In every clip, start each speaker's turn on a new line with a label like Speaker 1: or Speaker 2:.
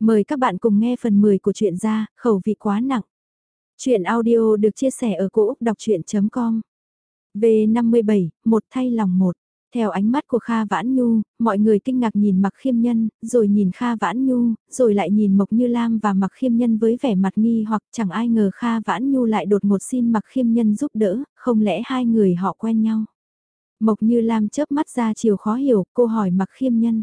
Speaker 1: Mời các bạn cùng nghe phần 10 của truyện ra, khẩu vị quá nặng. Chuyện audio được chia sẻ ở cỗ đọc chuyện.com V57, một thay lòng một. Theo ánh mắt của Kha Vãn Nhu, mọi người kinh ngạc nhìn Mặc Khiêm Nhân, rồi nhìn Kha Vãn Nhu, rồi lại nhìn Mộc Như Lam và Mặc Khiêm Nhân với vẻ mặt nghi hoặc chẳng ai ngờ Kha Vãn Nhu lại đột ngột xin Mặc Khiêm Nhân giúp đỡ, không lẽ hai người họ quen nhau. Mộc Như Lam chớp mắt ra chiều khó hiểu, cô hỏi Mặc Khiêm Nhân.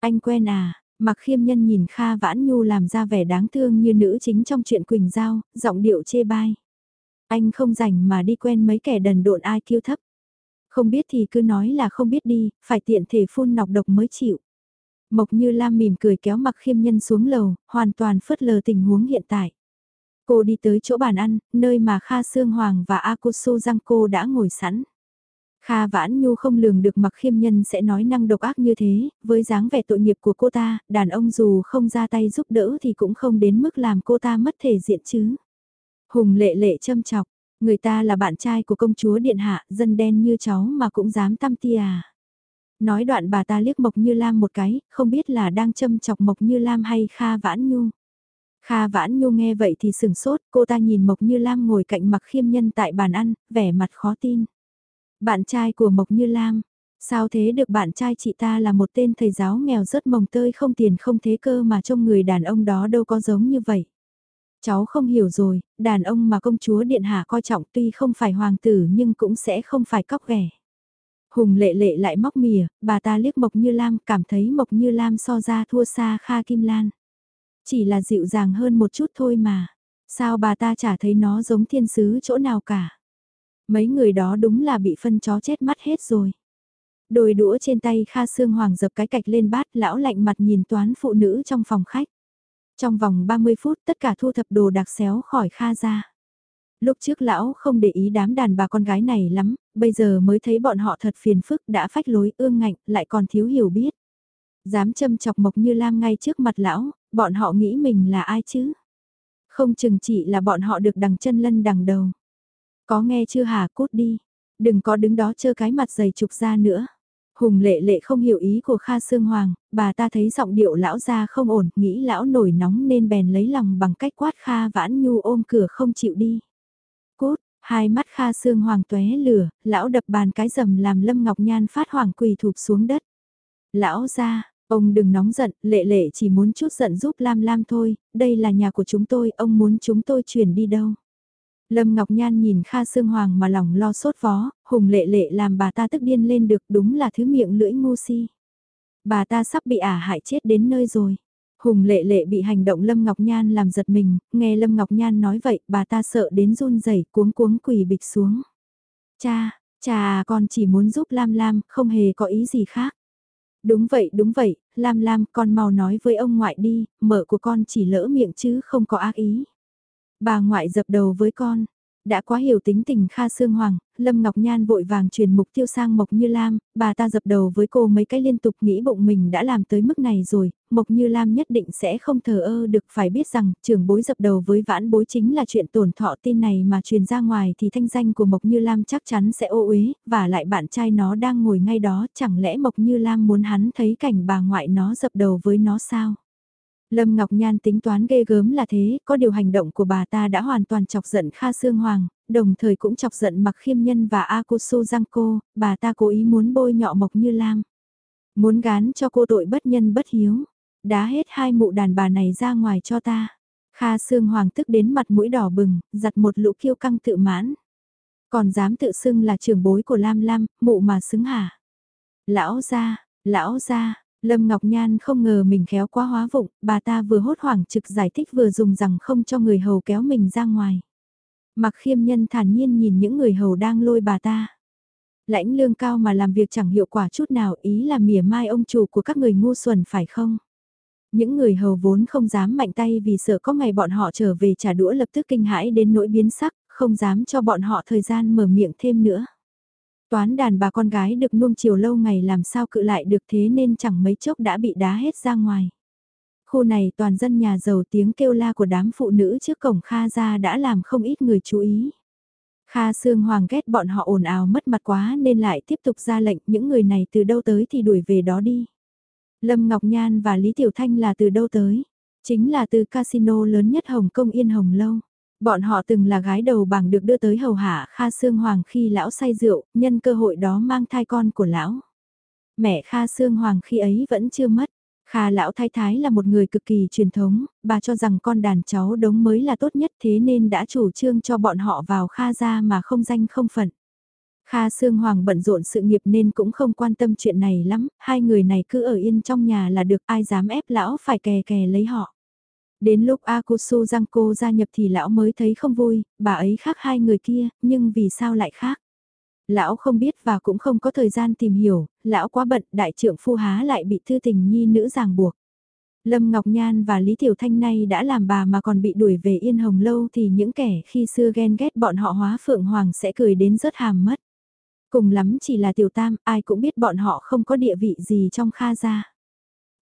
Speaker 1: Anh quen à, Mặc khiêm nhân nhìn Kha Vãn Nhu làm ra vẻ đáng thương như nữ chính trong chuyện Quỳnh Giao, giọng điệu chê bai. Anh không rảnh mà đi quen mấy kẻ đần độn ai kiêu thấp. Không biết thì cứ nói là không biết đi, phải tiện thể phun nọc độc mới chịu. Mộc như Lam mỉm cười kéo mặc khiêm nhân xuống lầu, hoàn toàn phớt lờ tình huống hiện tại. Cô đi tới chỗ bàn ăn, nơi mà Kha Sương Hoàng và Akusu Giang cô đã ngồi sẵn. Kha Vãn Nhu không lường được mặc khiêm nhân sẽ nói năng độc ác như thế, với dáng vẻ tội nghiệp của cô ta, đàn ông dù không ra tay giúp đỡ thì cũng không đến mức làm cô ta mất thể diện chứ. Hùng lệ lệ châm chọc, người ta là bạn trai của công chúa Điện Hạ, dân đen như cháu mà cũng dám tăm tia à. Nói đoạn bà ta liếc Mộc Như Lam một cái, không biết là đang châm chọc Mộc Như Lam hay Kha Vãn Nhu. Kha Vãn Nhu nghe vậy thì sừng sốt, cô ta nhìn Mộc Như Lam ngồi cạnh mặc khiêm nhân tại bàn ăn, vẻ mặt khó tin. Bạn trai của Mộc Như Lam, sao thế được bạn trai chị ta là một tên thầy giáo nghèo rất mồng tơi không tiền không thế cơ mà trông người đàn ông đó đâu có giống như vậy. Cháu không hiểu rồi, đàn ông mà công chúa Điện Hạ coi trọng tuy không phải hoàng tử nhưng cũng sẽ không phải cóc ghẻ. Hùng lệ lệ lại móc mìa, bà ta liếc Mộc Như Lam cảm thấy Mộc Như Lam so ra thua xa Kha Kim Lan. Chỉ là dịu dàng hơn một chút thôi mà. Sao bà ta chả thấy nó giống thiên sứ chỗ nào cả. Mấy người đó đúng là bị phân chó chết mắt hết rồi. Đôi đũa trên tay Kha Sương Hoàng dập cái cạch lên bát lão lạnh mặt nhìn toán phụ nữ trong phòng khách. Trong vòng 30 phút tất cả thu thập đồ đặc xéo khỏi Kha ra. Lúc trước lão không để ý đám đàn bà con gái này lắm, bây giờ mới thấy bọn họ thật phiền phức đã phách lối ương ngạnh lại còn thiếu hiểu biết. Dám châm chọc mộc như lam ngay trước mặt lão, bọn họ nghĩ mình là ai chứ? Không chừng chỉ là bọn họ được đằng chân lân đằng đầu. Có nghe chưa hả cút đi, đừng có đứng đó chơ cái mặt dày trục ra nữa. Hùng lệ lệ không hiểu ý của Kha Sương Hoàng, bà ta thấy giọng điệu lão ra không ổn, nghĩ lão nổi nóng nên bèn lấy lòng bằng cách quát Kha Vãn Nhu ôm cửa không chịu đi. Cút, hai mắt Kha Sương Hoàng tóe lửa, lão đập bàn cái rầm làm Lâm Ngọc Nhan phát hoàng quỳ thụp xuống đất. Lão ra, ông đừng nóng giận, lệ lệ chỉ muốn chút giận giúp Lam Lam thôi, đây là nhà của chúng tôi, ông muốn chúng tôi chuyển đi đâu. Lâm Ngọc Nhan nhìn Kha Sương Hoàng mà lòng lo sốt vó, hùng lệ lệ làm bà ta tức điên lên được đúng là thứ miệng lưỡi ngu si. Bà ta sắp bị ả hại chết đến nơi rồi. Hùng lệ lệ bị hành động Lâm Ngọc Nhan làm giật mình, nghe Lâm Ngọc Nhan nói vậy bà ta sợ đến run rẩy cuống cuống quỳ bịch xuống. Cha, cha à, con chỉ muốn giúp Lam Lam, không hề có ý gì khác. Đúng vậy, đúng vậy, Lam Lam con mau nói với ông ngoại đi, mợ của con chỉ lỡ miệng chứ không có ác ý. Bà ngoại dập đầu với con. Đã quá hiểu tính tình Kha Sương Hoàng, Lâm Ngọc Nhan vội vàng truyền mục tiêu sang Mộc Như Lam, bà ta dập đầu với cô mấy cái liên tục nghĩ bụng mình đã làm tới mức này rồi, Mộc Như Lam nhất định sẽ không thờ ơ được phải biết rằng trưởng bối dập đầu với vãn bối chính là chuyện tổn thọ tin này mà truyền ra ngoài thì thanh danh của Mộc Như Lam chắc chắn sẽ ô uế, và lại bạn trai nó đang ngồi ngay đó chẳng lẽ Mộc Như Lam muốn hắn thấy cảnh bà ngoại nó dập đầu với nó sao? Lâm Ngọc Nhan tính toán ghê gớm là thế, có điều hành động của bà ta đã hoàn toàn chọc giận Kha Sương Hoàng, đồng thời cũng chọc giận Mặc Khiêm Nhân và Akusu Giang Cô, bà ta cố ý muốn bôi nhọ Mộc Như Lam. Muốn gán cho cô tội bất nhân bất hiếu, đá hết hai mụ đàn bà này ra ngoài cho ta. Kha Sương Hoàng tức đến mặt mũi đỏ bừng, giặt một lũ kiêu căng tự mãn. Còn dám tự xưng là trưởng bối của Lam Lam, mụ mà xứng hả? Lão gia, lão gia, Lâm Ngọc Nhan không ngờ mình khéo quá hóa vụng, bà ta vừa hốt hoảng trực giải thích vừa dùng rằng không cho người hầu kéo mình ra ngoài. Mặc khiêm nhân thản nhiên nhìn những người hầu đang lôi bà ta. Lãnh lương cao mà làm việc chẳng hiệu quả chút nào ý là mỉa mai ông chủ của các người ngu xuẩn phải không? Những người hầu vốn không dám mạnh tay vì sợ có ngày bọn họ trở về trả đũa lập tức kinh hãi đến nỗi biến sắc, không dám cho bọn họ thời gian mở miệng thêm nữa. Toán đàn bà con gái được nuông chiều lâu ngày làm sao cự lại được thế nên chẳng mấy chốc đã bị đá hết ra ngoài. Khu này toàn dân nhà giàu tiếng kêu la của đám phụ nữ trước cổng Kha ra đã làm không ít người chú ý. Kha Sương Hoàng ghét bọn họ ồn ào mất mặt quá nên lại tiếp tục ra lệnh những người này từ đâu tới thì đuổi về đó đi. Lâm Ngọc Nhan và Lý Tiểu Thanh là từ đâu tới? Chính là từ casino lớn nhất Hồng Kông Yên Hồng Lâu. Bọn họ từng là gái đầu bảng được đưa tới hầu hạ Kha Sương Hoàng khi lão say rượu, nhân cơ hội đó mang thai con của lão. Mẹ Kha Sương Hoàng khi ấy vẫn chưa mất. Kha lão thái thái là một người cực kỳ truyền thống, bà cho rằng con đàn cháu đống mới là tốt nhất thế nên đã chủ trương cho bọn họ vào Kha gia mà không danh không phận. Kha Sương Hoàng bận rộn sự nghiệp nên cũng không quan tâm chuyện này lắm, hai người này cứ ở yên trong nhà là được ai dám ép lão phải kè kè lấy họ. Đến lúc Akusu Giangco gia nhập thì lão mới thấy không vui, bà ấy khác hai người kia, nhưng vì sao lại khác? Lão không biết và cũng không có thời gian tìm hiểu, lão quá bận đại trưởng phu há lại bị thư tình nhi nữ ràng buộc. Lâm Ngọc Nhan và Lý Tiểu Thanh nay đã làm bà mà còn bị đuổi về Yên Hồng Lâu thì những kẻ khi xưa ghen ghét bọn họ hóa Phượng Hoàng sẽ cười đến rớt hàm mất. Cùng lắm chỉ là Tiểu Tam, ai cũng biết bọn họ không có địa vị gì trong Kha gia.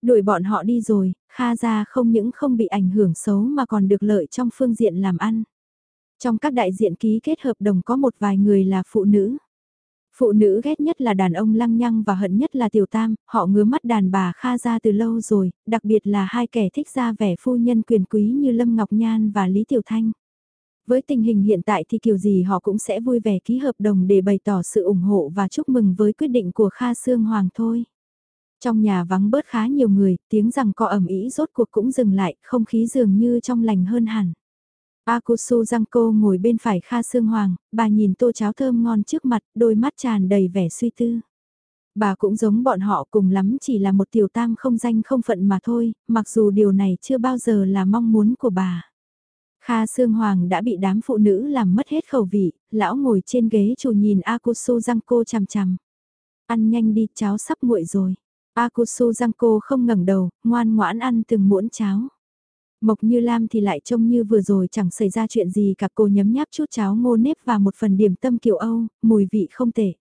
Speaker 1: Đuổi bọn họ đi rồi, Kha gia không những không bị ảnh hưởng xấu mà còn được lợi trong phương diện làm ăn. Trong các đại diện ký kết hợp đồng có một vài người là phụ nữ. Phụ nữ ghét nhất là đàn ông lăng nhăng và hận nhất là tiểu tam, họ ngứa mắt đàn bà Kha gia từ lâu rồi, đặc biệt là hai kẻ thích ra vẻ phu nhân quyền quý như Lâm Ngọc Nhan và Lý Tiểu Thanh. Với tình hình hiện tại thì kiểu gì họ cũng sẽ vui vẻ ký hợp đồng để bày tỏ sự ủng hộ và chúc mừng với quyết định của Kha Sương Hoàng thôi. Trong nhà vắng bớt khá nhiều người, tiếng rằng co ẩm ý rốt cuộc cũng dừng lại, không khí dường như trong lành hơn hẳn. Akusu Giangco ngồi bên phải Kha Sương Hoàng, bà nhìn tô cháo thơm ngon trước mặt, đôi mắt tràn đầy vẻ suy tư. Bà cũng giống bọn họ cùng lắm chỉ là một tiểu tam không danh không phận mà thôi, mặc dù điều này chưa bao giờ là mong muốn của bà. Kha Sương Hoàng đã bị đám phụ nữ làm mất hết khẩu vị, lão ngồi trên ghế chủ nhìn Akusu Giangco chằm chằm. Ăn nhanh đi, cháo sắp nguội rồi. Akusu Giangco không ngẩng đầu, ngoan ngoãn ăn từng muỗng cháo. Mộc Như Lam thì lại trông như vừa rồi chẳng xảy ra chuyện gì cả cô nhấm nháp chút cháo ngô nếp và một phần điểm tâm kiểu Âu, mùi vị không tệ.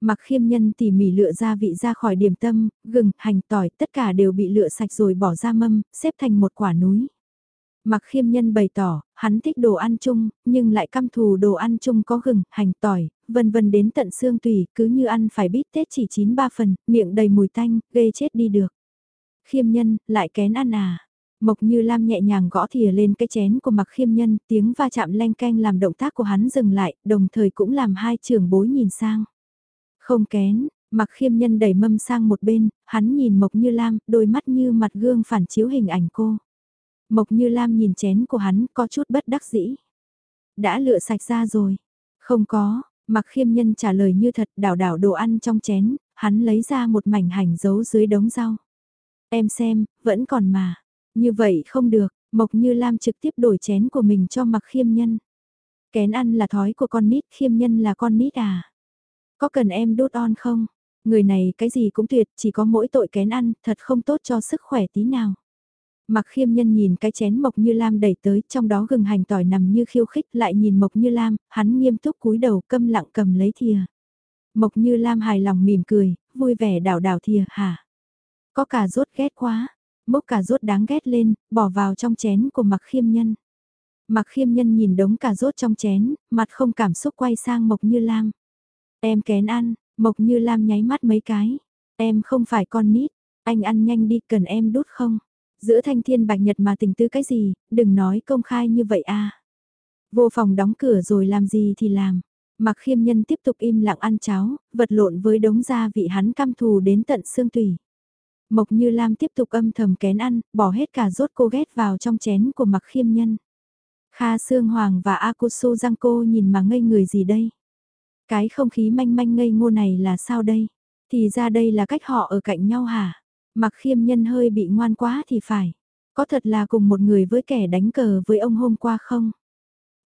Speaker 1: Mặc khiêm nhân tỉ mỉ lựa gia vị ra khỏi điểm tâm, gừng, hành, tỏi, tất cả đều bị lựa sạch rồi bỏ ra mâm, xếp thành một quả núi. Mặc khiêm nhân bày tỏ, hắn thích đồ ăn chung, nhưng lại căm thù đồ ăn chung có gừng, hành, tỏi, vân vân đến tận xương tùy, cứ như ăn phải bít tết chỉ chín ba phần, miệng đầy mùi tanh, ghê chết đi được. Khiêm nhân, lại kén ăn à. Mộc như Lam nhẹ nhàng gõ thìa lên cái chén của mặc khiêm nhân, tiếng va chạm len canh làm động tác của hắn dừng lại, đồng thời cũng làm hai trưởng bối nhìn sang. Không kén, mặc khiêm nhân đẩy mâm sang một bên, hắn nhìn Mộc như Lam, đôi mắt như mặt gương phản chiếu hình ảnh cô. Mộc như Lam nhìn chén của hắn có chút bất đắc dĩ. Đã lựa sạch ra rồi. Không có, mặc khiêm nhân trả lời như thật đảo đảo đồ ăn trong chén, hắn lấy ra một mảnh hành giấu dưới đống rau. Em xem, vẫn còn mà. Như vậy không được, Mộc Như Lam trực tiếp đổi chén của mình cho mặc khiêm nhân. Kén ăn là thói của con nít, khiêm nhân là con nít à? Có cần em đốt on không? Người này cái gì cũng tuyệt, chỉ có mỗi tội kén ăn, thật không tốt cho sức khỏe tí nào. Mặc khiêm nhân nhìn cái chén Mộc Như Lam đẩy tới, trong đó gừng hành tỏi nằm như khiêu khích, lại nhìn Mộc Như Lam, hắn nghiêm túc cúi đầu câm lặng cầm lấy thìa. Mộc Như Lam hài lòng mỉm cười, vui vẻ đảo đảo thìa, hả? Có cả rốt ghét quá, mốc cà rốt đáng ghét lên, bỏ vào trong chén của mặc khiêm nhân. Mặc khiêm nhân nhìn đống cà rốt trong chén, mặt không cảm xúc quay sang Mộc Như Lam. Em kén ăn, Mộc Như Lam nháy mắt mấy cái. Em không phải con nít, anh ăn nhanh đi cần em đút không? Giữa thanh thiên bạch nhật mà tình tư cái gì, đừng nói công khai như vậy à. Vô phòng đóng cửa rồi làm gì thì làm. Mặc khiêm nhân tiếp tục im lặng ăn cháo, vật lộn với đống gia vị hắn căm thù đến tận xương tủy. Mộc Như Lam tiếp tục âm thầm kén ăn, bỏ hết cả rốt cô ghét vào trong chén của mặc khiêm nhân. Kha Sương Hoàng và Akusu Giang cô nhìn mà ngây người gì đây? Cái không khí manh manh ngây ngô này là sao đây? Thì ra đây là cách họ ở cạnh nhau hả? Mặc khiêm nhân hơi bị ngoan quá thì phải. Có thật là cùng một người với kẻ đánh cờ với ông hôm qua không?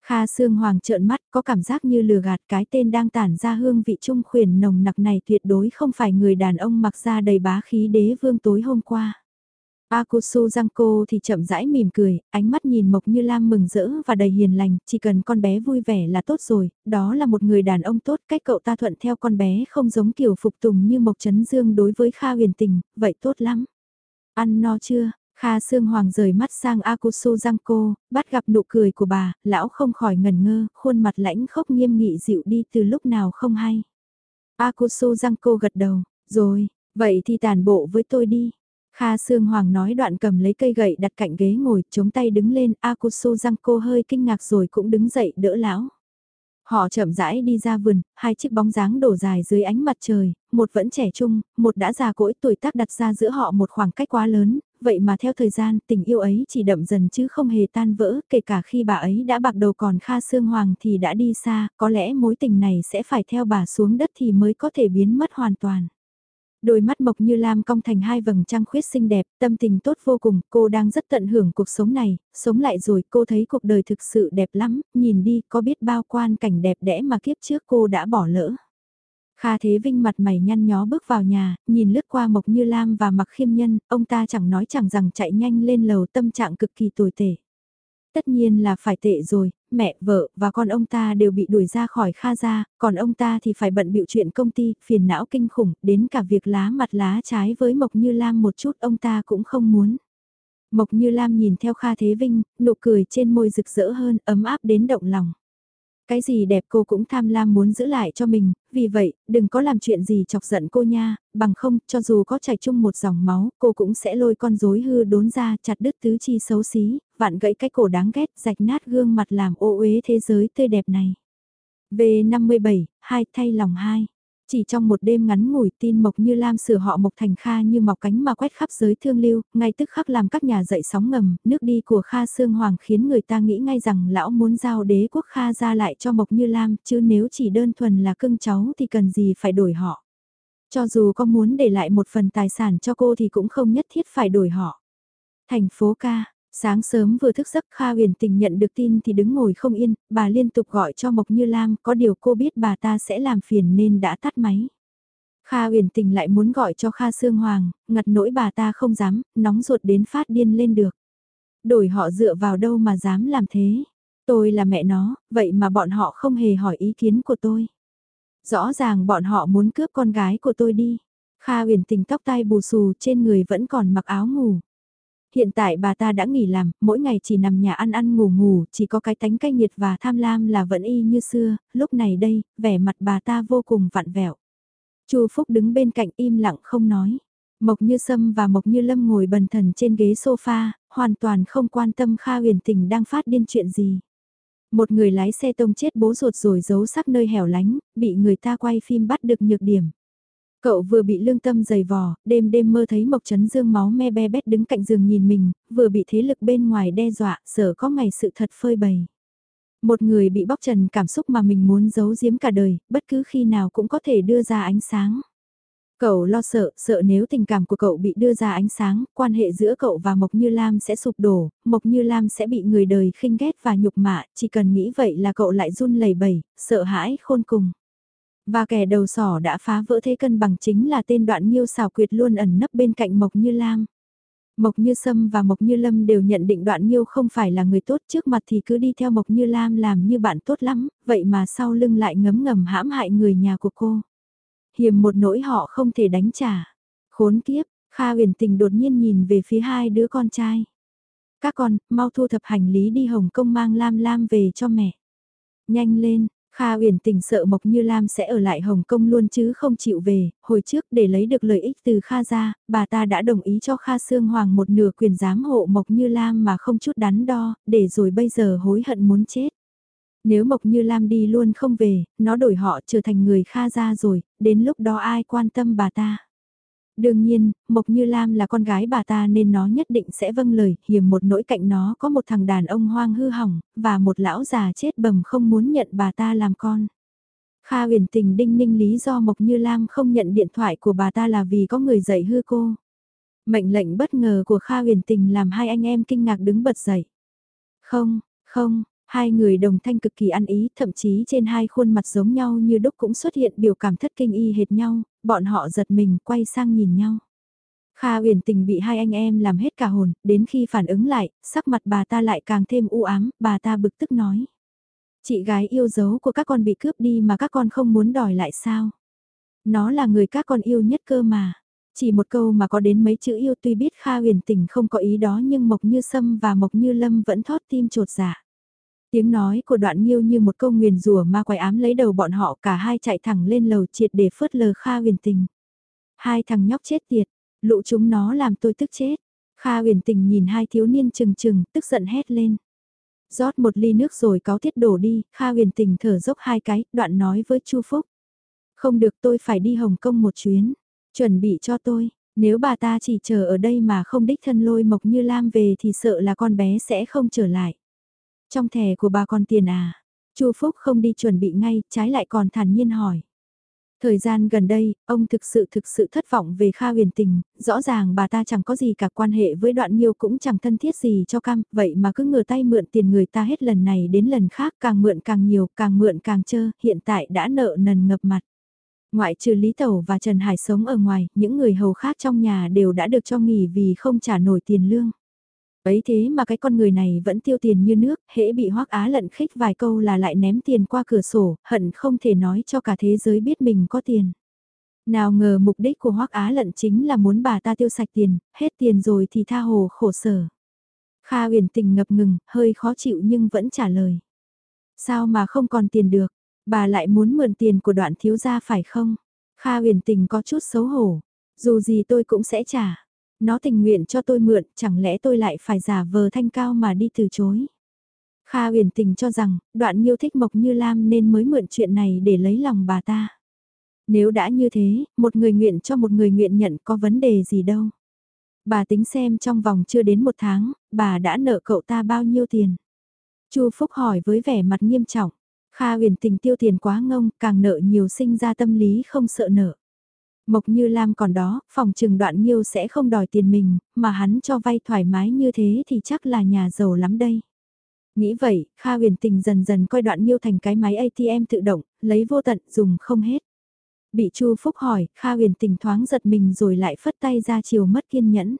Speaker 1: Kha Sương Hoàng trợn mắt, có cảm giác như lừa gạt cái tên đang tản ra hương vị trung khuyển nồng nặc này tuyệt đối không phải người đàn ông mặc ra đầy bá khí đế vương tối hôm qua. Akusu Giangco thì chậm rãi mỉm cười, ánh mắt nhìn Mộc Như Lam mừng rỡ và đầy hiền lành, chỉ cần con bé vui vẻ là tốt rồi, đó là một người đàn ông tốt, cách cậu ta thuận theo con bé không giống kiểu phục tùng như Mộc Trấn Dương đối với Kha huyền tình, vậy tốt lắm. Ăn no chưa, Kha Sương Hoàng rời mắt sang Akusu Giangco, bắt gặp nụ cười của bà, lão không khỏi ngần ngơ, khuôn mặt lãnh khốc nghiêm nghị dịu đi từ lúc nào không hay. Akusu Giangco gật đầu, rồi, vậy thì tàn bộ với tôi đi. Kha Sương Hoàng nói đoạn cầm lấy cây gậy đặt cạnh ghế ngồi, chống tay đứng lên, Akusu răng cô hơi kinh ngạc rồi cũng đứng dậy đỡ lão. Họ chậm rãi đi ra vườn, hai chiếc bóng dáng đổ dài dưới ánh mặt trời, một vẫn trẻ trung, một đã già cỗi tuổi tác đặt ra giữa họ một khoảng cách quá lớn, vậy mà theo thời gian tình yêu ấy chỉ đậm dần chứ không hề tan vỡ, kể cả khi bà ấy đã bạc đầu còn Kha Sương Hoàng thì đã đi xa, có lẽ mối tình này sẽ phải theo bà xuống đất thì mới có thể biến mất hoàn toàn. Đôi mắt mộc như lam cong thành hai vầng trăng khuyết xinh đẹp, tâm tình tốt vô cùng, cô đang rất tận hưởng cuộc sống này, sống lại rồi cô thấy cuộc đời thực sự đẹp lắm, nhìn đi có biết bao quan cảnh đẹp đẽ mà kiếp trước cô đã bỏ lỡ. Kha Thế Vinh mặt mày nhăn nhó bước vào nhà, nhìn lướt qua Mộc Như Lam và Mặc Khiêm Nhân, ông ta chẳng nói chẳng rằng chạy nhanh lên lầu tâm trạng cực kỳ tồi tệ. Tất nhiên là phải tệ rồi, mẹ, vợ và con ông ta đều bị đuổi ra khỏi Kha gia, còn ông ta thì phải bận bịu chuyện công ty, phiền não kinh khủng, đến cả việc lá mặt lá trái với Mộc Như Lam một chút ông ta cũng không muốn. Mộc Như Lam nhìn theo Kha Thế Vinh, nụ cười trên môi rực rỡ hơn, ấm áp đến động lòng. Cái gì đẹp cô cũng tham lam muốn giữ lại cho mình, vì vậy, đừng có làm chuyện gì chọc giận cô nha, bằng không, cho dù có chảy chung một dòng máu, cô cũng sẽ lôi con rối hư đốn ra, chặt đứt tứ chi xấu xí, vạn gãy cái cổ đáng ghét, rạch nát gương mặt làm ô uế thế giới tươi đẹp này. V57, hai thay lòng hai. Chỉ trong một đêm ngắn ngủi tin Mộc Như Lam sửa họ Mộc Thành Kha như mọc cánh mà quét khắp giới thương lưu, ngay tức khắc làm các nhà dậy sóng ngầm, nước đi của Kha Sương Hoàng khiến người ta nghĩ ngay rằng lão muốn giao đế quốc Kha ra lại cho Mộc Như Lam, chứ nếu chỉ đơn thuần là cưng cháu thì cần gì phải đổi họ. Cho dù có muốn để lại một phần tài sản cho cô thì cũng không nhất thiết phải đổi họ. Thành phố ca, Sáng sớm vừa thức giấc Kha huyền tình nhận được tin thì đứng ngồi không yên, bà liên tục gọi cho Mộc Như Lam, có điều cô biết bà ta sẽ làm phiền nên đã tắt máy. Kha huyền tình lại muốn gọi cho Kha Sương Hoàng, ngặt nỗi bà ta không dám, nóng ruột đến phát điên lên được. Đổi họ dựa vào đâu mà dám làm thế. Tôi là mẹ nó, vậy mà bọn họ không hề hỏi ý kiến của tôi. Rõ ràng bọn họ muốn cướp con gái của tôi đi. Kha huyền tình tóc tai bù xù trên người vẫn còn mặc áo ngủ. Hiện tại bà ta đã nghỉ làm, mỗi ngày chỉ nằm nhà ăn ăn ngủ ngủ, chỉ có cái tánh cay nghiệt và tham lam là vẫn y như xưa, lúc này đây, vẻ mặt bà ta vô cùng vặn vẹo. Chu Phúc đứng bên cạnh im lặng không nói. Mộc Như Sâm và Mộc Như Lâm ngồi bần thần trên ghế sofa, hoàn toàn không quan tâm Kha huyền tình đang phát điên chuyện gì. Một người lái xe tông chết bố ruột rồi giấu sắc nơi hẻo lánh, bị người ta quay phim bắt được nhược điểm. Cậu vừa bị lương tâm dày vò, đêm đêm mơ thấy Mộc Trấn Dương máu me be bét đứng cạnh giường nhìn mình, vừa bị thế lực bên ngoài đe dọa, sợ có ngày sự thật phơi bày. Một người bị bóc trần cảm xúc mà mình muốn giấu giếm cả đời, bất cứ khi nào cũng có thể đưa ra ánh sáng. Cậu lo sợ, sợ nếu tình cảm của cậu bị đưa ra ánh sáng, quan hệ giữa cậu và Mộc Như Lam sẽ sụp đổ, Mộc Như Lam sẽ bị người đời khinh ghét và nhục mạ, chỉ cần nghĩ vậy là cậu lại run lẩy bẩy, sợ hãi khôn cùng. Và kẻ đầu sỏ đã phá vỡ thế cân bằng chính là tên đoạn nhiêu xào quyệt luôn ẩn nấp bên cạnh Mộc Như Lam. Mộc Như Sâm và Mộc Như Lâm đều nhận định đoạn nhiêu không phải là người tốt trước mặt thì cứ đi theo Mộc Như Lam làm như bạn tốt lắm, vậy mà sau lưng lại ngấm ngầm hãm hại người nhà của cô. Hiểm một nỗi họ không thể đánh trả. Khốn kiếp, Kha huyền tình đột nhiên nhìn về phía hai đứa con trai. Các con, mau thu thập hành lý đi Hồng Kông mang Lam Lam về cho mẹ. Nhanh lên, Kha uyển tình sợ Mộc Như Lam sẽ ở lại Hồng Kông luôn chứ không chịu về, hồi trước để lấy được lợi ích từ Kha ra, bà ta đã đồng ý cho Kha Sương Hoàng một nửa quyền giám hộ Mộc Như Lam mà không chút đắn đo, để rồi bây giờ hối hận muốn chết. Nếu Mộc Như Lam đi luôn không về, nó đổi họ trở thành người Kha ra rồi, đến lúc đó ai quan tâm bà ta. Đương nhiên, Mộc Như Lam là con gái bà ta nên nó nhất định sẽ vâng lời, hiểm một nỗi cạnh nó có một thằng đàn ông hoang hư hỏng, và một lão già chết bầm không muốn nhận bà ta làm con. Kha huyền tình đinh ninh lý do Mộc Như Lam không nhận điện thoại của bà ta là vì có người dạy hư cô. Mệnh lệnh bất ngờ của Kha huyền tình làm hai anh em kinh ngạc đứng bật dậy. Không, không, Hai người đồng thanh cực kỳ ăn ý, thậm chí trên hai khuôn mặt giống nhau như đúc cũng xuất hiện biểu cảm thất kinh y hệt nhau, bọn họ giật mình quay sang nhìn nhau. Kha uyển tình bị hai anh em làm hết cả hồn, đến khi phản ứng lại, sắc mặt bà ta lại càng thêm u ám, bà ta bực tức nói. Chị gái yêu dấu của các con bị cướp đi mà các con không muốn đòi lại sao? Nó là người các con yêu nhất cơ mà. Chỉ một câu mà có đến mấy chữ yêu tuy biết Kha huyền tình không có ý đó nhưng Mộc Như Sâm và Mộc Như Lâm vẫn thót tim trột dạ. Tiếng nói của đoạn nghiêu như một câu nguyền rủa ma quái ám lấy đầu bọn họ cả hai chạy thẳng lên lầu triệt để phớt lờ Kha huyền tình. Hai thằng nhóc chết tiệt, Lũ chúng nó làm tôi tức chết. Kha huyền tình nhìn hai thiếu niên chừng chừng, tức giận hét lên. rót một ly nước rồi cáo thiết đổ đi, Kha huyền tình thở dốc hai cái, đoạn nói với Chu Phúc. Không được tôi phải đi Hồng Kông một chuyến, chuẩn bị cho tôi, nếu bà ta chỉ chờ ở đây mà không đích thân lôi Mộc Như Lam về thì sợ là con bé sẽ không trở lại. Trong thẻ của bà còn tiền à? Chu Phúc không đi chuẩn bị ngay, trái lại còn thản nhiên hỏi. Thời gian gần đây, ông thực sự thực sự thất vọng về Kha huyền tình, rõ ràng bà ta chẳng có gì cả quan hệ với đoạn nghiêu cũng chẳng thân thiết gì cho cam, vậy mà cứ ngửa tay mượn tiền người ta hết lần này đến lần khác càng mượn càng nhiều, càng mượn càng chơ, hiện tại đã nợ nần ngập mặt. Ngoại trừ Lý Tẩu và Trần Hải sống ở ngoài, những người hầu khác trong nhà đều đã được cho nghỉ vì không trả nổi tiền lương. Ấy thế mà cái con người này vẫn tiêu tiền như nước, hễ bị hoắc á lận khích vài câu là lại ném tiền qua cửa sổ, hận không thể nói cho cả thế giới biết mình có tiền. Nào ngờ mục đích của hoắc á lận chính là muốn bà ta tiêu sạch tiền, hết tiền rồi thì tha hồ khổ sở. Kha huyền tình ngập ngừng, hơi khó chịu nhưng vẫn trả lời. Sao mà không còn tiền được, bà lại muốn mượn tiền của đoạn thiếu gia phải không? Kha huyền tình có chút xấu hổ, dù gì tôi cũng sẽ trả. Nó tình nguyện cho tôi mượn, chẳng lẽ tôi lại phải giả vờ thanh cao mà đi từ chối. Kha huyền tình cho rằng, đoạn nhiêu thích Mộc Như Lam nên mới mượn chuyện này để lấy lòng bà ta. Nếu đã như thế, một người nguyện cho một người nguyện nhận có vấn đề gì đâu. Bà tính xem trong vòng chưa đến một tháng, bà đã nợ cậu ta bao nhiêu tiền. Chu Phúc hỏi với vẻ mặt nghiêm trọng. Kha huyền tình tiêu tiền quá ngông, càng nợ nhiều sinh ra tâm lý không sợ nợ. Mộc Như Lam còn đó, phòng trừng đoạn nhiêu sẽ không đòi tiền mình, mà hắn cho vay thoải mái như thế thì chắc là nhà giàu lắm đây. Nghĩ vậy, Kha huyền tình dần dần coi đoạn nhiêu thành cái máy ATM tự động, lấy vô tận dùng không hết. Bị Chu Phúc hỏi, Kha huyền tình thoáng giật mình rồi lại phất tay ra chiều mất kiên nhẫn.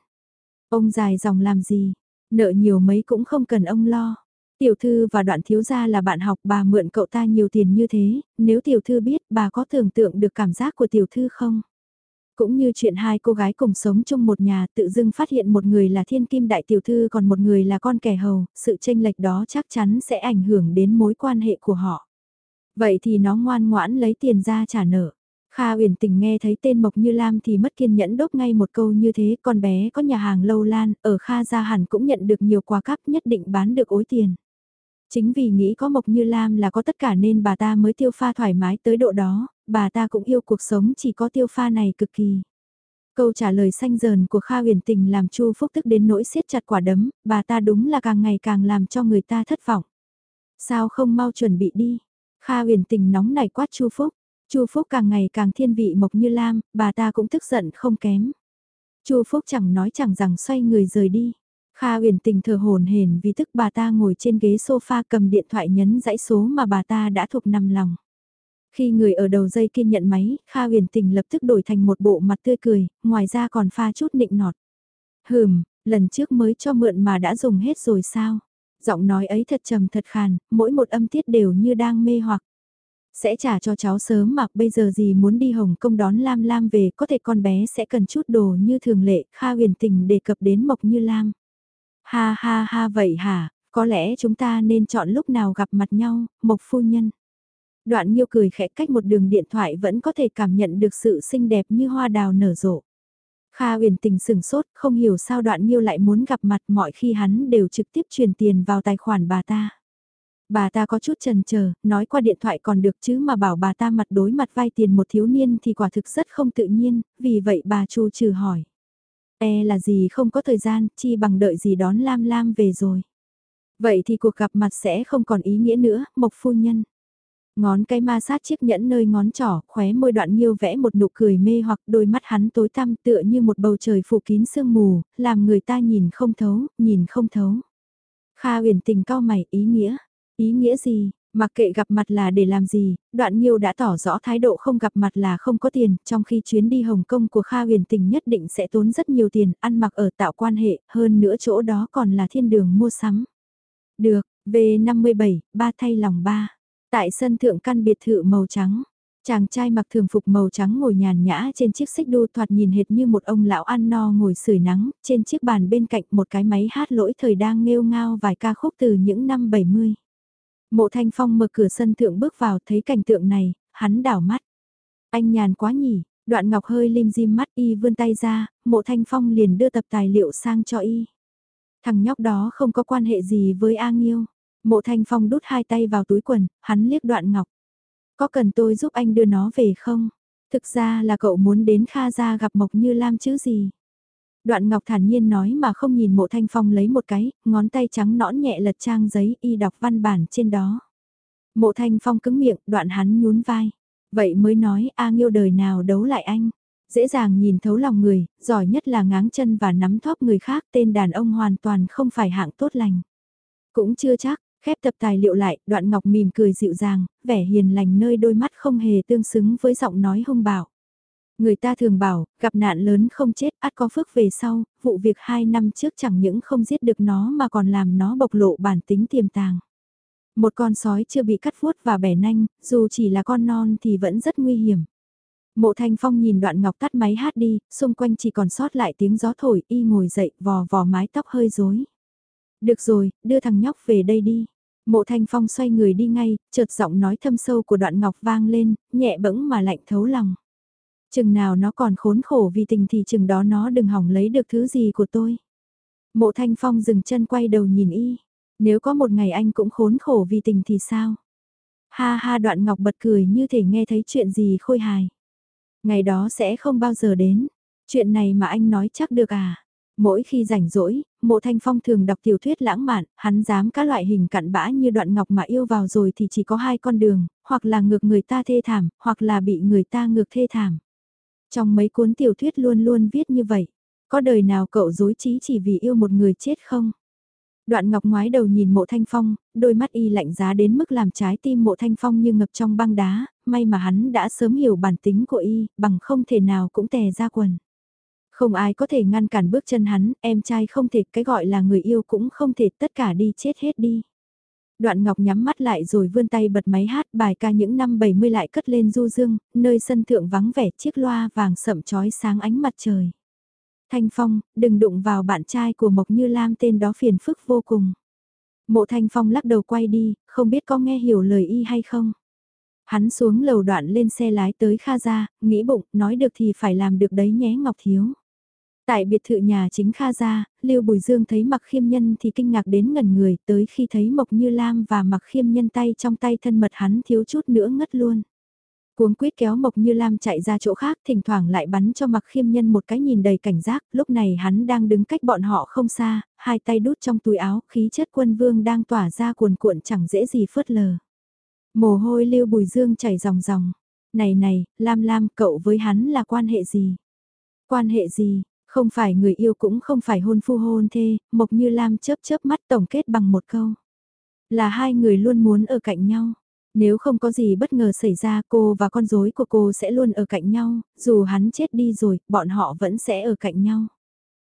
Speaker 1: Ông dài dòng làm gì, nợ nhiều mấy cũng không cần ông lo. Tiểu thư và đoạn thiếu gia là bạn học bà mượn cậu ta nhiều tiền như thế, nếu tiểu thư biết bà có tưởng tượng được cảm giác của tiểu thư không? Cũng như chuyện hai cô gái cùng sống chung một nhà tự dưng phát hiện một người là thiên kim đại tiểu thư còn một người là con kẻ hầu, sự tranh lệch đó chắc chắn sẽ ảnh hưởng đến mối quan hệ của họ. Vậy thì nó ngoan ngoãn lấy tiền ra trả nợ. Kha uyển tình nghe thấy tên Mộc Như Lam thì mất kiên nhẫn đốt ngay một câu như thế, con bé có nhà hàng lâu lan, ở Kha Gia hẳn cũng nhận được nhiều quà cắp nhất định bán được ối tiền. Chính vì nghĩ có Mộc Như Lam là có tất cả nên bà ta mới tiêu pha thoải mái tới độ đó, bà ta cũng yêu cuộc sống chỉ có tiêu pha này cực kỳ. Câu trả lời xanh dờn của Kha huyền tình làm Chu Phúc tức đến nỗi siết chặt quả đấm, bà ta đúng là càng ngày càng làm cho người ta thất vọng. Sao không mau chuẩn bị đi? Kha huyền tình nóng nảy quát Chu Phúc. Chu Phúc càng ngày càng thiên vị Mộc Như Lam, bà ta cũng tức giận không kém. Chu Phúc chẳng nói chẳng rằng xoay người rời đi. Kha huyền tình thở hồn hển vì tức bà ta ngồi trên ghế sofa cầm điện thoại nhấn dãy số mà bà ta đã thuộc nằm lòng. Khi người ở đầu dây kia nhận máy, Kha huyền tình lập tức đổi thành một bộ mặt tươi cười, ngoài ra còn pha chút nịnh nọt. Hừm, lần trước mới cho mượn mà đã dùng hết rồi sao? Giọng nói ấy thật trầm thật khàn, mỗi một âm tiết đều như đang mê hoặc. Sẽ trả cho cháu sớm mà bây giờ gì muốn đi Hồng Kông đón Lam Lam về có thể con bé sẽ cần chút đồ như thường lệ, Kha huyền tình đề cập đến Mộc Như Lam. Ha ha ha vậy hả, có lẽ chúng ta nên chọn lúc nào gặp mặt nhau, Mộc Phu Nhân. Đoạn Nhiêu cười khẽ cách một đường điện thoại vẫn có thể cảm nhận được sự xinh đẹp như hoa đào nở rộ. Kha huyền tình sừng sốt, không hiểu sao đoạn Nhiêu lại muốn gặp mặt mọi khi hắn đều trực tiếp truyền tiền vào tài khoản bà ta. Bà ta có chút chần chờ, nói qua điện thoại còn được chứ mà bảo bà ta mặt đối mặt vay tiền một thiếu niên thì quả thực rất không tự nhiên, vì vậy bà chu trừ hỏi. E là gì không có thời gian, chi bằng đợi gì đón Lam Lam về rồi. Vậy thì cuộc gặp mặt sẽ không còn ý nghĩa nữa, Mộc Phu Nhân. Ngón cái ma sát chiếc nhẫn nơi ngón trỏ, khóe môi đoạn nghiêu vẽ một nụ cười mê hoặc đôi mắt hắn tối tăm tựa như một bầu trời phủ kín sương mù, làm người ta nhìn không thấu, nhìn không thấu. Kha huyền tình cao mày ý nghĩa. Ý nghĩa gì, mặc kệ gặp mặt là để làm gì, đoạn nghiêu đã tỏ rõ thái độ không gặp mặt là không có tiền, trong khi chuyến đi Hồng Kông của Kha huyền tình nhất định sẽ tốn rất nhiều tiền, ăn mặc ở tạo quan hệ, hơn nữa chỗ đó còn là thiên đường mua sắm. Được, V57, ba thay lòng ba. Tại sân thượng căn biệt thự màu trắng, chàng trai mặc thường phục màu trắng ngồi nhàn nhã trên chiếc xích đu thoạt nhìn hệt như một ông lão ăn no ngồi sưởi nắng, trên chiếc bàn bên cạnh một cái máy hát lỗi thời đang nghêu ngao vài ca khúc từ những năm 70. Mộ Thanh Phong mở cửa sân thượng bước vào thấy cảnh tượng này, hắn đảo mắt. Anh nhàn quá nhỉ, Đoạn Ngọc hơi lim dim mắt y vươn tay ra, mộ thanh phong liền đưa tập tài liệu sang cho y. Thằng nhóc đó không có quan hệ gì với A Nghiêu. Mộ thanh phong đút hai tay vào túi quần, hắn liếc đoạn Ngọc. Có cần tôi giúp anh đưa nó về không? Thực ra là cậu muốn đến Kha Gia gặp Mộc Như Lam chứ gì? Đoạn Ngọc thản nhiên nói mà không nhìn mộ thanh phong lấy một cái, ngón tay trắng nõn nhẹ lật trang giấy y đọc văn bản trên đó. Mộ thanh phong cứng miệng, đoạn hắn nhún vai. Vậy mới nói A Nghiêu đời nào đấu lại anh. Dễ dàng nhìn thấu lòng người, giỏi nhất là ngáng chân và nắm thóp người khác tên đàn ông hoàn toàn không phải hạng tốt lành. Cũng chưa chắc, khép tập tài liệu lại, đoạn ngọc mỉm cười dịu dàng, vẻ hiền lành nơi đôi mắt không hề tương xứng với giọng nói hung bạo. Người ta thường bảo, gặp nạn lớn không chết, ắt có phước về sau, vụ việc hai năm trước chẳng những không giết được nó mà còn làm nó bộc lộ bản tính tiềm tàng. Một con sói chưa bị cắt vuốt và bẻ nanh, dù chỉ là con non thì vẫn rất nguy hiểm. Mộ Thanh Phong nhìn đoạn ngọc tắt máy hát đi, xung quanh chỉ còn sót lại tiếng gió thổi, y ngồi dậy, vò vò mái tóc hơi rối. Được rồi, đưa thằng nhóc về đây đi. Mộ Thanh Phong xoay người đi ngay, chợt giọng nói thâm sâu của đoạn ngọc vang lên, nhẹ bẫng mà lạnh thấu lòng. Chừng nào nó còn khốn khổ vì tình thì chừng đó nó đừng hỏng lấy được thứ gì của tôi. Mộ Thanh Phong dừng chân quay đầu nhìn y. Nếu có một ngày anh cũng khốn khổ vì tình thì sao? Ha ha đoạn ngọc bật cười như thể nghe thấy chuyện gì khôi hài. Ngày đó sẽ không bao giờ đến. Chuyện này mà anh nói chắc được à? Mỗi khi rảnh rỗi, mộ thanh phong thường đọc tiểu thuyết lãng mạn, hắn dám các loại hình cặn bã như đoạn ngọc mà yêu vào rồi thì chỉ có hai con đường, hoặc là ngược người ta thê thảm, hoặc là bị người ta ngược thê thảm. Trong mấy cuốn tiểu thuyết luôn luôn viết như vậy, có đời nào cậu dối trí chỉ vì yêu một người chết không? Đoạn ngọc ngoái đầu nhìn mộ thanh phong, đôi mắt y lạnh giá đến mức làm trái tim mộ thanh phong như ngập trong băng đá, may mà hắn đã sớm hiểu bản tính của y, bằng không thể nào cũng tè ra quần. Không ai có thể ngăn cản bước chân hắn, em trai không thể, cái gọi là người yêu cũng không thể, tất cả đi chết hết đi. Đoạn Ngọc nhắm mắt lại rồi vươn tay bật máy hát bài ca những năm 70 lại cất lên du dương, nơi sân thượng vắng vẻ chiếc loa vàng sậm chói sáng ánh mặt trời. Thanh Phong, đừng đụng vào bạn trai của Mộc Như Lam tên đó phiền phức vô cùng. Mộ Thanh Phong lắc đầu quay đi, không biết có nghe hiểu lời y hay không. Hắn xuống lầu đoạn lên xe lái tới Kha Gia, nghĩ bụng, nói được thì phải làm được đấy nhé Ngọc Thiếu. Tại biệt thự nhà chính Kha Gia, Lưu Bùi Dương thấy Mặc Khiêm Nhân thì kinh ngạc đến ngẩn người tới khi thấy Mộc Như Lam và Mặc Khiêm Nhân tay trong tay thân mật hắn thiếu chút nữa ngất luôn. Cuống quyết kéo Mộc Như Lam chạy ra chỗ khác thỉnh thoảng lại bắn cho Mặc Khiêm Nhân một cái nhìn đầy cảnh giác, lúc này hắn đang đứng cách bọn họ không xa, hai tay đút trong túi áo, khí chất quân vương đang tỏa ra cuồn cuộn chẳng dễ gì phớt lờ. Mồ hôi Lưu Bùi Dương chảy ròng ròng. Này này, Lam Lam cậu với hắn là quan hệ gì? Quan hệ gì? Không phải người yêu cũng không phải hôn phu hôn thê, Mộc Như Lam chớp chớp mắt tổng kết bằng một câu. Là hai người luôn muốn ở cạnh nhau. Nếu không có gì bất ngờ xảy ra cô và con rối của cô sẽ luôn ở cạnh nhau, dù hắn chết đi rồi, bọn họ vẫn sẽ ở cạnh nhau.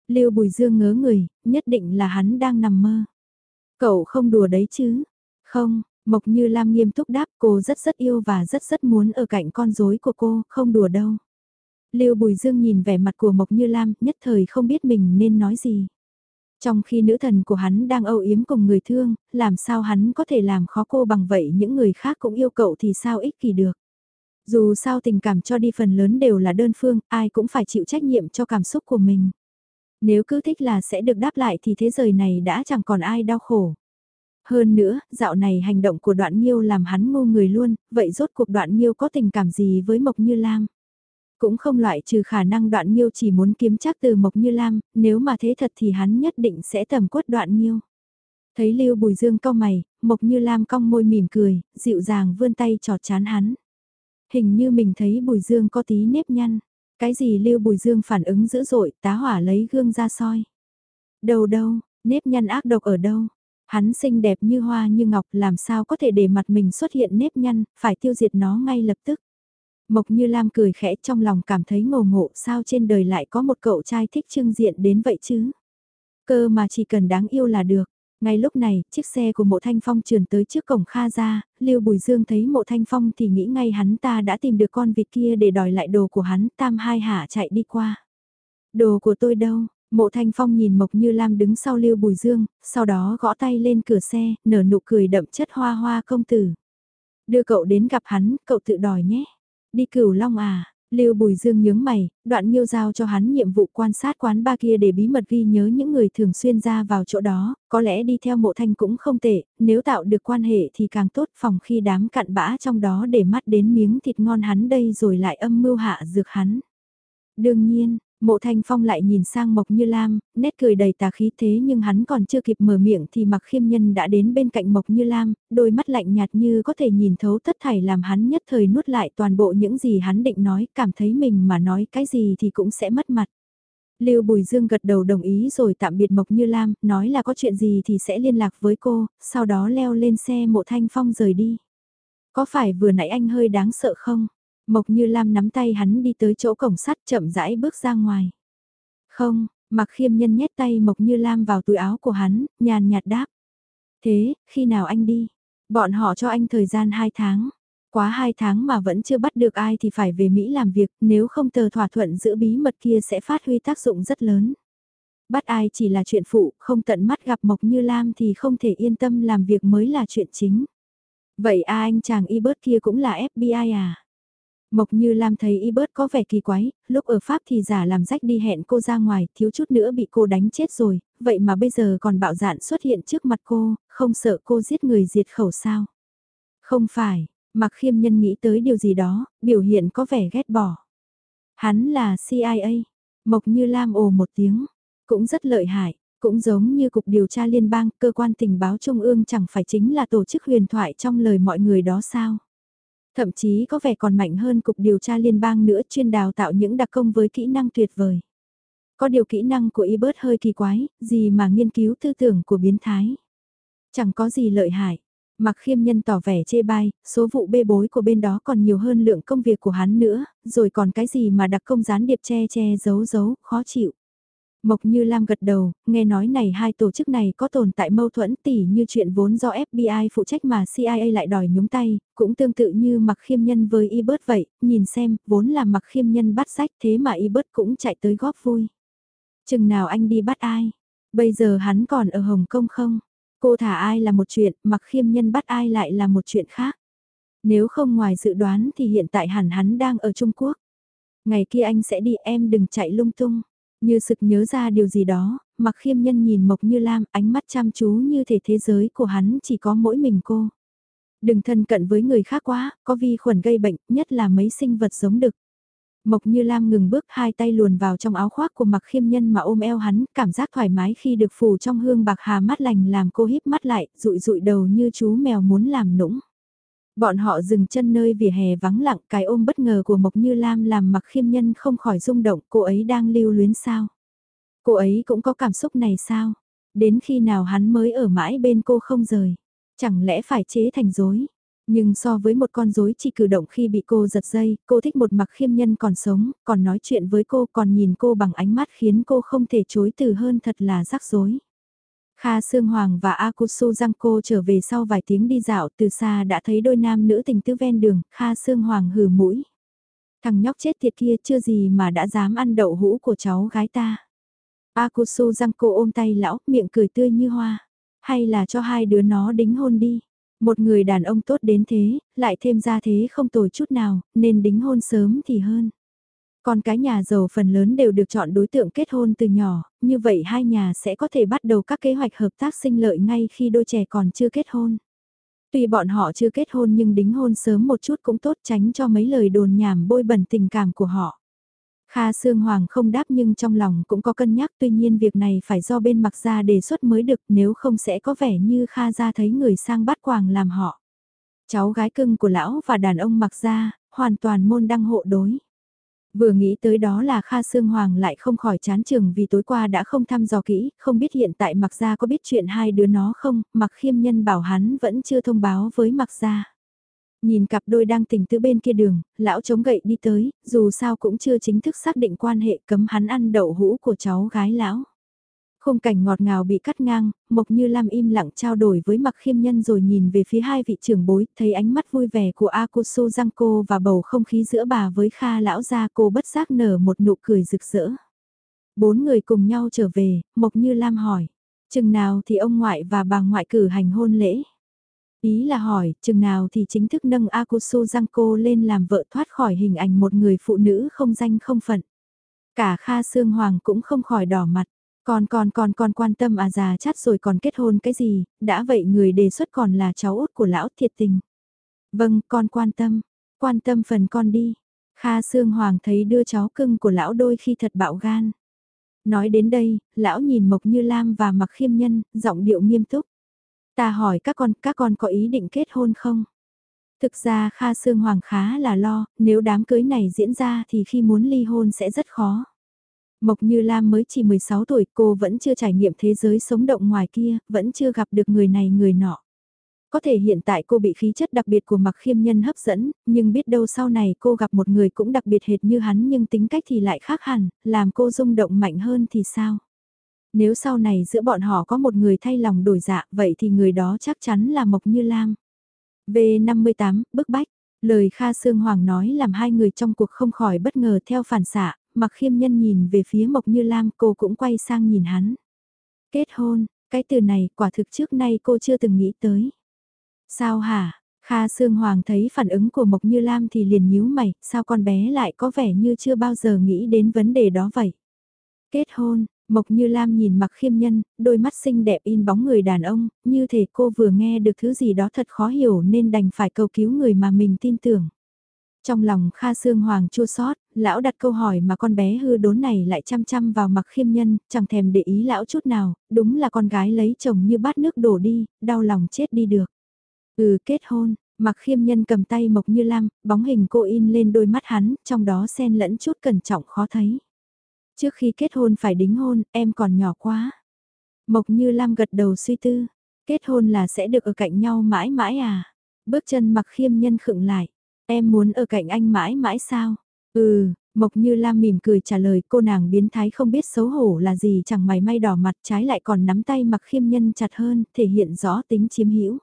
Speaker 1: Lưu Bùi Dương ngớ người, nhất định là hắn đang nằm mơ. Cậu không đùa đấy chứ? Không, Mộc Như Lam nghiêm túc đáp cô rất rất yêu và rất rất muốn ở cạnh con rối của cô, không đùa đâu. Lưu Bùi Dương nhìn vẻ mặt của Mộc Như Lam, nhất thời không biết mình nên nói gì. Trong khi nữ thần của hắn đang âu yếm cùng người thương, làm sao hắn có thể làm khó cô bằng vậy những người khác cũng yêu cậu thì sao ích kỳ được. Dù sao tình cảm cho đi phần lớn đều là đơn phương, ai cũng phải chịu trách nhiệm cho cảm xúc của mình. Nếu cứ thích là sẽ được đáp lại thì thế giới này đã chẳng còn ai đau khổ. Hơn nữa, dạo này hành động của đoạn nhiêu làm hắn ngu người luôn, vậy rốt cuộc đoạn nhiêu có tình cảm gì với Mộc Như Lam? Cũng không loại trừ khả năng đoạn nhiêu chỉ muốn kiếm chắc từ Mộc Như Lam, nếu mà thế thật thì hắn nhất định sẽ tầm quất đoạn nhiêu. Thấy Lưu Bùi Dương cau mày, Mộc Như Lam cong môi mỉm cười, dịu dàng vươn tay trọt chán hắn. Hình như mình thấy Bùi Dương có tí nếp nhăn. Cái gì Lưu Bùi Dương phản ứng dữ dội, tá hỏa lấy gương ra soi. Đâu đâu, nếp nhăn ác độc ở đâu? Hắn xinh đẹp như hoa như ngọc làm sao có thể để mặt mình xuất hiện nếp nhăn, phải tiêu diệt nó ngay lập tức. Mộc Như Lam cười khẽ trong lòng cảm thấy ngồ ngộ sao trên đời lại có một cậu trai thích trưng diện đến vậy chứ. Cơ mà chỉ cần đáng yêu là được. Ngay lúc này, chiếc xe của mộ thanh phong trườn tới trước cổng Kha ra, Lưu Bùi Dương thấy mộ thanh phong thì nghĩ ngay hắn ta đã tìm được con vịt kia để đòi lại đồ của hắn, tam hai hạ chạy đi qua. Đồ của tôi đâu? Mộ thanh phong nhìn Mộc Như Lam đứng sau Lưu Bùi Dương, sau đó gõ tay lên cửa xe, nở nụ cười đậm chất hoa hoa công tử. Đưa cậu đến gặp hắn, cậu tự đòi nhé. Đi cửu long à, Lưu Bùi Dương nhướng mày, đoạn Nhiêu giao cho hắn nhiệm vụ quan sát quán ba kia để bí mật ghi nhớ những người thường xuyên ra vào chỗ đó, có lẽ đi theo mộ thanh cũng không tệ, nếu tạo được quan hệ thì càng tốt phòng khi đám cặn bã trong đó để mắt đến miếng thịt ngon hắn đây rồi lại âm mưu hạ dược hắn. Đương nhiên, Mộ Thanh Phong lại nhìn sang Mộc Như Lam, nét cười đầy tà khí thế nhưng hắn còn chưa kịp mở miệng thì mặc khiêm nhân đã đến bên cạnh Mộc Như Lam, đôi mắt lạnh nhạt như có thể nhìn thấu tất thảy làm hắn nhất thời nuốt lại toàn bộ những gì hắn định nói, cảm thấy mình mà nói cái gì thì cũng sẽ mất mặt. Lưu Bùi Dương gật đầu đồng ý rồi tạm biệt Mộc Như Lam, nói là có chuyện gì thì sẽ liên lạc với cô, sau đó leo lên xe Mộ Thanh Phong rời đi. Có phải vừa nãy anh hơi đáng sợ không? Mộc Như Lam nắm tay hắn đi tới chỗ cổng sắt chậm rãi bước ra ngoài. Không, mặc khiêm nhân nhét tay Mộc Như Lam vào túi áo của hắn, nhàn nhạt đáp. Thế, khi nào anh đi? Bọn họ cho anh thời gian 2 tháng. Quá 2 tháng mà vẫn chưa bắt được ai thì phải về Mỹ làm việc, nếu không tờ thỏa thuận giữ bí mật kia sẽ phát huy tác dụng rất lớn. Bắt ai chỉ là chuyện phụ, không tận mắt gặp Mộc Như Lam thì không thể yên tâm làm việc mới là chuyện chính. Vậy à anh chàng y bớt kia cũng là FBI à? Mộc Như Lam thấy y bớt có vẻ kỳ quái, lúc ở Pháp thì giả làm rách đi hẹn cô ra ngoài, thiếu chút nữa bị cô đánh chết rồi, vậy mà bây giờ còn bạo dạn xuất hiện trước mặt cô, không sợ cô giết người diệt khẩu sao? Không phải, mặc khiêm nhân nghĩ tới điều gì đó, biểu hiện có vẻ ghét bỏ. Hắn là CIA, Mộc Như Lam ồ một tiếng, cũng rất lợi hại, cũng giống như Cục Điều tra Liên bang, cơ quan tình báo Trung ương chẳng phải chính là tổ chức huyền thoại trong lời mọi người đó sao? Thậm chí có vẻ còn mạnh hơn cục điều tra liên bang nữa chuyên đào tạo những đặc công với kỹ năng tuyệt vời. Có điều kỹ năng của y bớt hơi kỳ quái, gì mà nghiên cứu tư tưởng của biến thái. Chẳng có gì lợi hại. Mặc khiêm nhân tỏ vẻ chê bai, số vụ bê bối của bên đó còn nhiều hơn lượng công việc của hắn nữa, rồi còn cái gì mà đặc công gián điệp che che giấu giấu, khó chịu. Mộc Như Lam gật đầu, nghe nói này hai tổ chức này có tồn tại mâu thuẫn tỉ như chuyện vốn do FBI phụ trách mà CIA lại đòi nhúng tay, cũng tương tự như mặc khiêm nhân với Ebert vậy, nhìn xem, vốn là mặc khiêm nhân bắt sách thế mà Ebert cũng chạy tới góp vui. Chừng nào anh đi bắt ai? Bây giờ hắn còn ở Hồng Kông không? Cô thả ai là một chuyện, mặc khiêm nhân bắt ai lại là một chuyện khác. Nếu không ngoài dự đoán thì hiện tại hẳn hắn đang ở Trung Quốc. Ngày kia anh sẽ đi em đừng chạy lung tung. Như sực nhớ ra điều gì đó, mặc khiêm nhân nhìn Mộc Như Lam ánh mắt chăm chú như thể thế giới của hắn chỉ có mỗi mình cô. Đừng thân cận với người khác quá, có vi khuẩn gây bệnh, nhất là mấy sinh vật giống đực. Mộc Như Lam ngừng bước hai tay luồn vào trong áo khoác của mặc khiêm nhân mà ôm eo hắn, cảm giác thoải mái khi được phủ trong hương bạc hà mát lành làm cô híp mắt lại, rụi rụi đầu như chú mèo muốn làm nũng. Bọn họ dừng chân nơi vỉa hè vắng lặng cái ôm bất ngờ của Mộc Như Lam làm mặc khiêm nhân không khỏi rung động cô ấy đang lưu luyến sao. Cô ấy cũng có cảm xúc này sao? Đến khi nào hắn mới ở mãi bên cô không rời? Chẳng lẽ phải chế thành dối? Nhưng so với một con rối chỉ cử động khi bị cô giật dây, cô thích một mặc khiêm nhân còn sống, còn nói chuyện với cô còn nhìn cô bằng ánh mắt khiến cô không thể chối từ hơn thật là rắc rối. Kha Sương Hoàng và Akusu Giangco trở về sau vài tiếng đi dạo từ xa đã thấy đôi nam nữ tình tứ ven đường, Kha Sương Hoàng hừ mũi. Thằng nhóc chết tiệt kia chưa gì mà đã dám ăn đậu hũ của cháu gái ta. Akusu Giangco ôm tay lão, miệng cười tươi như hoa. Hay là cho hai đứa nó đính hôn đi. Một người đàn ông tốt đến thế, lại thêm ra thế không tồi chút nào, nên đính hôn sớm thì hơn. Còn cái nhà giàu phần lớn đều được chọn đối tượng kết hôn từ nhỏ, như vậy hai nhà sẽ có thể bắt đầu các kế hoạch hợp tác sinh lợi ngay khi đôi trẻ còn chưa kết hôn. Tuy bọn họ chưa kết hôn nhưng đính hôn sớm một chút cũng tốt tránh cho mấy lời đồn nhảm bôi bẩn tình cảm của họ. Kha Sương Hoàng không đáp nhưng trong lòng cũng có cân nhắc tuy nhiên việc này phải do bên mặc gia đề xuất mới được nếu không sẽ có vẻ như Kha gia thấy người sang bắt quàng làm họ. Cháu gái cưng của lão và đàn ông mặc gia, hoàn toàn môn đăng hộ đối. Vừa nghĩ tới đó là Kha Sương Hoàng lại không khỏi chán trường vì tối qua đã không thăm dò kỹ, không biết hiện tại Mặc Gia có biết chuyện hai đứa nó không, Mặc Khiêm Nhân bảo hắn vẫn chưa thông báo với Mặc Gia. Nhìn cặp đôi đang tỉnh từ bên kia đường, lão chống gậy đi tới, dù sao cũng chưa chính thức xác định quan hệ cấm hắn ăn đậu hũ của cháu gái lão. Khung cảnh ngọt ngào bị cắt ngang, Mộc Như Lam im lặng trao đổi với mặc khiêm nhân rồi nhìn về phía hai vị trưởng bối, thấy ánh mắt vui vẻ của Akusu Giangco và bầu không khí giữa bà với Kha lão gia cô bất giác nở một nụ cười rực rỡ. Bốn người cùng nhau trở về, Mộc Như Lam hỏi, chừng nào thì ông ngoại và bà ngoại cử hành hôn lễ. Ý là hỏi, chừng nào thì chính thức nâng Akusu Giangco lên làm vợ thoát khỏi hình ảnh một người phụ nữ không danh không phận. Cả Kha Sương Hoàng cũng không khỏi đỏ mặt. Còn còn còn còn quan tâm à già chát rồi còn kết hôn cái gì, đã vậy người đề xuất còn là cháu út của lão thiệt tình. Vâng, con quan tâm, quan tâm phần con đi. Kha Sương Hoàng thấy đưa cháu cưng của lão đôi khi thật bạo gan. Nói đến đây, lão nhìn Mộc Như Lam và mặc khiêm nhân, giọng điệu nghiêm túc. Ta hỏi các con, các con có ý định kết hôn không? Thực ra Kha Sương Hoàng khá là lo, nếu đám cưới này diễn ra thì khi muốn ly hôn sẽ rất khó. Mộc Như Lam mới chỉ 16 tuổi, cô vẫn chưa trải nghiệm thế giới sống động ngoài kia, vẫn chưa gặp được người này người nọ. Có thể hiện tại cô bị khí chất đặc biệt của mặc khiêm nhân hấp dẫn, nhưng biết đâu sau này cô gặp một người cũng đặc biệt hệt như hắn nhưng tính cách thì lại khác hẳn, làm cô rung động mạnh hơn thì sao? Nếu sau này giữa bọn họ có một người thay lòng đổi dạ, vậy thì người đó chắc chắn là Mộc Như Lam. V58, bức bách. Lời Kha Sương Hoàng nói làm hai người trong cuộc không khỏi bất ngờ theo phản xạ, mặc khiêm nhân nhìn về phía Mộc Như Lam cô cũng quay sang nhìn hắn. Kết hôn, cái từ này quả thực trước nay cô chưa từng nghĩ tới. Sao hả? Kha Sương Hoàng thấy phản ứng của Mộc Như Lam thì liền nhíu mày, sao con bé lại có vẻ như chưa bao giờ nghĩ đến vấn đề đó vậy? Kết hôn, Mộc Như Lam nhìn mặc khiêm nhân, đôi mắt xinh đẹp in bóng người đàn ông, như thể cô vừa nghe được thứ gì đó thật khó hiểu nên đành phải cầu cứu người mà mình tin tưởng. Trong lòng Kha Sương Hoàng chua xót, lão đặt câu hỏi mà con bé hư đốn này lại chăm chăm vào mặc khiêm nhân, chẳng thèm để ý lão chút nào, đúng là con gái lấy chồng như bát nước đổ đi, đau lòng chết đi được. Ừ kết hôn, mặc khiêm nhân cầm tay Mộc Như Lam, bóng hình cô in lên đôi mắt hắn, trong đó xen lẫn chút cẩn trọng khó thấy. Trước khi kết hôn phải đính hôn, em còn nhỏ quá. Mộc Như Lam gật đầu suy tư, kết hôn là sẽ được ở cạnh nhau mãi mãi à. Bước chân mặc khiêm nhân khựng lại, em muốn ở cạnh anh mãi mãi sao? Ừ, Mộc Như Lam mỉm cười trả lời cô nàng biến thái không biết xấu hổ là gì chẳng mày may đỏ mặt trái lại còn nắm tay mặc khiêm nhân chặt hơn, thể hiện rõ tính chiếm hữu.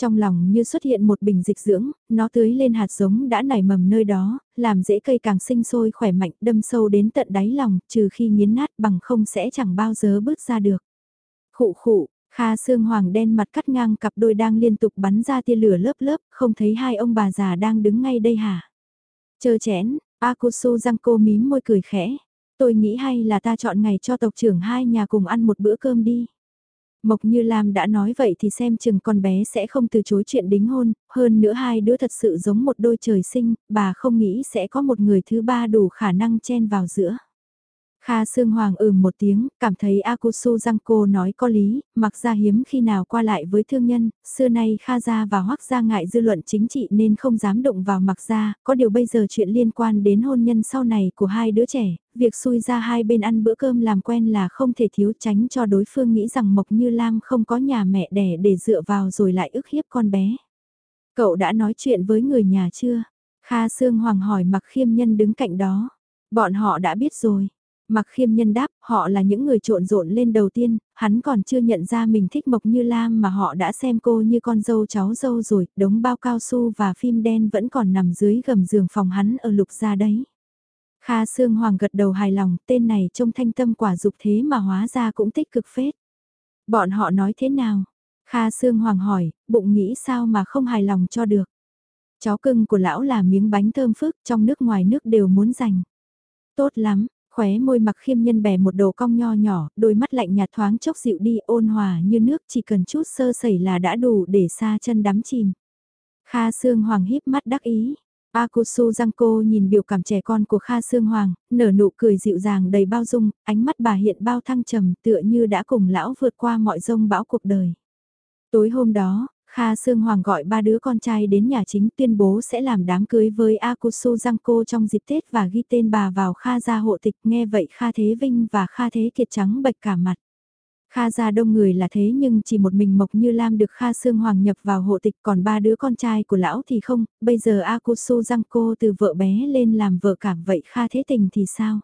Speaker 1: Trong lòng như xuất hiện một bình dịch dưỡng, nó tưới lên hạt giống đã nảy mầm nơi đó, làm rễ cây càng sinh sôi khỏe mạnh đâm sâu đến tận đáy lòng, trừ khi nghiến nát bằng không sẽ chẳng bao giờ bước ra được. Khụ khụ, Kha Sương Hoàng đen mặt cắt ngang cặp đôi đang liên tục bắn ra tia lửa lớp lớp, không thấy hai ông bà già đang đứng ngay đây hả? Chờ chén, Akusu răng cô mím môi cười khẽ. Tôi nghĩ hay là ta chọn ngày cho tộc trưởng hai nhà cùng ăn một bữa cơm đi. Mộc Như Lam đã nói vậy thì xem chừng con bé sẽ không từ chối chuyện đính hôn, hơn nữa hai đứa thật sự giống một đôi trời sinh, bà không nghĩ sẽ có một người thứ ba đủ khả năng chen vào giữa. Kha Sương Hoàng ừm một tiếng, cảm thấy Akusu Giangco nói có lý, mặc ra hiếm khi nào qua lại với thương nhân, xưa nay Kha gia và Hoắc gia ngại dư luận chính trị nên không dám động vào mặc gia, có điều bây giờ chuyện liên quan đến hôn nhân sau này của hai đứa trẻ, việc xui ra hai bên ăn bữa cơm làm quen là không thể thiếu tránh cho đối phương nghĩ rằng Mộc Như Lam không có nhà mẹ đẻ để dựa vào rồi lại ức hiếp con bé. Cậu đã nói chuyện với người nhà chưa? Kha Sương Hoàng hỏi mặc khiêm nhân đứng cạnh đó. Bọn họ đã biết rồi. Mặc khiêm nhân đáp, họ là những người trộn rộn lên đầu tiên, hắn còn chưa nhận ra mình thích Mộc Như Lam mà họ đã xem cô như con dâu cháu dâu rồi, đống bao cao su và phim đen vẫn còn nằm dưới gầm giường phòng hắn ở lục gia đấy. Kha Sương Hoàng gật đầu hài lòng, tên này trông thanh tâm quả dục thế mà hóa ra cũng tích cực phết. Bọn họ nói thế nào? Kha Sương Hoàng hỏi, bụng nghĩ sao mà không hài lòng cho được. Chó cưng của lão là miếng bánh thơm phức trong nước ngoài nước đều muốn dành. Tốt lắm, khóe môi mặc khiêm nhân bẻ một đầu cong nho nhỏ, đôi mắt lạnh nhạt thoáng chốc dịu đi ôn hòa như nước chỉ cần chút sơ sẩy là đã đủ để xa chân đắm chìm. Kha Sương Hoàng híp mắt đắc ý. Akusu Giangco nhìn biểu cảm trẻ con của Kha Sương Hoàng, nở nụ cười dịu dàng đầy bao dung, ánh mắt bà hiện bao thăng trầm tựa như đã cùng lão vượt qua mọi rông bão cuộc đời. Tối hôm đó, Kha Sương Hoàng gọi ba đứa con trai đến nhà chính tuyên bố sẽ làm đám cưới với Akusu Giangco trong dịp Tết và ghi tên bà vào Kha gia hộ tịch nghe vậy Kha Thế Vinh và Kha Thế Kiệt trắng bệch cả mặt. Kha gia đông người là thế nhưng chỉ một mình Mộc Như Lam được Kha Sương Hoàng nhập vào hộ tịch còn ba đứa con trai của lão thì không, bây giờ Akusu Giangco từ vợ bé lên làm vợ cả vậy Kha Thế Tình thì sao?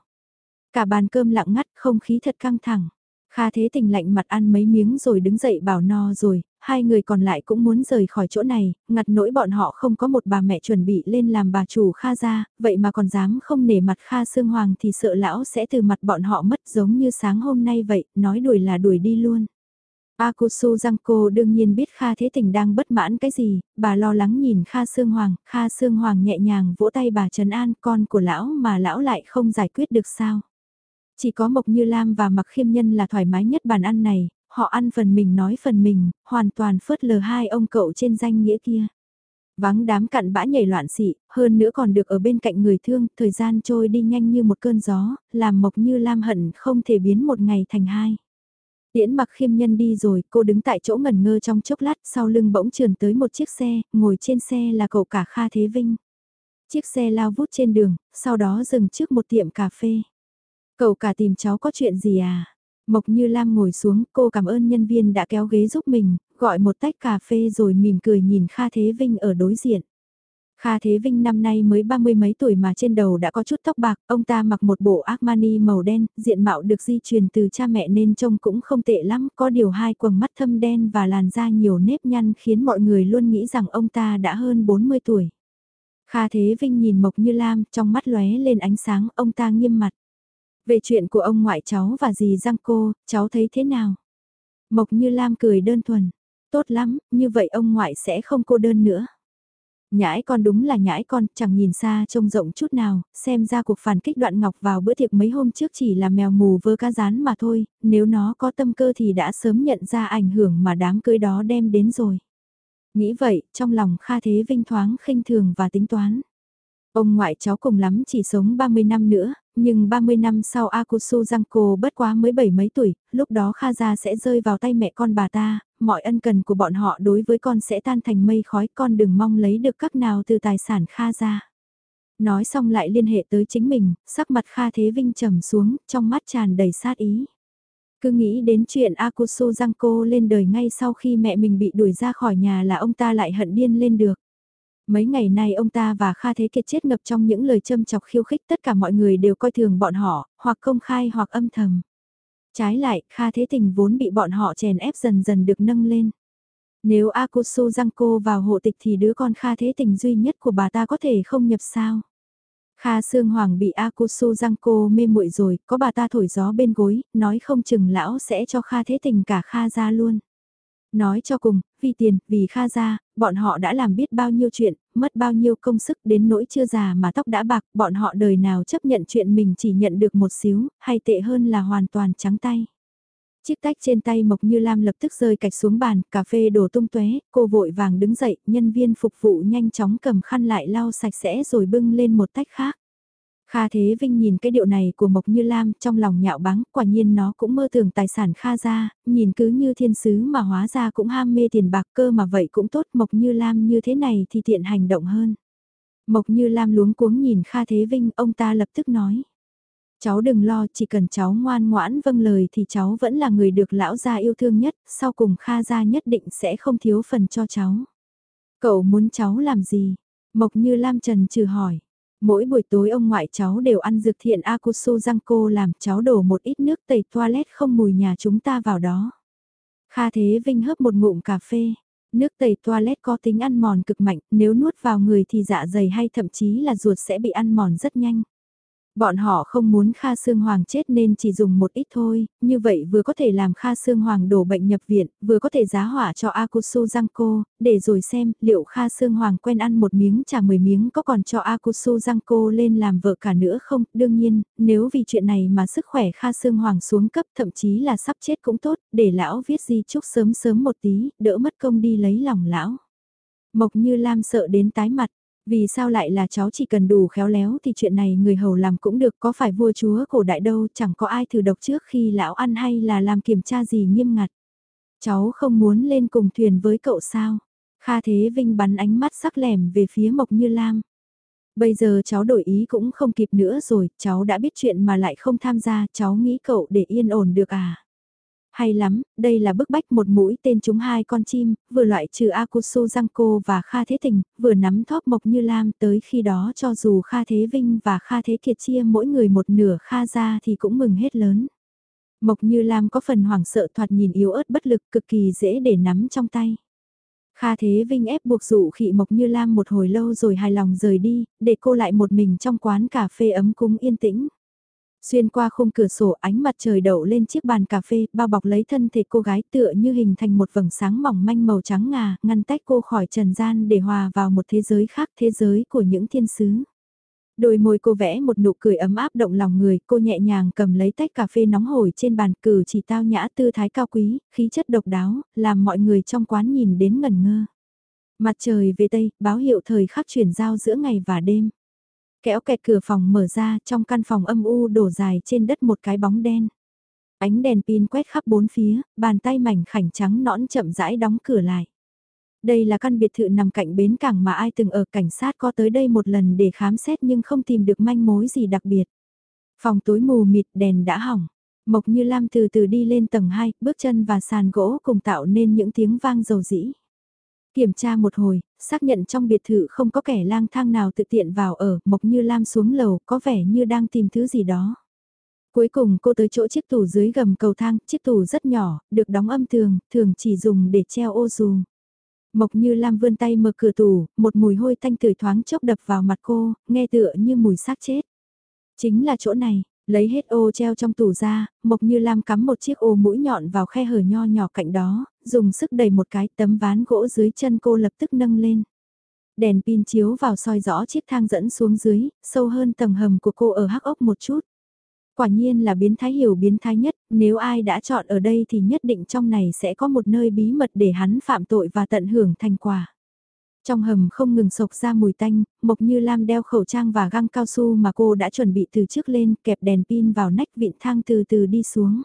Speaker 1: Cả bàn cơm lặng ngắt không khí thật căng thẳng. Kha Thế Tình lạnh mặt ăn mấy miếng rồi đứng dậy bảo no rồi, hai người còn lại cũng muốn rời khỏi chỗ này, ngặt nỗi bọn họ không có một bà mẹ chuẩn bị lên làm bà chủ Kha ra, vậy mà còn dám không nể mặt Kha Sương Hoàng thì sợ lão sẽ từ mặt bọn họ mất giống như sáng hôm nay vậy, nói đuổi là đuổi đi luôn. Akusu Giangco đương nhiên biết Kha Thế Tình đang bất mãn cái gì, bà lo lắng nhìn Kha Sương Hoàng, Kha Sương Hoàng nhẹ nhàng vỗ tay bà Trần An con của lão mà lão lại không giải quyết được sao. Chỉ có Mộc Như Lam và Mặc Khiêm Nhân là thoải mái nhất bàn ăn này, họ ăn phần mình nói phần mình, hoàn toàn phớt lờ hai ông cậu trên danh nghĩa kia. Vắng đám cặn bã nhảy loạn xị, hơn nữa còn được ở bên cạnh người thương, thời gian trôi đi nhanh như một cơn gió, làm Mộc Như Lam hận không thể biến một ngày thành hai. Tiễn mặc khiêm nhân đi rồi, cô đứng tại chỗ ngẩn ngơ trong chốc lát, sau lưng bỗng trườn tới một chiếc xe, ngồi trên xe là cậu cả Kha Thế Vinh. Chiếc xe lao vút trên đường, sau đó dừng trước một tiệm cà phê. Cậu cả tìm cháu có chuyện gì à? Mộc Như Lam ngồi xuống, cô cảm ơn nhân viên đã kéo ghế giúp mình, gọi một tách cà phê rồi mỉm cười nhìn Kha Thế Vinh ở đối diện. Kha Thế Vinh năm nay mới ba mươi mấy tuổi mà trên đầu đã có chút tóc bạc, ông ta mặc một bộ Armani màu đen, diện mạo được di truyền từ cha mẹ nên trông cũng không tệ lắm, có điều hai quầng mắt thâm đen và làn da nhiều nếp nhăn khiến mọi người luôn nghĩ rằng ông ta đã hơn 40 tuổi. Kha Thế Vinh nhìn Mộc Như Lam, trong mắt lóe lên ánh sáng, ông ta nghiêm mặt. Về chuyện của ông ngoại cháu và dì Giang cô, cháu thấy thế nào? Mộc Như Lam cười đơn thuần. Tốt lắm, như vậy ông ngoại sẽ không cô đơn nữa. Nhãi con đúng là nhãi con, chẳng nhìn xa trông rộng chút nào, xem ra cuộc phản kích đoạn ngọc vào bữa tiệc mấy hôm trước chỉ là mèo mù vơ cá rán mà thôi, nếu nó có tâm cơ thì đã sớm nhận ra ảnh hưởng mà đám cưới đó đem đến rồi. Nghĩ vậy, trong lòng Kha Thế Vinh thoáng khinh thường và tính toán. Ông ngoại cháu cùng lắm chỉ sống 30 năm nữa, nhưng 30 năm sau Akusu Giangco bất quá mới bảy mấy tuổi, lúc đó Kha Gia sẽ rơi vào tay mẹ con bà ta, mọi ân cần của bọn họ đối với con sẽ tan thành mây khói, con đừng mong lấy được các nào từ tài sản Kha Gia. Nói xong lại liên hệ tới chính mình, sắc mặt Kha Thế Vinh trầm xuống, trong mắt tràn đầy sát ý. Cứ nghĩ đến chuyện Akusu Giangco lên đời ngay sau khi mẹ mình bị đuổi ra khỏi nhà là ông ta lại hận điên lên được. Mấy ngày nay ông ta và Kha Thế Kiệt chết ngập trong những lời châm chọc khiêu khích tất cả mọi người đều coi thường bọn họ, hoặc công khai hoặc âm thầm. Trái lại, Kha Thế Tình vốn bị bọn họ chèn ép dần dần được nâng lên. Nếu Akusu Giangco vào hộ tịch thì đứa con Kha Thế Tình duy nhất của bà ta có thể không nhập sao. Kha Sương Hoàng bị Akusu Giangco mê muội rồi, có bà ta thổi gió bên gối, nói không chừng lão sẽ cho Kha Thế Tình cả Kha ra luôn. Nói cho cùng, vì tiền, vì Kha gia, bọn họ đã làm biết bao nhiêu chuyện, mất bao nhiêu công sức đến nỗi chưa già mà tóc đã bạc, bọn họ đời nào chấp nhận chuyện mình chỉ nhận được một xíu, hay tệ hơn là hoàn toàn trắng tay. Chiếc tách trên tay Mộc Như Lam lập tức rơi cạch xuống bàn, cà phê đổ tung tóe, cô vội vàng đứng dậy, nhân viên phục vụ nhanh chóng cầm khăn lại lau sạch sẽ rồi bưng lên một tách khác. Kha Thế Vinh nhìn cái điệu này của Mộc Như Lam trong lòng nhạo báng, quả nhiên nó cũng mơ tưởng tài sản Kha ra, nhìn cứ như thiên sứ mà hóa ra cũng ham mê tiền bạc cơ mà vậy cũng tốt Mộc Như Lam như thế này thì tiện hành động hơn. Mộc Như Lam luống cuống nhìn Kha Thế Vinh, ông ta lập tức nói. Cháu đừng lo, chỉ cần cháu ngoan ngoãn vâng lời thì cháu vẫn là người được lão gia yêu thương nhất, sau cùng Kha gia nhất định sẽ không thiếu phần cho cháu. Cậu muốn cháu làm gì? Mộc Như Lam trần trừ hỏi. Mỗi buổi tối ông ngoại cháu đều ăn dược thiện Akusu Giangco làm cháu đổ một ít nước tẩy toilet không mùi nhà chúng ta vào đó. Kha Thế Vinh hớp một ngụm cà phê. Nước tẩy toilet có tính ăn mòn cực mạnh, nếu nuốt vào người thì dạ dày hay thậm chí là ruột sẽ bị ăn mòn rất nhanh. Bọn họ không muốn Kha Sương Hoàng chết nên chỉ dùng một ít thôi, như vậy vừa có thể làm Kha Sương Hoàng đổ bệnh nhập viện, vừa có thể giá hỏa cho Akusu Giangco, để rồi xem liệu Kha Sương Hoàng quen ăn một miếng trả 10 miếng có còn cho Akusu Giangco lên làm vợ cả nữa không. Đương nhiên, nếu vì chuyện này mà sức khỏe Kha Sương Hoàng xuống cấp thậm chí là sắp chết cũng tốt, để lão viết di chúc sớm sớm một tí, đỡ mất công đi lấy lòng lão. Mộc như Lam sợ đến tái mặt, vì sao lại là cháu chỉ cần đủ khéo léo thì chuyện này người hầu làm cũng được có phải vua chúa cổ đại đâu chẳng có ai thử độc trước khi lão ăn hay là làm kiểm tra gì nghiêm ngặt. Cháu không muốn lên cùng thuyền với cậu sao? Kha Thế Vinh bắn ánh mắt sắc lẻm về phía Mộc Như Lam. Bây giờ cháu đổi ý cũng không kịp nữa rồi, cháu đã biết chuyện mà lại không tham gia, cháu nghĩ cậu để yên ổn được à? Hay lắm, đây là bức bách một mũi tên chúng hai con chim, vừa loại trừ Akusu Giangco và Kha Thế Tình, vừa nắm thóp Mộc Như Lam tới khi đó cho dù Kha Thế Vinh và Kha Thế Kiệt chia mỗi người một nửa Kha ra thì cũng mừng hết lớn. Mộc Như Lam có phần hoảng sợ thoạt nhìn yếu ớt bất lực cực kỳ dễ để nắm trong tay. Kha Thế Vinh ép buộc dụ khị Mộc Như Lam một hồi lâu rồi hài lòng rời đi, để cô lại một mình trong quán cà phê ấm cúng yên tĩnh. Xuyên qua khung cửa sổ ánh mặt trời đậu lên chiếc bàn cà phê, bao bọc lấy thân thể cô gái tựa như hình thành một vầng sáng mỏng manh màu trắng ngà, ngăn tách cô khỏi trần gian để hòa vào một thế giới khác, thế giới của những thiên sứ. Đôi môi cô vẽ một nụ cười ấm áp động lòng người, cô nhẹ nhàng cầm lấy tách cà phê nóng hổi trên bàn cử chỉ tao nhã tư thái cao quý, khí chất độc đáo, làm mọi người trong quán nhìn đến ngẩn ngơ. Mặt trời về Tây, báo hiệu thời khắc chuyển giao giữa ngày và đêm. Kéo kẹt cửa phòng mở ra, trong căn phòng âm u đổ dài trên đất một cái bóng đen. Ánh đèn pin quét khắp bốn phía, bàn tay mảnh khảnh trắng nõn chậm rãi đóng cửa lại. Đây là căn biệt thự nằm cạnh bến cảng mà ai từng ở cảnh sát có tới đây một lần để khám xét nhưng không tìm được manh mối gì đặc biệt. Phòng tối mù mịt đèn đã hỏng. Mộc Như Lam từ từ đi lên tầng 2, bước chân và sàn gỗ cùng tạo nên những tiếng vang dầu dĩ. Kiểm tra một hồi, xác nhận trong biệt thự không có kẻ lang thang nào tự tiện vào ở, Mộc Như Lam xuống lầu, có vẻ như đang tìm thứ gì đó. Cuối cùng cô tới chỗ chiếc tủ dưới gầm cầu thang, chiếc tủ rất nhỏ, được đóng âm tường, thường chỉ dùng để treo ô dù. Mộc Như Lam vươn tay mở cửa tủ, một mùi hôi tanh tưởi thoáng chốc đập vào mặt cô, nghe tựa như mùi xác chết. Chính là chỗ này, lấy hết ô treo trong tủ ra, Mộc Như Lam cắm một chiếc ô mũi nhọn vào khe hở nho nhỏ cạnh đó, dùng sức đẩy một cái tấm ván gỗ dưới chân cô lập tức nâng lên. Đèn pin chiếu vào soi rõ chiếc thang dẫn xuống dưới, sâu hơn tầng hầm của cô ở hắc ốc một chút. Quả nhiên là biến thái hiểu biến thái nhất, nếu ai đã chọn ở đây thì nhất định trong này sẽ có một nơi bí mật để hắn phạm tội và tận hưởng thành quả. Trong hầm không ngừng sộc ra mùi tanh, Mộc Như Lam đeo khẩu trang và găng cao su mà cô đã chuẩn bị từ trước lên, kẹp đèn pin vào nách vịn thang từ từ đi xuống.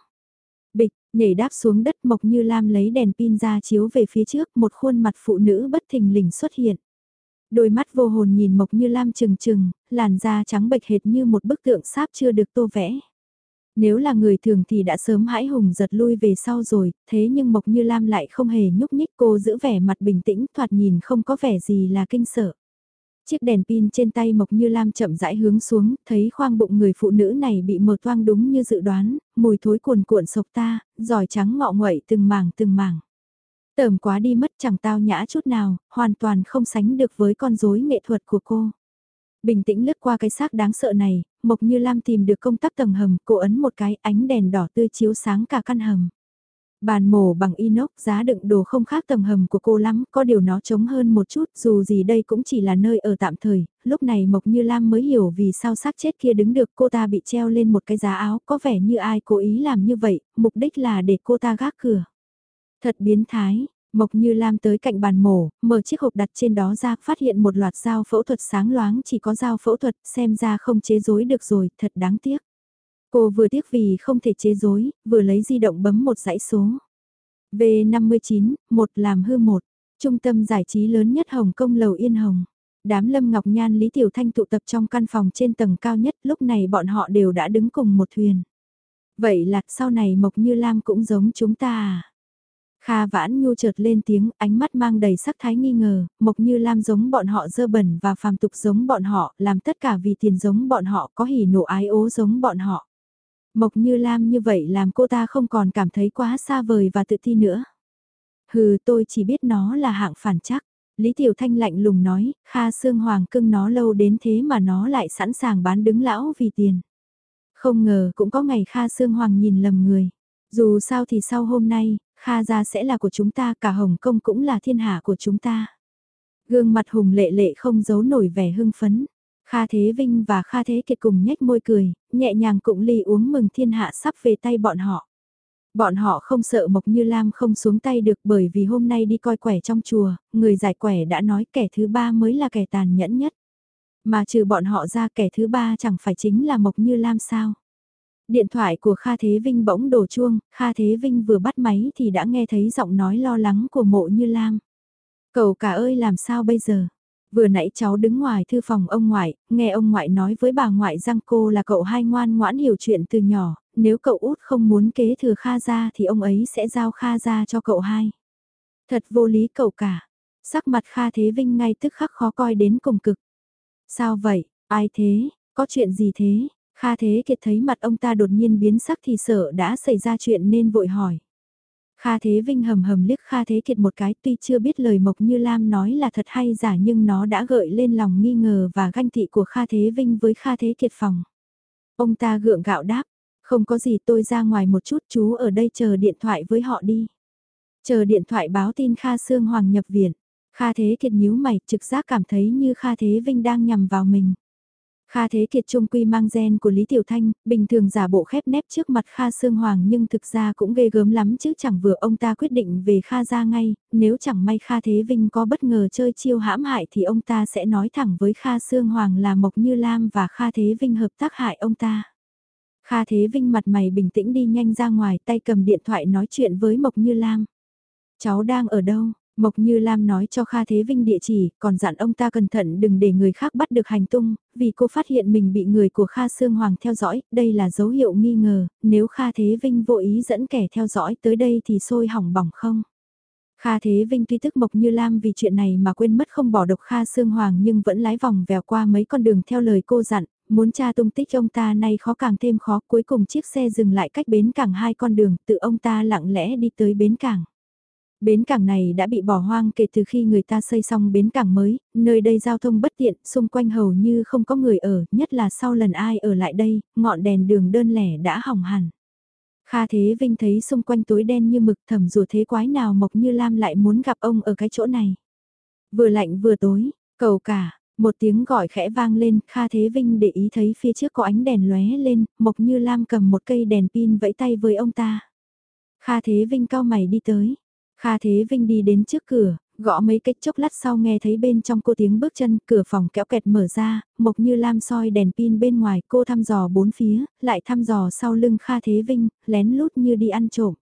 Speaker 1: Bịch, nhảy đáp xuống đất Mộc Như Lam lấy đèn pin ra chiếu về phía trước, một khuôn mặt phụ nữ bất thình lình xuất hiện. Đôi mắt vô hồn nhìn Mộc Như Lam trừng trừng, làn da trắng bệch hệt như một bức tượng sáp chưa được tô vẽ. Nếu là người thường thì đã sớm hãi hùng giật lui về sau rồi, thế nhưng Mộc Như Lam lại không hề nhúc nhích cô giữ vẻ mặt bình tĩnh thoạt nhìn không có vẻ gì là kinh sợ. Chiếc đèn pin trên tay Mộc Như Lam chậm rãi hướng xuống, thấy khoang bụng người phụ nữ này bị mở toang đúng như dự đoán, mùi thối cuồn cuộn sộc ta, giỏi trắng ngọ nguậy từng mảng từng mảng. Tởm quá đi mất chẳng tao nhã chút nào, hoàn toàn không sánh được với con rối nghệ thuật của cô. Bình tĩnh lướt qua cái xác đáng sợ này, Mộc Như Lam tìm được công tắc tầng hầm, cô ấn một cái ánh đèn đỏ tươi chiếu sáng cả căn hầm. Bàn mổ bằng inox giá đựng đồ không khác tầng hầm của cô lắm, có điều nó trống hơn một chút, dù gì đây cũng chỉ là nơi ở tạm thời, lúc này Mộc Như Lam mới hiểu vì sao xác chết kia đứng được cô ta bị treo lên một cái giá áo, có vẻ như ai cố ý làm như vậy, mục đích là để cô ta gác cửa. Thật biến thái, Mộc Như Lam tới cạnh bàn mổ, mở chiếc hộp đặt trên đó ra, phát hiện một loạt dao phẫu thuật sáng loáng chỉ có dao phẫu thuật, xem ra không chế dối được rồi, thật đáng tiếc. Cô vừa tiếc vì không thể chế dối vừa lấy di động bấm một dãy số. V59, một làm hư một, trung tâm giải trí lớn nhất Hồng Kông Lầu Yên Hồng. Đám Lâm Ngọc Nhan Lý Tiểu Thanh tụ tập trong căn phòng trên tầng cao nhất, lúc này bọn họ đều đã đứng cùng một thuyền. Vậy là sau này Mộc Như Lam cũng giống chúng ta à? Kha vãn nhu chợt lên tiếng, ánh mắt mang đầy sắc thái nghi ngờ, mộc như lam giống bọn họ dơ bẩn và phàm tục giống bọn họ, làm tất cả vì tiền giống bọn họ, có hỉ nộ ái ố giống bọn họ. Mộc như lam như vậy làm cô ta không còn cảm thấy quá xa vời và tự ti nữa. Hừ tôi chỉ biết nó là hạng phản chắc. Lý Tiểu Thanh lạnh lùng nói, Kha Sương Hoàng cưng nó lâu đến thế mà nó lại sẵn sàng bán đứng lão vì tiền. Không ngờ cũng có ngày Kha Sương Hoàng nhìn lầm người. Dù sao thì sau hôm nay, Kha gia sẽ là của chúng ta, cả Hồng Kông cũng là thiên hạ của chúng ta. Gương mặt hùng lệ lệ không giấu nổi vẻ hưng phấn. Kha Thế Vinh và Kha Thế Kiệt cùng nhếch môi cười, nhẹ nhàng cụng ly uống mừng thiên hạ sắp về tay bọn họ. Bọn họ không sợ Mộc Như Lam không xuống tay được bởi vì hôm nay đi coi quẻ trong chùa, người giải quẻ đã nói kẻ thứ ba mới là kẻ tàn nhẫn nhất. Mà trừ bọn họ ra kẻ thứ ba chẳng phải chính là Mộc Như Lam sao. Điện thoại của Kha Thế Vinh bỗng đổ chuông, Kha Thế Vinh vừa bắt máy thì đã nghe thấy giọng nói lo lắng của mộ như Lam. Cậu cả ơi làm sao bây giờ? Vừa nãy cháu đứng ngoài thư phòng ông ngoại, nghe ông ngoại nói với bà ngoại rằng cô là cậu hai ngoan ngoãn hiểu chuyện từ nhỏ, nếu cậu út không muốn kế thừa Kha ra thì ông ấy sẽ giao Kha ra cho cậu hai. Thật vô lý cậu cả. Sắc mặt Kha Thế Vinh ngay tức khắc khó coi đến cùng cực. Sao vậy, ai thế, có chuyện gì thế? Kha Thế Kiệt thấy mặt ông ta đột nhiên biến sắc thì sợ đã xảy ra chuyện nên vội hỏi. Kha Thế Vinh hầm hầm liếc Kha Thế Kiệt một cái tuy chưa biết lời Mộc Như Lam nói là thật hay giả nhưng nó đã gợi lên lòng nghi ngờ và ganh tị của Kha Thế Vinh với Kha Thế Kiệt phòng. Ông ta gượng gạo đáp, không có gì tôi ra ngoài một chút chú ở đây chờ điện thoại với họ đi. Chờ điện thoại báo tin Kha Sương Hoàng nhập viện. Kha Thế Kiệt nhíu mày trực giác cảm thấy như Kha Thế Vinh đang nhằm vào mình. Kha Thế Kiệt trung quy mang gen của Lý Tiểu Thanh, bình thường giả bộ khép nép trước mặt Kha Sương Hoàng nhưng thực ra cũng ghê gớm lắm chứ chẳng vừa ông ta quyết định về Kha ra ngay, nếu chẳng may Kha Thế Vinh có bất ngờ chơi chiêu hãm hại thì ông ta sẽ nói thẳng với Kha Sương Hoàng là Mộc Như Lam và Kha Thế Vinh hợp tác hại ông ta. Kha Thế Vinh mặt mày bình tĩnh đi nhanh ra ngoài tay cầm điện thoại nói chuyện với Mộc Như Lam. Cháu đang ở đâu? Mộc Như Lam nói cho Kha Thế Vinh địa chỉ, còn dặn ông ta cẩn thận đừng để người khác bắt được hành tung, vì cô phát hiện mình bị người của Kha Sương Hoàng theo dõi, đây là dấu hiệu nghi ngờ, nếu Kha Thế Vinh vô ý dẫn kẻ theo dõi tới đây thì sôi hỏng bỏng không. Kha Thế Vinh tuy tức Mộc Như Lam vì chuyện này mà quên mất không bỏ độc Kha Sương Hoàng nhưng vẫn lái vòng vèo qua mấy con đường theo lời cô dặn, muốn tra tung tích ông ta nay khó càng thêm khó cuối cùng chiếc xe dừng lại cách bến cảng hai con đường tự ông ta lặng lẽ đi tới bến cảng. Bến cảng này đã bị bỏ hoang kể từ khi người ta xây xong bến cảng mới, nơi đây giao thông bất tiện, xung quanh hầu như không có người ở, nhất là sau lần ai ở lại đây, ngọn đèn đường đơn lẻ đã hỏng hẳn. Kha Thế Vinh thấy xung quanh tối đen như mực thầm rùa thế quái nào Mộc Như Lam lại muốn gặp ông ở cái chỗ này. Vừa lạnh vừa tối, cầu cả, một tiếng gọi khẽ vang lên, Kha Thế Vinh để ý thấy phía trước có ánh đèn lóe lên, Mộc Như Lam cầm một cây đèn pin vẫy tay với ông ta. Kha Thế Vinh cao mày đi tới, Kha Thế Vinh đi đến trước cửa, gõ mấy cách chốc lát sau nghe thấy bên trong cô tiếng bước chân, cửa phòng kéo kẹt mở ra, Mộc Như Lam soi đèn pin bên ngoài, cô thăm dò bốn phía, lại thăm dò sau lưng Kha Thế Vinh, lén lút như đi ăn trộm.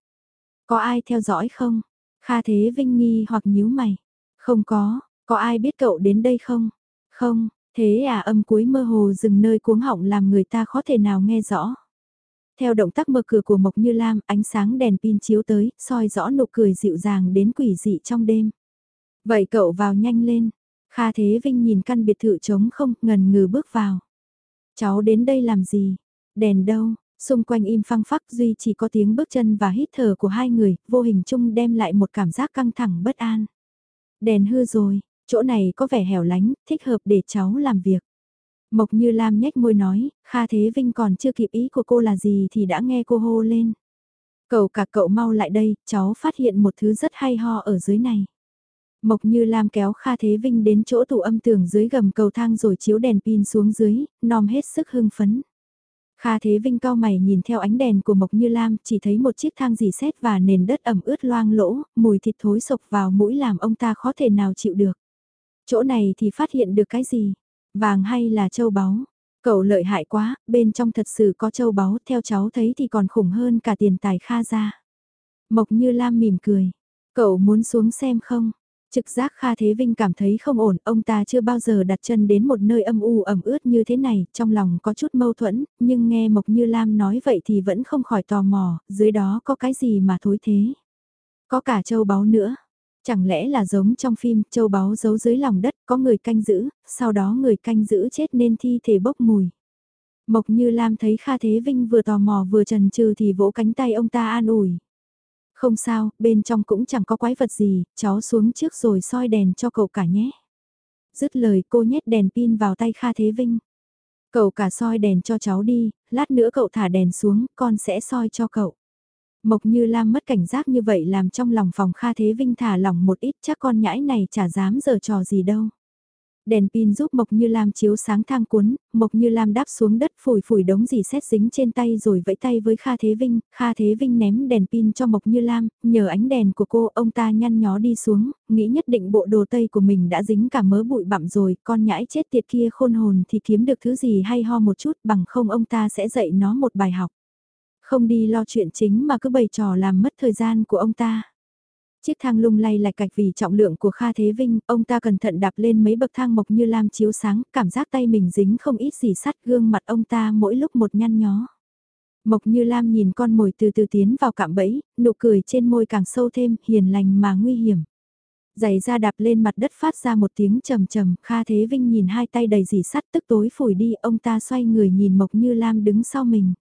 Speaker 1: Có ai theo dõi không? Kha Thế Vinh nghi hoặc nhíu mày. Không có, có ai biết cậu đến đây không? Không, thế à âm cuối mơ hồ dừng nơi cuống họng làm người ta khó thể nào nghe rõ. Theo động tác mở cửa của Mộc Như Lam, ánh sáng đèn pin chiếu tới, soi rõ nụ cười dịu dàng đến quỷ dị trong đêm. Vậy cậu vào nhanh lên. Kha Thế Vinh nhìn căn biệt thự trống không, ngần ngừ bước vào. Cháu đến đây làm gì? Đèn đâu? Xung quanh im phăng phắc duy chỉ có tiếng bước chân và hít thở của hai người, vô hình chung đem lại một cảm giác căng thẳng bất an. Đèn hư rồi, chỗ này có vẻ hẻo lánh, thích hợp để cháu làm việc. Mộc Như Lam nhếch môi nói, Kha Thế Vinh còn chưa kịp ý của cô là gì thì đã nghe cô hô lên. Cậu cả cậu mau lại đây, cháu phát hiện một thứ rất hay ho ở dưới này. Mộc Như Lam kéo Kha Thế Vinh đến chỗ tủ âm tường dưới gầm cầu thang rồi chiếu đèn pin xuống dưới, nom hết sức hưng phấn. Kha Thế Vinh cao mày nhìn theo ánh đèn của Mộc Như Lam, chỉ thấy một chiếc thang dì xét và nền đất ẩm ướt loang lỗ, mùi thịt thối sộc vào mũi làm ông ta khó thể nào chịu được. Chỗ này thì phát hiện được cái gì? Vàng hay là châu báu? Cậu lợi hại quá, bên trong thật sự có châu báu, theo cháu thấy thì còn khủng hơn cả tiền tài Kha ra. Mộc Như Lam mỉm cười. Cậu muốn xuống xem không? Trực giác Kha Thế Vinh cảm thấy không ổn, ông ta chưa bao giờ đặt chân đến một nơi âm u ẩm ướt như thế này, trong lòng có chút mâu thuẫn, nhưng nghe Mộc Như Lam nói vậy thì vẫn không khỏi tò mò, dưới đó có cái gì mà thối thế. Có cả châu báu nữa. Chẳng lẽ là giống trong phim châu báu giấu dưới lòng đất có người canh giữ, sau đó người canh giữ chết nên thi thể bốc mùi. Mộc Như Lam thấy Kha Thế Vinh vừa tò mò vừa trần trừ thì vỗ cánh tay ông ta an ủi. Không sao, bên trong cũng chẳng có quái vật gì, cháu xuống trước rồi soi đèn cho cậu cả nhé. Dứt lời cô nhét đèn pin vào tay Kha Thế Vinh. Cậu cả soi đèn cho cháu đi, lát nữa cậu thả đèn xuống, con sẽ soi cho cậu. Mộc Như Lam mất cảnh giác như vậy làm trong lòng phòng Kha Thế Vinh thả lỏng một ít chắc con nhãi này chả dám giờ trò gì đâu đèn pin giúp Mộc Như Lam chiếu sáng thang cuốn, Mộc Như Lam đáp xuống đất phủi phủi đống gì xét dính trên tay rồi vẫy tay với Kha Thế Vinh, Kha Thế Vinh ném đèn pin cho Mộc Như Lam, nhờ ánh đèn của cô ông ta nhăn nhó đi xuống, nghĩ nhất định bộ đồ tây của mình đã dính cả mớ bụi bặm rồi, con nhãi chết tiệt kia khôn hồn thì kiếm được thứ gì hay ho một chút bằng không ông ta sẽ dạy nó một bài học. Không đi lo chuyện chính mà cứ bày trò làm mất thời gian của ông ta. Chiếc thang lung lay lạch cạch vì trọng lượng của Kha Thế Vinh, ông ta cẩn thận đạp lên mấy bậc thang mộc như lam chiếu sáng, cảm giác tay mình dính không ít gì sắt gương mặt ông ta mỗi lúc một nhăn nhó. Mộc như lam nhìn con mồi từ từ tiến vào cạm bẫy, nụ cười trên môi càng sâu thêm, hiền lành mà nguy hiểm. Giày ra đạp lên mặt đất phát ra một tiếng trầm trầm, Kha Thế Vinh nhìn hai tay đầy dì sắt tức tối phủi đi, ông ta xoay người nhìn Mộc Như Lam đứng sau mình.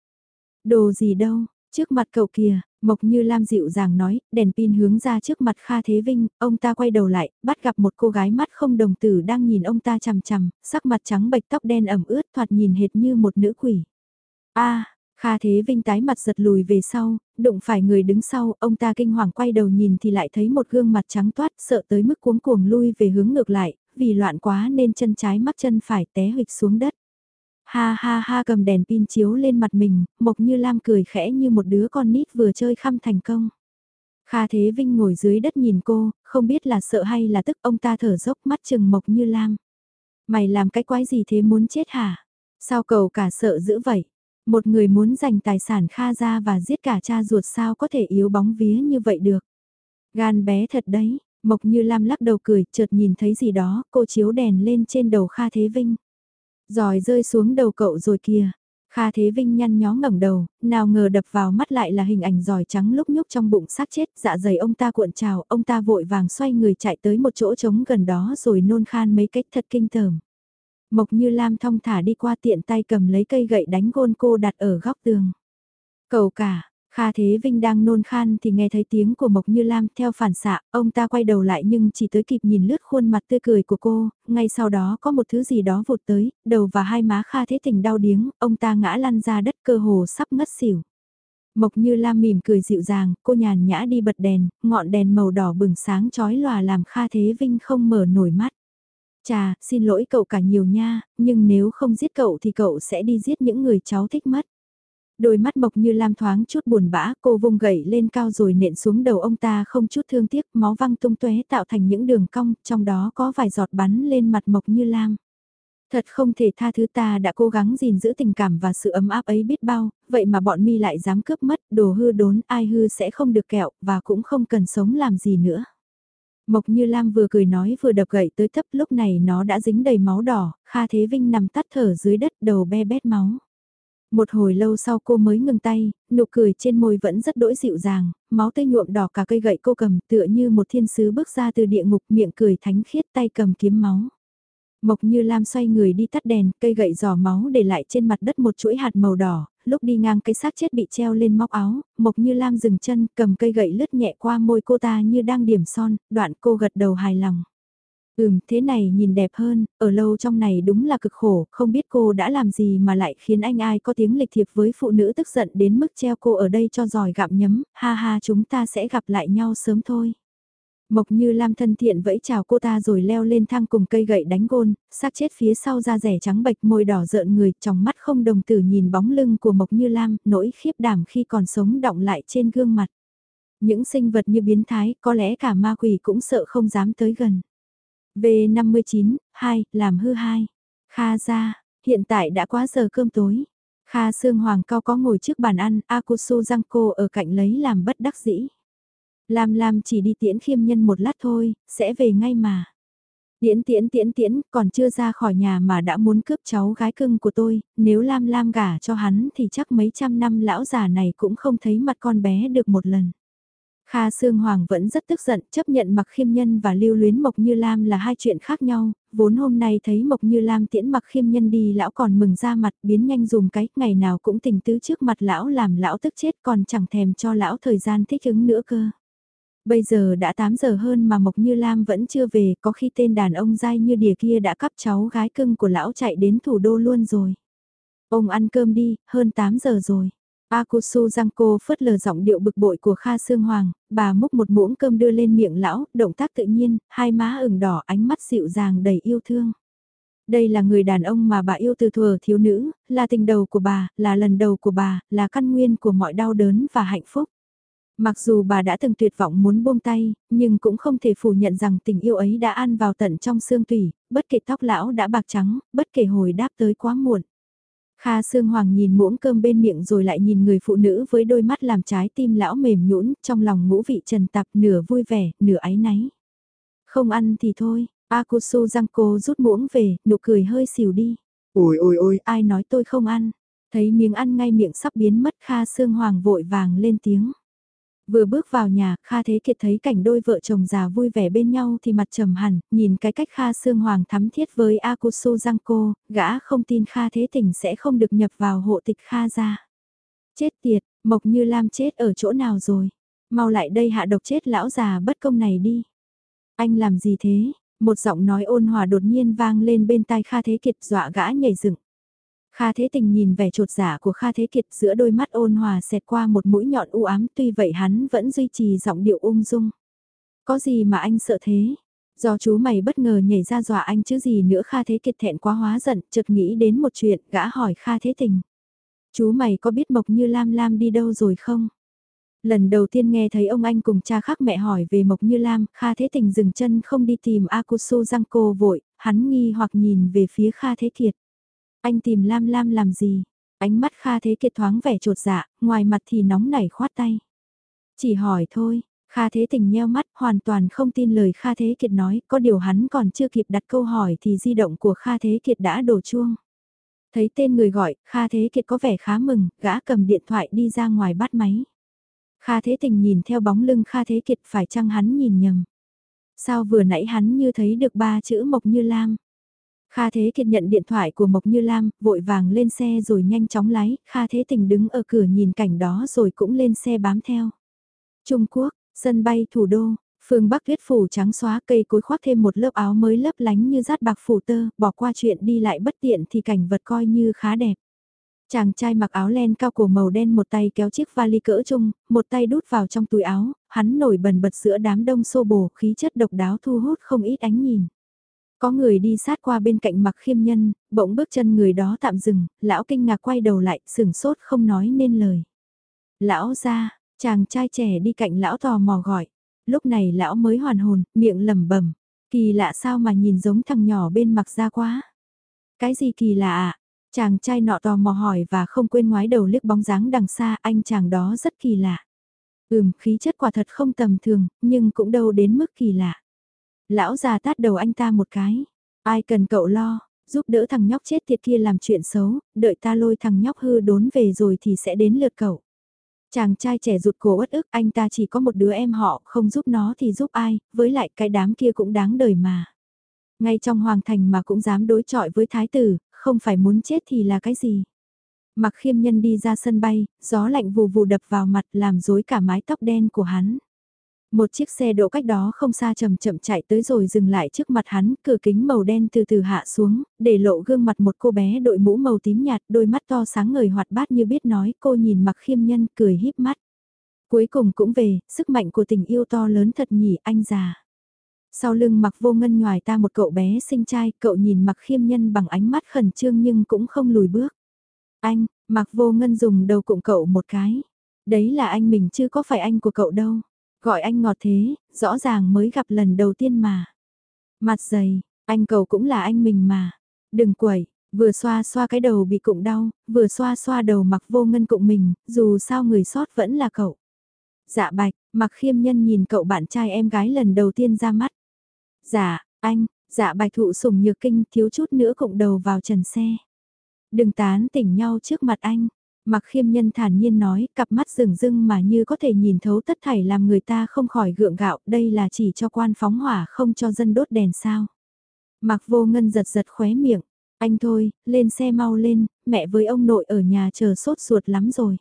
Speaker 1: Đồ gì đâu, trước mặt cậu kìa, Mộc Như Lam dịu dàng nói, đèn pin hướng ra trước mặt Kha Thế Vinh, ông ta quay đầu lại, bắt gặp một cô gái mắt không đồng tử đang nhìn ông ta chằm chằm, sắc mặt trắng bệch tóc đen ẩm ướt thoạt nhìn hệt như một nữ quỷ. a Kha Thế Vinh tái mặt giật lùi về sau, đụng phải người đứng sau, ông ta kinh hoàng quay đầu nhìn thì lại thấy một gương mặt trắng toát, sợ tới mức cuống cuồng lui về hướng ngược lại, vì loạn quá nên chân trái mắc chân phải té hịch xuống đất. Ha ha ha cầm đèn pin chiếu lên mặt mình, Mộc Như Lam cười khẽ như một đứa con nít vừa chơi khăm thành công. Kha Thế Vinh ngồi dưới đất nhìn cô, không biết là sợ hay là tức ông ta thở dốc mắt chừng Mộc Như Lam. Mày làm cái quái gì thế muốn chết hả? Sao cậu cả sợ dữ vậy? Một người muốn giành tài sản Kha ra và giết cả cha ruột sao có thể yếu bóng vía như vậy được? Gan bé thật đấy, Mộc Như Lam lắc đầu cười, chợt nhìn thấy gì đó, cô chiếu đèn lên trên đầu Kha Thế Vinh. Rồi rơi xuống đầu cậu rồi kìa. Kha Thế Vinh nhăn nhó ngẩng đầu, nào ngờ đập vào mắt lại là hình ảnh giòi trắng lúc nhúc trong bụng xác chết, dạ dày ông ta cuộn trào, ông ta vội vàng xoay người chạy tới một chỗ trống gần đó rồi nôn khan mấy cách thật kinh tởm. Mộc Như Lam thong thả đi qua tiện tay cầm lấy cây gậy đánh gôn cô đặt ở góc tường. Cầu cả, Kha Thế Vinh đang nôn khan thì nghe thấy tiếng của Mộc Như Lam theo phản xạ, ông ta quay đầu lại nhưng chỉ tới kịp nhìn lướt khuôn mặt tươi cười của cô, ngay sau đó có một thứ gì đó vụt tới, đầu và hai má Kha Thế Tình đau điếng, ông ta ngã lăn ra đất cơ hồ sắp ngất xỉu. Mộc Như Lam mỉm cười dịu dàng, cô nhàn nhã đi bật đèn, ngọn đèn màu đỏ bừng sáng chói lòa làm Kha Thế Vinh không mở nổi mắt. Chà, xin lỗi cậu cả nhiều nha, nhưng nếu không giết cậu thì cậu sẽ đi giết những người cháu thích mất. Đôi mắt mộc như lam thoáng chút buồn bã, cô vung gậy lên cao rồi nện xuống đầu ông ta không chút thương tiếc, máu văng tung tóe tạo thành những đường cong, trong đó có vài giọt bắn lên mặt mộc như lam. Thật không thể tha thứ ta đã cố gắng gìn giữ tình cảm và sự ấm áp ấy biết bao, vậy mà bọn mi lại dám cướp mất, đồ hư đốn, ai hư sẽ không được kẹo, và cũng không cần sống làm gì nữa. Mộc Như Lam vừa cười nói vừa đập gậy tới thấp lúc này nó đã dính đầy máu đỏ, Kha Thế Vinh nằm tắt thở dưới đất đầu be bét máu. Một hồi lâu sau cô mới ngừng tay, nụ cười trên môi vẫn rất đỗi dịu dàng, máu tươi nhuộm đỏ cả cây gậy cô cầm tựa như một thiên sứ bước ra từ địa ngục miệng cười thánh khiết tay cầm kiếm máu. Mộc như Lam xoay người đi tắt đèn, cây gậy giò máu để lại trên mặt đất một chuỗi hạt màu đỏ, lúc đi ngang cái xác chết bị treo lên móc áo, Mộc như Lam dừng chân cầm cây gậy lướt nhẹ qua môi cô ta như đang điểm son, đoạn cô gật đầu hài lòng. Ừm, thế này nhìn đẹp hơn, ở lâu trong này đúng là cực khổ, không biết cô đã làm gì mà lại khiến anh ai có tiếng lịch thiệp với phụ nữ tức giận đến mức treo cô ở đây cho giỏi gặm nhấm, ha ha chúng ta sẽ gặp lại nhau sớm thôi. Mộc như Lam thân thiện vẫy chào cô ta rồi leo lên thang cùng cây gậy đánh gôn, xác chết phía sau da rẻ trắng bệch môi đỏ rợn người, trong mắt không đồng tử nhìn bóng lưng của Mộc như Lam, nỗi khiếp đảm khi còn sống động lại trên gương mặt. Những sinh vật như biến thái, có lẽ cả ma quỷ cũng sợ không dám tới gần. V59, 2, làm hư hai. Kha ra, hiện tại đã quá giờ cơm tối. Kha Sương Hoàng cao có ngồi trước bàn ăn, Akusu Giangco ở cạnh lấy làm bất đắc dĩ. Lam Lam chỉ đi tiễn khiêm nhân một lát thôi, sẽ về ngay mà. Tiễn tiễn tiễn tiễn, còn chưa ra khỏi nhà mà đã muốn cướp cháu gái cưng của tôi, nếu Lam Lam gả cho hắn thì chắc mấy trăm năm lão già này cũng không thấy mặt con bé được một lần. Kha Sương Hoàng vẫn rất tức giận, chấp nhận mặc khiêm nhân và lưu luyến Mộc Như Lam là hai chuyện khác nhau, vốn hôm nay thấy Mộc Như Lam tiễn mặc khiêm nhân đi lão còn mừng ra mặt biến nhanh dùng cái, ngày nào cũng tình tứ trước mặt lão làm lão tức chết còn chẳng thèm cho lão thời gian thích ứng nữa cơ. Bây giờ đã 8 giờ hơn mà Mộc Như Lam vẫn chưa về, có khi tên đàn ông dai như đìa kia đã cắp cháu gái cưng của lão chạy đến thủ đô luôn rồi. Ông ăn cơm đi, hơn 8 giờ rồi. Akusu Giangco phớt lờ giọng điệu bực bội của Kha Sương Hoàng, bà múc một muỗng cơm đưa lên miệng lão, động tác tự nhiên, hai má ửng đỏ ánh mắt dịu dàng đầy yêu thương. Đây là người đàn ông mà bà yêu từ thuở thiếu nữ, là tình đầu của bà, là lần đầu của bà, là căn nguyên của mọi đau đớn và hạnh phúc. Mặc dù bà đã từng tuyệt vọng muốn buông tay, nhưng cũng không thể phủ nhận rằng tình yêu ấy đã ăn vào tận trong xương tủy, bất kể tóc lão đã bạc trắng, bất kể hồi đáp tới quá muộn. Kha Sương Hoàng nhìn muỗng cơm bên miệng rồi lại nhìn người phụ nữ với đôi mắt làm trái tim lão mềm nhũn, trong lòng ngũ vị trần tạp nửa vui vẻ, nửa áy náy. Không ăn thì thôi, Akusu Giangco rút muỗng về, nụ cười hơi xỉu đi. Ôi ôi ôi, ai nói tôi không ăn. Thấy miếng ăn ngay miệng sắp biến mất Kha Sương Hoàng vội vàng lên tiếng. Vừa bước vào nhà, Kha Thế Kiệt thấy cảnh đôi vợ chồng già vui vẻ bên nhau thì mặt trầm hẳn, nhìn cái cách Kha Sương Hoàng thắm thiết với Akusu Giangco, gã không tin Kha Thế Tình sẽ không được nhập vào hộ tịch Kha ra. Chết tiệt, Mộc Như Lam chết ở chỗ nào rồi? Mau lại đây hạ độc chết lão già bất công này đi. Anh làm gì thế? Một giọng nói ôn hòa đột nhiên vang lên bên tai Kha Thế Kiệt dọa gã nhảy dựng. Kha Thế Tình nhìn vẻ trột giả của Kha Thế Kiệt giữa đôi mắt ôn hòa xẹt qua một mũi nhọn u ám tuy vậy hắn vẫn duy trì giọng điệu ung dung. Có gì mà anh sợ thế? Do chú mày bất ngờ nhảy ra dọa anh chứ gì nữa Kha Thế Kiệt thẹn quá hóa giận, chợt nghĩ đến một chuyện, gã hỏi Kha Thế Tình. Chú mày có biết Mộc Như Lam Lam đi đâu rồi không? Lần đầu tiên nghe thấy ông anh cùng cha khác mẹ hỏi về Mộc Như Lam, Kha Thế Tình dừng chân không đi tìm Akusu Giangco vội, hắn nghi hoặc nhìn về phía Kha Thế Kiệt. Anh tìm Lam Lam làm gì? Ánh mắt Kha Thế Kiệt thoáng vẻ trột dạ, ngoài mặt thì nóng nảy khoát tay. Chỉ hỏi thôi, Kha Thế Tình nheo mắt hoàn toàn không tin lời Kha Thế Kiệt nói, có điều hắn còn chưa kịp đặt câu hỏi thì di động của Kha Thế Kiệt đã đổ chuông. Thấy tên người gọi, Kha Thế Kiệt có vẻ khá mừng, gã cầm điện thoại đi ra ngoài bắt máy. Kha Thế Tình nhìn theo bóng lưng Kha Thế Kiệt phải chăng hắn nhìn nhầm. Sao vừa nãy hắn như thấy được ba chữ Mộc Như Lam. Kha Thế Kiệt nhận điện thoại của Mộc Như Lam, vội vàng lên xe rồi nhanh chóng lái, Kha Thế Tình đứng ở cửa nhìn cảnh đó rồi cũng lên xe bám theo. Trung Quốc, sân bay thủ đô, phương Bắc tuyết phủ trắng xóa cây cối khoác thêm một lớp áo mới lấp lánh như rát bạc phủ tơ, bỏ qua chuyện đi lại bất tiện thì cảnh vật coi như khá đẹp. Chàng trai mặc áo len cao cổ màu đen một tay kéo chiếc vali cỡ trung, một tay đút vào trong túi áo, hắn nổi bần bật giữa đám đông xô bồ khí chất độc đáo thu hút không ít ánh nhìn. Có người đi sát qua bên cạnh mặc khiêm nhân, bỗng bước chân người đó tạm dừng, lão kinh ngạc quay đầu lại, sửng sốt không nói nên lời. Lão ra, chàng trai trẻ đi cạnh lão tò mò gọi. Lúc này lão mới hoàn hồn, miệng lẩm bẩm Kỳ lạ sao mà nhìn giống thằng nhỏ bên mặc ra quá. Cái gì kỳ lạ ạ? Chàng trai nọ tò mò hỏi và không quên ngoái đầu liếc bóng dáng đằng xa anh chàng đó rất kỳ lạ. Ừm, khí chất quả thật không tầm thường, nhưng cũng đâu đến mức kỳ lạ. Lão già tát đầu anh ta một cái. Ai cần cậu lo, giúp đỡ thằng nhóc chết tiệt kia làm chuyện xấu, đợi ta lôi thằng nhóc hư đốn về rồi thì sẽ đến lượt cậu. Chàng trai trẻ rụt cổ uất ức anh ta chỉ có một đứa em họ, không giúp nó thì giúp ai, với lại cái đám kia cũng đáng đời mà. Ngay trong hoàng thành mà cũng dám đối chọi với thái tử, không phải muốn chết thì là cái gì. Mặc khiêm nhân đi ra sân bay, gió lạnh vù vù đập vào mặt làm rối cả mái tóc đen của hắn. Một chiếc xe đỗ cách đó không xa chậm chậm chạy tới rồi dừng lại trước mặt hắn, cửa kính màu đen từ từ hạ xuống, để lộ gương mặt một cô bé đội mũ màu tím nhạt, đôi mắt to sáng ngời hoạt bát như biết nói, cô nhìn mặc khiêm nhân cười híp mắt. Cuối cùng cũng về, sức mạnh của tình yêu to lớn thật nhỉ anh già. Sau lưng mặc vô ngân nhòi ta một cậu bé sinh trai, cậu nhìn mặc khiêm nhân bằng ánh mắt khẩn trương nhưng cũng không lùi bước. Anh, mặc vô ngân dùng đầu cụng cậu một cái. Đấy là anh mình chứ có phải anh của cậu đâu. Gọi anh ngọt thế, rõ ràng mới gặp lần đầu tiên mà. Mặt dày, anh cầu cũng là anh mình mà. Đừng quẩy, vừa xoa xoa cái đầu bị cụng đau, vừa xoa xoa đầu mặc vô ngân cụng mình, dù sao người sót vẫn là cậu. Dạ bạch, mặc khiêm nhân nhìn cậu bạn trai em gái lần đầu tiên ra mắt. Dạ, anh, dạ bạch thụ sủng nhược kinh thiếu chút nữa cụng đầu vào trần xe. Đừng tán tỉnh nhau trước mặt anh. Mặc khiêm nhân thản nhiên nói, cặp mắt rừng rưng mà như có thể nhìn thấu tất thảy làm người ta không khỏi gượng gạo, đây là chỉ cho quan phóng hỏa không cho dân đốt đèn sao. Mặc vô ngân giật giật khóe miệng, anh thôi, lên xe mau lên, mẹ với ông nội ở nhà chờ sốt ruột lắm rồi.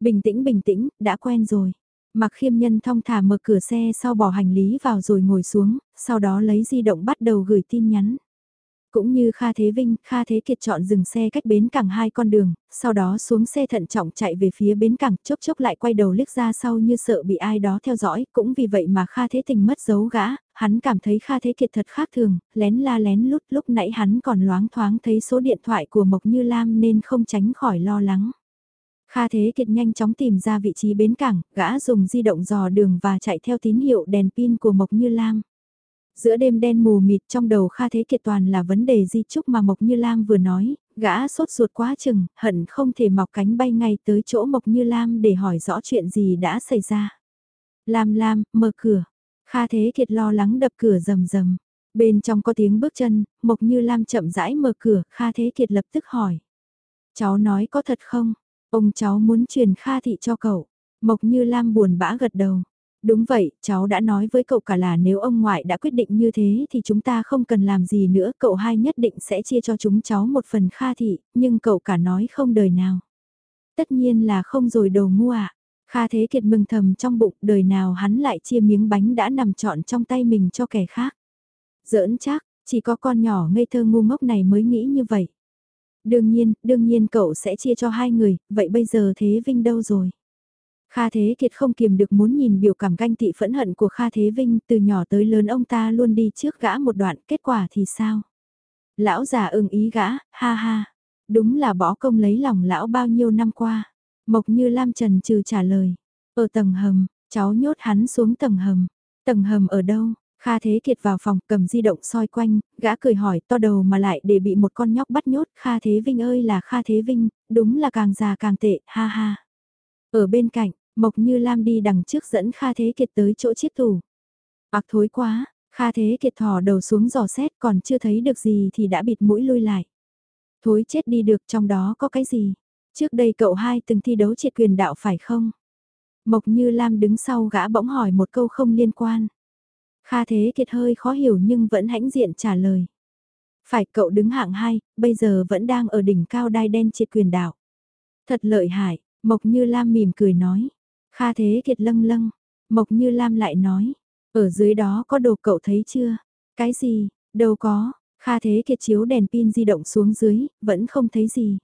Speaker 1: Bình tĩnh bình tĩnh, đã quen rồi. Mặc khiêm nhân thong thả mở cửa xe sau bỏ hành lý vào rồi ngồi xuống, sau đó lấy di động bắt đầu gửi tin nhắn. Cũng như Kha Thế Vinh, Kha Thế Kiệt chọn dừng xe cách bến cảng hai con đường, sau đó xuống xe thận trọng chạy về phía bến cảng, chốc chốc lại quay đầu liếc ra sau như sợ bị ai đó theo dõi, cũng vì vậy mà Kha Thế Tình mất dấu gã, hắn cảm thấy Kha Thế Kiệt thật khác thường, lén la lén lút lúc nãy hắn còn loáng thoáng thấy số điện thoại của Mộc Như Lam nên không tránh khỏi lo lắng. Kha Thế Kiệt nhanh chóng tìm ra vị trí bến cảng, gã dùng di động dò đường và chạy theo tín hiệu đèn pin của Mộc Như Lam. Giữa đêm đen mù mịt trong đầu Kha Thế Kiệt toàn là vấn đề di trúc mà Mộc Như Lam vừa nói, gã sốt ruột quá chừng, hận không thể mọc cánh bay ngay tới chỗ Mộc Như Lam để hỏi rõ chuyện gì đã xảy ra. Lam Lam, mở cửa. Kha Thế Kiệt lo lắng đập cửa rầm rầm. Bên trong có tiếng bước chân, Mộc Như Lam chậm rãi mở cửa, Kha Thế Kiệt lập tức hỏi. Cháu nói có thật không? Ông cháu muốn truyền Kha Thị cho cậu. Mộc Như Lam buồn bã gật đầu. Đúng vậy, cháu đã nói với cậu cả là nếu ông ngoại đã quyết định như thế thì chúng ta không cần làm gì nữa, cậu hai nhất định sẽ chia cho chúng cháu một phần kha thị, nhưng cậu cả nói không đời nào. Tất nhiên là không rồi đồ ngu ạ. Kha Thế Kiệt mừng thầm trong bụng đời nào hắn lại chia miếng bánh đã nằm trọn trong tay mình cho kẻ khác. Giỡn chắc, chỉ có con nhỏ ngây thơ ngu ngốc này mới nghĩ như vậy. Đương nhiên, đương nhiên cậu sẽ chia cho hai người, vậy bây giờ Thế Vinh đâu rồi? Kha Thế Kiệt không kiềm được muốn nhìn biểu cảm ganh tị phẫn hận của Kha Thế Vinh, từ nhỏ tới lớn ông ta luôn đi trước gã một đoạn, kết quả thì sao? Lão già ưng ý gã, ha ha, đúng là bỏ công lấy lòng lão bao nhiêu năm qua. Mộc như Lam Trần trừ trả lời, ở tầng hầm, cháu nhốt hắn xuống tầng hầm, tầng hầm ở đâu? Kha Thế Kiệt vào phòng cầm di động soi quanh, gã cười hỏi to đầu mà lại để bị một con nhóc bắt nhốt. Kha Thế Vinh ơi là Kha Thế Vinh, đúng là càng già càng tệ, ha ha. Ở bên cạnh, Mộc Như Lam đi đằng trước dẫn Kha Thế Kiệt tới chỗ chiếc tủ. Ác thối quá, Kha Thế Kiệt thò đầu xuống dò xét còn chưa thấy được gì thì đã bịt mũi lui lại. Thối chết đi được trong đó có cái gì? Trước đây cậu hai từng thi đấu triệt quyền đạo phải không? Mộc Như Lam đứng sau gã bỗng hỏi một câu không liên quan. Kha Thế Kiệt hơi khó hiểu nhưng vẫn hãnh diện trả lời. Phải cậu đứng hạng 2, bây giờ vẫn đang ở đỉnh cao đai đen triệt quyền đạo. Thật lợi hại, Mộc Như Lam mỉm cười nói. Kha Thế Kiệt lâng lâng, Mộc Như Lam lại nói. Ở dưới đó có đồ cậu thấy chưa? Cái gì? Đâu có. Kha Thế Kiệt chiếu đèn pin di động xuống dưới, vẫn không thấy gì.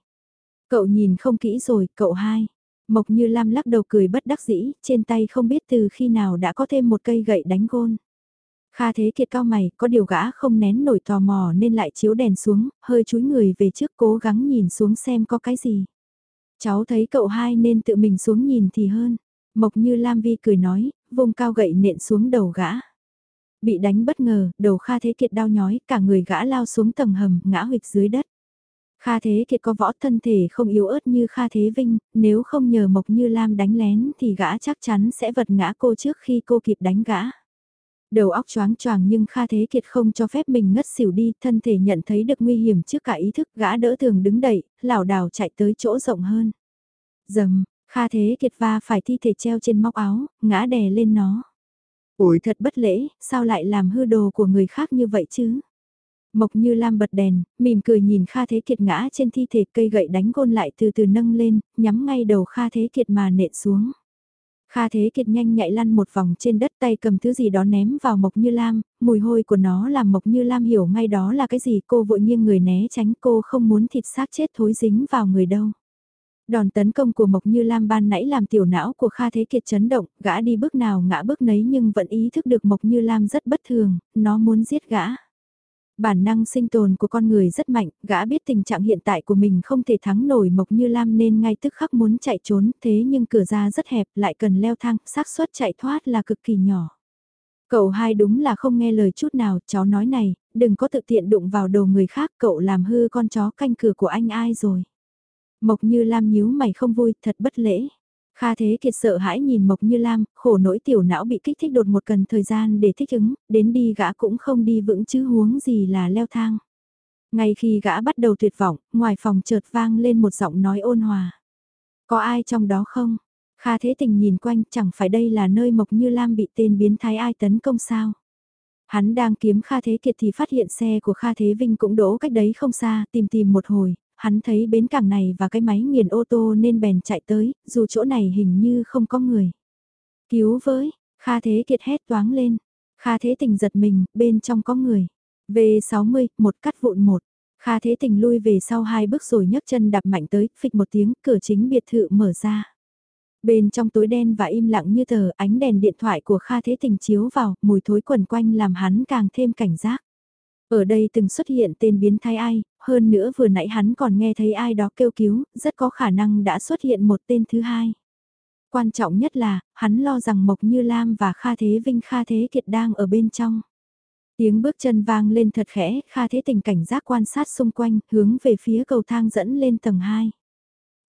Speaker 1: Cậu nhìn không kỹ rồi, cậu hai. Mộc Như Lam lắc đầu cười bất đắc dĩ, trên tay không biết từ khi nào đã có thêm một cây gậy đánh gôn. Kha Thế Kiệt cao mày, có điều gã không nén nổi tò mò nên lại chiếu đèn xuống, hơi chúi người về trước cố gắng nhìn xuống xem có cái gì. Cháu thấy cậu hai nên tự mình xuống nhìn thì hơn. Mộc như Lam Vi cười nói, vùng cao gậy nện xuống đầu gã. Bị đánh bất ngờ, đầu Kha Thế Kiệt đau nhói, cả người gã lao xuống tầng hầm, ngã hụt dưới đất. Kha Thế Kiệt có võ thân thể không yếu ớt như Kha Thế Vinh, nếu không nhờ Mộc Như Lam đánh lén thì gã chắc chắn sẽ vật ngã cô trước khi cô kịp đánh gã. Đầu óc choáng choàng nhưng Kha Thế Kiệt không cho phép mình ngất xỉu đi, thân thể nhận thấy được nguy hiểm trước cả ý thức gã đỡ thường đứng đẩy, lảo đảo chạy tới chỗ rộng hơn. Dầm, Kha Thế Kiệt va phải thi thể treo trên móc áo, ngã đè lên nó. Ủi thật bất lễ, sao lại làm hư đồ của người khác như vậy chứ? Mộc như Lam bật đèn, mỉm cười nhìn Kha Thế Kiệt ngã trên thi thể cây gậy đánh gôn lại từ từ nâng lên, nhắm ngay đầu Kha Thế Kiệt mà nện xuống. Kha Thế Kiệt nhanh nhạy lăn một vòng trên đất tay cầm thứ gì đó ném vào Mộc Như Lam, mùi hôi của nó làm Mộc Như Lam hiểu ngay đó là cái gì cô vội nghiêng người né tránh cô không muốn thịt xác chết thối dính vào người đâu. Đòn tấn công của Mộc Như Lam ban nãy làm tiểu não của Kha Thế Kiệt chấn động, gã đi bước nào ngã bước nấy nhưng vẫn ý thức được Mộc Như Lam rất bất thường, nó muốn giết gã. Bản năng sinh tồn của con người rất mạnh, gã biết tình trạng hiện tại của mình không thể thắng nổi Mộc Như Lam nên ngay tức khắc muốn chạy trốn, thế nhưng cửa ra rất hẹp, lại cần leo thang, xác suất chạy thoát là cực kỳ nhỏ. Cậu hai đúng là không nghe lời chút nào, cháu nói này, đừng có tự tiện đụng vào đồ người khác, cậu làm hư con chó canh cửa của anh ai rồi. Mộc Như Lam nhíu mày không vui, thật bất lễ. Kha Thế Kiệt sợ hãi nhìn Mộc Như Lam, khổ nỗi tiểu não bị kích thích đột một cần thời gian để thích ứng, đến đi gã cũng không đi vững chứ huống gì là leo thang. Ngay khi gã bắt đầu tuyệt vọng, ngoài phòng chợt vang lên một giọng nói ôn hòa. Có ai trong đó không? Kha Thế Tình nhìn quanh chẳng phải đây là nơi Mộc Như Lam bị tên biến thái ai tấn công sao? Hắn đang kiếm Kha Thế Kiệt thì phát hiện xe của Kha Thế Vinh cũng đỗ cách đấy không xa, tìm tìm một hồi, hắn thấy bến cảng này và cái máy nghiền ô tô nên bèn chạy tới, dù chỗ này hình như không có người. Cứu với, Kha Thế Kiệt hét toáng lên. Kha Thế Tình giật mình, bên trong có người. V60, một cắt vụn một. Kha Thế Tình lui về sau hai bước rồi nhấc chân đạp mạnh tới, phịch một tiếng, cửa chính biệt thự mở ra. Bên trong tối đen và im lặng như tờ, ánh đèn điện thoại của Kha Thế Tình chiếu vào, mùi thối quần quanh làm hắn càng thêm cảnh giác. Ở đây từng xuất hiện tên biến thái ai, hơn nữa vừa nãy hắn còn nghe thấy ai đó kêu cứu, rất có khả năng đã xuất hiện một tên thứ hai. Quan trọng nhất là, hắn lo rằng Mộc Như Lam và Kha Thế Vinh Kha Thế Kiệt đang ở bên trong. Tiếng bước chân vang lên thật khẽ, Kha Thế tình cảnh giác quan sát xung quanh, hướng về phía cầu thang dẫn lên tầng 2.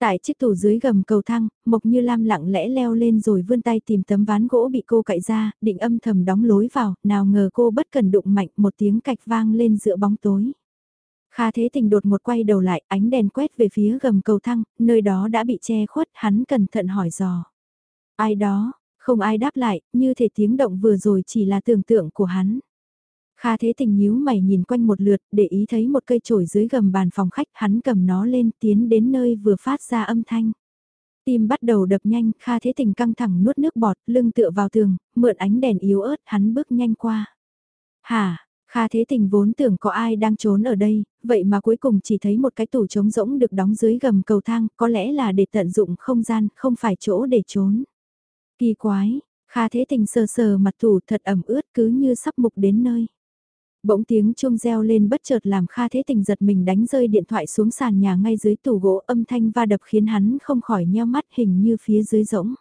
Speaker 1: Tại chiếc tủ dưới gầm cầu thang, Mộc Như Lam lặng lẽ leo lên rồi vươn tay tìm tấm ván gỗ bị cô cậy ra, định âm thầm đóng lối vào, nào ngờ cô bất cần đụng mạnh một tiếng cạch vang lên giữa bóng tối. Kha Thế Tình đột một quay đầu lại, ánh đèn quét về phía gầm cầu thang, nơi đó đã bị che khuất, hắn cẩn thận hỏi dò. Ai đó, không ai đáp lại, như thể tiếng động vừa rồi chỉ là tưởng tượng của hắn. Kha Thế Tình nhíu mày nhìn quanh một lượt, để ý thấy một cây chổi dưới gầm bàn phòng khách, hắn cầm nó lên, tiến đến nơi vừa phát ra âm thanh. Tim bắt đầu đập nhanh, Kha Thế Tình căng thẳng nuốt nước bọt, lưng tựa vào tường, mượn ánh đèn yếu ớt, hắn bước nhanh qua. Hà, Kha Thế Tình vốn tưởng có ai đang trốn ở đây, vậy mà cuối cùng chỉ thấy một cái tủ trống rỗng được đóng dưới gầm cầu thang, có lẽ là để tận dụng không gian, không phải chỗ để trốn. Kỳ quái, Kha Thế Tình sờ sờ mặt tủ thật ẩm ướt cứ như sắp mục đến nơi. Bỗng tiếng chuông reo lên bất chợt làm Kha Thế Tình giật mình đánh rơi điện thoại xuống sàn nhà ngay dưới tủ gỗ âm thanh va đập khiến hắn không khỏi nheo mắt hình như phía dưới rỗng.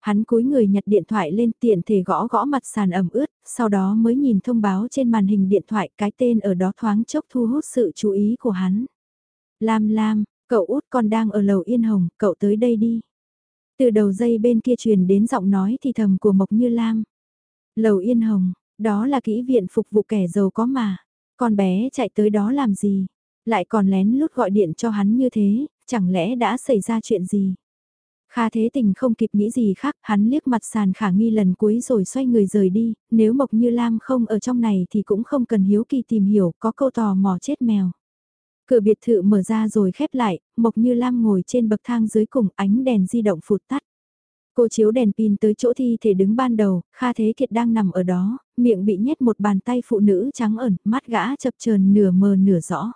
Speaker 1: Hắn cúi người nhặt điện thoại lên tiện thể gõ gõ mặt sàn ẩm ướt, sau đó mới nhìn thông báo trên màn hình điện thoại cái tên ở đó thoáng chốc thu hút sự chú ý của hắn. Lam Lam, cậu út còn đang ở lầu Yên Hồng, cậu tới đây đi. Từ đầu dây bên kia truyền đến giọng nói thì thầm của Mộc Như Lam. Lầu Yên Hồng, đó là kỹ viện phục vụ kẻ giàu có mà. Con bé chạy tới đó làm gì? Lại còn lén lút gọi điện cho hắn như thế, chẳng lẽ đã xảy ra chuyện gì? Kha Thế Tình không kịp nghĩ gì khác, hắn liếc mặt sàn khả nghi lần cuối rồi xoay người rời đi, nếu Mộc Như Lam không ở trong này thì cũng không cần hiếu kỳ tìm hiểu, có câu tò mò chết mèo. Cửa biệt thự mở ra rồi khép lại, Mộc Như Lam ngồi trên bậc thang dưới cùng ánh đèn di động phụt tắt. Cô chiếu đèn pin tới chỗ thi thể đứng ban đầu, Kha Thế Kiệt đang nằm ở đó, miệng bị nhét một bàn tay phụ nữ trắng ẩn, mắt gã chập chờn nửa mờ nửa rõ.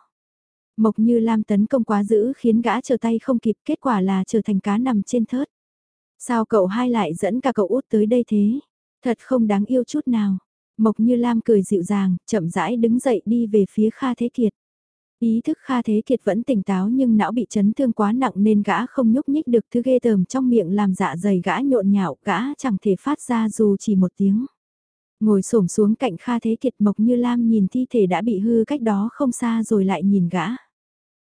Speaker 1: Mộc như Lam tấn công quá dữ khiến gã trở tay không kịp, kết quả là trở thành cá nằm trên thớt. Sao cậu hai lại dẫn cả cậu út tới đây thế? Thật không đáng yêu chút nào. Mộc như Lam cười dịu dàng, chậm rãi đứng dậy đi về phía Kha Thế Kiệt. Ý thức Kha Thế Kiệt vẫn tỉnh táo nhưng não bị chấn thương quá nặng nên gã không nhúc nhích được thứ ghê tởm trong miệng làm dạ dày gã nhộn nhạo, gã chẳng thể phát ra dù chỉ một tiếng. Ngồi xổm xuống cạnh Kha Thế Kiệt Mộc Như Lam nhìn thi thể đã bị hư cách đó không xa rồi lại nhìn gã.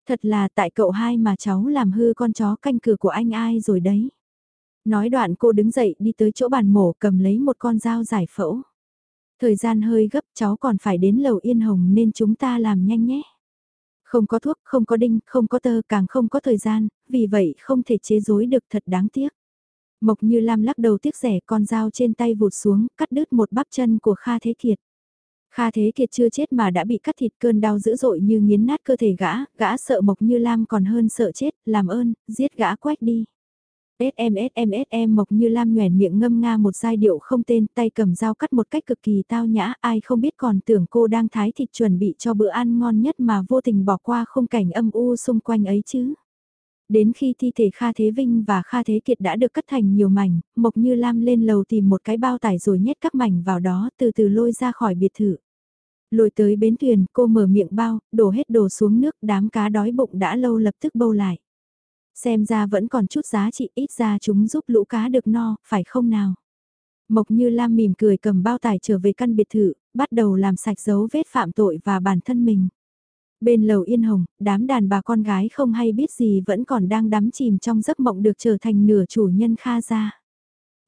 Speaker 1: Thật là tại cậu hai mà cháu làm hư con chó canh cửa của anh ai rồi đấy. Nói đoạn cô đứng dậy đi tới chỗ bàn mổ cầm lấy một con dao giải phẫu. Thời gian hơi gấp cháu còn phải đến lầu yên hồng nên chúng ta làm nhanh nhé. Không có thuốc, không có đinh, không có tơ, càng không có thời gian, vì vậy không thể chế dối được thật đáng tiếc. Mộc như Lam lắc đầu tiếc rẻ con dao trên tay vụt xuống, cắt đứt một bắp chân của Kha Thế Kiệt. Kha Thế Kiệt chưa chết mà đã bị cắt thịt cơn đau dữ dội như nghiến nát cơ thể gã, gã sợ Mộc Như Lam còn hơn sợ chết, làm ơn, giết gã quách đi. SMSMSM Mộc Như Lam nhoẻn miệng ngâm nga một giai điệu không tên, tay cầm dao cắt một cách cực kỳ tao nhã, ai không biết còn tưởng cô đang thái thịt chuẩn bị cho bữa ăn ngon nhất mà vô tình bỏ qua khung cảnh âm u xung quanh ấy chứ. Đến khi thi thể Kha Thế Vinh và Kha Thế Kiệt đã được cắt thành nhiều mảnh, Mộc Như Lam lên lầu tìm một cái bao tải rồi nhét các mảnh vào đó từ từ lôi ra khỏi biệt thự. lôi tới bến thuyền, cô mở miệng bao, đổ hết đồ xuống nước, đám cá đói bụng đã lâu lập tức bâu lại. Xem ra vẫn còn chút giá trị, ít ra chúng giúp lũ cá được no, phải không nào? Mộc Như Lam mỉm cười cầm bao tải trở về căn biệt thự, bắt đầu làm sạch dấu vết phạm tội và bản thân mình. Bên lầu yên hồng, đám đàn bà con gái không hay biết gì vẫn còn đang đắm chìm trong giấc mộng được trở thành nửa chủ nhân Kha gia.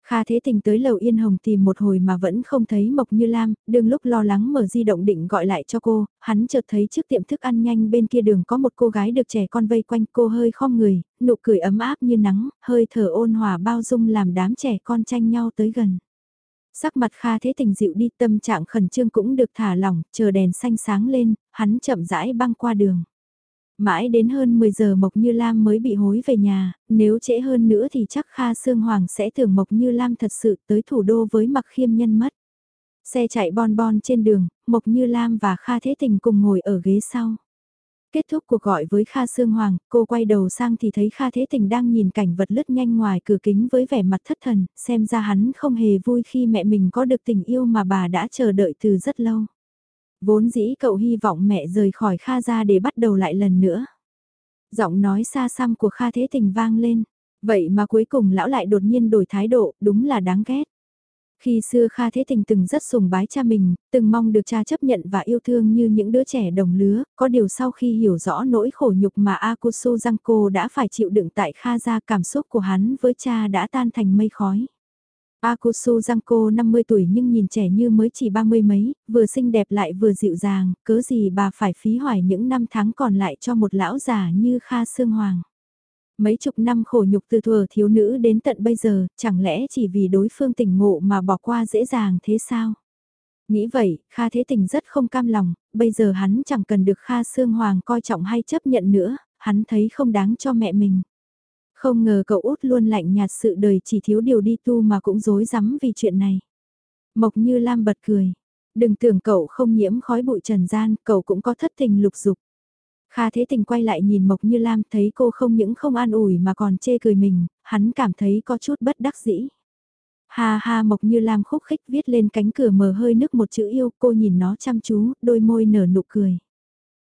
Speaker 1: Kha Thế Tình tới lầu Yên Hồng tìm một hồi mà vẫn không thấy Mộc Như Lam, đương lúc lo lắng mở di động định gọi lại cho cô, hắn chợt thấy trước tiệm thức ăn nhanh bên kia đường có một cô gái được trẻ con vây quanh cô hơi khom người, nụ cười ấm áp như nắng, hơi thở ôn hòa bao dung làm đám trẻ con tranh nhau tới gần. Sắc mặt Kha Thế Tình dịu đi tâm trạng khẩn trương cũng được thả lỏng, chờ đèn xanh sáng lên, hắn chậm rãi băng qua đường. Mãi đến hơn 10 giờ Mộc Như Lam mới bị hối về nhà, nếu trễ hơn nữa thì chắc Kha Sương Hoàng sẽ tưởng Mộc Như Lam thật sự tới thủ đô với mặc khiêm nhân mất. Xe chạy bon bon trên đường, Mộc Như Lam và Kha Thế Tình cùng ngồi ở ghế sau. Kết thúc cuộc gọi với Kha Sương Hoàng, cô quay đầu sang thì thấy Kha Thế Tình đang nhìn cảnh vật lướt nhanh ngoài cửa kính với vẻ mặt thất thần, xem ra hắn không hề vui khi mẹ mình có được tình yêu mà bà đã chờ đợi từ rất lâu. Vốn dĩ cậu hy vọng mẹ rời khỏi Kha ra để bắt đầu lại lần nữa. Giọng nói xa xăm của Kha Thế Tình vang lên. Vậy mà cuối cùng lão lại đột nhiên đổi thái độ, đúng là đáng ghét. Khi xưa Kha Thế Tình từng rất sùng bái cha mình, từng mong được cha chấp nhận và yêu thương như những đứa trẻ đồng lứa, có điều sau khi hiểu rõ nỗi khổ nhục mà Akusu Giangco đã phải chịu đựng tại Kha Ra cảm xúc của hắn với cha đã tan thành mây khói. Akusu Giangco 50 tuổi nhưng nhìn trẻ như mới chỉ ba mươi mấy, vừa xinh đẹp lại vừa dịu dàng, cớ gì bà phải phí hoài những năm tháng còn lại cho một lão già như Kha Sương Hoàng. Mấy chục năm khổ nhục từ thuở thiếu nữ đến tận bây giờ, chẳng lẽ chỉ vì đối phương tỉnh ngộ mà bỏ qua dễ dàng thế sao? Nghĩ vậy, Kha Thế Tình rất không cam lòng, bây giờ hắn chẳng cần được Kha Sương Hoàng coi trọng hay chấp nhận nữa, hắn thấy không đáng cho mẹ mình. Không ngờ cậu út luôn lạnh nhạt sự đời chỉ thiếu điều đi tu mà cũng dối rắm vì chuyện này. Mộc như Lam bật cười. Đừng tưởng cậu không nhiễm khói bụi trần gian, cậu cũng có thất tình lục dục. Kha Thế Tình quay lại nhìn Mộc Như Lam thấy cô không những không an ủi mà còn chê cười mình, hắn cảm thấy có chút bất đắc dĩ. Ha ha Mộc Như Lam khúc khích viết lên cánh cửa mờ hơi nước một chữ yêu, cô nhìn nó chăm chú, đôi môi nở nụ cười.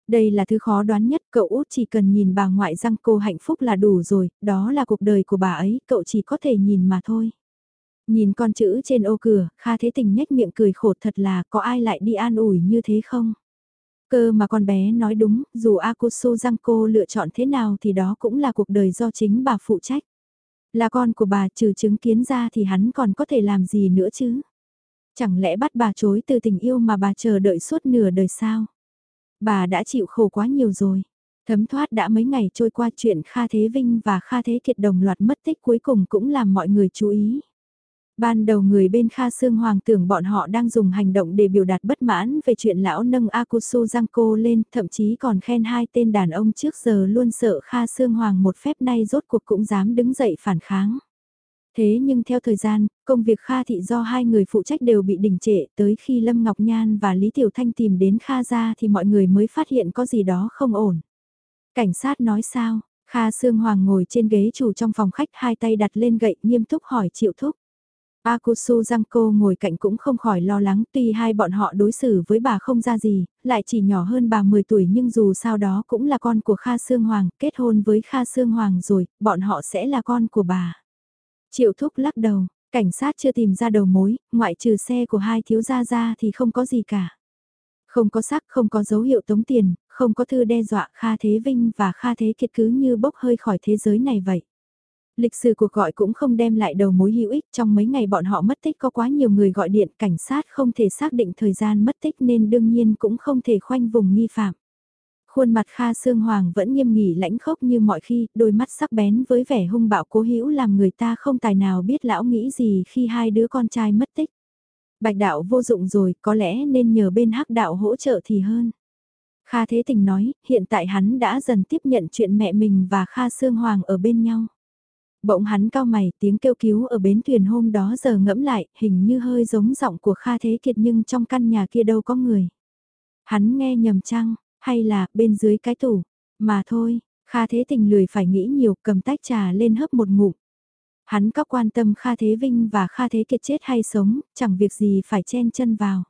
Speaker 1: Đây là thứ khó đoán nhất, cậu út chỉ cần nhìn bà ngoại răng cô hạnh phúc là đủ rồi, đó là cuộc đời của bà ấy, cậu chỉ có thể nhìn mà thôi. Nhìn con chữ trên ô cửa, Kha Thế Tình nhếch miệng cười khổ thật là có ai lại đi an ủi như thế không? Cơ mà con bé nói đúng, dù Akusu cô lựa chọn thế nào thì đó cũng là cuộc đời do chính bà phụ trách. Là con của bà trừ chứng kiến ra thì hắn còn có thể làm gì nữa chứ? Chẳng lẽ bắt bà chối từ tình yêu mà bà chờ đợi suốt nửa đời sao? Bà đã chịu khổ quá nhiều rồi. Thấm thoát đã mấy ngày trôi qua chuyện Kha Thế Vinh và Kha Thế Thiệt đồng loạt mất tích cuối cùng cũng làm mọi người chú ý. Ban đầu người bên Kha Sương Hoàng tưởng bọn họ đang dùng hành động để biểu đạt bất mãn về chuyện lão nâng Akusu Giangco lên, thậm chí còn khen hai tên đàn ông trước giờ luôn sợ Kha Sương Hoàng một phép nay rốt cuộc cũng dám đứng dậy phản kháng. Thế nhưng theo thời gian, công việc Kha Thị do hai người phụ trách đều bị đình trệ tới khi Lâm Ngọc Nhan và Lý Tiểu Thanh tìm đến Kha ra thì mọi người mới phát hiện có gì đó không ổn. Cảnh sát nói sao? Kha Sương Hoàng ngồi trên ghế chủ trong phòng khách hai tay đặt lên gậy nghiêm túc hỏi Triệu Thúc. Akusu Giangco ngồi cạnh cũng không khỏi lo lắng tuy hai bọn họ đối xử với bà không ra gì, lại chỉ nhỏ hơn bà 10 tuổi nhưng dù sao đó cũng là con của Kha Sương Hoàng, kết hôn với Kha Sương Hoàng rồi, bọn họ sẽ là con của bà. Triệu Thúc lắc đầu, cảnh sát chưa tìm ra đầu mối, ngoại trừ xe của hai thiếu gia ra thì không có gì cả. Không có xác, không có dấu hiệu tống tiền, không có thư đe dọa Kha Thế Vinh và Kha Thế Kiệt cứ như bốc hơi khỏi thế giới này vậy. Lịch sử cuộc gọi cũng không đem lại đầu mối hữu ích trong mấy ngày bọn họ mất tích có quá nhiều người gọi điện cảnh sát không thể xác định thời gian mất tích nên đương nhiên cũng không thể khoanh vùng nghi phạm. Khuôn mặt Kha Sương Hoàng vẫn nghiêm nghỉ lãnh khốc như mọi khi, đôi mắt sắc bén với vẻ hung bạo cố hữu làm người ta không tài nào biết lão nghĩ gì khi hai đứa con trai mất tích. Bạch đạo vô dụng rồi, có lẽ nên nhờ bên hắc đạo hỗ trợ thì hơn. Kha Thế Tình nói, hiện tại hắn đã dần tiếp nhận chuyện mẹ mình và Kha Sương Hoàng ở bên nhau. Bỗng hắn cao mày tiếng kêu cứu ở bến thuyền hôm đó giờ ngẫm lại, hình như hơi giống giọng của Kha Thế Kiệt nhưng trong căn nhà kia đâu có người. Hắn nghe nhầm chăng, hay là bên dưới cái tủ, mà thôi, Kha Thế Tình lười phải nghĩ nhiều cầm tách trà lên hấp một ngụm. Hắn có quan tâm Kha Thế Vinh và Kha Thế Kiệt chết hay sống, chẳng việc gì phải chen chân vào.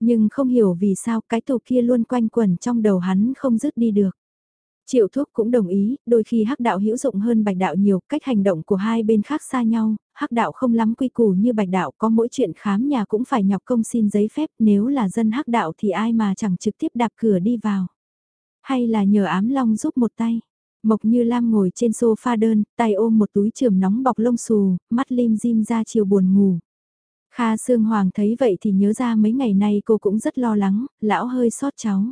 Speaker 1: Nhưng không hiểu vì sao cái tủ kia luôn quanh quẩn trong đầu hắn không dứt đi được. Triệu thuốc cũng đồng ý, đôi khi hắc đạo hữu dụng hơn bạch đạo nhiều, cách hành động của hai bên khác xa nhau, hắc đạo không lắm quy củ như bạch đạo có mỗi chuyện khám nhà cũng phải nhọc công xin giấy phép, nếu là dân hắc đạo thì ai mà chẳng trực tiếp đạp cửa đi vào. Hay là nhờ ám long giúp một tay. Mộc như Lam ngồi trên sofa đơn, tay ôm một túi trường nóng bọc lông xù, mắt lim dim ra chiều buồn ngủ. Kha Sương Hoàng thấy vậy thì nhớ ra mấy ngày nay cô cũng rất lo lắng, lão hơi sót cháu.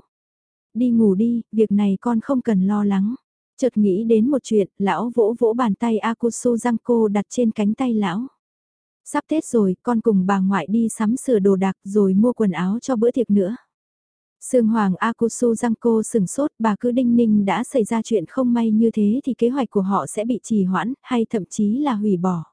Speaker 1: Đi ngủ đi, việc này con không cần lo lắng. Chợt nghĩ đến một chuyện, lão vỗ vỗ bàn tay Akusu Giangco đặt trên cánh tay lão. Sắp Tết rồi, con cùng bà ngoại đi sắm sửa đồ đạc rồi mua quần áo cho bữa tiệc nữa. Sương Hoàng Akusu Giangco sừng sốt, bà cứ đinh ninh đã xảy ra chuyện không may như thế thì kế hoạch của họ sẽ bị trì hoãn, hay thậm chí là hủy bỏ.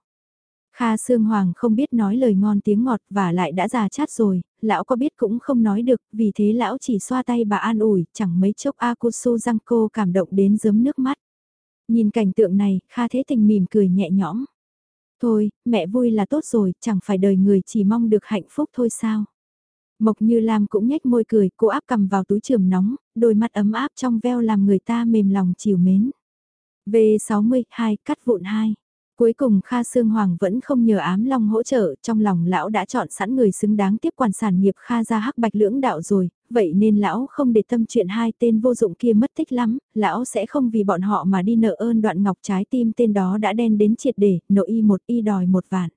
Speaker 1: Kha Sương Hoàng không biết nói lời ngon tiếng ngọt và lại đã già chát rồi, lão có biết cũng không nói được, vì thế lão chỉ xoa tay bà an ủi, chẳng mấy chốc Akusu cô cảm động đến giấm nước mắt. Nhìn cảnh tượng này, Kha Thế Tình mỉm cười nhẹ nhõm. Thôi, mẹ vui là tốt rồi, chẳng phải đời người chỉ mong được hạnh phúc thôi sao. Mộc Như Lam cũng nhếch môi cười, cô áp cầm vào túi trường nóng, đôi mắt ấm áp trong veo làm người ta mềm lòng chiều mến. V62, cắt vụn 2 Cuối cùng Kha Sương Hoàng vẫn không nhờ ám long hỗ trợ, trong lòng lão đã chọn sẵn người xứng đáng tiếp quản sản nghiệp Kha ra hắc bạch lưỡng đạo rồi, vậy nên lão không để tâm chuyện hai tên vô dụng kia mất tích lắm, lão sẽ không vì bọn họ mà đi nợ ơn đoạn ngọc trái tim tên đó đã đen đến triệt để, nội y một y đòi một vạn.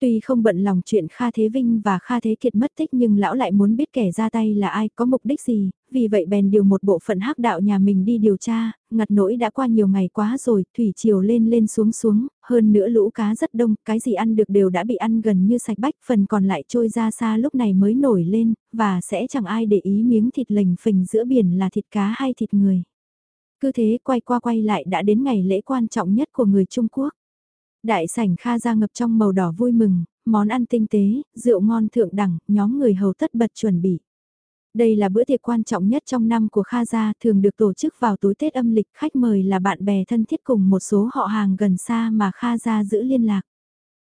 Speaker 1: Tuy không bận lòng chuyện Kha Thế Vinh và Kha Thế Kiệt mất tích nhưng lão lại muốn biết kẻ ra tay là ai, có mục đích gì, vì vậy bèn điều một bộ phận hắc đạo nhà mình đi điều tra, ngặt nỗi đã qua nhiều ngày quá rồi, thủy chiều lên lên xuống xuống, hơn nữa lũ cá rất đông, cái gì ăn được đều đã bị ăn gần như sạch bách, phần còn lại trôi ra xa lúc này mới nổi lên, và sẽ chẳng ai để ý miếng thịt lềnh phình giữa biển là thịt cá hay thịt người. Cứ thế quay qua quay lại đã đến ngày lễ quan trọng nhất của người Trung Quốc. Đại sảnh Kha ra ngập trong màu đỏ vui mừng, món ăn tinh tế, rượu ngon thượng đẳng, nhóm người hầu tất bật chuẩn bị. Đây là bữa tiệc quan trọng nhất trong năm của Kha Gia, thường được tổ chức vào tối Tết âm lịch, khách mời là bạn bè thân thiết cùng một số họ hàng gần xa mà Kha Gia giữ liên lạc.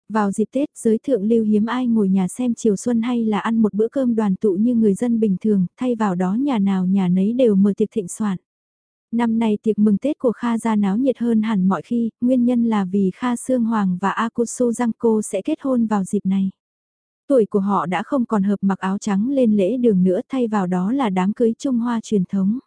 Speaker 1: Vào dịp Tết, giới thượng lưu hiếm ai ngồi nhà xem chiều xuân hay là ăn một bữa cơm đoàn tụ như người dân bình thường, thay vào đó nhà nào nhà nấy đều mở tiệc thịnh soạn. Năm nay tiệc mừng Tết của Kha gia náo nhiệt hơn hẳn mọi khi, nguyên nhân là vì Kha Sương Hoàng và Akusu Giangco sẽ kết hôn vào dịp này. Tuổi của họ đã không còn hợp mặc áo trắng lên lễ đường nữa thay vào đó là đám cưới Trung Hoa truyền thống.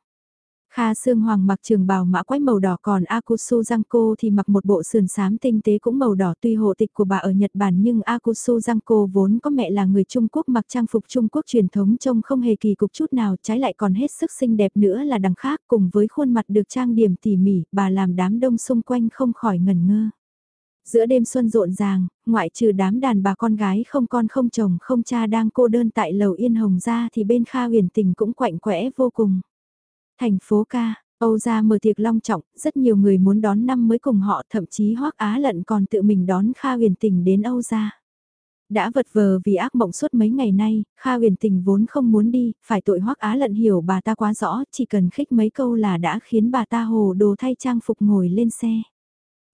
Speaker 1: Kha Sương Hoàng mặc trường bào mã quách màu đỏ còn Akusu Giangco thì mặc một bộ sườn xám tinh tế cũng màu đỏ tuy hộ tịch của bà ở Nhật Bản nhưng Akusu Giangco vốn có mẹ là người Trung Quốc mặc trang phục Trung Quốc truyền thống trông không hề kỳ cục chút nào trái lại còn hết sức xinh đẹp nữa là đằng khác cùng với khuôn mặt được trang điểm tỉ mỉ bà làm đám đông xung quanh không khỏi ngẩn ngơ. Giữa đêm xuân rộn ràng, ngoại trừ đám đàn bà con gái không con không chồng không cha đang cô đơn tại lầu Yên Hồng ra thì bên Kha huyền tình cũng quạnh quẽ vô cùng. Thành phố ca, Âu gia mở tiệc long trọng, rất nhiều người muốn đón năm mới cùng họ, thậm chí Hoắc Á Lận còn tự mình đón Kha Huyền Tình đến Âu gia. Đã vật vờ vì ác mộng suốt mấy ngày nay, Kha Huyền Tình vốn không muốn đi, phải tội Hoắc Á Lận hiểu bà ta quá rõ, chỉ cần khích mấy câu là đã khiến bà ta hồ đồ thay trang phục ngồi lên xe.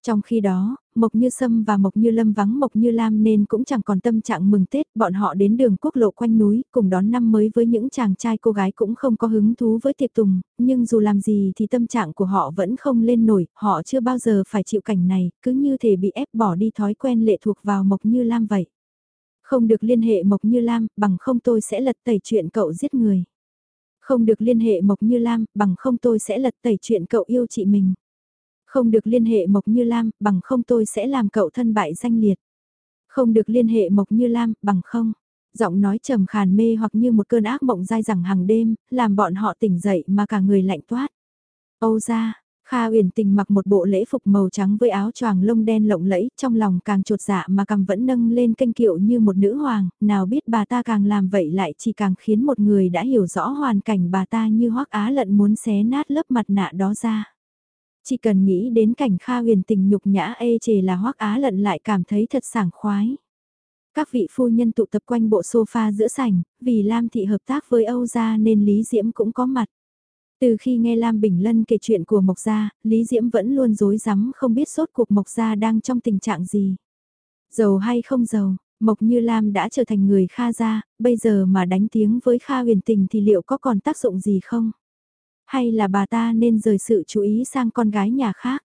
Speaker 1: Trong khi đó, Mộc Như Sâm và Mộc Như Lâm vắng Mộc Như Lam nên cũng chẳng còn tâm trạng mừng Tết, bọn họ đến đường quốc lộ quanh núi, cùng đón năm mới với những chàng trai cô gái cũng không có hứng thú với tiệc tùng, nhưng dù làm gì thì tâm trạng của họ vẫn không lên nổi, họ chưa bao giờ phải chịu cảnh này, cứ như thể bị ép bỏ đi thói quen lệ thuộc vào Mộc Như Lam vậy. Không được liên hệ Mộc Như Lam, bằng không tôi sẽ lật tẩy chuyện cậu giết người. Không được liên hệ Mộc Như Lam, bằng không tôi sẽ lật tẩy chuyện cậu yêu chị mình. Không được liên hệ Mộc Như Lam, bằng không tôi sẽ làm cậu thân bại danh liệt. Không được liên hệ Mộc Như Lam, bằng không. Giọng nói trầm khàn mê hoặc như một cơn ác mộng dai dẳng hàng đêm, làm bọn họ tỉnh dậy mà cả người lạnh toát. Âu ra, Kha uyển tình mặc một bộ lễ phục màu trắng với áo choàng lông đen lộng lẫy, trong lòng càng trột dạ mà cầm vẫn nâng lên kênh kiệu như một nữ hoàng, nào biết bà ta càng làm vậy lại chỉ càng khiến một người đã hiểu rõ hoàn cảnh bà ta như hoắc á lận muốn xé nát lớp mặt nạ đó ra. Chỉ cần nghĩ đến cảnh Kha huyền tình nhục nhã ê chề là hoắc á lận lại cảm thấy thật sảng khoái. Các vị phu nhân tụ tập quanh bộ sofa giữa sảnh, vì Lam Thị hợp tác với Âu Gia nên Lý Diễm cũng có mặt. Từ khi nghe Lam Bình Lân kể chuyện của Mộc Gia, Lý Diễm vẫn luôn dối rắm không biết sốt cuộc Mộc Gia đang trong tình trạng gì. Giàu hay không giàu, Mộc Như Lam đã trở thành người Kha Gia, bây giờ mà đánh tiếng với Kha huyền tình thì liệu có còn tác dụng gì không? Hay là bà ta nên rời sự chú ý sang con gái nhà khác?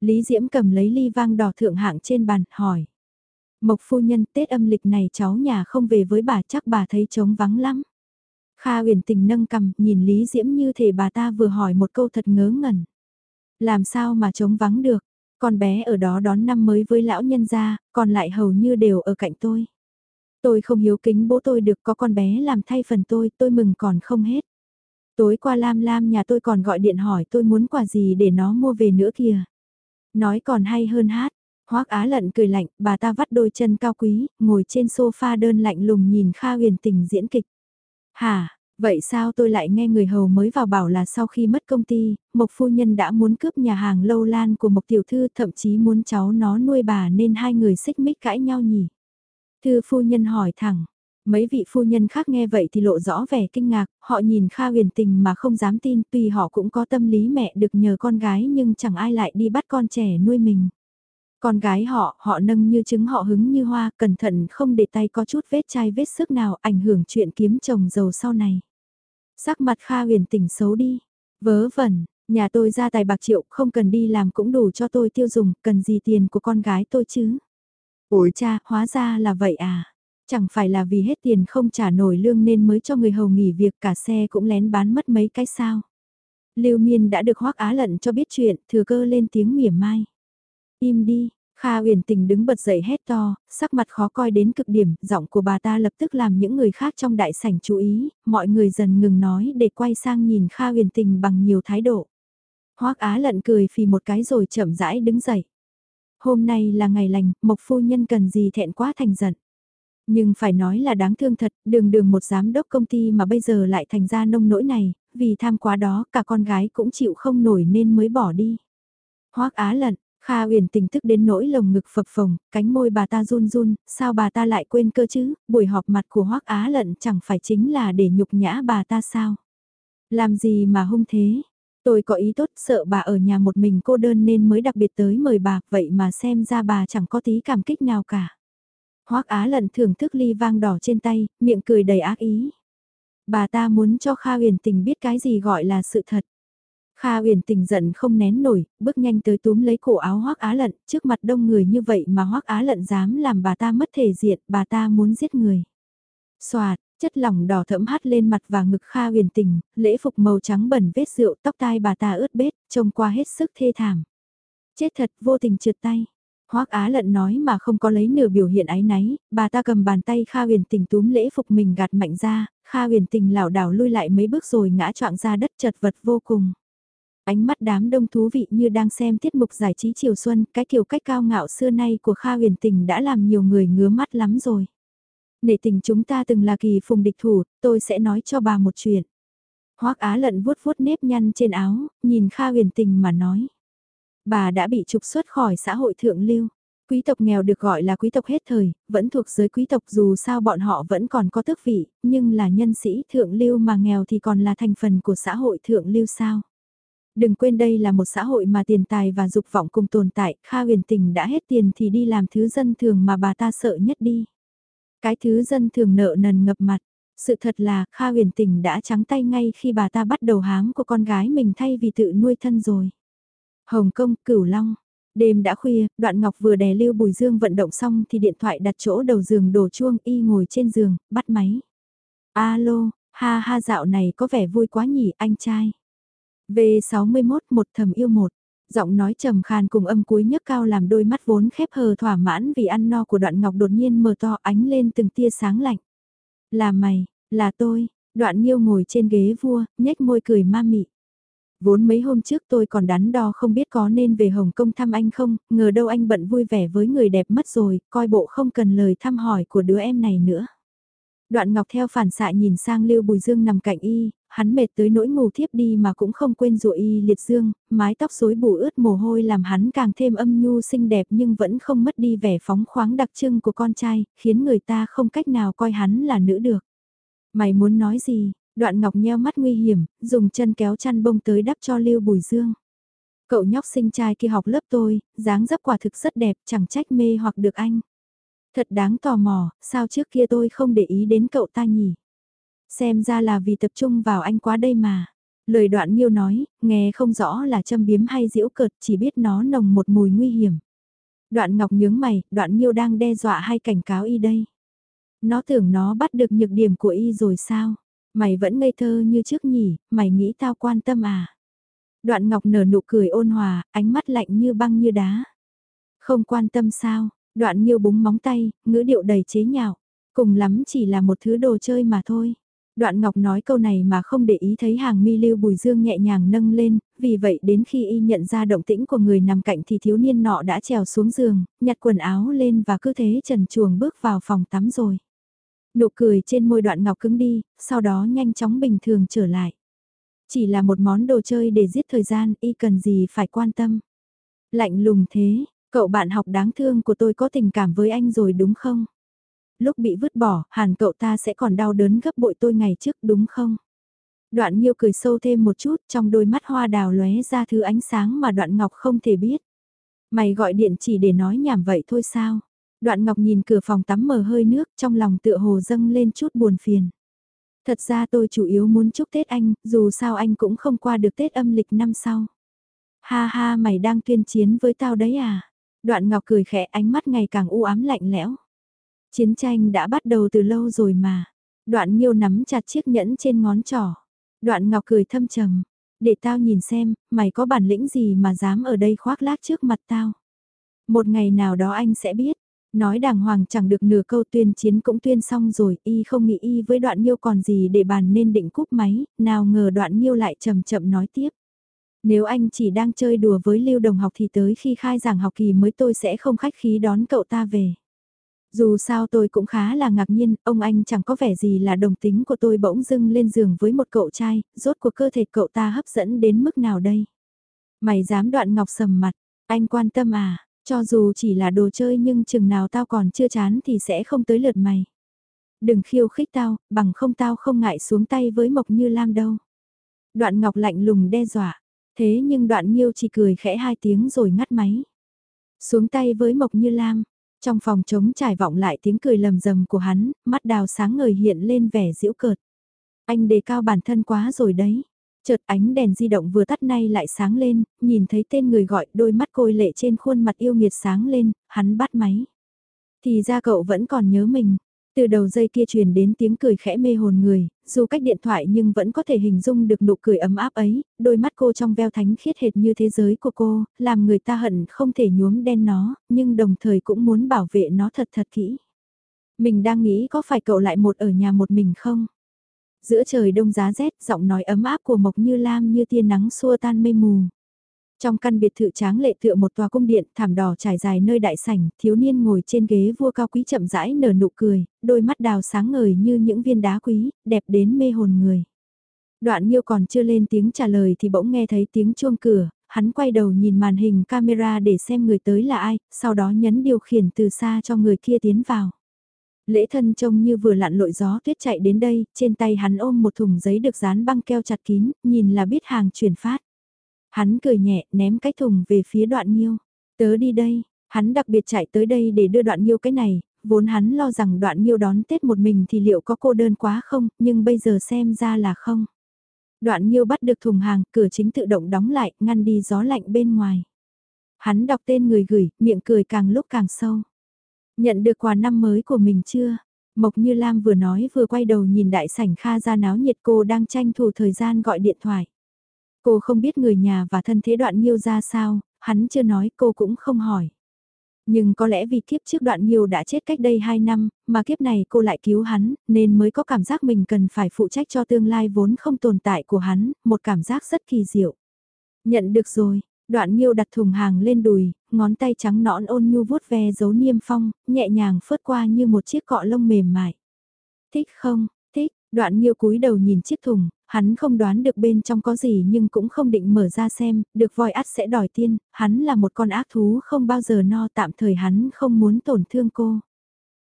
Speaker 1: Lý Diễm cầm lấy ly vang đỏ thượng hạng trên bàn, hỏi. Mộc phu nhân Tết âm lịch này cháu nhà không về với bà chắc bà thấy trống vắng lắm. Kha uyển tình nâng cầm, nhìn Lý Diễm như thể bà ta vừa hỏi một câu thật ngớ ngẩn. Làm sao mà trống vắng được, con bé ở đó đón năm mới với lão nhân gia, còn lại hầu như đều ở cạnh tôi. Tôi không hiếu kính bố tôi được có con bé làm thay phần tôi, tôi mừng còn không hết. Tối qua Lam Lam nhà tôi còn gọi điện hỏi tôi muốn quà gì để nó mua về nữa kìa. Nói còn hay hơn hát. Hoắc Á Lận cười lạnh, bà ta vắt đôi chân cao quý, ngồi trên sofa đơn lạnh lùng nhìn Kha Huyền Tình diễn kịch. Hả, vậy sao tôi lại nghe người hầu mới vào bảo là sau khi mất công ty, Mộc phu nhân đã muốn cướp nhà hàng lâu lan của Mộc tiểu thư thậm chí muốn cháu nó nuôi bà nên hai người xích mích cãi nhau nhỉ. Thư phu nhân hỏi thẳng, Mấy vị phu nhân khác nghe vậy thì lộ rõ vẻ kinh ngạc, họ nhìn Kha huyền tình mà không dám tin tuy họ cũng có tâm lý mẹ được nhờ con gái nhưng chẳng ai lại đi bắt con trẻ nuôi mình. Con gái họ, họ nâng như trứng họ hứng như hoa, cẩn thận không để tay có chút vết chai vết sức nào ảnh hưởng chuyện kiếm chồng giàu sau này. Sắc mặt Kha huyền tình xấu đi, vớ vẩn, nhà tôi ra tài bạc triệu không cần đi làm cũng đủ cho tôi tiêu dùng, cần gì tiền của con gái tôi chứ. Ủi cha, hóa ra là vậy à. Chẳng phải là vì hết tiền không trả nổi lương nên mới cho người hầu nghỉ việc cả xe cũng lén bán mất mấy cái sao. Lưu Miên đã được Hoắc Á Lận cho biết chuyện, thừa cơ lên tiếng mỉa mai. Im đi, Kha Uyển Tình đứng bật dậy hét to, sắc mặt khó coi đến cực điểm, giọng của bà ta lập tức làm những người khác trong đại sảnh chú ý, mọi người dần ngừng nói để quay sang nhìn Kha Uyển Tình bằng nhiều thái độ. Hoắc Á Lận cười phì một cái rồi chậm rãi đứng dậy. Hôm nay là ngày lành, Mộc phu nhân cần gì thẹn quá thành giận. Nhưng phải nói là đáng thương thật, đường đường một giám đốc công ty mà bây giờ lại thành ra nông nỗi này, vì tham quá đó cả con gái cũng chịu không nổi nên mới bỏ đi. Hoác Á lận, Kha Uyển tình tức đến nỗi lồng ngực phập phồng, cánh môi bà ta run run, sao bà ta lại quên cơ chứ, buổi họp mặt của Hoắc Á Lận chẳng phải chính là để nhục nhã bà ta sao? Làm gì mà hung thế? Tôi có ý tốt sợ bà ở nhà một mình cô đơn nên mới đặc biệt tới mời bà, vậy mà xem ra bà chẳng có tí cảm kích nào cả. Hoắc Á Lận thưởng thức ly vang đỏ trên tay, miệng cười đầy ác ý. Bà ta muốn cho Kha huyền tình biết cái gì gọi là sự thật. Kha huyền tình giận không nén nổi, bước nhanh tới túm lấy cổ áo Hoắc Á Lận, trước mặt đông người như vậy mà Hoắc Á Lận dám làm bà ta mất thể diện, bà ta muốn giết người. Soạt, chất lỏng đỏ thẫm hắt lên mặt và ngực Kha huyền tình, lễ phục màu trắng bẩn vết rượu tóc tai bà ta ướt bết, trông qua hết sức thê thảm. Chết thật vô tình trượt tay. Hoắc Á Lận nói mà không có lấy nửa biểu hiện ái náy, bà ta cầm bàn tay Kha huyền tình túm lễ phục mình gạt mạnh ra, Kha huyền tình lảo đảo lui lại mấy bước rồi ngã choạng ra đất chật vật vô cùng. Ánh mắt đám đông thú vị như đang xem tiết mục giải trí chiều xuân, cái kiểu cách cao ngạo xưa nay của Kha huyền tình đã làm nhiều người ngứa mắt lắm rồi. Nể tình chúng ta từng là kỳ phùng địch thủ, tôi sẽ nói cho bà một chuyện. Hoắc Á lận vuốt vuốt nếp nhăn trên áo, nhìn Kha huyền tình mà nói. Bà đã bị trục xuất khỏi xã hội thượng lưu. Quý tộc nghèo được gọi là quý tộc hết thời, vẫn thuộc giới quý tộc dù sao bọn họ vẫn còn có tước vị, nhưng là nhân sĩ thượng lưu mà nghèo thì còn là thành phần của xã hội thượng lưu sao. Đừng quên đây là một xã hội mà tiền tài và dục vọng cùng tồn tại, Kha huyền tình đã hết tiền thì đi làm thứ dân thường mà bà ta sợ nhất đi. Cái thứ dân thường nợ nần ngập mặt, sự thật là Kha huyền tình đã trắng tay ngay khi bà ta bắt đầu háng của con gái mình thay vì tự nuôi thân rồi. Hồng Kông, Cửu Long. Đêm đã khuya, đoạn ngọc vừa đè lưu bùi dương vận động xong thì điện thoại đặt chỗ đầu giường đổ chuông y ngồi trên giường, bắt máy. Alo, ha ha dạo này có vẻ vui quá nhỉ anh trai. V61 một thầm yêu một. Giọng nói trầm khan cùng âm cuối nhấc cao làm đôi mắt vốn khép hờ thỏa mãn vì ăn no của đoạn ngọc đột nhiên mở to ánh lên từng tia sáng lạnh. Là mày, là tôi, đoạn nghiêu ngồi trên ghế vua, nhếch môi cười ma mị. Vốn mấy hôm trước tôi còn đắn đo không biết có nên về Hồng Kông thăm anh không, ngờ đâu anh bận vui vẻ với người đẹp mất rồi, coi bộ không cần lời thăm hỏi của đứa em này nữa. Đoạn Ngọc theo phản xạ nhìn sang Lưu Bùi Dương nằm cạnh y, hắn mệt tới nỗi ngủ thiếp đi mà cũng không quên dụ y liệt dương, mái tóc rối bù ướt mồ hôi làm hắn càng thêm âm nhu xinh đẹp nhưng vẫn không mất đi vẻ phóng khoáng đặc trưng của con trai, khiến người ta không cách nào coi hắn là nữ được. Mày muốn nói gì? Đoạn Ngọc nheo mắt nguy hiểm, dùng chân kéo chăn bông tới đắp cho Lưu Bùi Dương. Cậu nhóc sinh trai kia học lớp tôi, dáng dấp quả thực rất đẹp, chẳng trách mê hoặc được anh. Thật đáng tò mò, sao trước kia tôi không để ý đến cậu ta nhỉ? Xem ra là vì tập trung vào anh quá đây mà. Lời đoạn nghiêu nói, nghe không rõ là châm biếm hay diễu cợt, chỉ biết nó nồng một mùi nguy hiểm. Đoạn ngọc nhướng mày, đoạn nghiêu đang đe dọa hay cảnh cáo y đây. Nó tưởng nó bắt được nhược điểm của y rồi sao? Mày vẫn ngây thơ như trước nhỉ, mày nghĩ tao quan tâm à? Đoạn ngọc nở nụ cười ôn hòa, ánh mắt lạnh như băng như đá. Không quan tâm sao, đoạn nghiêu búng móng tay, ngữ điệu đầy chế nhạo. Cùng lắm chỉ là một thứ đồ chơi mà thôi. Đoạn Ngọc nói câu này mà không để ý thấy hàng mi lưu bùi dương nhẹ nhàng nâng lên, vì vậy đến khi y nhận ra động tĩnh của người nằm cạnh thì thiếu niên nọ đã trèo xuống giường, nhặt quần áo lên và cứ thế trần chuồng bước vào phòng tắm rồi. Nụ cười trên môi đoạn Ngọc cứng đi, sau đó nhanh chóng bình thường trở lại. Chỉ là một món đồ chơi để giết thời gian, y cần gì phải quan tâm. Lạnh lùng thế, cậu bạn học đáng thương của tôi có tình cảm với anh rồi đúng không? lúc bị vứt bỏ, hẳn cậu ta sẽ còn đau đớn gấp bội tôi ngày trước đúng không? Đoạn Nhiêu cười sâu thêm một chút trong đôi mắt hoa đào lóe ra thứ ánh sáng mà đoạn ngọc không thể biết. Mày gọi điện chỉ để nói nhảm vậy thôi sao? Đoạn ngọc nhìn cửa phòng tắm mờ hơi nước trong lòng tựa hồ dâng lên chút buồn phiền. Thật ra tôi chủ yếu muốn chúc Tết anh, dù sao anh cũng không qua được Tết âm lịch năm sau. Ha ha mày đang tuyên chiến với tao đấy à? Đoạn ngọc cười khẽ ánh mắt ngày càng u ám lạnh lẽo. Chiến tranh đã bắt đầu từ lâu rồi mà. Đoạn Nhiêu nắm chặt chiếc nhẫn trên ngón trỏ. Đoạn Ngọc cười thâm trầm. Để tao nhìn xem, mày có bản lĩnh gì mà dám ở đây khoác lác trước mặt tao. Một ngày nào đó anh sẽ biết. Nói đàng hoàng chẳng được nửa câu tuyên chiến cũng tuyên xong rồi, y không nghĩ y với đoạn nhiêu còn gì để bàn nên định cúp máy, nào ngờ đoạn nhiêu lại chậm chậm nói tiếp. Nếu anh chỉ đang chơi đùa với lưu đồng học thì tới khi khai giảng học kỳ mới tôi sẽ không khách khí đón cậu ta về. Dù sao tôi cũng khá là ngạc nhiên, ông anh chẳng có vẻ gì là đồng tính của tôi bỗng dưng lên giường với một cậu trai, rốt cuộc cơ thể cậu ta hấp dẫn đến mức nào đây? Mày dám đoạn ngọc sầm mặt, Anh quan tâm à, cho dù chỉ là đồ chơi nhưng chừng nào tao còn chưa chán thì sẽ không tới lượt mày. Đừng khiêu khích tao, bằng không tao không ngại xuống tay với Mộc Như Lam đâu. Đoạn Ngọc lạnh lùng đe dọa, thế nhưng đoạn Nhiêu chỉ cười khẽ hai tiếng rồi ngắt máy. Xuống tay với Mộc Như Lam, trong phòng trống trải vọng lại tiếng cười lầm rầm của hắn, mắt đào sáng ngời hiện lên vẻ giễu cợt. Anh đề cao bản thân quá rồi đấy. Chợt ánh đèn di động vừa tắt nay lại sáng lên, nhìn thấy tên người gọi đôi mắt côi lệ trên khuôn mặt yêu nghiệt sáng lên, hắn bắt máy. Thì ra cậu vẫn còn nhớ mình. Từ đầu dây kia truyền đến tiếng cười khẽ mê hồn người, dù cách điện thoại nhưng vẫn có thể hình dung được nụ cười ấm áp ấy, đôi mắt cô trong veo thánh khiết hệt như thế giới của cô, làm người ta hận không thể nhuốm đen nó, nhưng đồng thời cũng muốn bảo vệ nó thật thật kỹ. Mình đang nghĩ có phải cậu lại một ở nhà một mình không? Giữa trời đông giá rét, giọng nói ấm áp của Mộc Như Lam như tia nắng xua tan mây mù. Trong căn biệt thự tráng lệ tựa một tòa cung điện, thảm đỏ trải dài nơi đại sảnh, thiếu niên ngồi trên ghế vua cao quý chậm rãi nở nụ cười, đôi mắt đào sáng ngời như những viên đá quý, đẹp đến mê hồn người. Đoạn Nhiêu còn chưa lên tiếng trả lời thì bỗng nghe thấy tiếng chuông cửa, hắn quay đầu nhìn màn hình camera để xem người tới là ai, sau đó nhấn điều khiển từ xa cho người kia tiến vào. Lễ thân trông như vừa lặn lội gió tuyết chạy đến đây, trên tay hắn ôm một thùng giấy được dán băng keo chặt kín, nhìn là biết hàng chuyển phát. Hắn cười nhẹ, ném cái thùng về phía đoạn nhiêu. Tớ đi đây, hắn đặc biệt chạy tới đây để đưa đoạn nhiêu cái này, vốn hắn lo rằng đoạn nhiêu đón Tết một mình thì liệu có cô đơn quá không, nhưng bây giờ xem ra là không. Đoạn nhiêu bắt được thùng hàng, cửa chính tự động đóng lại, ngăn đi gió lạnh bên ngoài. Hắn đọc tên người gửi, miệng cười càng lúc càng sâu. Nhận được quà năm mới của mình chưa? Mộc Như Lam vừa nói vừa quay đầu nhìn đại sảnh Kha ra náo nhiệt cô đang tranh thủ thời gian gọi điện thoại. Cô không biết người nhà và thân thế đoạn nhiêu ra sao, hắn chưa nói cô cũng không hỏi. Nhưng có lẽ vì kiếp trước đoạn nhiêu đã chết cách đây 2 năm, mà kiếp này cô lại cứu hắn, nên mới có cảm giác mình cần phải phụ trách cho tương lai vốn không tồn tại của hắn, một cảm giác rất kỳ diệu. Nhận được rồi, đoạn nhiêu đặt thùng hàng lên đùi, ngón tay trắng nõn ôn nhu vuốt ve dấu niêm phong, nhẹ nhàng phớt qua như một chiếc cọ lông mềm mại. Thích không, thích, đoạn nhiêu cúi đầu nhìn chiếc thùng, hắn không đoán được bên trong có gì nhưng cũng không định mở ra xem, được voi ắt sẽ đòi tiên, hắn là một con ác thú không bao giờ no tạm thời hắn không muốn tổn thương cô.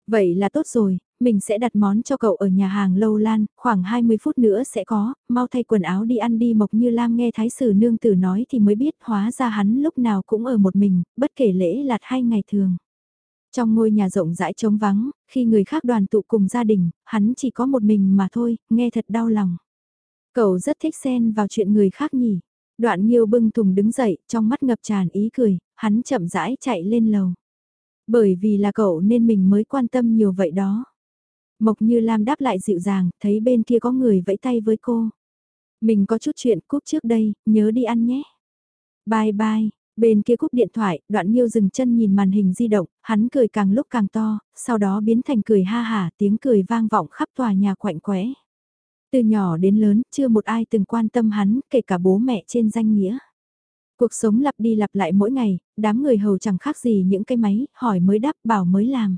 Speaker 1: Vậy là tốt rồi, mình sẽ đặt món cho cậu ở nhà hàng Lâu Lan, khoảng 20 phút nữa sẽ có, mau thay quần áo đi ăn đi Mộc Như Lam nghe Thái Sử Nương Tử nói thì mới biết hóa ra hắn lúc nào cũng ở một mình, bất kể lễ lạt hay ngày thường. Trong ngôi nhà rộng rãi trống vắng, khi người khác đoàn tụ cùng gia đình, hắn chỉ có một mình mà thôi, nghe thật đau lòng. Cậu rất thích xen vào chuyện người khác nhỉ. Đoạn Nhiêu bưng thùng đứng dậy, trong mắt ngập tràn ý cười, hắn chậm rãi chạy lên lầu. Bởi vì là cậu nên mình mới quan tâm nhiều vậy đó. Mộc Như Lam đáp lại dịu dàng, thấy bên kia có người vẫy tay với cô. Mình có chút chuyện cúp trước đây, nhớ đi ăn nhé. Bye bye, bên kia cúp điện thoại, đoạn Nhiêu dừng chân nhìn màn hình di động, hắn cười càng lúc càng to, sau đó biến thành cười ha hả, tiếng cười vang vọng khắp tòa nhà quạnh quẽ. Từ nhỏ đến lớn, chưa một ai từng quan tâm hắn, kể cả bố mẹ trên danh nghĩa. Cuộc sống lặp đi lặp lại mỗi ngày, đám người hầu chẳng khác gì những cái máy, hỏi mới đáp bảo mới làm.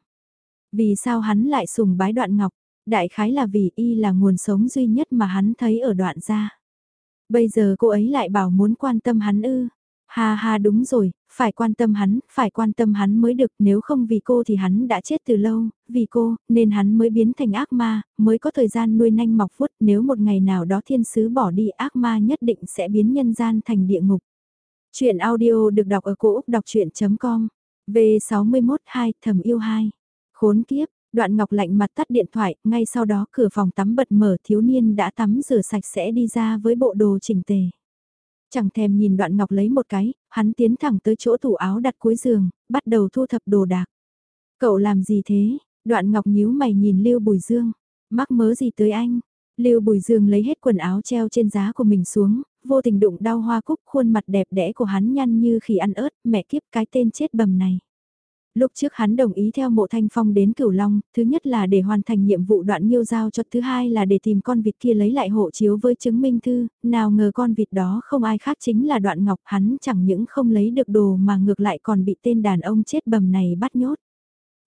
Speaker 1: Vì sao hắn lại sùng bái đoạn ngọc? Đại khái là vì y là nguồn sống duy nhất mà hắn thấy ở đoạn gia. Bây giờ cô ấy lại bảo muốn quan tâm hắn ư. Ha ha đúng rồi, phải quan tâm hắn, phải quan tâm hắn mới được, nếu không vì cô thì hắn đã chết từ lâu, vì cô, nên hắn mới biến thành ác ma, mới có thời gian nuôi nanh mọc vuốt, nếu một ngày nào đó thiên sứ bỏ đi ác ma nhất định sẽ biến nhân gian thành địa ngục. Chuyện audio được đọc ở cổ Úc đọc chuyện.com, V61 2 thầm yêu 2, khốn kiếp. Đoạn Ngọc lạnh mặt tắt điện thoại, ngay sau đó cửa phòng tắm bật mở thiếu niên đã tắm rửa sạch sẽ đi ra với bộ đồ chỉnh tề. Chẳng thèm nhìn đoạn ngọc lấy một cái, hắn tiến thẳng tới chỗ tủ áo đặt cuối giường, bắt đầu thu thập đồ đạc. Cậu làm gì thế? Đoạn ngọc nhíu mày nhìn Lưu Bùi Dương. Mắc mớ gì tới anh? Lưu Bùi Dương lấy hết quần áo treo trên giá của mình xuống, vô tình đụng đau hoa cúc khuôn mặt đẹp đẽ của hắn nhăn như khi ăn ớt, mẹ kiếp cái tên chết bầm này. Lúc trước hắn đồng ý theo mộ thanh phong đến Cửu Long, thứ nhất là để hoàn thành nhiệm vụ đoạn nhiêu giao cho, thứ hai là để tìm con vịt kia lấy lại hộ chiếu với chứng minh thư, nào ngờ con vịt đó không ai khác chính là đoạn ngọc hắn chẳng những không lấy được đồ mà ngược lại còn bị tên đàn ông chết bầm này bắt nhốt.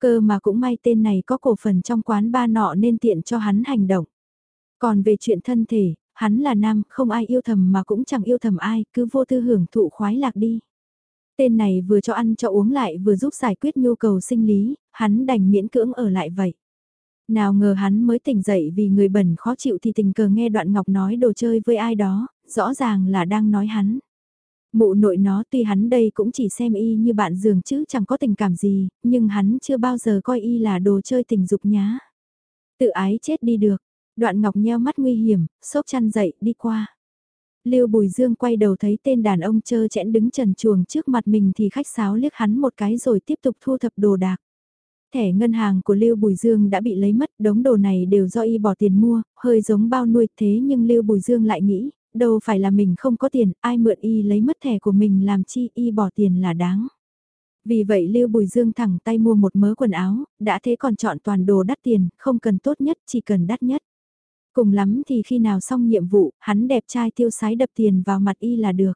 Speaker 1: Cơ mà cũng may tên này có cổ phần trong quán ba nọ nên tiện cho hắn hành động. Còn về chuyện thân thể, hắn là nam, không ai yêu thầm mà cũng chẳng yêu thầm ai, cứ vô tư hưởng thụ khoái lạc đi. Tên này vừa cho ăn cho uống lại vừa giúp giải quyết nhu cầu sinh lý, hắn đành miễn cưỡng ở lại vậy. Nào ngờ hắn mới tỉnh dậy vì người bẩn khó chịu thì tình cờ nghe đoạn ngọc nói đồ chơi với ai đó, rõ ràng là đang nói hắn. Mụ nội nó tuy hắn đây cũng chỉ xem y như bạn giường chứ chẳng có tình cảm gì, nhưng hắn chưa bao giờ coi y là đồ chơi tình dục nhá. Tự ái chết đi được, đoạn ngọc nheo mắt nguy hiểm, sốc chăn dậy đi qua. Lưu Bùi Dương quay đầu thấy tên đàn ông chơ chẽn đứng trần chuồng trước mặt mình thì khách sáo liếc hắn một cái rồi tiếp tục thu thập đồ đạc. Thẻ ngân hàng của Lưu Bùi Dương đã bị lấy mất, đống đồ này đều do y bỏ tiền mua, hơi giống bao nuôi thế nhưng Lưu Bùi Dương lại nghĩ, đâu phải là mình không có tiền, ai mượn y lấy mất thẻ của mình làm chi y bỏ tiền là đáng. Vì vậy Lưu Bùi Dương thẳng tay mua một mớ quần áo, đã thế còn chọn toàn đồ đắt tiền, không cần tốt nhất, chỉ cần đắt nhất. Cùng lắm thì khi nào xong nhiệm vụ, hắn đẹp trai tiêu sái đập tiền vào mặt y là được.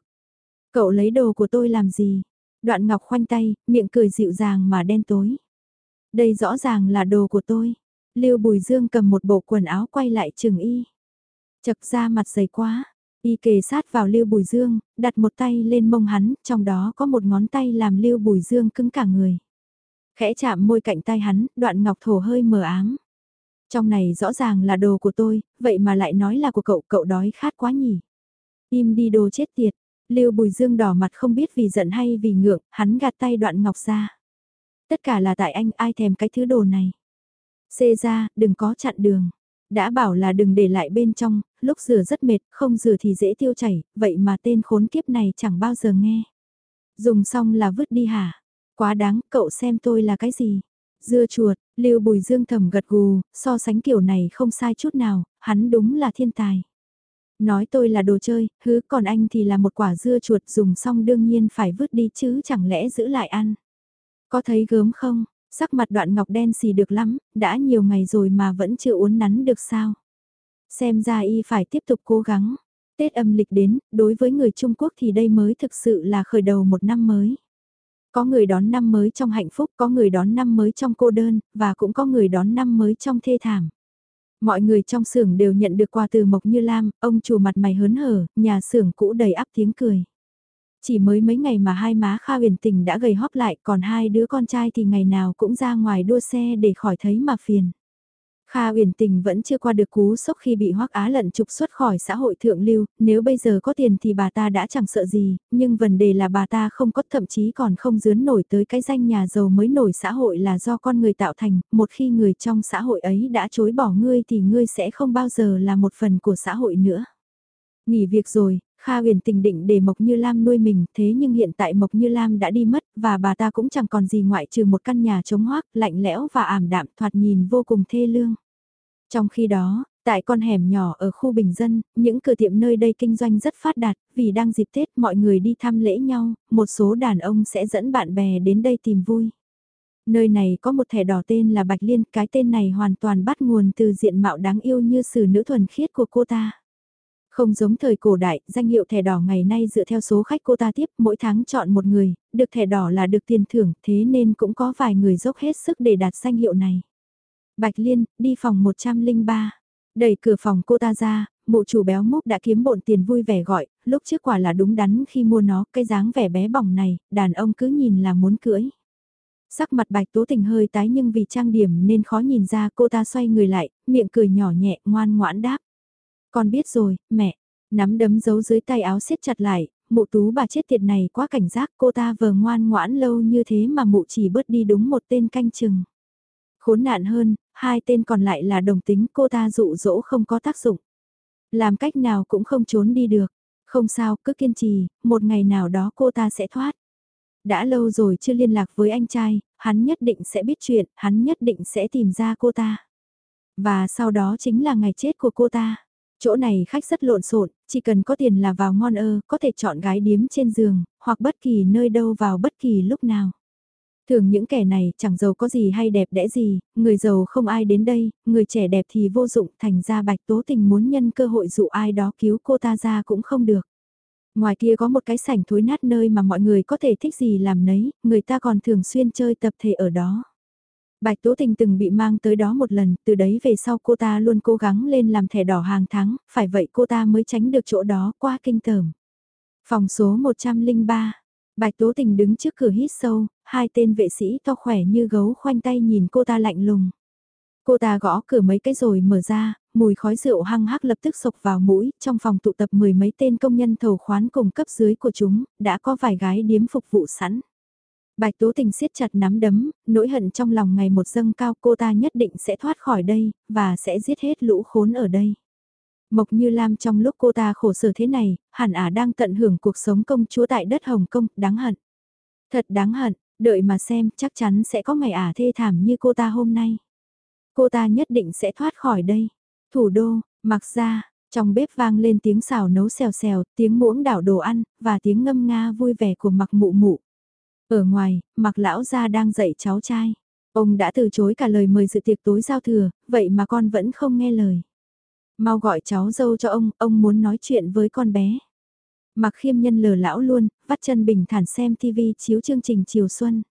Speaker 1: Cậu lấy đồ của tôi làm gì? Đoạn ngọc khoanh tay, miệng cười dịu dàng mà đen tối. Đây rõ ràng là đồ của tôi. Lưu Bùi Dương cầm một bộ quần áo quay lại chừng y. Chật ra mặt dày quá. Y kề sát vào Lưu Bùi Dương, đặt một tay lên mông hắn, trong đó có một ngón tay làm Lưu Bùi Dương cứng cả người. Khẽ chạm môi cạnh tay hắn, đoạn ngọc thổ hơi mờ ám. Trong này rõ ràng là đồ của tôi, vậy mà lại nói là của cậu, cậu đói khát quá nhỉ. Im đi đồ chết tiệt, Lưu Bùi Dương đỏ mặt không biết vì giận hay vì ngượng, hắn gạt tay đoạn ngọc ra. Tất cả là tại anh ai thèm cái thứ đồ này. Xê ra, đừng có chặn đường. Đã bảo là đừng để lại bên trong, lúc rửa rất mệt, không rửa thì dễ tiêu chảy, vậy mà tên khốn kiếp này chẳng bao giờ nghe. Dùng xong là vứt đi hả? Quá đáng, cậu xem tôi là cái gì? Dưa chuột, Lưu Bùi Dương thầm gật gù, so sánh kiểu này không sai chút nào, hắn đúng là thiên tài. Nói tôi là đồ chơi, hứ còn anh thì là một quả dưa chuột dùng xong đương nhiên phải vứt đi chứ chẳng lẽ giữ lại ăn. Có thấy gớm không? Sắc mặt đoạn ngọc đen xì được lắm, đã nhiều ngày rồi mà vẫn chưa uốn nắn được sao. Xem ra y phải tiếp tục cố gắng. Tết âm lịch đến, đối với người Trung Quốc thì đây mới thực sự là khởi đầu một năm mới. Có người đón năm mới trong hạnh phúc, có người đón năm mới trong cô đơn, và cũng có người đón năm mới trong thê thảm. Mọi người trong xưởng đều nhận được quà từ Mộc Như Lam, ông chủ mặt mày hớn hở, nhà xưởng cũ đầy ắp tiếng cười. Chỉ mới mấy ngày mà hai má Kha huyền tình đã gầy hóp lại, còn hai đứa con trai thì ngày nào cũng ra ngoài đua xe để khỏi thấy mà phiền. Kha uyển tình vẫn chưa qua được cú sốc khi bị hoắc á lận trục xuất khỏi xã hội thượng lưu, nếu bây giờ có tiền thì bà ta đã chẳng sợ gì, nhưng vấn đề là bà ta không có thậm chí còn không dướn nổi tới cái danh nhà giàu mới nổi xã hội là do con người tạo thành, một khi người trong xã hội ấy đã chối bỏ ngươi thì ngươi sẽ không bao giờ là một phần của xã hội nữa. Nghỉ việc rồi, Kha huyền tình định để Mộc Như Lam nuôi mình, thế nhưng hiện tại Mộc Như Lam đã đi mất, và bà ta cũng chẳng còn gì ngoại trừ một căn nhà trống hoác, lạnh lẽo và ảm đạm thoạt nhìn vô cùng thê lương. Trong khi đó, tại con hẻm nhỏ ở khu bình dân, những cửa tiệm nơi đây kinh doanh rất phát đạt, vì đang dịp Tết mọi người đi thăm lễ nhau, một số đàn ông sẽ dẫn bạn bè đến đây tìm vui. Nơi này có một thẻ đỏ tên là Bạch Liên, cái tên này hoàn toàn bắt nguồn từ diện mạo đáng yêu như sử nữ thuần khiết của cô ta. Không giống thời cổ đại, danh hiệu thẻ đỏ ngày nay dựa theo số khách cô ta tiếp, mỗi tháng chọn một người, được thẻ đỏ là được tiền thưởng, thế nên cũng có vài người dốc hết sức để đạt danh hiệu này. Bạch Liên, đi phòng 103. Đẩy cửa phòng cô ta ra, mụ chủ béo múc đã kiếm bộn tiền vui vẻ gọi, lúc trước quả là đúng đắn khi mua nó, cái dáng vẻ bé bỏng này, đàn ông cứ nhìn là muốn cưỡi. Sắc mặt bạch tố tình hơi tái nhưng vì trang điểm nên khó nhìn ra cô ta xoay người lại, miệng cười nhỏ nhẹ, ngoan ngoãn đáp. Con biết rồi, mẹ. Nắm đấm giấu dưới tay áo siết chặt lại, mụ tú bà chết tiệt này quá cảnh giác cô ta vờ ngoan ngoãn lâu như thế mà mụ chỉ bớt đi đúng một tên canh chừng. Khốn nạn hơn, hai tên còn lại là đồng tính cô ta dụ dỗ không có tác dụng. Làm cách nào cũng không trốn đi được. Không sao, cứ kiên trì, một ngày nào đó cô ta sẽ thoát. Đã lâu rồi chưa liên lạc với anh trai, hắn nhất định sẽ biết chuyện, hắn nhất định sẽ tìm ra cô ta. Và sau đó chính là ngày chết của cô ta. Chỗ này khách rất lộn xộn, chỉ cần có tiền là vào ngon ơ, có thể chọn gái điếm trên giường, hoặc bất kỳ nơi đâu vào bất kỳ lúc nào. Thường những kẻ này chẳng giàu có gì hay đẹp đẽ gì, người giàu không ai đến đây, người trẻ đẹp thì vô dụng, thành ra bạch tố tình muốn nhân cơ hội dụ ai đó cứu cô ta ra cũng không được. Ngoài kia có một cái sảnh thối nát nơi mà mọi người có thể thích gì làm nấy, người ta còn thường xuyên chơi tập thể ở đó. Bạch Tố Tình từng bị mang tới đó một lần, từ đấy về sau cô ta luôn cố gắng lên làm thẻ đỏ hàng tháng, phải vậy cô ta mới tránh được chỗ đó qua kinh tởm. Phòng số 103 Bạch Tố Tình đứng trước cửa hít sâu, hai tên vệ sĩ to khỏe như gấu khoanh tay nhìn cô ta lạnh lùng. Cô ta gõ cửa mấy cái rồi mở ra, mùi khói rượu hăng hắc lập tức sộc vào mũi, trong phòng tụ tập mười mấy tên công nhân thầu khoán cùng cấp dưới của chúng, đã có vài gái điếm phục vụ sẵn. Bạch Tố Tình siết chặt nắm đấm, nỗi hận trong lòng ngày một dâng cao cô ta nhất định sẽ thoát khỏi đây, và sẽ giết hết lũ khốn ở đây. Mộc Như Lam trong lúc cô ta khổ sở thế này, hẳn ả đang tận hưởng cuộc sống công chúa tại đất Hồng Kông, đáng hận. Thật đáng hận, đợi mà xem, chắc chắn sẽ có ngày ả thê thảm như cô ta hôm nay. Cô ta nhất định sẽ thoát khỏi đây. Thủ đô, mặc ra, trong bếp vang lên tiếng xào nấu xèo xèo, tiếng muỗng đảo đồ ăn, và tiếng ngâm nga vui vẻ của mặc mụ mụ. Ở ngoài, mặc lão gia đang dạy cháu trai. Ông đã từ chối cả lời mời dự tiệc tối giao thừa, vậy mà con vẫn không nghe lời. Mau gọi cháu dâu cho ông, ông muốn nói chuyện với con bé. Mặc khiêm nhân lờ lão luôn, vắt chân bình thản xem TV chiếu chương trình chiều xuân.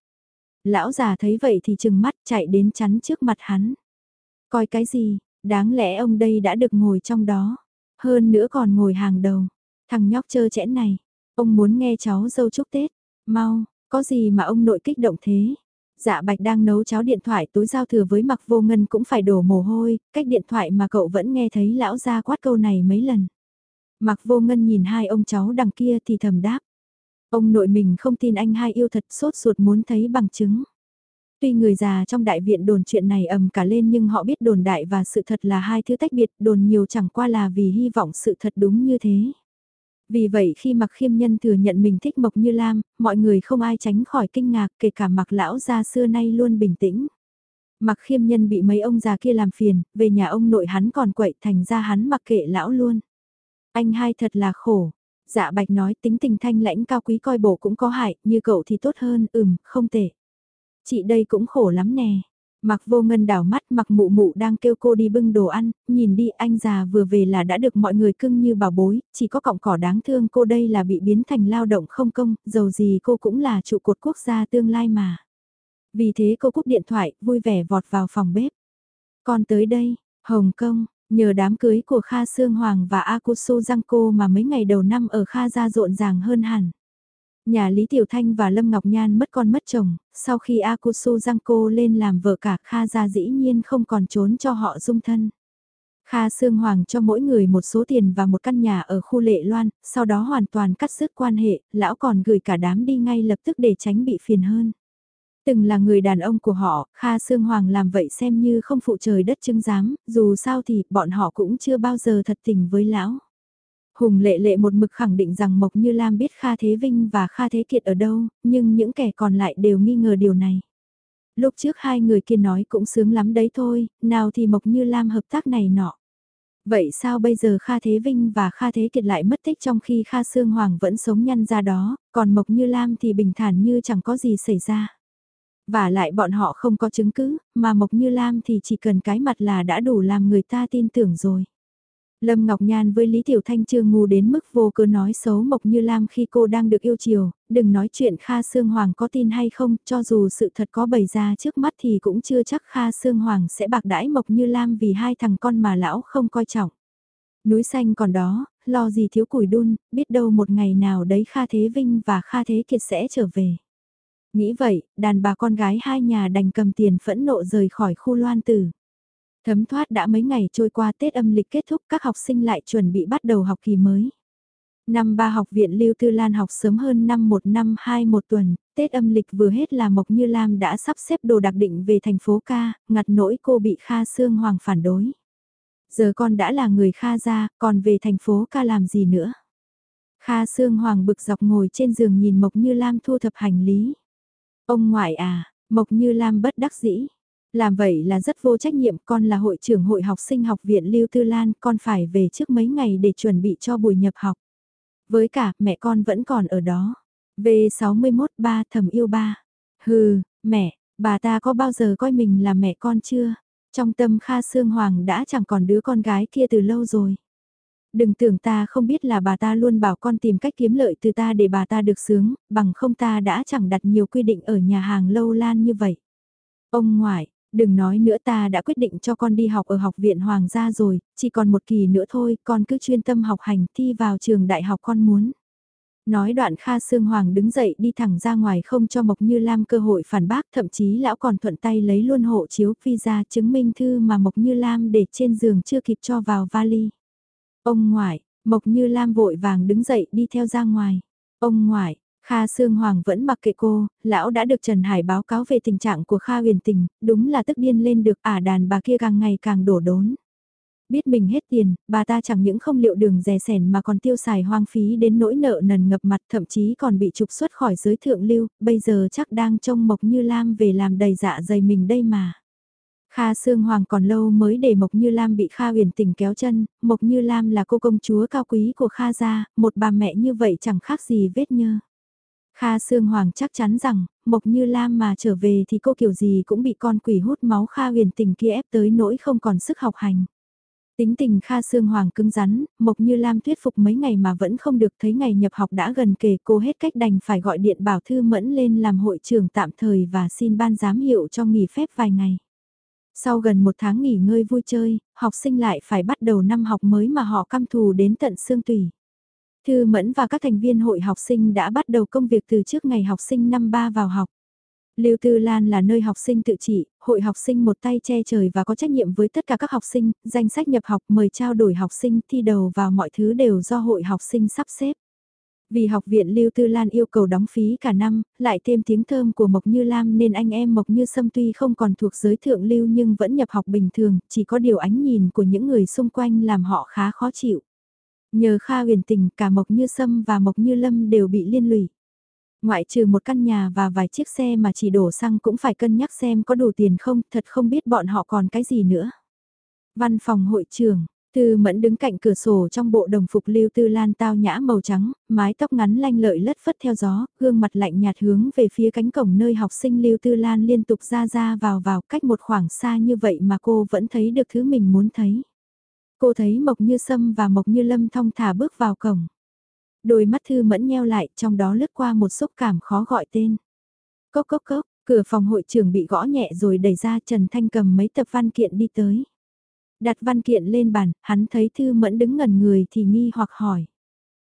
Speaker 1: Lão già thấy vậy thì chừng mắt chạy đến chắn trước mặt hắn. Coi cái gì, đáng lẽ ông đây đã được ngồi trong đó. Hơn nữa còn ngồi hàng đầu. Thằng nhóc chơ chẽn này, ông muốn nghe cháu dâu chúc Tết. Mau, có gì mà ông nội kích động thế? Dạ bạch đang nấu cháo điện thoại tối giao thừa với mặc vô ngân cũng phải đổ mồ hôi, cách điện thoại mà cậu vẫn nghe thấy lão ra quát câu này mấy lần. Mặc vô ngân nhìn hai ông cháu đằng kia thì thầm đáp. Ông nội mình không tin anh hai yêu thật sốt ruột muốn thấy bằng chứng. Tuy người già trong đại viện đồn chuyện này ầm cả lên nhưng họ biết đồn đại và sự thật là hai thứ tách biệt đồn nhiều chẳng qua là vì hy vọng sự thật đúng như thế. Vì vậy khi mặc khiêm nhân thừa nhận mình thích Mộc Như Lam, mọi người không ai tránh khỏi kinh ngạc kể cả mặc lão gia xưa nay luôn bình tĩnh. Mặc khiêm nhân bị mấy ông già kia làm phiền, về nhà ông nội hắn còn quậy thành ra hắn mặc kệ lão luôn. Anh hai thật là khổ. Dạ bạch nói tính tình thanh lãnh cao quý coi bộ cũng có hại, như cậu thì tốt hơn, ừm, không tệ. Chị đây cũng khổ lắm nè. Mặc vô ngân đảo mắt mặc mụ mụ đang kêu cô đi bưng đồ ăn, nhìn đi anh già vừa về là đã được mọi người cưng như bảo bối, chỉ có cọng cỏ đáng thương cô đây là bị biến thành lao động không công, dầu gì cô cũng là trụ cột quốc gia tương lai mà. Vì thế cô cúp điện thoại, vui vẻ vọt vào phòng bếp. Con tới đây, Hồng Kông, nhờ đám cưới của Kha Sương Hoàng và Akusu Giangco mà mấy ngày đầu năm ở Kha ra rộn ràng hơn hẳn. Nhà Lý Tiểu Thanh và Lâm Ngọc Nhan mất con mất chồng, sau khi Akusu Giangco lên làm vợ cả Kha gia dĩ nhiên không còn trốn cho họ dung thân. Kha Sương Hoàng cho mỗi người một số tiền và một căn nhà ở khu Lệ Loan, sau đó hoàn toàn cắt dứt quan hệ, lão còn gửi cả đám đi ngay lập tức để tránh bị phiền hơn. Từng là người đàn ông của họ, Kha Sương Hoàng làm vậy xem như không phụ trời đất chứng giám, dù sao thì bọn họ cũng chưa bao giờ thật tình với lão. Hùng lệ lệ một mực khẳng định rằng Mộc Như Lam biết Kha Thế Vinh và Kha Thế Kiệt ở đâu, nhưng những kẻ còn lại đều nghi ngờ điều này. Lúc trước hai người kia nói cũng sướng lắm đấy thôi, nào thì Mộc Như Lam hợp tác này nọ. Vậy sao bây giờ Kha Thế Vinh và Kha Thế Kiệt lại mất tích trong khi Kha Sương Hoàng vẫn sống nhăn ra đó, còn Mộc Như Lam thì bình thản như chẳng có gì xảy ra. Và lại bọn họ không có chứng cứ, mà Mộc Như Lam thì chỉ cần cái mặt là đã đủ làm người ta tin tưởng rồi. Lâm Ngọc Nhan với Lý Tiểu Thanh chưa ngu đến mức vô cớ nói xấu Mộc Như Lam khi cô đang được yêu chiều, đừng nói chuyện Kha Sương Hoàng có tin hay không, cho dù sự thật có bày ra trước mắt thì cũng chưa chắc Kha Sương Hoàng sẽ bạc đãi Mộc Như Lam vì hai thằng con mà lão không coi trọng. Núi xanh còn đó, lo gì thiếu củi đun, biết đâu một ngày nào đấy Kha Thế Vinh và Kha Thế Kiệt sẽ trở về. Nghĩ vậy, đàn bà con gái hai nhà đành cầm tiền phẫn nộ rời khỏi khu loan tử. Thấm thoát đã mấy ngày trôi qua Tết âm lịch kết thúc các học sinh lại chuẩn bị bắt đầu học kỳ mới. Năm ba học viện Lưu Tư Lan học sớm hơn năm một năm hai một tuần, Tết âm lịch vừa hết là Mộc Như Lam đã sắp xếp đồ đặc định về thành phố ca, ngặt nỗi cô bị Kha Sương Hoàng phản đối. Giờ con đã là người Kha ra, còn về thành phố ca làm gì nữa? Kha Sương Hoàng bực dọc ngồi trên giường nhìn Mộc Như Lam thu thập hành lý. Ông ngoại à, Mộc Như Lam bất đắc dĩ, làm vậy là rất vô trách nhiệm, con là hội trưởng hội học sinh học viện Lưu Tư Lan, con phải về trước mấy ngày để chuẩn bị cho buổi nhập học. Với cả, mẹ con vẫn còn ở đó. V61 ba thầm yêu ba. Hừ, mẹ, bà ta có bao giờ coi mình là mẹ con chưa? Trong tâm Kha Sương Hoàng đã chẳng còn đứa con gái kia từ lâu rồi. Đừng tưởng ta không biết là bà ta luôn bảo con tìm cách kiếm lợi từ ta để bà ta được sướng, bằng không ta đã chẳng đặt nhiều quy định ở nhà hàng lâu lan như vậy. Ông ngoại, Đừng nói nữa ta đã quyết định cho con đi học ở học viện Hoàng gia rồi, chỉ còn một kỳ nữa thôi, con cứ chuyên tâm học hành thi vào trường đại học con muốn. Nói đoạn Kha Sương Hoàng đứng dậy đi thẳng ra ngoài không cho Mộc Như Lam cơ hội phản bác thậm chí lão còn thuận tay lấy luôn hộ chiếu visa chứng minh thư mà Mộc Như Lam để trên giường chưa kịp cho vào vali. Ông ngoại, Mộc Như Lam vội vàng đứng dậy đi theo ra ngoài. Ông ngoại, Kha Sương Hoàng vẫn mặc kệ cô, lão đã được Trần Hải báo cáo về tình trạng của Kha huyền tình, đúng là tức điên lên được ả đàn bà kia càng ngày càng đổ đốn. Biết mình hết tiền, bà ta chẳng những không liệu đường rè sẻn mà còn tiêu xài hoang phí đến nỗi nợ nần ngập mặt thậm chí còn bị trục xuất khỏi giới thượng lưu, bây giờ chắc đang trông Mộc Như Lam về làm đầy dạ dày mình đây mà. Kha Sương Hoàng còn lâu mới để Mộc Như Lam bị Kha huyền tình kéo chân, Mộc Như Lam là cô công chúa cao quý của Kha gia, một bà mẹ như vậy chẳng khác gì vết nhơ. Kha Sương Hoàng chắc chắn rằng, Mộc Như Lam mà trở về thì cô kiểu gì cũng bị con quỷ hút máu Kha huyền tình kia ép tới nỗi không còn sức học hành. Tính tình Kha Sương Hoàng cứng rắn, Mộc Như Lam thuyết phục mấy ngày mà vẫn không được thấy ngày nhập học đã gần kề cô hết cách đành phải gọi điện bảo Thư Mẫn lên làm hội trưởng tạm thời và xin ban giám hiệu cho nghỉ phép vài ngày. Sau gần một tháng nghỉ ngơi vui chơi, học sinh lại phải bắt đầu năm học mới mà họ căm thù đến tận xương tùy. Thư Mẫn và các thành viên hội học sinh đã bắt đầu công việc từ trước ngày học sinh năm ba vào học. Lưu Tư Lan là nơi học sinh tự trị, hội học sinh một tay che trời và có trách nhiệm với tất cả các học sinh, danh sách nhập học mời trao đổi học sinh thi đầu vào mọi thứ đều do hội học sinh sắp xếp. Vì học viện Lưu Tư Lan yêu cầu đóng phí cả năm, lại thêm tiếng thơm của Mộc Như Lam nên anh em Mộc Như Sâm tuy không còn thuộc giới thượng lưu nhưng vẫn nhập học bình thường, chỉ có điều ánh nhìn của những người xung quanh làm họ khá khó chịu. Nhờ Kha huyền tình cả Mộc Như Sâm và Mộc Như Lâm đều bị liên lụy. Ngoại trừ một căn nhà và vài chiếc xe mà chỉ đổ xăng cũng phải cân nhắc xem có đủ tiền không, thật không biết bọn họ còn cái gì nữa. Văn phòng hội trường, Tư Mẫn đứng cạnh cửa sổ trong bộ đồng phục lưu tư lan tao nhã màu trắng, mái tóc ngắn lanh lợi lất phất theo gió, gương mặt lạnh nhạt hướng về phía cánh cổng nơi học sinh lưu tư lan liên tục ra ra vào vào cách một khoảng xa như vậy mà cô vẫn thấy được thứ mình muốn thấy. Cô thấy Mộc Như Sâm và Mộc Như Lâm thong thả bước vào cổng. Đôi mắt thư mẫn nheo lại, trong đó lướt qua một xúc cảm khó gọi tên. Cốc cốc cốc, cửa phòng hội trưởng bị gõ nhẹ rồi đẩy ra Trần Thanh cầm mấy tập văn kiện đi tới. Đặt văn kiện lên bàn, hắn thấy Thư Mẫn đứng ngần người thì nghi hoặc hỏi.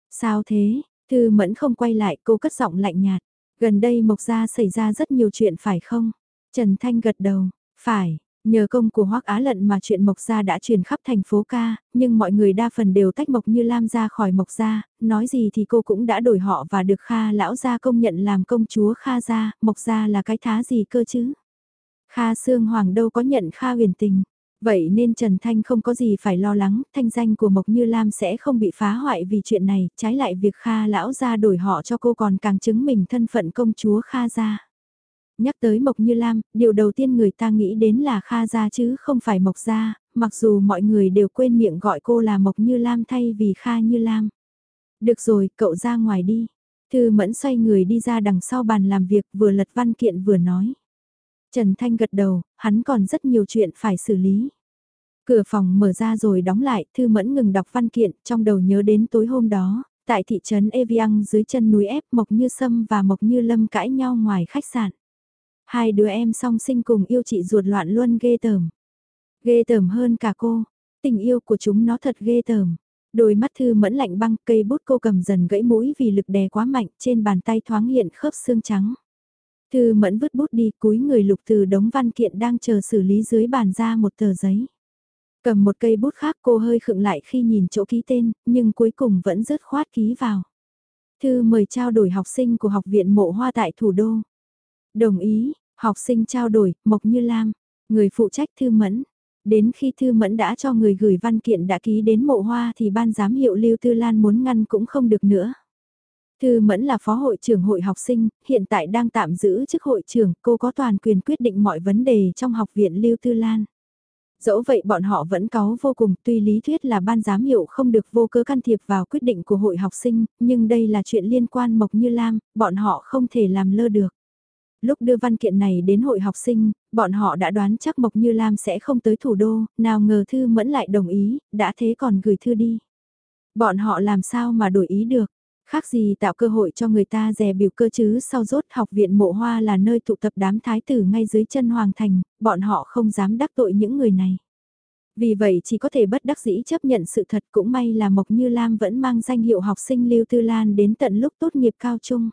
Speaker 1: Sao thế? Thư Mẫn không quay lại, cô cất giọng lạnh nhạt. Gần đây Mộc Gia xảy ra rất nhiều chuyện phải không? Trần Thanh gật đầu, phải, Nhờ công của Hoắc Á Lận mà chuyện Mộc Gia đã truyền khắp thành phố ca, nhưng mọi người đa phần đều tách Mộc Như Lam ra khỏi Mộc Gia, nói gì thì cô cũng đã đổi họ và được Kha lão gia công nhận làm công chúa Kha gia, Mộc Gia là cái thá gì cơ chứ? Kha Sương Hoàng đâu có nhận Kha huyền tình. Vậy nên Trần Thanh không có gì phải lo lắng, thanh danh của Mộc Như Lam sẽ không bị phá hoại vì chuyện này, trái lại việc Kha lão gia đổi họ cho cô còn càng chứng minh thân phận công chúa Kha gia. Nhắc tới Mộc Như Lam, điều đầu tiên người ta nghĩ đến là Kha Gia chứ không phải Mộc Gia, mặc dù mọi người đều quên miệng gọi cô là Mộc Như Lam thay vì Kha Như Lam. Được rồi, cậu ra ngoài đi. Thư Mẫn xoay người đi ra đằng sau bàn làm việc vừa lật văn kiện vừa nói. Trần Thanh gật đầu, hắn còn rất nhiều chuyện phải xử lý. Cửa phòng mở ra rồi đóng lại, Thư Mẫn ngừng đọc văn kiện, trong đầu nhớ đến tối hôm đó, tại thị trấn Evian dưới chân núi ép Mộc Như Sâm và Mộc Như Lâm cãi nhau ngoài khách sạn. Hai đứa em song sinh cùng yêu chị ruột loạn luôn ghê tởm. Ghê tởm hơn cả cô. Tình yêu của chúng nó thật ghê tởm. Đôi mắt thư mẫn lạnh băng cây bút cô cầm dần gãy mũi vì lực đè quá mạnh trên bàn tay thoáng hiện khớp xương trắng. Thư mẫn vứt bút đi cúi người lục từ đống văn kiện đang chờ xử lý dưới bàn ra một tờ giấy. Cầm một cây bút khác cô hơi khựng lại khi nhìn chỗ ký tên, nhưng cuối cùng vẫn rớt khoát ký vào. Thư mời trao đổi học sinh của học viện mộ hoa tại thủ đô. Đồng ý, học sinh trao đổi, Mộc Như Lam, người phụ trách Thư Mẫn. Đến khi Thư Mẫn đã cho người gửi văn kiện đã ký đến mộ hoa thì ban giám hiệu Lưu Tư Lan muốn ngăn cũng không được nữa. Thư Mẫn là phó hội trưởng hội học sinh, hiện tại đang tạm giữ chức hội trưởng, cô có toàn quyền quyết định mọi vấn đề trong học viện Lưu Tư Lan. Dẫu vậy bọn họ vẫn có vô cùng, tuy lý thuyết là ban giám hiệu không được vô cớ can thiệp vào quyết định của hội học sinh, nhưng đây là chuyện liên quan Mộc Như Lam, bọn họ không thể làm lơ được. Lúc đưa văn kiện này đến hội học sinh, bọn họ đã đoán chắc Mộc Như Lam sẽ không tới thủ đô, nào ngờ Thư Mẫn lại đồng ý, đã thế còn gửi thư đi. Bọn họ làm sao mà đổi ý được, khác gì tạo cơ hội cho người ta dè biểu cơ chứ sau rốt học viện mộ hoa là nơi tụ tập đám thái tử ngay dưới chân hoàng thành, bọn họ không dám đắc tội những người này. Vì vậy chỉ có thể bất đắc dĩ chấp nhận sự thật cũng may là Mộc Như Lam vẫn mang danh hiệu học sinh Lưu Tư Lan đến tận lúc tốt nghiệp cao trung.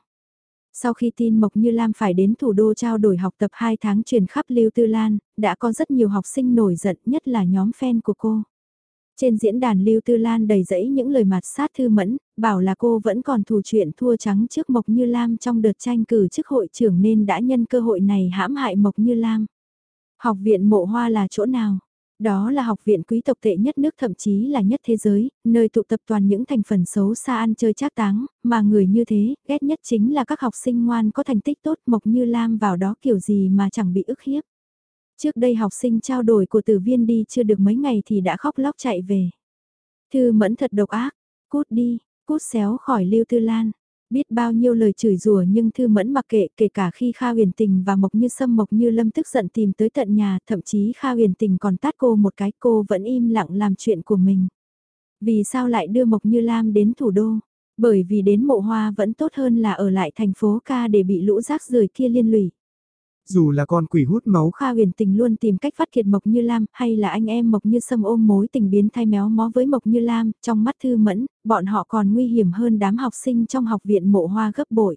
Speaker 1: Sau khi tin Mộc Như Lam phải đến thủ đô trao đổi học tập 2 tháng truyền khắp Lưu Tư Lan, đã có rất nhiều học sinh nổi giận nhất là nhóm fan của cô. Trên diễn đàn Lưu Tư Lan đầy dẫy những lời mặt sát thư mẫn, bảo là cô vẫn còn thù chuyện thua trắng trước Mộc Như Lam trong đợt tranh cử chức hội trưởng nên đã nhân cơ hội này hãm hại Mộc Như Lam. Học viện mộ hoa là chỗ nào? Đó là học viện quý tộc tệ nhất nước thậm chí là nhất thế giới, nơi tụ tập toàn những thành phần xấu xa ăn chơi trác táng, mà người như thế, ghét nhất chính là các học sinh ngoan có thành tích tốt Mộc Như Lam vào đó kiểu gì mà chẳng bị ức hiếp. Trước đây học sinh trao đổi của tử viên đi chưa được mấy ngày thì đã khóc lóc chạy về. Thư mẫn thật độc ác, cút đi, cút xéo khỏi Lưu Tư Lan. Biết bao nhiêu lời chửi rủa nhưng Thư Mẫn mặc kệ kể cả khi Kha huyền tình và Mộc Như Sâm Mộc Như Lâm tức giận tìm tới tận nhà, thậm chí Kha huyền tình còn tát cô một cái cô vẫn im lặng làm chuyện của mình. Vì sao lại đưa Mộc Như Lam đến thủ đô? Bởi vì đến mộ hoa vẫn tốt hơn là ở lại thành phố ca để bị lũ rác rưởi kia liên lụy.
Speaker 2: Dù là con quỷ hút máu
Speaker 1: Kha huyền tình luôn tìm cách phát kiệt Mộc Như Lam, hay là anh em Mộc Như Sâm ôm mối tình biến thay méo mó với Mộc Như Lam, trong mắt Thư Mẫn, bọn họ còn nguy hiểm hơn đám học sinh trong học viện mộ hoa gấp bội.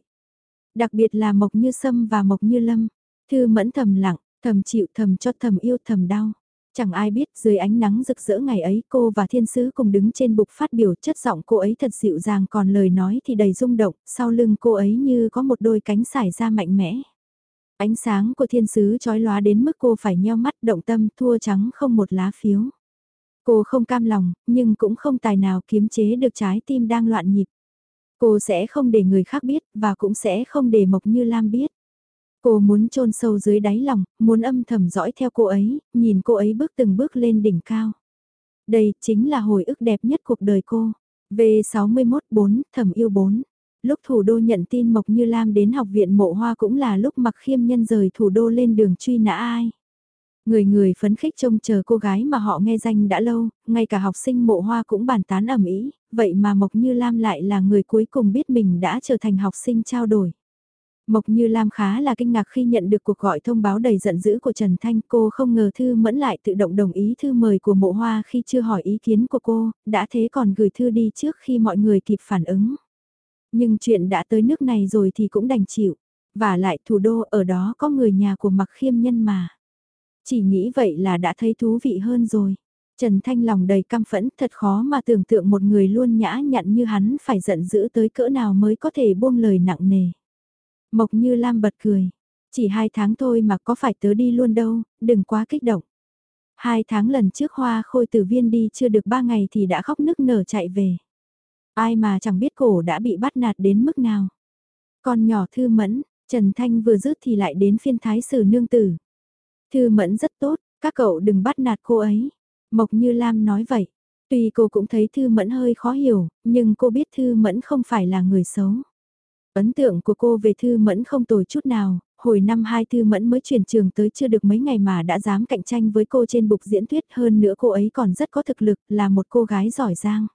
Speaker 1: Đặc biệt là Mộc Như Sâm và Mộc Như Lâm. Thư Mẫn thầm lặng, thầm chịu thầm cho thầm yêu thầm đau. Chẳng ai biết dưới ánh nắng rực rỡ ngày ấy cô và thiên sứ cùng đứng trên bục phát biểu chất giọng cô ấy thật dịu dàng còn lời nói thì đầy rung động, sau lưng cô ấy như có một đôi cánh xải ra mạnh mẽ. Ánh sáng của thiên sứ chói lóa đến mức cô phải nheo mắt động tâm thua trắng không một lá phiếu. Cô không cam lòng, nhưng cũng không tài nào kiếm chế được trái tim đang loạn nhịp. Cô sẽ không để người khác biết, và cũng sẽ không để Mộc Như Lam biết. Cô muốn chôn sâu dưới đáy lòng, muốn âm thầm dõi theo cô ấy, nhìn cô ấy bước từng bước lên đỉnh cao. Đây chính là hồi ức đẹp nhất cuộc đời cô. V61 4, thầm yêu 4. Lúc thủ đô nhận tin Mộc Như Lam đến học viện mộ hoa cũng là lúc mặc khiêm nhân rời thủ đô lên đường truy nã ai. Người người phấn khích trông chờ cô gái mà họ nghe danh đã lâu, ngay cả học sinh mộ hoa cũng bàn tán ẩm ý, vậy mà Mộc Như Lam lại là người cuối cùng biết mình đã trở thành học sinh trao đổi. Mộc Như Lam khá là kinh ngạc khi nhận được cuộc gọi thông báo đầy giận dữ của Trần Thanh. Cô không ngờ Thư Mẫn lại tự động đồng ý thư mời của mộ hoa khi chưa hỏi ý kiến của cô, đã thế còn gửi thư đi trước khi mọi người kịp phản ứng. Nhưng chuyện đã tới nước này rồi thì cũng đành chịu. Và lại thủ đô ở đó có người nhà của mặc khiêm nhân mà. Chỉ nghĩ vậy là đã thấy thú vị hơn rồi. Trần Thanh lòng đầy căm phẫn thật khó mà tưởng tượng một người luôn nhã nhặn như hắn phải giận dữ tới cỡ nào mới có thể buông lời nặng nề. Mộc như Lam bật cười. Chỉ hai tháng thôi mà có phải tớ đi luôn đâu, đừng quá kích động. Hai tháng lần trước hoa khôi tử viên đi chưa được ba ngày thì đã khóc nức nở chạy về. Ai mà chẳng biết cổ đã bị bắt nạt đến mức nào. Con nhỏ thư mẫn, Trần Thanh vừa dứt thì lại đến phiên thái sử nương tử. Thư mẫn rất tốt, các cậu đừng bắt nạt cô ấy. Mộc Như Lam nói vậy. Tuy cô cũng thấy Thư Mẫn hơi khó hiểu, nhưng cô biết Thư Mẫn không phải là người xấu. Ấn tượng của cô về Thư Mẫn không tồi chút nào, hồi năm hai Thư Mẫn mới chuyển trường tới chưa được mấy ngày mà đã dám cạnh tranh với cô trên bục diễn thuyết hơn nữa cô ấy còn rất có thực lực là một cô gái giỏi giang.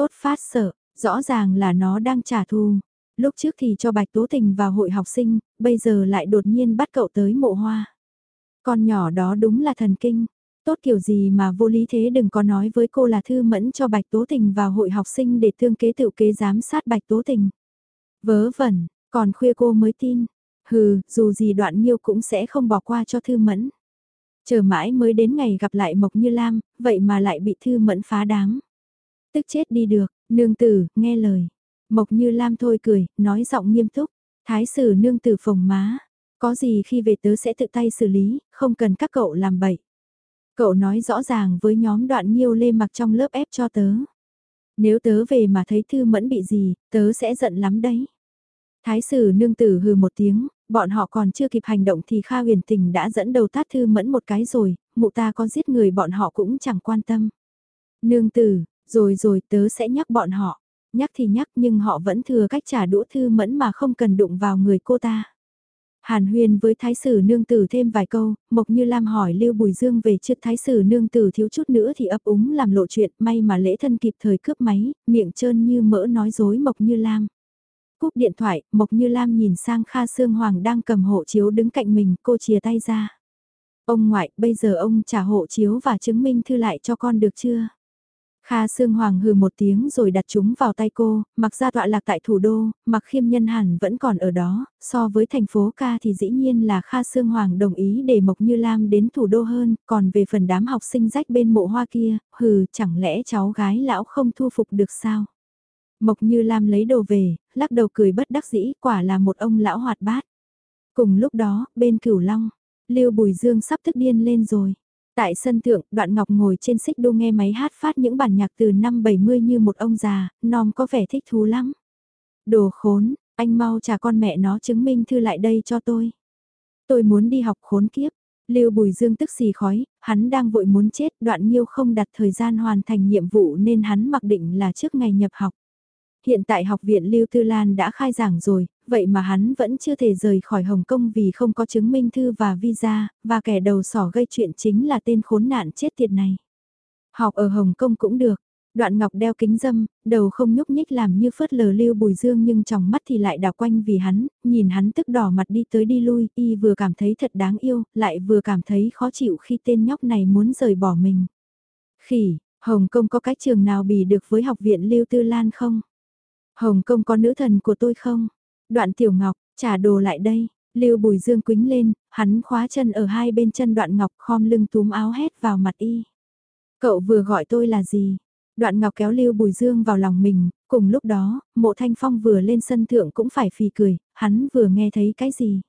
Speaker 1: Tốt phát sợ, rõ ràng là nó đang trả thù. Lúc trước thì cho Bạch Tố Tình vào hội học sinh, bây giờ lại đột nhiên bắt cậu tới mộ hoa. Con nhỏ đó đúng là thần kinh. Tốt kiểu gì mà vô lý thế đừng có nói với cô là thư mẫn cho Bạch Tố Tình vào hội học sinh để thương kế tự kế giám sát Bạch Tố Tình. Vớ vẩn, còn khuya cô mới tin. Hừ, dù gì đoạn nhiêu cũng sẽ không bỏ qua cho thư mẫn. Chờ mãi mới đến ngày gặp lại Mộc Như Lam, vậy mà lại bị thư mẫn phá đám. Tức chết đi được, nương tử, nghe lời. Mộc như Lam thôi cười, nói giọng nghiêm túc. Thái sử nương tử phồng má. Có gì khi về tớ sẽ tự tay xử lý, không cần các cậu làm bậy. Cậu nói rõ ràng với nhóm đoạn nhiêu lê mặc trong lớp ép cho tớ. Nếu tớ về mà thấy thư mẫn bị gì, tớ sẽ giận lắm đấy. Thái sử nương tử hừ một tiếng, bọn họ còn chưa kịp hành động thì Kha huyền tình đã dẫn đầu tát thư mẫn một cái rồi, mụ ta có giết người bọn họ cũng chẳng quan tâm. Nương tử, rồi rồi tớ sẽ nhắc bọn họ. Nhắc thì nhắc nhưng họ vẫn thừa cách trả đũa thư mẫn mà không cần đụng vào người cô ta. Hàn huyên với thái sử nương tử thêm vài câu, Mộc Như Lam hỏi Lưu Bùi Dương về chiếc thái sử nương tử thiếu chút nữa thì ấp úng làm lộ chuyện, may mà lễ thân kịp thời cướp máy, miệng trơn như mỡ nói dối Mộc Như Lam. Cúp điện thoại, Mộc Như Lam nhìn sang Kha Sương Hoàng đang cầm hộ chiếu đứng cạnh mình, cô chia tay ra. Ông ngoại, bây giờ ông trả hộ chiếu và chứng minh thư lại cho con được chưa? Kha Sương Hoàng hừ một tiếng rồi đặt chúng vào tay cô, mặc ra tọa lạc tại thủ đô, mặc khiêm nhân hẳn vẫn còn ở đó, so với thành phố ca thì dĩ nhiên là Kha Sương Hoàng đồng ý để Mộc Như Lam đến thủ đô hơn, còn về phần đám học sinh rách bên mộ hoa kia, hừ, chẳng lẽ cháu gái lão không thu phục được sao? Mộc Như Lam lấy đồ về, lắc đầu cười bất đắc dĩ, quả là một ông lão hoạt bát. Cùng lúc đó, bên cửu long, Lưu Bùi Dương sắp tức điên lên rồi. Tại sân thượng, đoạn ngọc ngồi trên xích đô nghe máy hát phát những bản nhạc từ năm 70 như một ông già, non có vẻ thích thú lắm. Đồ khốn, anh mau trả con mẹ nó chứng minh thư lại đây cho tôi. Tôi muốn đi học khốn kiếp. Lưu Bùi Dương tức xì khói, hắn đang vội muốn chết, đoạn nhiêu không đặt thời gian hoàn thành nhiệm vụ nên hắn mặc định là trước ngày nhập học. Hiện tại học viện Lưu Tư Lan đã khai giảng rồi, vậy mà hắn vẫn chưa thể rời khỏi Hồng Kông vì không có chứng minh thư và visa, và kẻ đầu sỏ gây chuyện chính là tên khốn nạn chết tiệt này. Học ở Hồng Kông cũng được. Đoạn Ngọc đeo kính dâm, đầu không nhúc nhích làm như phớt lờ lưu bùi dương nhưng trong mắt thì lại đảo quanh vì hắn, nhìn hắn tức đỏ mặt đi tới đi lui, y vừa cảm thấy thật đáng yêu, lại vừa cảm thấy khó chịu khi tên nhóc này muốn rời bỏ mình. Khỉ, Hồng Kông có cái trường nào bì được với học viện Lưu Tư Lan không? Hồng Kông có nữ thần của tôi không? Đoạn Tiểu Ngọc, trả đồ lại đây. Lưu Bùi Dương quính lên, hắn khóa chân ở hai bên chân Đoạn Ngọc khom lưng túm áo hét vào mặt y. Cậu vừa gọi tôi là gì? Đoạn Ngọc kéo Lưu Bùi Dương vào lòng mình, cùng lúc đó, mộ thanh phong vừa lên sân thượng cũng phải phì cười, hắn vừa nghe thấy cái gì?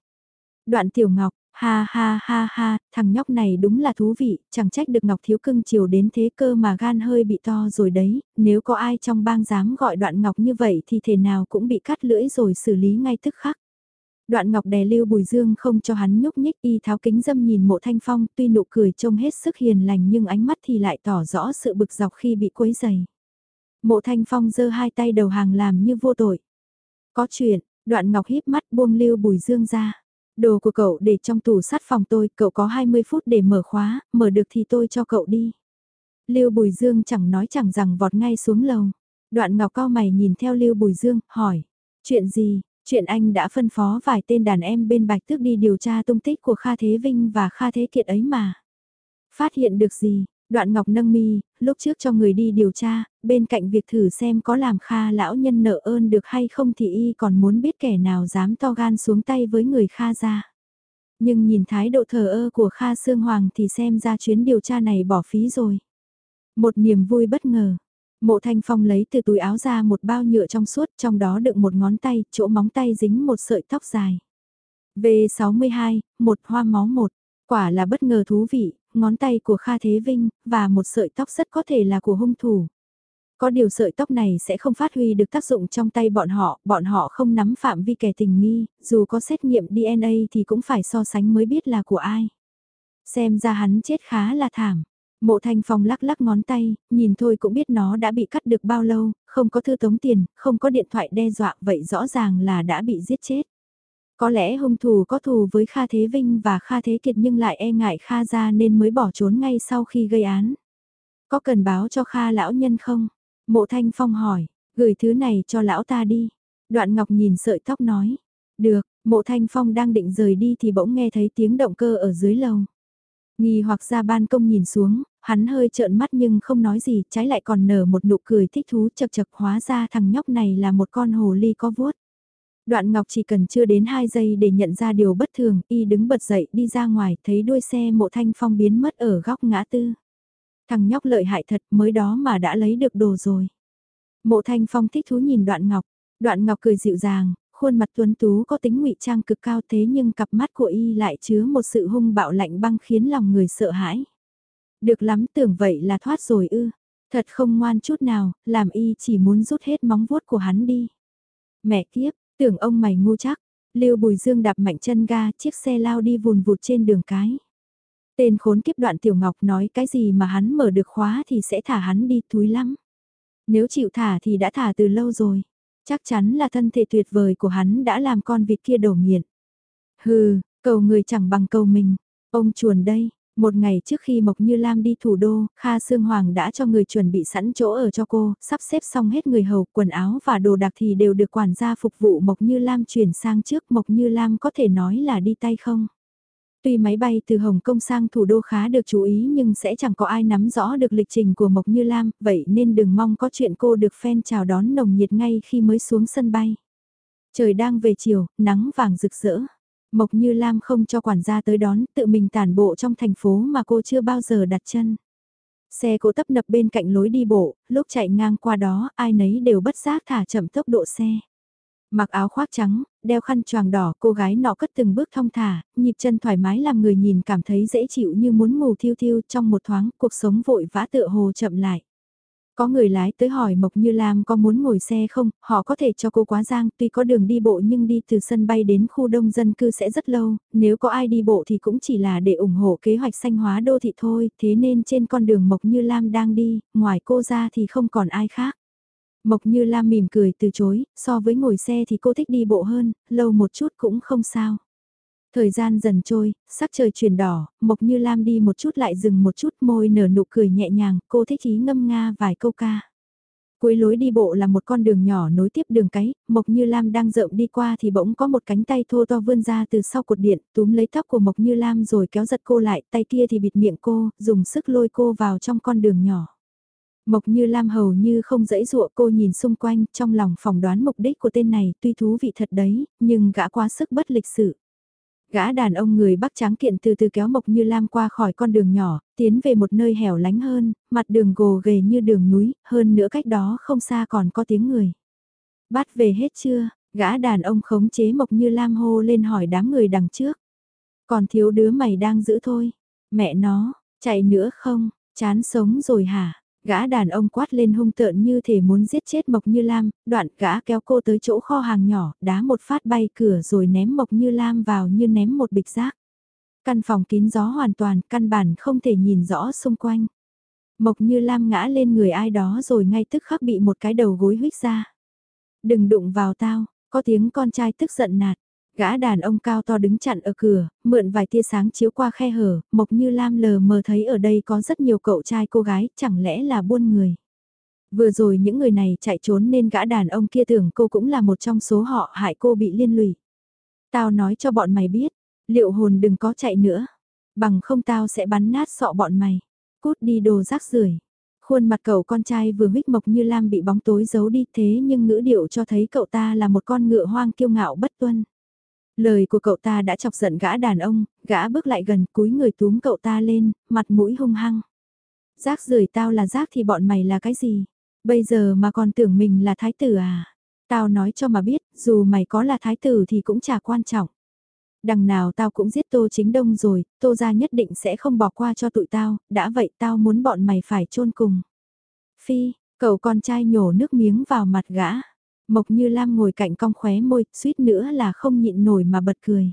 Speaker 1: Đoạn Tiểu Ngọc, Ha ha ha ha, thằng nhóc này đúng là thú vị, chẳng trách được Ngọc Thiếu Cưng chiều đến thế cơ mà gan hơi bị to rồi đấy, nếu có ai trong bang dám gọi đoạn Ngọc như vậy thì thể nào cũng bị cắt lưỡi rồi xử lý ngay tức khắc. Đoạn Ngọc đè lưu bùi dương không cho hắn nhúc nhích y tháo kính dâm nhìn mộ thanh phong tuy nụ cười trông hết sức hiền lành nhưng ánh mắt thì lại tỏ rõ sự bực dọc khi bị quấy dày. Mộ thanh phong giơ hai tay đầu hàng làm như vô tội. Có chuyện, đoạn Ngọc híp mắt buông lưu bùi dương ra. Đồ của cậu để trong tủ sát phòng tôi, cậu có 20 phút để mở khóa, mở được thì tôi cho cậu đi. Lưu Bùi Dương chẳng nói chẳng rằng vọt ngay xuống lầu. Đoạn ngọc cao mày nhìn theo Lưu Bùi Dương, hỏi. Chuyện gì? Chuyện anh đã phân phó vài tên đàn em bên Bạch Tước đi điều tra tung tích của Kha Thế Vinh và Kha Thế Kiệt ấy mà. Phát hiện được gì? Đoạn Ngọc nâng mi, lúc trước cho người đi điều tra, bên cạnh việc thử xem có làm Kha lão nhân nợ ơn được hay không thì y còn muốn biết kẻ nào dám to gan xuống tay với người Kha ra. Nhưng nhìn thái độ thờ ơ của Kha Sương Hoàng thì xem ra chuyến điều tra này bỏ phí rồi. Một niềm vui bất ngờ. Mộ Thanh Phong lấy từ túi áo ra một bao nhựa trong suốt trong đó đựng một ngón tay, chỗ móng tay dính một sợi tóc dài. V62, một hoa máu một. Quả là bất ngờ thú vị, ngón tay của Kha Thế Vinh, và một sợi tóc rất có thể là của hung thủ. Có điều sợi tóc này sẽ không phát huy được tác dụng trong tay bọn họ, bọn họ không nắm phạm vi kẻ tình nghi, dù có xét nghiệm DNA thì cũng phải so sánh mới biết là của ai. Xem ra hắn chết khá là thảm. Mộ thanh phong lắc lắc ngón tay, nhìn thôi cũng biết nó đã bị cắt được bao lâu, không có thư tống tiền, không có điện thoại đe dọa vậy rõ ràng là đã bị giết chết. Có lẽ hung thủ có thù với Kha Thế Vinh và Kha Thế Kiệt nhưng lại e ngại Kha ra nên mới bỏ trốn ngay sau khi gây án. Có cần báo cho Kha lão nhân không? Mộ Thanh Phong hỏi, gửi thứ này cho lão ta đi. Đoạn Ngọc nhìn sợi tóc nói, được, mộ Thanh Phong đang định rời đi thì bỗng nghe thấy tiếng động cơ ở dưới lầu. Nghi hoặc ra ban công nhìn xuống, hắn hơi trợn mắt nhưng không nói gì, trái lại còn nở một nụ cười thích thú chật chật hóa ra thằng nhóc này là một con hồ ly có vuốt. Đoạn Ngọc chỉ cần chưa đến 2 giây để nhận ra điều bất thường, y đứng bật dậy đi ra ngoài, thấy đuôi xe mộ thanh phong biến mất ở góc ngã tư. Thằng nhóc lợi hại thật mới đó mà đã lấy được đồ rồi. Mộ thanh phong thích thú nhìn đoạn Ngọc, đoạn Ngọc cười dịu dàng, khuôn mặt tuấn tú có tính ngụy trang cực cao thế nhưng cặp mắt của y lại chứa một sự hung bạo lạnh băng khiến lòng người sợ hãi. Được lắm tưởng vậy là thoát rồi ư, thật không ngoan chút nào, làm y chỉ muốn rút hết móng vuốt của hắn đi. Mẹ kiếp, Tưởng ông mày ngu chắc, Lưu Bùi Dương đạp mạnh chân ga, chiếc xe lao đi vùn vụt trên đường cái. Tên khốn kiếp đoạn Tiểu Ngọc nói cái gì mà hắn mở được khóa thì sẽ thả hắn đi túi lắm. Nếu chịu thả thì đã thả từ lâu rồi. Chắc chắn là thân thể tuyệt vời của hắn đã làm con vịt kia đổ nghiện. Hừ, cầu người chẳng bằng cầu mình. Ông chuồn đây, một ngày trước khi Mộc Như Lam đi thủ đô, Kha Sương Hoàng đã cho người chuẩn bị sẵn chỗ ở cho cô, sắp xếp xong hết người hầu, quần áo và đồ đạc thì đều được quản gia phục vụ Mộc Như Lam chuyển sang trước Mộc Như Lam có thể nói là đi tay không. Tuy máy bay từ Hồng Kông sang thủ đô khá được chú ý nhưng sẽ chẳng có ai nắm rõ được lịch trình của Mộc Như Lam, vậy nên đừng mong có chuyện cô được fan chào đón nồng nhiệt ngay khi mới xuống sân bay. Trời đang về chiều, nắng vàng rực rỡ. Mộc Như Lam không cho quản gia tới đón, tự mình tản bộ trong thành phố mà cô chưa bao giờ đặt chân. Xe cô tấp nập bên cạnh lối đi bộ, lúc chạy ngang qua đó, ai nấy đều bất giác thả chậm tốc độ xe. Mặc áo khoác trắng, đeo khăn choàng đỏ, cô gái nọ cất từng bước thong thả, nhịp chân thoải mái làm người nhìn cảm thấy dễ chịu như muốn ngủ thiêu thiêu trong một thoáng, cuộc sống vội vã tựa hồ chậm lại. Có người lái tới hỏi Mộc Như Lam có muốn ngồi xe không, họ có thể cho cô quá giang, tuy có đường đi bộ nhưng đi từ sân bay đến khu đông dân cư sẽ rất lâu, nếu có ai đi bộ thì cũng chỉ là để ủng hộ kế hoạch xanh hóa đô thị thôi, thế nên trên con đường Mộc Như Lam đang đi, ngoài cô ra thì không còn ai khác. Mộc Như Lam mỉm cười từ chối, so với ngồi xe thì cô thích đi bộ hơn, lâu một chút cũng không sao. Thời gian dần trôi, sắc trời chuyển đỏ, Mộc Như Lam đi một chút lại dừng một chút môi nở nụ cười nhẹ nhàng, cô thích ý ngâm nga vài câu ca. Cuối lối đi bộ là một con đường nhỏ nối tiếp đường cái, Mộc Như Lam đang rợm đi qua thì bỗng có một cánh tay thô to vươn ra từ sau cột điện, túm lấy tóc của Mộc Như Lam rồi kéo giật cô lại, tay kia thì bịt miệng cô, dùng sức lôi cô vào trong con đường nhỏ. Mộc Như Lam hầu như không dãy dụa cô nhìn xung quanh, trong lòng phỏng đoán mục đích của tên này tuy thú vị thật đấy, nhưng gã quá sức bất lịch sự. Gã đàn ông người Bắc tráng kiện từ từ kéo Mộc Như Lam qua khỏi con đường nhỏ, tiến về một nơi hẻo lánh hơn, mặt đường gồ ghề như đường núi, hơn nữa cách đó không xa còn có tiếng người. Bắt về hết chưa? Gã đàn ông khống chế Mộc Như Lam hô lên hỏi đám người đằng trước. Còn thiếu đứa mày đang giữ thôi. Mẹ nó, chạy nữa không? Chán sống rồi hả? Gã đàn ông quát lên hung tợn như thể muốn giết chết Mộc Như Lam, đoạn gã kéo cô tới chỗ kho hàng nhỏ, đá một phát bay cửa rồi ném Mộc Như Lam vào như ném một bịch rác. Căn phòng kín gió hoàn toàn, căn bản không thể nhìn rõ xung quanh. Mộc Như Lam ngã lên người ai đó rồi ngay tức khắc bị một cái đầu gối huyết ra. Đừng đụng vào tao, có tiếng con trai tức giận nạt. Gã đàn ông cao to đứng chặn ở cửa, mượn vài tia sáng chiếu qua khe hở, Mộc Như Lam lờ mờ thấy ở đây có rất nhiều cậu trai cô gái, chẳng lẽ là buôn người. Vừa rồi những người này chạy trốn nên gã đàn ông kia tưởng cô cũng là một trong số họ hại cô bị liên lụy. Tao nói cho bọn mày biết, liệu hồn đừng có chạy nữa, bằng không tao sẽ bắn nát sọ bọn mày. Cút đi đồ rác rưởi. Khuôn mặt cậu con trai vừa huyết mộc như lam bị bóng tối giấu đi thế nhưng ngữ điệu cho thấy cậu ta là một con ngựa hoang kiêu ngạo bất tuân. Lời của cậu ta đã chọc giận gã đàn ông, gã bước lại gần cúi người túm cậu ta lên, mặt mũi hung hăng. Rác rưởi tao là rác thì bọn mày là cái gì? Bây giờ mà còn tưởng mình là thái tử à? Tao nói cho mà biết, dù mày có là thái tử thì cũng chả quan trọng. Đằng nào tao cũng giết Tô Chính Đông rồi, Tô gia nhất định sẽ không bỏ qua cho tụi tao, đã vậy tao muốn bọn mày phải chôn cùng. Phi, cậu con trai nhổ nước miếng vào mặt gã. Mộc Như Lam ngồi cạnh cong khóe môi, suýt nữa là không nhịn nổi mà bật cười.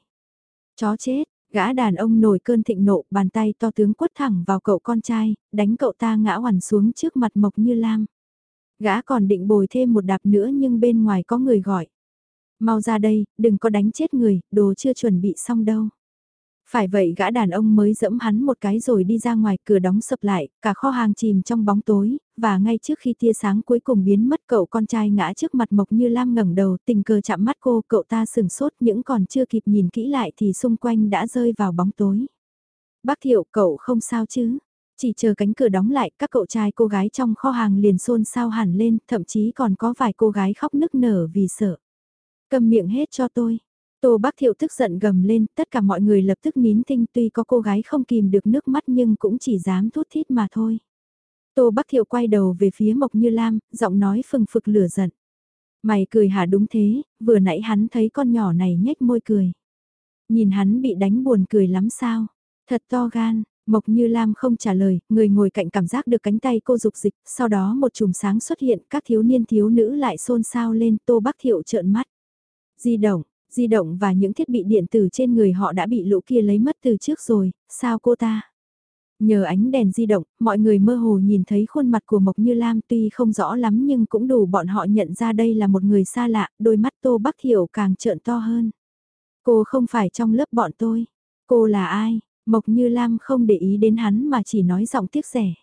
Speaker 1: Chó chết, gã đàn ông nổi cơn thịnh nộ, bàn tay to tướng quất thẳng vào cậu con trai, đánh cậu ta ngã hoàn xuống trước mặt Mộc Như Lam. Gã còn định bồi thêm một đạp nữa nhưng bên ngoài có người gọi. Mau ra đây, đừng có đánh chết người, đồ chưa chuẩn bị xong đâu. Phải vậy gã đàn ông mới dẫm hắn một cái rồi đi ra ngoài cửa đóng sập lại, cả kho hàng chìm trong bóng tối, và ngay trước khi tia sáng cuối cùng biến mất cậu con trai ngã trước mặt Mộc Như Lam ngẩng đầu tình cờ chạm mắt cô, cậu ta sừng sốt những còn chưa kịp nhìn kỹ lại thì xung quanh đã rơi vào bóng tối. Bác Thiệu cậu không sao chứ? Chỉ chờ cánh cửa đóng lại, các cậu trai cô gái trong kho hàng liền xôn xao hẳn lên, thậm chí còn có vài cô gái khóc nức nở vì sợ. Cầm miệng hết cho tôi. Tô Bác Thiệu tức giận gầm lên, tất cả mọi người lập tức nín thinh tuy có cô gái không kìm được nước mắt nhưng cũng chỉ dám thút thít mà thôi. Tô Bắc Thiệu quay đầu về phía Mộc Như Lam, giọng nói phừng phực lửa giận. Mày cười hả đúng thế, vừa nãy hắn thấy con nhỏ này nhếch môi cười. Nhìn hắn bị đánh buồn cười lắm sao, thật to gan, Mộc Như Lam không trả lời, người ngồi cạnh cảm giác được cánh tay cô dục dịch, sau đó một chùm sáng xuất hiện, các thiếu niên thiếu nữ lại xôn xao lên, Tô Bắc Thiệu trợn mắt. Di động, di động và những thiết bị điện tử trên người họ đã bị lũ kia lấy mất từ trước rồi, sao cô ta? Nhờ ánh đèn di động, mọi người mơ hồ nhìn thấy khuôn mặt của Mộc Như Lam tuy không rõ lắm nhưng cũng đủ bọn họ nhận ra đây là một người xa lạ, đôi mắt Tô Bắc Thiểu càng trợn to hơn. Cô không phải trong lớp bọn tôi. Cô là ai? Mộc Như Lam không để ý đến hắn mà chỉ nói giọng tiếc rẻ.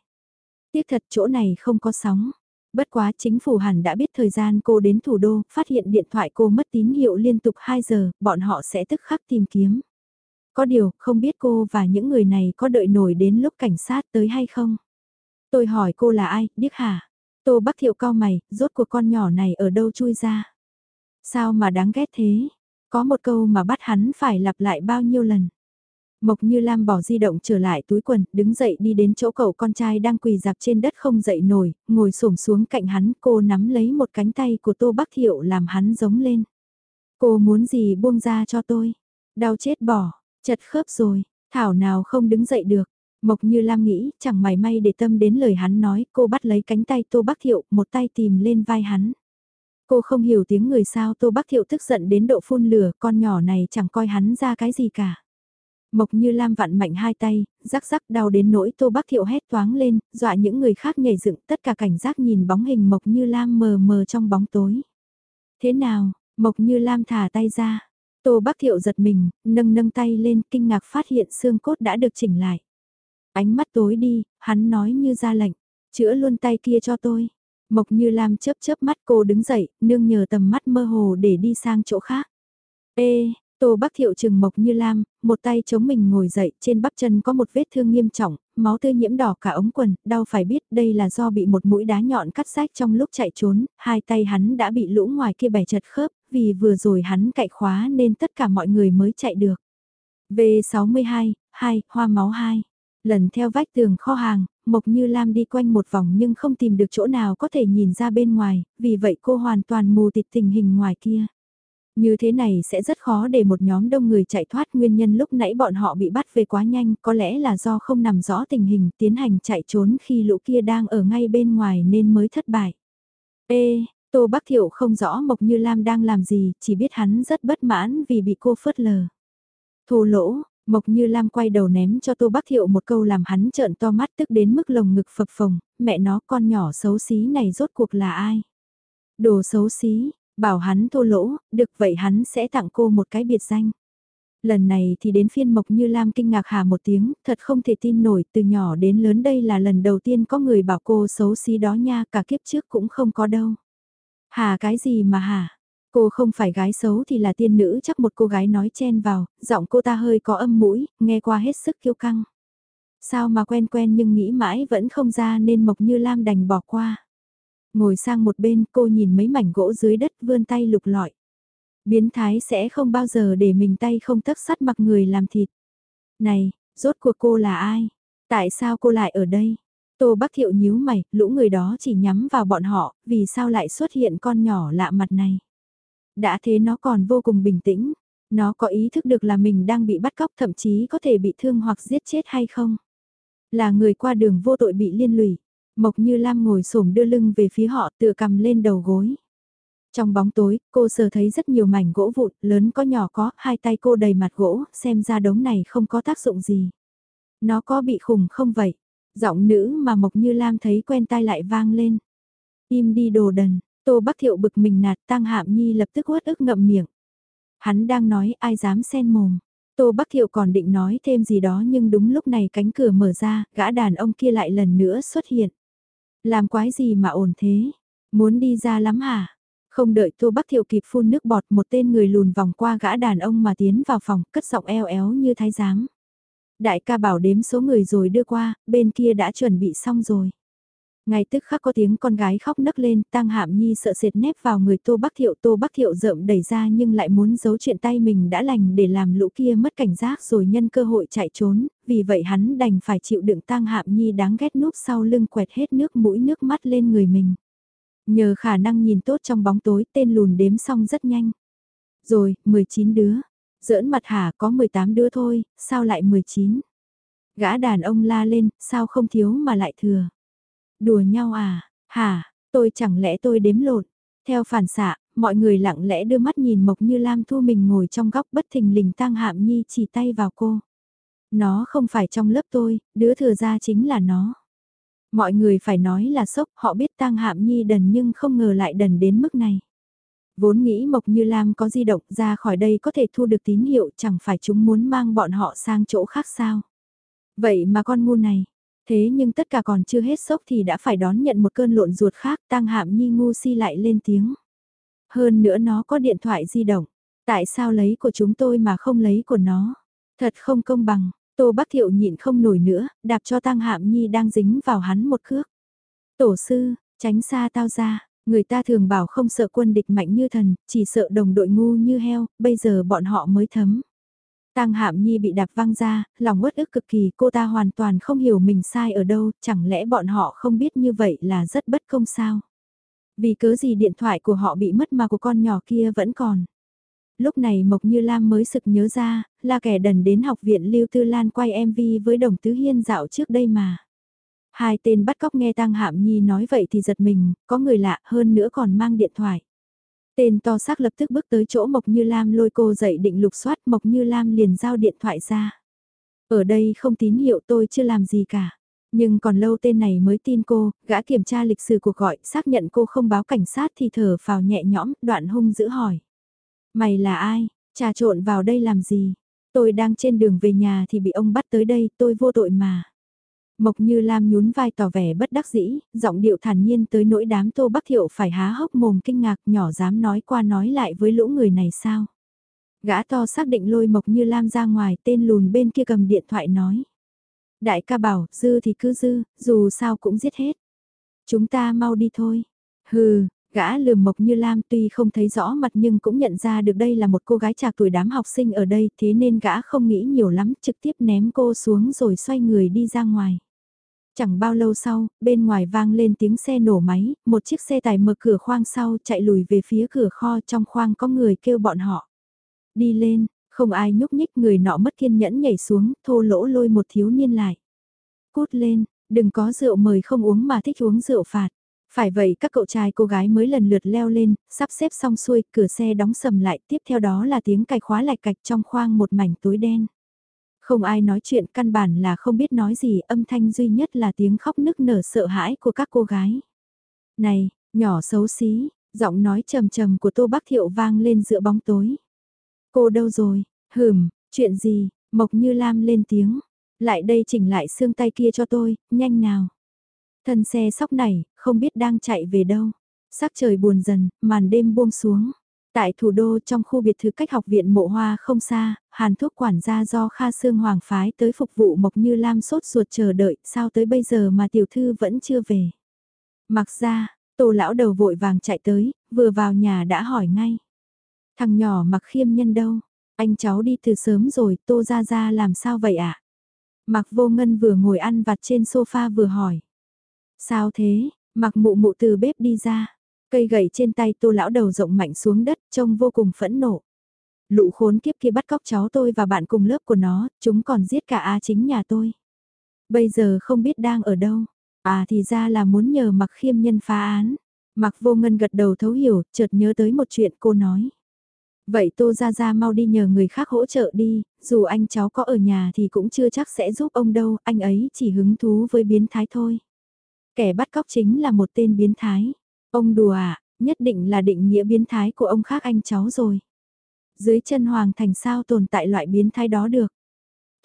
Speaker 1: Tiếc thật chỗ này không có sóng. Bất quá chính phủ hẳn đã biết thời gian cô đến thủ đô, phát hiện điện thoại cô mất tín hiệu liên tục 2 giờ, bọn họ sẽ tức khắc tìm kiếm. Có điều, không biết cô và những người này có đợi nổi đến lúc cảnh sát tới hay không? Tôi hỏi cô là ai, điếc hả? Tô Bắc Thiệu cao mày, rốt cuộc con nhỏ này ở đâu chui ra? Sao mà đáng ghét thế? Có một câu mà bắt hắn phải lặp lại bao nhiêu lần? Mộc Như Lam bỏ di động trở lại túi quần, đứng dậy đi đến chỗ cậu con trai đang quỳ dạp trên đất không dậy nổi, ngồi xổm xuống cạnh hắn, cô nắm lấy một cánh tay của Tô Bắc Thiệu làm hắn giống lên. Cô muốn gì buông ra cho tôi? Đau chết bỏ, chật khớp rồi, thảo nào không đứng dậy được. Mộc Như Lam nghĩ, chẳng mảy may để tâm đến lời hắn nói, cô bắt lấy cánh tay Tô Bắc Thiệu, một tay tìm lên vai hắn. Cô không hiểu tiếng người sao Tô Bắc Thiệu tức giận đến độ phun lửa, con nhỏ này chẳng coi hắn ra cái gì cả. Mộc như Lam vặn mạnh hai tay, rắc rắc đau đến nỗi Tô Bắc Thiệu hét toáng lên, dọa những người khác nhảy dựng tất cả cảnh giác nhìn bóng hình Mộc như Lam mờ mờ trong bóng tối. Thế nào, Mộc như Lam thả tay ra. Tô Bắc Thiệu giật mình, nâng nâng tay lên kinh ngạc phát hiện xương cốt đã được chỉnh lại. Ánh mắt tối đi, hắn nói như ra lệnh, chữa luôn tay kia cho tôi. Mộc như Lam chớp chớp mắt cô đứng dậy, nương nhờ tầm mắt mơ hồ để đi sang chỗ khác. Ê, Tô Bắc Thiệu trừng Mộc Như Lam, một tay chống mình ngồi dậy, trên bắp chân có một vết thương nghiêm trọng, máu tươi nhiễm đỏ cả ống quần, đau phải biết đây là do bị một mũi đá nhọn cắt rách trong lúc chạy trốn, hai tay hắn đã bị lũ ngoài kia bẻ chật khớp, vì vừa rồi hắn cạy khóa nên tất cả mọi người mới chạy được. V62, 2, hoa máu 2. Lần theo vách tường kho hàng, Mộc Như Lam đi quanh một vòng nhưng không tìm được chỗ nào có thể nhìn ra bên ngoài, vì vậy cô hoàn toàn mù tịt tình hình ngoài kia. Như thế này sẽ rất khó để một nhóm đông người chạy thoát nguyên nhân lúc nãy bọn họ bị bắt về quá nhanh có lẽ là do không nằm rõ tình hình tiến hành chạy trốn khi lũ kia đang ở ngay bên ngoài nên mới thất bại. Ê, Tô Bắc Thiệu không rõ Mộc Như Lam đang làm gì, chỉ biết hắn rất bất mãn vì bị cô phớt lờ. Thô lỗ, Mộc Như Lam quay đầu ném cho Tô Bắc Thiệu một câu làm hắn trợn to mắt tức đến mức lồng ngực phập phồng, mẹ nó con nhỏ xấu xí này rốt cuộc là ai? Đồ xấu xí, Bảo hắn thô lỗ, được vậy hắn sẽ tặng cô một cái biệt danh. Lần này thì đến phiên Mộc Như Lam kinh ngạc hà một tiếng, thật không thể tin nổi, từ nhỏ đến lớn đây là lần đầu tiên có người bảo cô xấu xí đó nha, cả kiếp trước cũng không có đâu. Hà cái gì mà hà? Cô không phải gái xấu thì là tiên nữ chắc một cô gái nói chen vào, giọng cô ta hơi có âm mũi, nghe qua hết sức kiêu căng. Sao mà quen quen nhưng nghĩ mãi vẫn không ra nên Mộc Như Lam đành bỏ qua. Ngồi sang một bên cô nhìn mấy mảnh gỗ dưới đất vươn tay lục lọi. Biến thái sẽ không bao giờ để mình tay không tấc sắt mặc người làm thịt. Này, rốt cuộc cô là ai? Tại sao cô lại ở đây? Tô Bắc Thiệu nhíu mày, lũ người đó chỉ nhắm vào bọn họ, vì sao lại xuất hiện con nhỏ lạ mặt này? Đã thế nó còn vô cùng bình tĩnh, nó có ý thức được là mình đang bị bắt cóc thậm chí có thể bị thương hoặc giết chết hay không? Là người qua đường vô tội bị liên lụy. Mộc Như Lam ngồi xổm đưa lưng về phía họ tựa cầm lên đầu gối. Trong bóng tối, cô sờ thấy rất nhiều mảnh gỗ vụn, lớn có nhỏ có, hai tay cô đầy mặt gỗ, xem ra đống này không có tác dụng gì. Nó có bị khủng không vậy? Giọng nữ mà Mộc Như Lam thấy quen tai lại vang lên. Im đi đồ đần, Tô Bắc Thiệu bực mình nạt Tăng Hạm Nhi lập tức uất ức ngậm miệng. Hắn đang nói ai dám xen mồm. Tô Bắc Thiệu còn định nói thêm gì đó nhưng đúng lúc này cánh cửa mở ra, gã đàn ông kia lại lần nữa xuất hiện. Làm quái gì mà ổn thế? Muốn đi ra lắm hả? Không đợi Tô Bắc Thiệu kịp phun nước bọt một tên người lùn vòng qua gã đàn ông mà tiến vào phòng cất giọng eo éo như thái giám. Đại ca bảo đếm số người rồi đưa qua, bên kia đã chuẩn bị xong rồi. Ngay tức khắc có tiếng con gái khóc nấc lên, Tang Hạm Nhi sợ sệt nép vào người Tô Bắc Thiệu, Tô Bắc Thiệu rợm đẩy ra nhưng lại muốn giấu chuyện tay mình đã lành để làm lũ kia mất cảnh giác rồi nhân cơ hội chạy trốn, vì vậy hắn đành phải chịu đựng Tang Hạm Nhi đáng ghét núp sau lưng quẹt hết nước mũi nước mắt lên người mình. Nhờ khả năng nhìn tốt trong bóng tối, tên lùn đếm xong rất nhanh. Rồi, 19 đứa. Giỡn mặt hả có 18 đứa thôi, sao lại 19? Gã đàn ông la lên, sao không thiếu mà lại thừa? Đùa nhau à, hả, tôi chẳng lẽ tôi đếm lột? Theo phản xạ, mọi người lặng lẽ đưa mắt nhìn Mộc Như Lam Thu mình ngồi trong góc bất thình lình tăng hạm nhi chỉ tay vào cô. Nó không phải trong lớp tôi, đứa thừa ra chính là nó. Mọi người phải nói là sốc, họ biết tăng hạm nhi đần nhưng không ngờ lại đần đến mức này. Vốn nghĩ Mộc Như Lam có di động ra khỏi đây có thể thu được tín hiệu chẳng phải chúng muốn mang bọn họ sang chỗ khác sao. Vậy mà con ngu này, Thế nhưng tất cả còn chưa hết sốc thì đã phải đón nhận một cơn lộn ruột khác, Tăng Hạm Nhi ngu si lại lên tiếng. Hơn nữa nó có điện thoại di động, tại sao lấy của chúng tôi mà không lấy của nó? Thật không công bằng, Tô Bắc Thiệu nhịn không nổi nữa, đạp cho Tăng Hạm Nhi đang dính vào hắn một cước. Tổ sư, tránh xa tao ra, người ta thường bảo không sợ quân địch mạnh như thần, chỉ sợ đồng đội ngu như heo, bây giờ bọn họ mới thấm. Tang Hạm Nhi bị đạp văng ra, lòng uất ức cực kỳ, cô ta hoàn toàn không hiểu mình sai ở đâu, chẳng lẽ bọn họ không biết như vậy là rất bất công sao? Vì cớ gì điện thoại của họ bị mất mà của con nhỏ kia vẫn còn. Lúc này Mộc Như Lam mới sực nhớ ra, là kẻ đần đến học viện Lưu Tư Lan quay MV với Đồng Tứ Hiên dạo trước đây mà. Hai tên bắt cóc nghe Tăng Hạm Nhi nói vậy thì giật mình, có người lạ hơn nữa còn mang điện thoại. Tên to xác lập tức bước tới chỗ Mộc Như Lam lôi cô dậy định lục soát Mộc Như Lam liền giao điện thoại ra. Ở đây không tín hiệu tôi chưa làm gì cả. Nhưng còn lâu tên này mới tin cô, gã kiểm tra lịch sử cuộc gọi, xác nhận cô không báo cảnh sát thì thở phào nhẹ nhõm, đoạn hung giữ hỏi. Mày là ai? Trà trộn vào đây làm gì? Tôi đang trên đường về nhà thì bị ông bắt tới đây, tôi vô tội mà. Mộc Như Lam nhún vai tỏ vẻ bất đắc dĩ, giọng điệu thản nhiên tới nỗi đám Tô Bắc Thiệu phải há hốc mồm kinh ngạc nhỏ dám nói qua nói lại với lũ người này sao. Gã to xác định lôi Mộc Như Lam ra ngoài tên lùn bên kia cầm điện thoại nói. Đại ca bảo, dư thì cứ dư, dù sao cũng giết hết. Chúng ta mau đi thôi. Hừ, gã lườm Mộc Như Lam tuy không thấy rõ mặt nhưng cũng nhận ra được đây là một cô gái trạc tuổi đám học sinh ở đây thế nên gã không nghĩ nhiều lắm trực tiếp ném cô xuống rồi xoay người đi ra ngoài. Chẳng bao lâu sau, bên ngoài vang lên tiếng xe nổ máy, một chiếc xe tải mở cửa khoang sau chạy lùi về phía cửa kho trong khoang có người kêu bọn họ. Đi lên, không ai nhúc nhích người nọ mất kiên nhẫn nhảy xuống, thô lỗ lôi một thiếu niên lại. Cút lên, đừng có rượu mời không uống mà thích uống rượu phạt. Phải vậy các cậu trai cô gái mới lần lượt leo lên, sắp xếp xong xuôi, cửa xe đóng sầm lại, tiếp theo đó là tiếng cài khóa lạch cạch trong khoang một mảnh tối đen. Không ai nói chuyện căn bản là không biết nói gì, âm thanh duy nhất là tiếng khóc nức nở sợ hãi của các cô gái. Này, nhỏ xấu xí, giọng nói trầm trầm của Tô Bắc Thiệu vang lên giữa bóng tối. Cô đâu rồi? Hừm, chuyện gì? Mộc Như Lam lên tiếng. Lại đây chỉnh lại xương tay kia cho tôi, nhanh nào. Thân xe sóc này, không biết đang chạy về đâu. Sắc trời buồn dần, màn đêm buông xuống. Tại thủ đô trong khu biệt thự cách học viện mộ hoa không xa, hàn thuốc quản gia do Kha Sương Hoàng phái tới phục vụ Mộc Như Lam sốt ruột chờ đợi, sao tới bây giờ mà tiểu thư vẫn chưa về. Mặc ra, tổ lão đầu vội vàng chạy tới, vừa vào nhà đã hỏi ngay. Thằng nhỏ mặc khiêm nhân đâu? Anh cháu đi từ sớm rồi, tô ra ra làm sao vậy ạ? À? Mặc vô ngân vừa ngồi ăn vặt trên sofa vừa hỏi. Sao thế? Mặc mụ mụ từ bếp đi ra. Cây gậy trên tay tô lão đầu rộng mạnh xuống đất, trông vô cùng phẫn nộ. Lũ khốn kiếp kia bắt cóc cháu tôi và bạn cùng lớp của nó, chúng còn giết cả A chính nhà tôi. Bây giờ không biết đang ở đâu. À thì ra là muốn nhờ mặc khiêm nhân phá án. Mặc vô ngân gật đầu thấu hiểu, chợt nhớ tới một chuyện cô nói. Vậy Tô Gia Gia mau đi nhờ người khác hỗ trợ đi, dù anh cháu có ở nhà thì cũng chưa chắc sẽ giúp ông đâu, anh ấy chỉ hứng thú với biến thái thôi. Kẻ bắt cóc chính là một tên biến thái. Ông đùa à, nhất định là định nghĩa biến thái của ông khác anh cháu rồi. Dưới chân Hoàng Thành sao tồn tại loại biến thái đó được.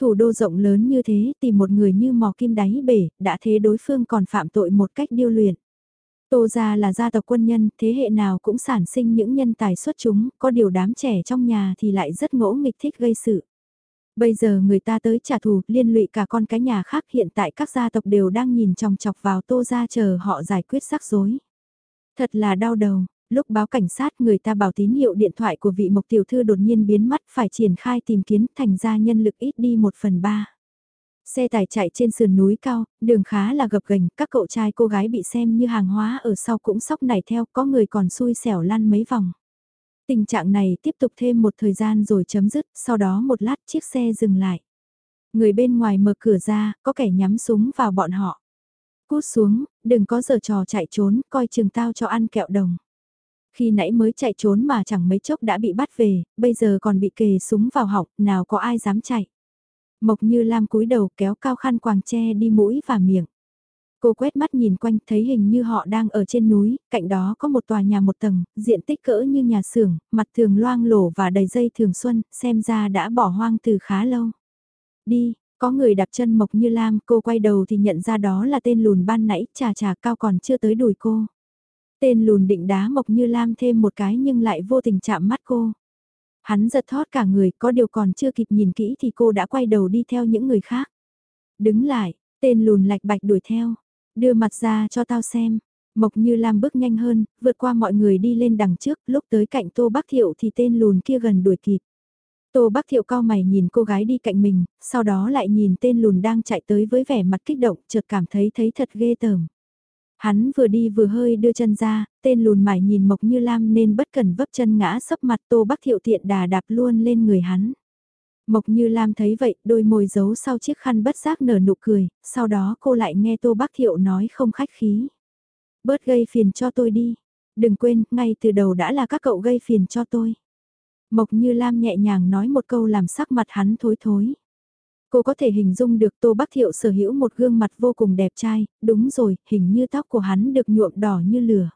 Speaker 1: Thủ đô rộng lớn như thế tìm một người như mò kim đáy bể, đã thế đối phương còn phạm tội một cách điêu luyện. Tô gia là gia tộc quân nhân, thế hệ nào cũng sản sinh những nhân tài xuất chúng, có điều đám trẻ trong nhà thì lại rất ngỗ nghịch thích gây sự. Bây giờ người ta tới trả thù, liên lụy cả con cái nhà khác hiện tại các gia tộc đều đang nhìn chòng chọc vào tô gia chờ họ giải quyết rắc rối. Thật là đau đầu, lúc báo cảnh sát người ta bảo tín hiệu điện thoại của vị mộc tiểu thư đột nhiên biến mất phải triển khai tìm kiếm thành ra nhân lực ít đi một phần ba. Xe tải chạy trên sườn núi cao, đường khá là gập ghềnh, các cậu trai cô gái bị xem như hàng hóa ở sau cũng sóc nảy theo, có người còn xui xẻo lăn mấy vòng. Tình trạng này tiếp tục thêm một thời gian rồi chấm dứt, sau đó một lát chiếc xe dừng lại. Người bên ngoài mở cửa ra, có kẻ nhắm súng vào bọn họ. Cút xuống, đừng có giờ trò chạy trốn, coi chừng tao cho ăn kẹo đồng. Khi nãy mới chạy trốn mà chẳng mấy chốc đã bị bắt về, bây giờ còn bị kề súng vào họng, nào có ai dám chạy. Mộc như Lam cúi đầu kéo cao khăn quàng che đi mũi và miệng. Cô quét mắt nhìn quanh thấy hình như họ đang ở trên núi, cạnh đó có một tòa nhà một tầng, diện tích cỡ như nhà xưởng, mặt thường loang lổ và đầy dây thường xuân, xem ra đã bỏ hoang từ khá lâu. Đi, có người đạp chân Mộc Như Lam, cô quay đầu thì nhận ra đó là tên lùn ban nãy, chà chà cao còn chưa tới đùi cô. Tên lùn định đá Mộc Như Lam thêm một cái nhưng lại vô tình chạm mắt cô. Hắn giật thót cả người, có điều còn chưa kịp nhìn kỹ thì cô đã quay đầu đi theo những người khác. Đứng lại, tên lùn lạch bạch đuổi theo. Đưa mặt ra cho tao xem. Mộc Như Lam bước nhanh hơn, vượt qua mọi người đi lên đằng trước, lúc tới cạnh Tô Bắc Thiệu thì tên lùn kia gần đuổi kịp. Tô Bắc Thiệu cao mày nhìn cô gái đi cạnh mình, sau đó lại nhìn tên lùn đang chạy tới với vẻ mặt kích động, chợt cảm thấy thấy thật ghê tởm. Hắn vừa đi vừa hơi đưa chân ra, tên lùn mải nhìn Mộc Như Lam nên bất cần vấp chân ngã sấp mặt Tô Bắc Thiệu tiện đà đạp luôn lên người hắn. Mộc Như Lam thấy vậy, đôi môi giấu sau chiếc khăn bất giác nở nụ cười, sau đó cô lại nghe Tô Bắc Thiệu nói không khách khí. Bớt gây phiền cho tôi đi. Đừng quên, ngay từ đầu đã là các cậu gây phiền cho tôi. Mộc Như Lam nhẹ nhàng nói một câu làm sắc mặt hắn thối thối. Cô có thể hình dung được Tô Bắc Thiệu sở hữu một gương mặt vô cùng đẹp trai, đúng rồi, hình như tóc của hắn được nhuộm đỏ như lửa.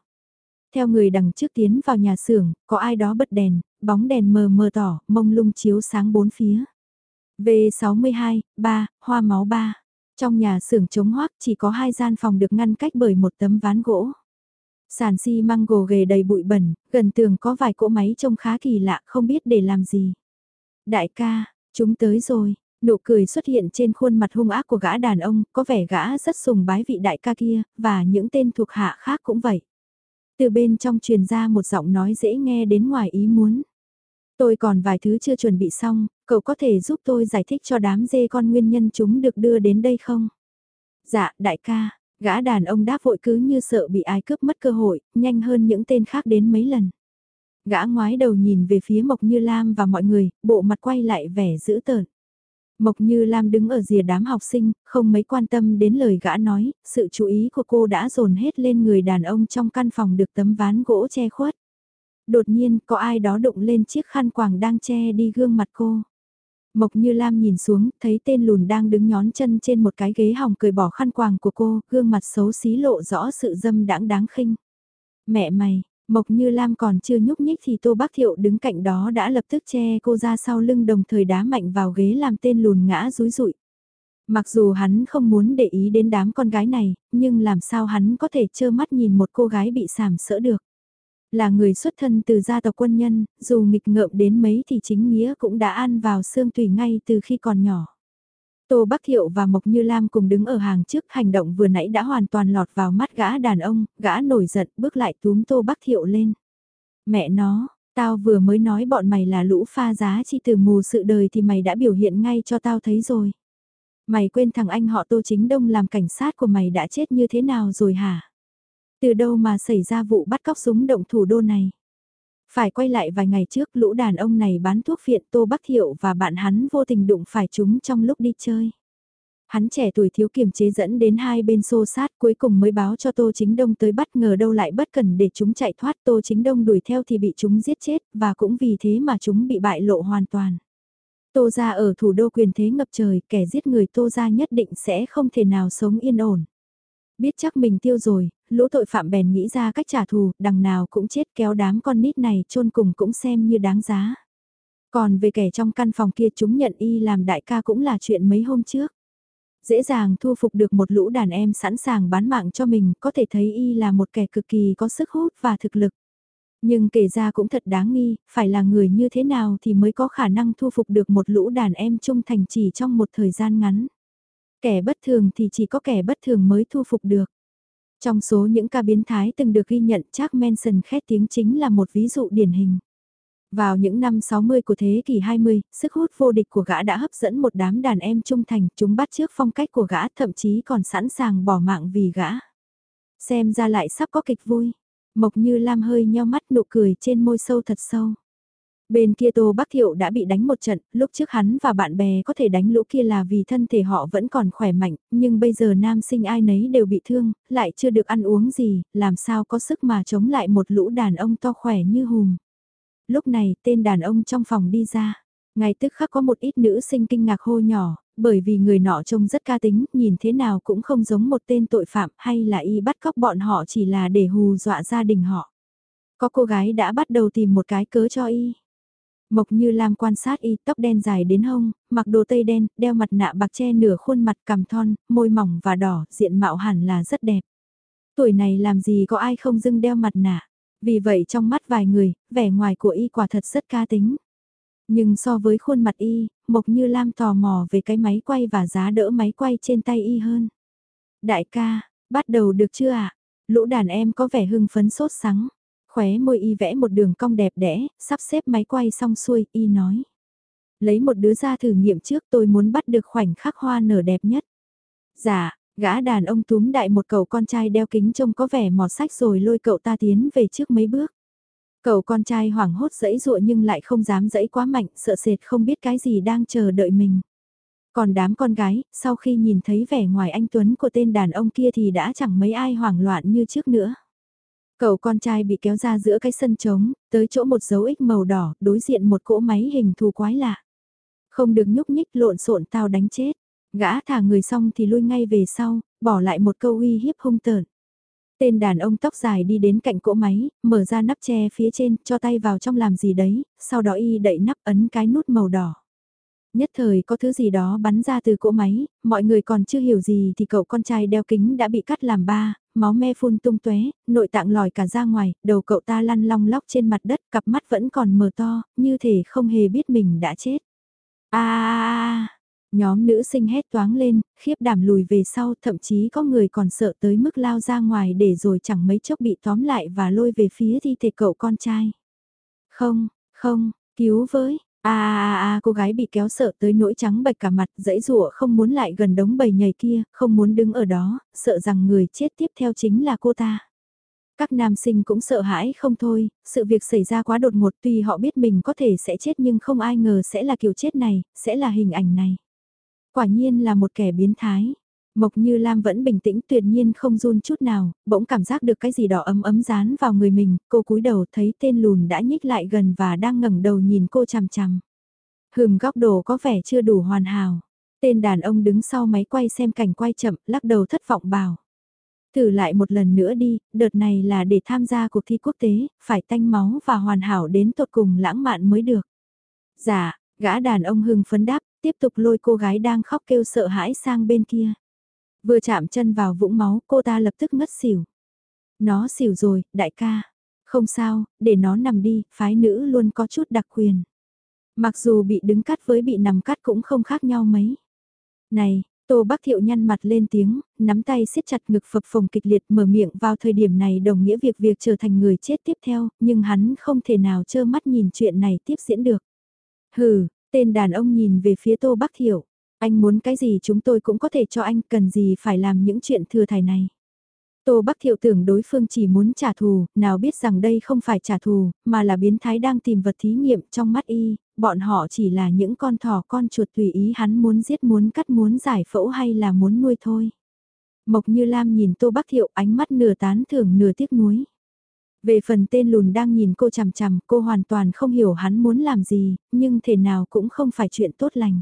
Speaker 1: Theo người đằng trước tiến vào nhà xưởng, có ai đó bật đèn, bóng đèn mờ mờ tỏ, mông lung chiếu sáng bốn phía. V62, 3, hoa máu 3. Trong nhà xưởng chống hoác chỉ có hai gian phòng được ngăn cách bởi một tấm ván gỗ. Sàn xi măng gồ ghề đầy bụi bẩn, gần tường có vài cỗ máy trông khá kỳ lạ không biết để làm gì. Đại ca, chúng tới rồi, nụ cười xuất hiện trên khuôn mặt hung ác của gã đàn ông, có vẻ gã rất sùng bái vị đại ca kia, và những tên thuộc hạ khác cũng vậy. Từ bên trong truyền ra một giọng nói dễ nghe đến ngoài ý muốn. Tôi còn vài thứ chưa chuẩn bị xong, cậu có thể giúp tôi giải thích cho đám dê con nguyên nhân chúng được đưa đến đây không? Dạ, đại ca, gã đàn ông đáp vội cứ như sợ bị ai cướp mất cơ hội, nhanh hơn những tên khác đến mấy lần. Gã ngoái đầu nhìn về phía Mộc Như Lam và mọi người, bộ mặt quay lại vẻ dữ tợn. Mộc Như Lam đứng ở rìa đám học sinh, không mấy quan tâm đến lời gã nói, sự chú ý của cô đã dồn hết lên người đàn ông trong căn phòng được tấm ván gỗ che khuất. Đột nhiên, có ai đó đụng lên chiếc khăn quàng đang che đi gương mặt cô. Mộc Như Lam nhìn xuống, thấy tên lùn đang đứng nhón chân trên một cái ghế hỏng cười bỏ khăn quàng của cô, gương mặt xấu xí lộ rõ sự dâm đãng đáng khinh. Mẹ mày, Mộc Như Lam còn chưa nhúc nhích thì Tô Bác Thiệu đứng cạnh đó đã lập tức che cô ra sau lưng đồng thời đá mạnh vào ghế làm tên lùn ngã rúi rụi. Mặc dù hắn không muốn để ý đến đám con gái này, nhưng làm sao hắn có thể trơ mắt nhìn một cô gái bị sảm sỡ được. Là người xuất thân từ gia tộc quân nhân, dù nghịch ngợm đến mấy thì chính nghĩa cũng đã ăn vào xương tùy ngay từ khi còn nhỏ. Tô Bắc Thiệu và Mộc Như Lam cùng đứng ở hàng trước hành động vừa nãy đã hoàn toàn lọt vào mắt gã đàn ông, gã nổi giận bước lại túm Tô Bắc Thiệu lên. Mẹ nó, tao vừa mới nói bọn mày là lũ pha giá chi từ mù sự đời thì mày đã biểu hiện ngay cho tao thấy rồi. Mày quên thằng anh họ Tô Chính Đông làm cảnh sát của mày đã chết như thế nào rồi hả? Từ đâu mà xảy ra vụ bắt cóc súng động thủ đô này? Phải quay lại vài ngày trước lũ đàn ông này bán thuốc phiện Tô Bắc Thiệu và bạn hắn vô tình đụng phải chúng trong lúc đi chơi. Hắn trẻ tuổi thiếu kiềm chế dẫn đến hai bên xô sát cuối cùng mới báo cho Tô Chính Đông tới bắt ngờ đâu lại bất cần để chúng chạy thoát Tô Chính Đông đuổi theo thì bị chúng giết chết và cũng vì thế mà chúng bị bại lộ hoàn toàn. Tô gia ở thủ đô quyền thế ngập trời kẻ giết người Tô gia nhất định sẽ không thể nào sống yên ổn. Biết chắc mình tiêu rồi, lũ tội phạm bèn nghĩ ra cách trả thù, đằng nào cũng chết kéo đám con nít này chôn cùng cũng xem như đáng giá. Còn về kẻ trong căn phòng kia chúng nhận y làm đại ca cũng là chuyện mấy hôm trước. Dễ dàng thu phục được một lũ đàn em sẵn sàng bán mạng cho mình, có thể thấy y là một kẻ cực kỳ có sức hút và thực lực. Nhưng kể ra cũng thật đáng nghi, phải là người như thế nào thì mới có khả năng thu phục được một lũ đàn em trung thành chỉ trong một thời gian ngắn. Kẻ bất thường thì chỉ có kẻ bất thường mới thu phục được. Trong số những ca biến thái từng được ghi nhận Jack Manson khét tiếng chính là một ví dụ điển hình. Vào những năm 60 của thế kỷ 20, sức hút vô địch của gã đã hấp dẫn một đám đàn em trung thành, chúng bắt chước phong cách của gã thậm chí còn sẵn sàng bỏ mạng vì gã. Xem ra lại sắp có kịch vui. Mộc như Lam hơi nheo mắt nụ cười trên môi sâu thật sâu. Bên kia Tô Bắc Thiệu đã bị đánh một trận, lúc trước hắn và bạn bè có thể đánh lũ kia là vì thân thể họ vẫn còn khỏe mạnh, nhưng bây giờ nam sinh ai nấy đều bị thương, lại chưa được ăn uống gì, làm sao có sức mà chống lại một lũ đàn ông to khỏe như hùm. Lúc này tên đàn ông trong phòng đi ra, ngay tức khắc có một ít nữ sinh kinh ngạc hô nhỏ, bởi vì người nọ trông rất ca tính, nhìn thế nào cũng không giống một tên tội phạm hay là y bắt cóc bọn họ chỉ là để hù dọa gia đình họ. Có cô gái đã bắt đầu tìm một cái cớ cho y. Mộc như Lam quan sát y tóc đen dài đến hông, mặc đồ tây đen, đeo mặt nạ bạc che nửa khuôn mặt cằm thon, môi mỏng và đỏ, diện mạo hẳn là rất đẹp. Tuổi này làm gì có ai không dưng đeo mặt nạ. Vì vậy trong mắt vài người, vẻ ngoài của y quả thật rất ca tính. Nhưng so với khuôn mặt y, Mộc Như Lam tò mò về cái máy quay và giá đỡ máy quay trên tay y hơn. Đại ca, bắt đầu được chưa ạ? À? Lũ đàn em có vẻ hưng phấn sốt sắng. Khóe môi y vẽ một đường cong đẹp đẽ, sắp xếp máy quay xong xuôi, y nói. Lấy một đứa ra thử nghiệm trước tôi muốn bắt được khoảnh khắc hoa nở đẹp nhất. Dạ, gã đàn ông túm đại một cậu con trai đeo kính trông có vẻ mọt sách rồi lôi cậu ta tiến về trước mấy bước. Cậu con trai hoảng hốt dẫy dụa nhưng lại không dám dẫy quá mạnh, sợ sệt không biết cái gì đang chờ đợi mình. Còn đám con gái, sau khi nhìn thấy vẻ ngoài anh Tuấn của tên đàn ông kia thì đã chẳng mấy ai hoảng loạn như trước nữa. Cậu con trai bị kéo ra giữa cái sân trống, tới chỗ một dấu ích màu đỏ, đối diện một cỗ máy hình thù quái lạ. Không được nhúc nhích lộn xộn tao đánh chết. Gã thả người xong thì lui ngay về sau, bỏ lại một câu uy hiếp hung tợn. Tên đàn ông tóc dài đi đến cạnh cỗ máy, mở ra nắp che phía trên, cho tay vào trong làm gì đấy, sau đó y đậy nắp ấn cái nút màu đỏ. Nhất thời có thứ gì đó bắn ra từ cỗ máy, mọi người còn chưa hiểu gì thì cậu con trai đeo kính đã bị cắt làm ba, máu me phun tung tóe, nội tạng lòi cả ra ngoài, đầu cậu ta lăn long lóc trên mặt đất, cặp mắt vẫn còn mờ to, như thể không hề biết mình đã chết. A Nhóm nữ sinh hét toáng lên, khiếp đảm lùi về sau, thậm chí có người còn sợ tới mức lao ra ngoài để rồi chẳng mấy chốc bị tóm lại và lôi về phía thi thể cậu con trai. Không, không, cứu với, a a a cô gái bị kéo sợ tới nỗi trắng bạch cả mặt, dãy rụa không muốn lại gần đống bầy nhầy kia, không muốn đứng ở đó, sợ rằng người chết tiếp theo chính là cô ta. Các nam sinh cũng sợ hãi không thôi, sự việc xảy ra quá đột ngột tuy họ biết mình có thể sẽ chết nhưng không ai ngờ sẽ là kiểu chết này, sẽ là hình ảnh này. Quả nhiên là một kẻ biến thái. Mộc Như Lam vẫn bình tĩnh tuyệt nhiên không run chút nào, bỗng cảm giác được cái gì đỏ ấm ấm dán vào người mình, cô cúi đầu thấy tên lùn đã nhích lại gần và đang ngẩng đầu nhìn cô chằm chằm. Hừm góc đồ có vẻ chưa đủ hoàn hảo. Tên đàn ông đứng sau máy quay xem cảnh quay chậm, lắc đầu thất vọng bảo. Thử lại một lần nữa đi, đợt này là để tham gia cuộc thi quốc tế, phải tanh máu và hoàn hảo đến tột cùng lãng mạn mới được. Dạ, gã đàn ông hưng phấn đáp, tiếp tục lôi cô gái đang khóc kêu sợ hãi sang bên kia. Vừa chạm chân vào vũng máu cô ta lập tức ngất xỉu. Nó xỉu rồi, đại ca. Không sao, để nó nằm đi, phái nữ luôn có chút đặc quyền. Mặc dù bị đứng cắt với bị nằm cắt cũng không khác nhau mấy. Này, Tô Bắc Thiệu nhăn mặt lên tiếng, nắm tay siết chặt ngực phập phồng kịch liệt mở miệng vào thời điểm này đồng nghĩa việc việc trở thành người chết tiếp theo, nhưng hắn không thể nào trơ mắt nhìn chuyện này tiếp diễn được. Hừ, tên đàn ông nhìn về phía Tô Bắc Thiệu, anh muốn cái gì chúng tôi cũng có thể cho anh, cần gì phải làm những chuyện thừa thải này. Tô Bắc Thiệu tưởng đối phương chỉ muốn trả thù, nào biết rằng đây không phải trả thù, mà là biến thái đang tìm vật thí nghiệm trong mắt y, bọn họ chỉ là những con thỏ con chuột tùy ý hắn muốn giết muốn cắt muốn giải phẫu hay là muốn nuôi thôi. Mộc Như Lam nhìn Tô Bắc Thiệu ánh mắt nửa tán thưởng nửa tiếc nuối. Về phần tên lùn đang nhìn cô chằm chằm, cô hoàn toàn không hiểu hắn muốn làm gì, nhưng thể nào cũng không phải chuyện tốt lành.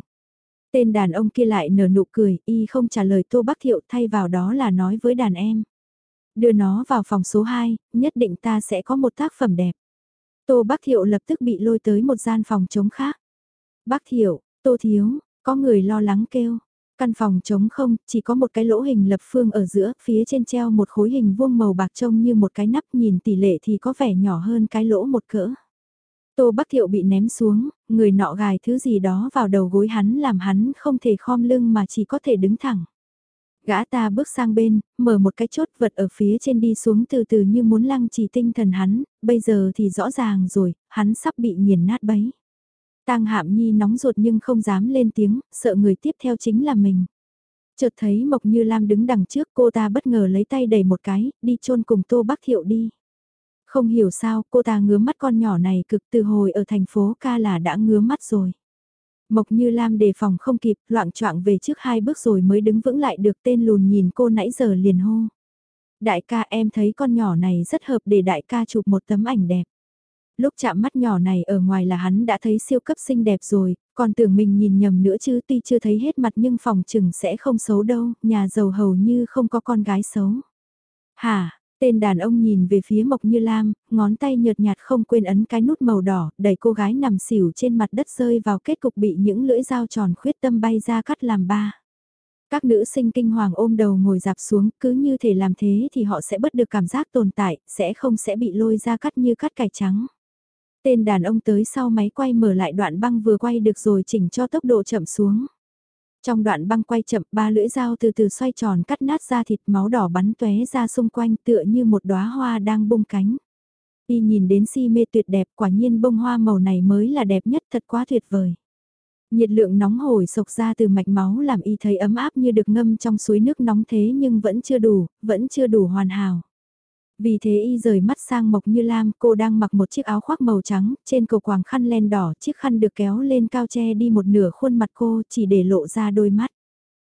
Speaker 1: Tên đàn ông kia lại nở nụ cười, y không trả lời Tô Bắc Thiệu thay vào đó là nói với đàn em. Đưa nó vào phòng số 2, nhất định ta sẽ có một tác phẩm đẹp. Tô Bắc Thiệu lập tức bị lôi tới một gian phòng trống khác. Bắc Thiệu, Tô Thiếu, có người lo lắng kêu. Căn phòng trống không, chỉ có một cái lỗ hình lập phương ở giữa, phía trên treo một khối hình vuông màu bạc trông như một cái nắp nhìn tỷ lệ thì có vẻ nhỏ hơn cái lỗ một cỡ. Tô Bắc Thiệu bị ném xuống, người nọ gài thứ gì đó vào đầu gối hắn làm hắn không thể khom lưng mà chỉ có thể đứng thẳng. Gã ta bước sang bên, mở một cái chốt vật ở phía trên đi xuống từ từ như muốn lăng trì tinh thần hắn, bây giờ thì rõ ràng rồi, hắn sắp bị nghiền nát bấy. Tang Hạm Nhi nóng ruột nhưng không dám lên tiếng, sợ người tiếp theo chính là mình. Chợt thấy Mộc Như Lam đứng đằng trước cô ta bất ngờ lấy tay đẩy một cái, đi chôn cùng Tô Bắc Thiệu đi. Không hiểu sao cô ta ngứa mắt con nhỏ này cực từ hồi ở thành phố ca là đã ngứa mắt rồi. Mộc Như Lam đề phòng không kịp, loạn choạng về trước hai bước rồi mới đứng vững lại được tên lùn nhìn cô nãy giờ liền hô. Đại ca em thấy con nhỏ này rất hợp để đại ca chụp một tấm ảnh đẹp. Lúc chạm mắt nhỏ này ở ngoài là hắn đã thấy siêu cấp xinh đẹp rồi, còn tưởng mình nhìn nhầm nữa chứ tuy chưa thấy hết mặt nhưng phòng chừng sẽ không xấu đâu, nhà giàu hầu như không có con gái xấu. Hả, tên đàn ông nhìn về phía Mộc Như Lam, ngón tay nhợt nhạt không quên ấn cái nút màu đỏ, đẩy cô gái nằm xỉu trên mặt đất rơi vào kết cục bị những lưỡi dao tròn khuyết tâm bay ra cắt làm ba. Các nữ sinh kinh hoàng ôm đầu ngồi dạp xuống, cứ như thể làm thế thì họ sẽ bất được cảm giác tồn tại, sẽ không sẽ bị lôi ra cắt như cắt cải trắng. Tên đàn ông tới sau máy quay mở lại đoạn băng vừa quay được rồi chỉnh cho tốc độ chậm xuống. Trong đoạn băng quay chậm ba lưỡi dao từ từ xoay tròn cắt nát ra thịt máu đỏ bắn tóe ra xung quanh tựa như một đóa hoa đang bung cánh. Y nhìn đến si mê tuyệt đẹp quả nhiên bông hoa màu này mới là đẹp nhất thật quá tuyệt vời. Nhiệt lượng nóng hổi sộc ra từ mạch máu làm y thấy ấm áp như được ngâm trong suối nước nóng thế nhưng vẫn chưa đủ, vẫn chưa đủ hoàn hảo. Vì thế y rời mắt sang Mộc Như Lam, cô đang mặc một chiếc áo khoác màu trắng, trên cầu quàng khăn len đỏ, chiếc khăn được kéo lên cao che đi một nửa khuôn mặt cô, chỉ để lộ ra đôi mắt.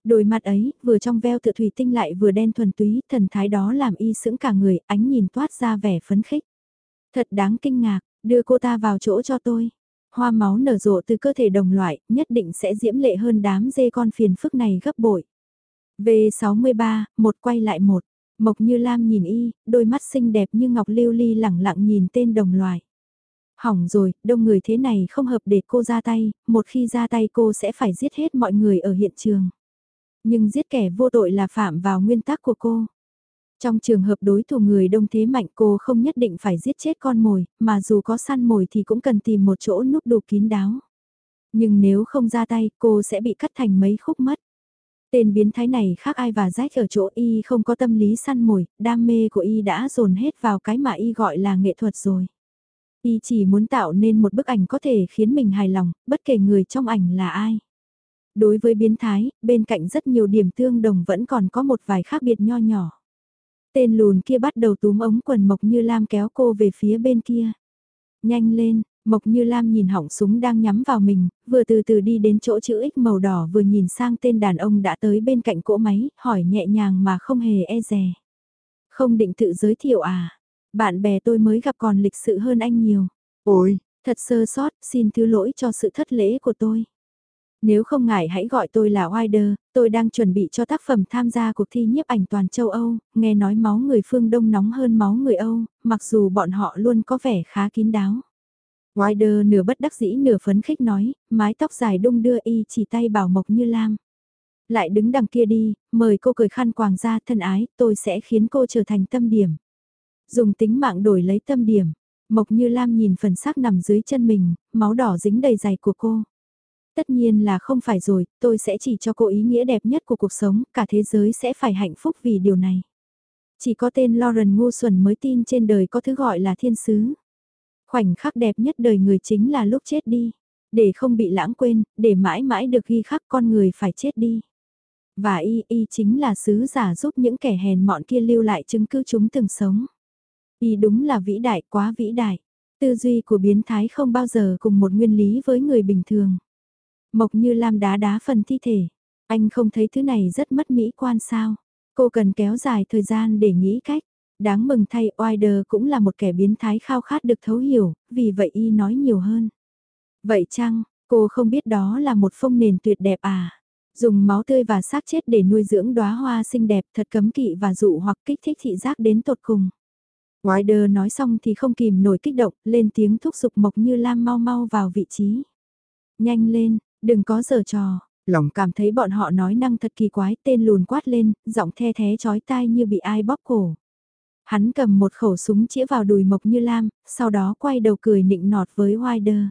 Speaker 1: Đôi mắt ấy, vừa trong veo tựa thủy tinh lại vừa đen thuần túy, thần thái đó làm y sững cả người, ánh nhìn toát ra vẻ phấn khích. Thật đáng kinh ngạc, đưa cô ta vào chỗ cho tôi. Hoa máu nở rộ từ cơ thể đồng loại, nhất định sẽ diễm lệ hơn đám dê con phiền phức này gấp bội. V63, một quay lại một. Mộc Như Lam nhìn y, đôi mắt xinh đẹp như ngọc lưu ly lẳng lặng nhìn tên đồng loại. Hỏng rồi, đông người thế này không hợp để cô ra tay, một khi ra tay cô sẽ phải giết hết mọi người ở hiện trường. Nhưng giết kẻ vô tội là phạm vào nguyên tắc của cô. Trong trường hợp đối thủ người đông thế mạnh cô không nhất định phải giết chết con mồi, mà dù có săn mồi thì cũng cần tìm một chỗ núp đủ kín đáo. Nhưng nếu không ra tay cô sẽ bị cắt thành mấy khúc mất. Tên biến thái này khác ai và rách ở chỗ y không có tâm lý săn mồi, đam mê của y đã dồn hết vào cái mà y gọi là nghệ thuật rồi. Y chỉ muốn tạo nên một bức ảnh có thể khiến mình hài lòng, bất kể người trong ảnh là ai. Đối với biến thái, bên cạnh rất nhiều điểm tương đồng vẫn còn có một vài khác biệt nho nhỏ. Tên lùn kia bắt đầu túm ống quần Mộc Như Lam kéo cô về phía bên kia. Nhanh lên, Mộc Như Lam nhìn hỏng súng đang nhắm vào mình, vừa từ từ đi đến chỗ chữ X màu đỏ vừa nhìn sang tên đàn ông đã tới bên cạnh cỗ máy, hỏi nhẹ nhàng mà không hề e dè. Không định tự giới thiệu à? Bạn bè tôi mới gặp còn lịch sự hơn anh nhiều.
Speaker 2: Ôi,
Speaker 1: thật sơ sót, xin thứ lỗi cho sự thất lễ của tôi. Nếu không ngại hãy gọi tôi là Wider, tôi đang chuẩn bị cho tác phẩm tham gia cuộc thi nhiếp ảnh toàn châu Âu, nghe nói máu người phương Đông nóng hơn máu người Âu, mặc dù bọn họ luôn có vẻ khá kín đáo. Wider nửa bất đắc dĩ nửa phấn khích nói, mái tóc dài đung đưa y chỉ tay bảo Mộc Như Lam. Lại đứng đằng kia đi, mời cô cười khăn quàng ra thân ái, tôi sẽ khiến cô trở thành tâm điểm. Dùng tính mạng đổi lấy tâm điểm. Mộc Như Lam nhìn phần xác nằm dưới chân mình, máu đỏ dính đầy giày của cô. Tất nhiên là không phải rồi, tôi sẽ chỉ cho cô ý nghĩa đẹp nhất của cuộc sống, cả thế giới sẽ phải hạnh phúc vì điều này. Chỉ có tên Lauren ngu xuẩn mới tin trên đời có thứ gọi là thiên sứ. Khoảnh khắc đẹp nhất đời người chính là lúc chết đi. Để không bị lãng quên, để mãi mãi được ghi khắc con người phải chết đi. Và y y chính là sứ giả giúp những kẻ hèn mọn kia lưu lại chứng cứ chúng từng sống. Y đúng là vĩ đại quá vĩ đại. Tư duy của biến thái không bao giờ cùng một nguyên lý với người bình thường. Mộc như lam đá đá phần thi thể. Anh không thấy thứ này rất mất mỹ quan sao. Cô cần kéo dài thời gian để nghĩ cách. Đáng mừng thay Oider cũng là một kẻ biến thái khao khát được thấu hiểu, vì vậy y nói nhiều hơn. Vậy chăng, cô không biết đó là một phong nền tuyệt đẹp à? Dùng máu tươi và xác chết để nuôi dưỡng đóa hoa xinh đẹp thật cấm kỵ và dụ hoặc kích thích thị giác đến tột cùng. Wider nói xong thì không kìm nổi kích động, lên tiếng thúc giục Mộc Như Lam mau mau vào vị trí. Nhanh lên, đừng có giở trò. Lòng cảm thấy bọn họ nói năng thật kỳ quái, tên lùn quát lên, giọng the thế chói tai như bị ai bóp cổ. Hắn cầm một khẩu súng chĩa vào đùi Mộc Như Lam, sau đó quay đầu cười nịnh nọt với Wider.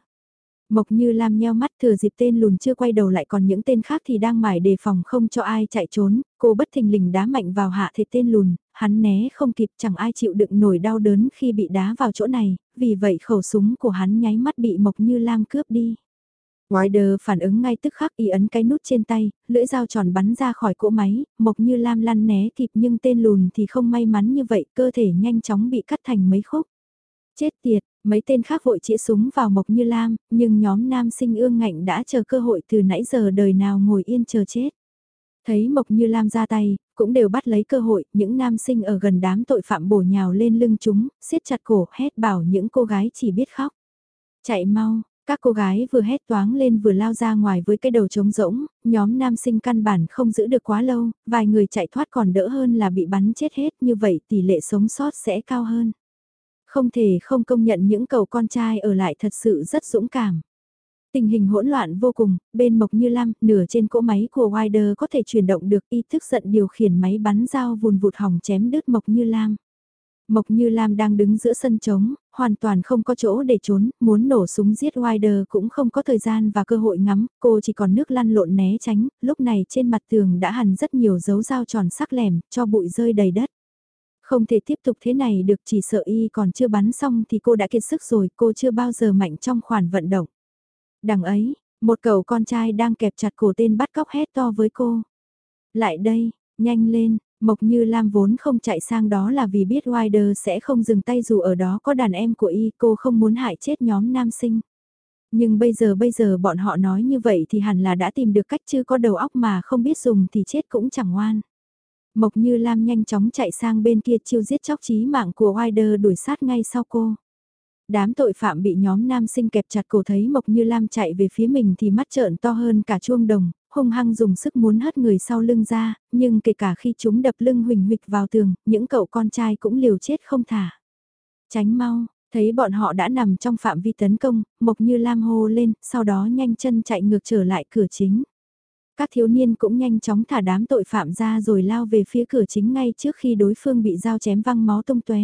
Speaker 1: Mộc Như Lam nheo mắt thừa dịp tên lùn chưa quay đầu lại còn những tên khác thì đang mải đề phòng không cho ai chạy trốn, cô bất thình lình đá mạnh vào hạ thể tên lùn, hắn né không kịp chẳng ai chịu đựng nổi đau đớn khi bị đá vào chỗ này, vì vậy khẩu súng của hắn nháy mắt bị Mộc Như Lam cướp đi. Wider phản ứng ngay tức khắc y ấn cái nút trên tay, lưỡi dao tròn bắn ra khỏi cỗ máy, Mộc Như Lam lăn né kịp nhưng tên lùn thì không may mắn như vậy, cơ thể nhanh chóng bị cắt thành mấy khúc. Chết tiệt, mấy tên khác vội chĩa súng vào Mộc Như Lam, nhưng nhóm nam sinh ương ngạnh đã chờ cơ hội từ nãy giờ đời nào ngồi yên chờ chết. Thấy Mộc Như Lam ra tay, cũng đều bắt lấy cơ hội, những nam sinh ở gần đám tội phạm bổ nhào lên lưng chúng, siết chặt cổ, hét bảo những cô gái chỉ biết khóc. Chạy mau, các cô gái vừa hét toáng lên vừa lao ra ngoài với cái đầu trống rỗng, nhóm nam sinh căn bản không giữ được quá lâu, vài người chạy thoát còn đỡ hơn là bị bắn chết hết như vậy tỷ lệ sống sót sẽ cao hơn. Không thể không công nhận những cậu con trai ở lại thật sự rất dũng cảm. Tình hình hỗn loạn vô cùng, bên Mộc Như Lam, nửa trên cỗ máy của Wider có thể chuyển động được y thức giận điều khiển máy bắn dao vùn vụt hỏng chém đứt Mộc Như Lam. Mộc Như Lam đang đứng giữa sân trống, hoàn toàn không có chỗ để trốn, muốn nổ súng giết Wider cũng không có thời gian và cơ hội ngắm, cô chỉ còn nước lăn lộn né tránh, lúc này trên mặt tường đã hằn rất nhiều dấu dao tròn sắc lẻm, cho bụi rơi đầy đất. Không thể tiếp tục thế này được chỉ sợ y còn chưa bắn xong thì cô đã kiệt sức rồi, cô chưa bao giờ mạnh trong khoản vận động. Đằng ấy, một cậu con trai đang kẹp chặt cổ tên bắt cóc hét to với cô. Lại đây, nhanh lên, Mộc Như Lam vốn không chạy sang đó là vì biết Wider sẽ không dừng tay dù ở đó có đàn em của y, cô không muốn hại chết nhóm nam sinh. Nhưng bây giờ bây giờ bọn họ nói như vậy thì hẳn là đã tìm được cách chứ có đầu óc mà không biết dùng thì chết cũng chẳng ngoan. Mộc Như Lam nhanh chóng chạy sang bên kia chiêu giết chóc chí mạng của Wider đuổi sát ngay sau cô. Đám tội phạm bị nhóm nam sinh kẹp chặt cổ thấy Mộc Như Lam chạy về phía mình thì mắt trợn to hơn cả chuông đồng, hung hăng dùng sức muốn hất người sau lưng ra, nhưng kể cả khi chúng đập lưng huỳnh huỵch vào tường, những cậu con trai cũng liều chết không thả. Tránh mau, thấy bọn họ đã nằm trong phạm vi tấn công, Mộc Như Lam hô lên, sau đó nhanh chân chạy ngược trở lại cửa chính. Các thiếu niên cũng nhanh chóng thả đám tội phạm ra rồi lao về phía cửa chính ngay trước khi đối phương bị dao chém văng máu tung tóe.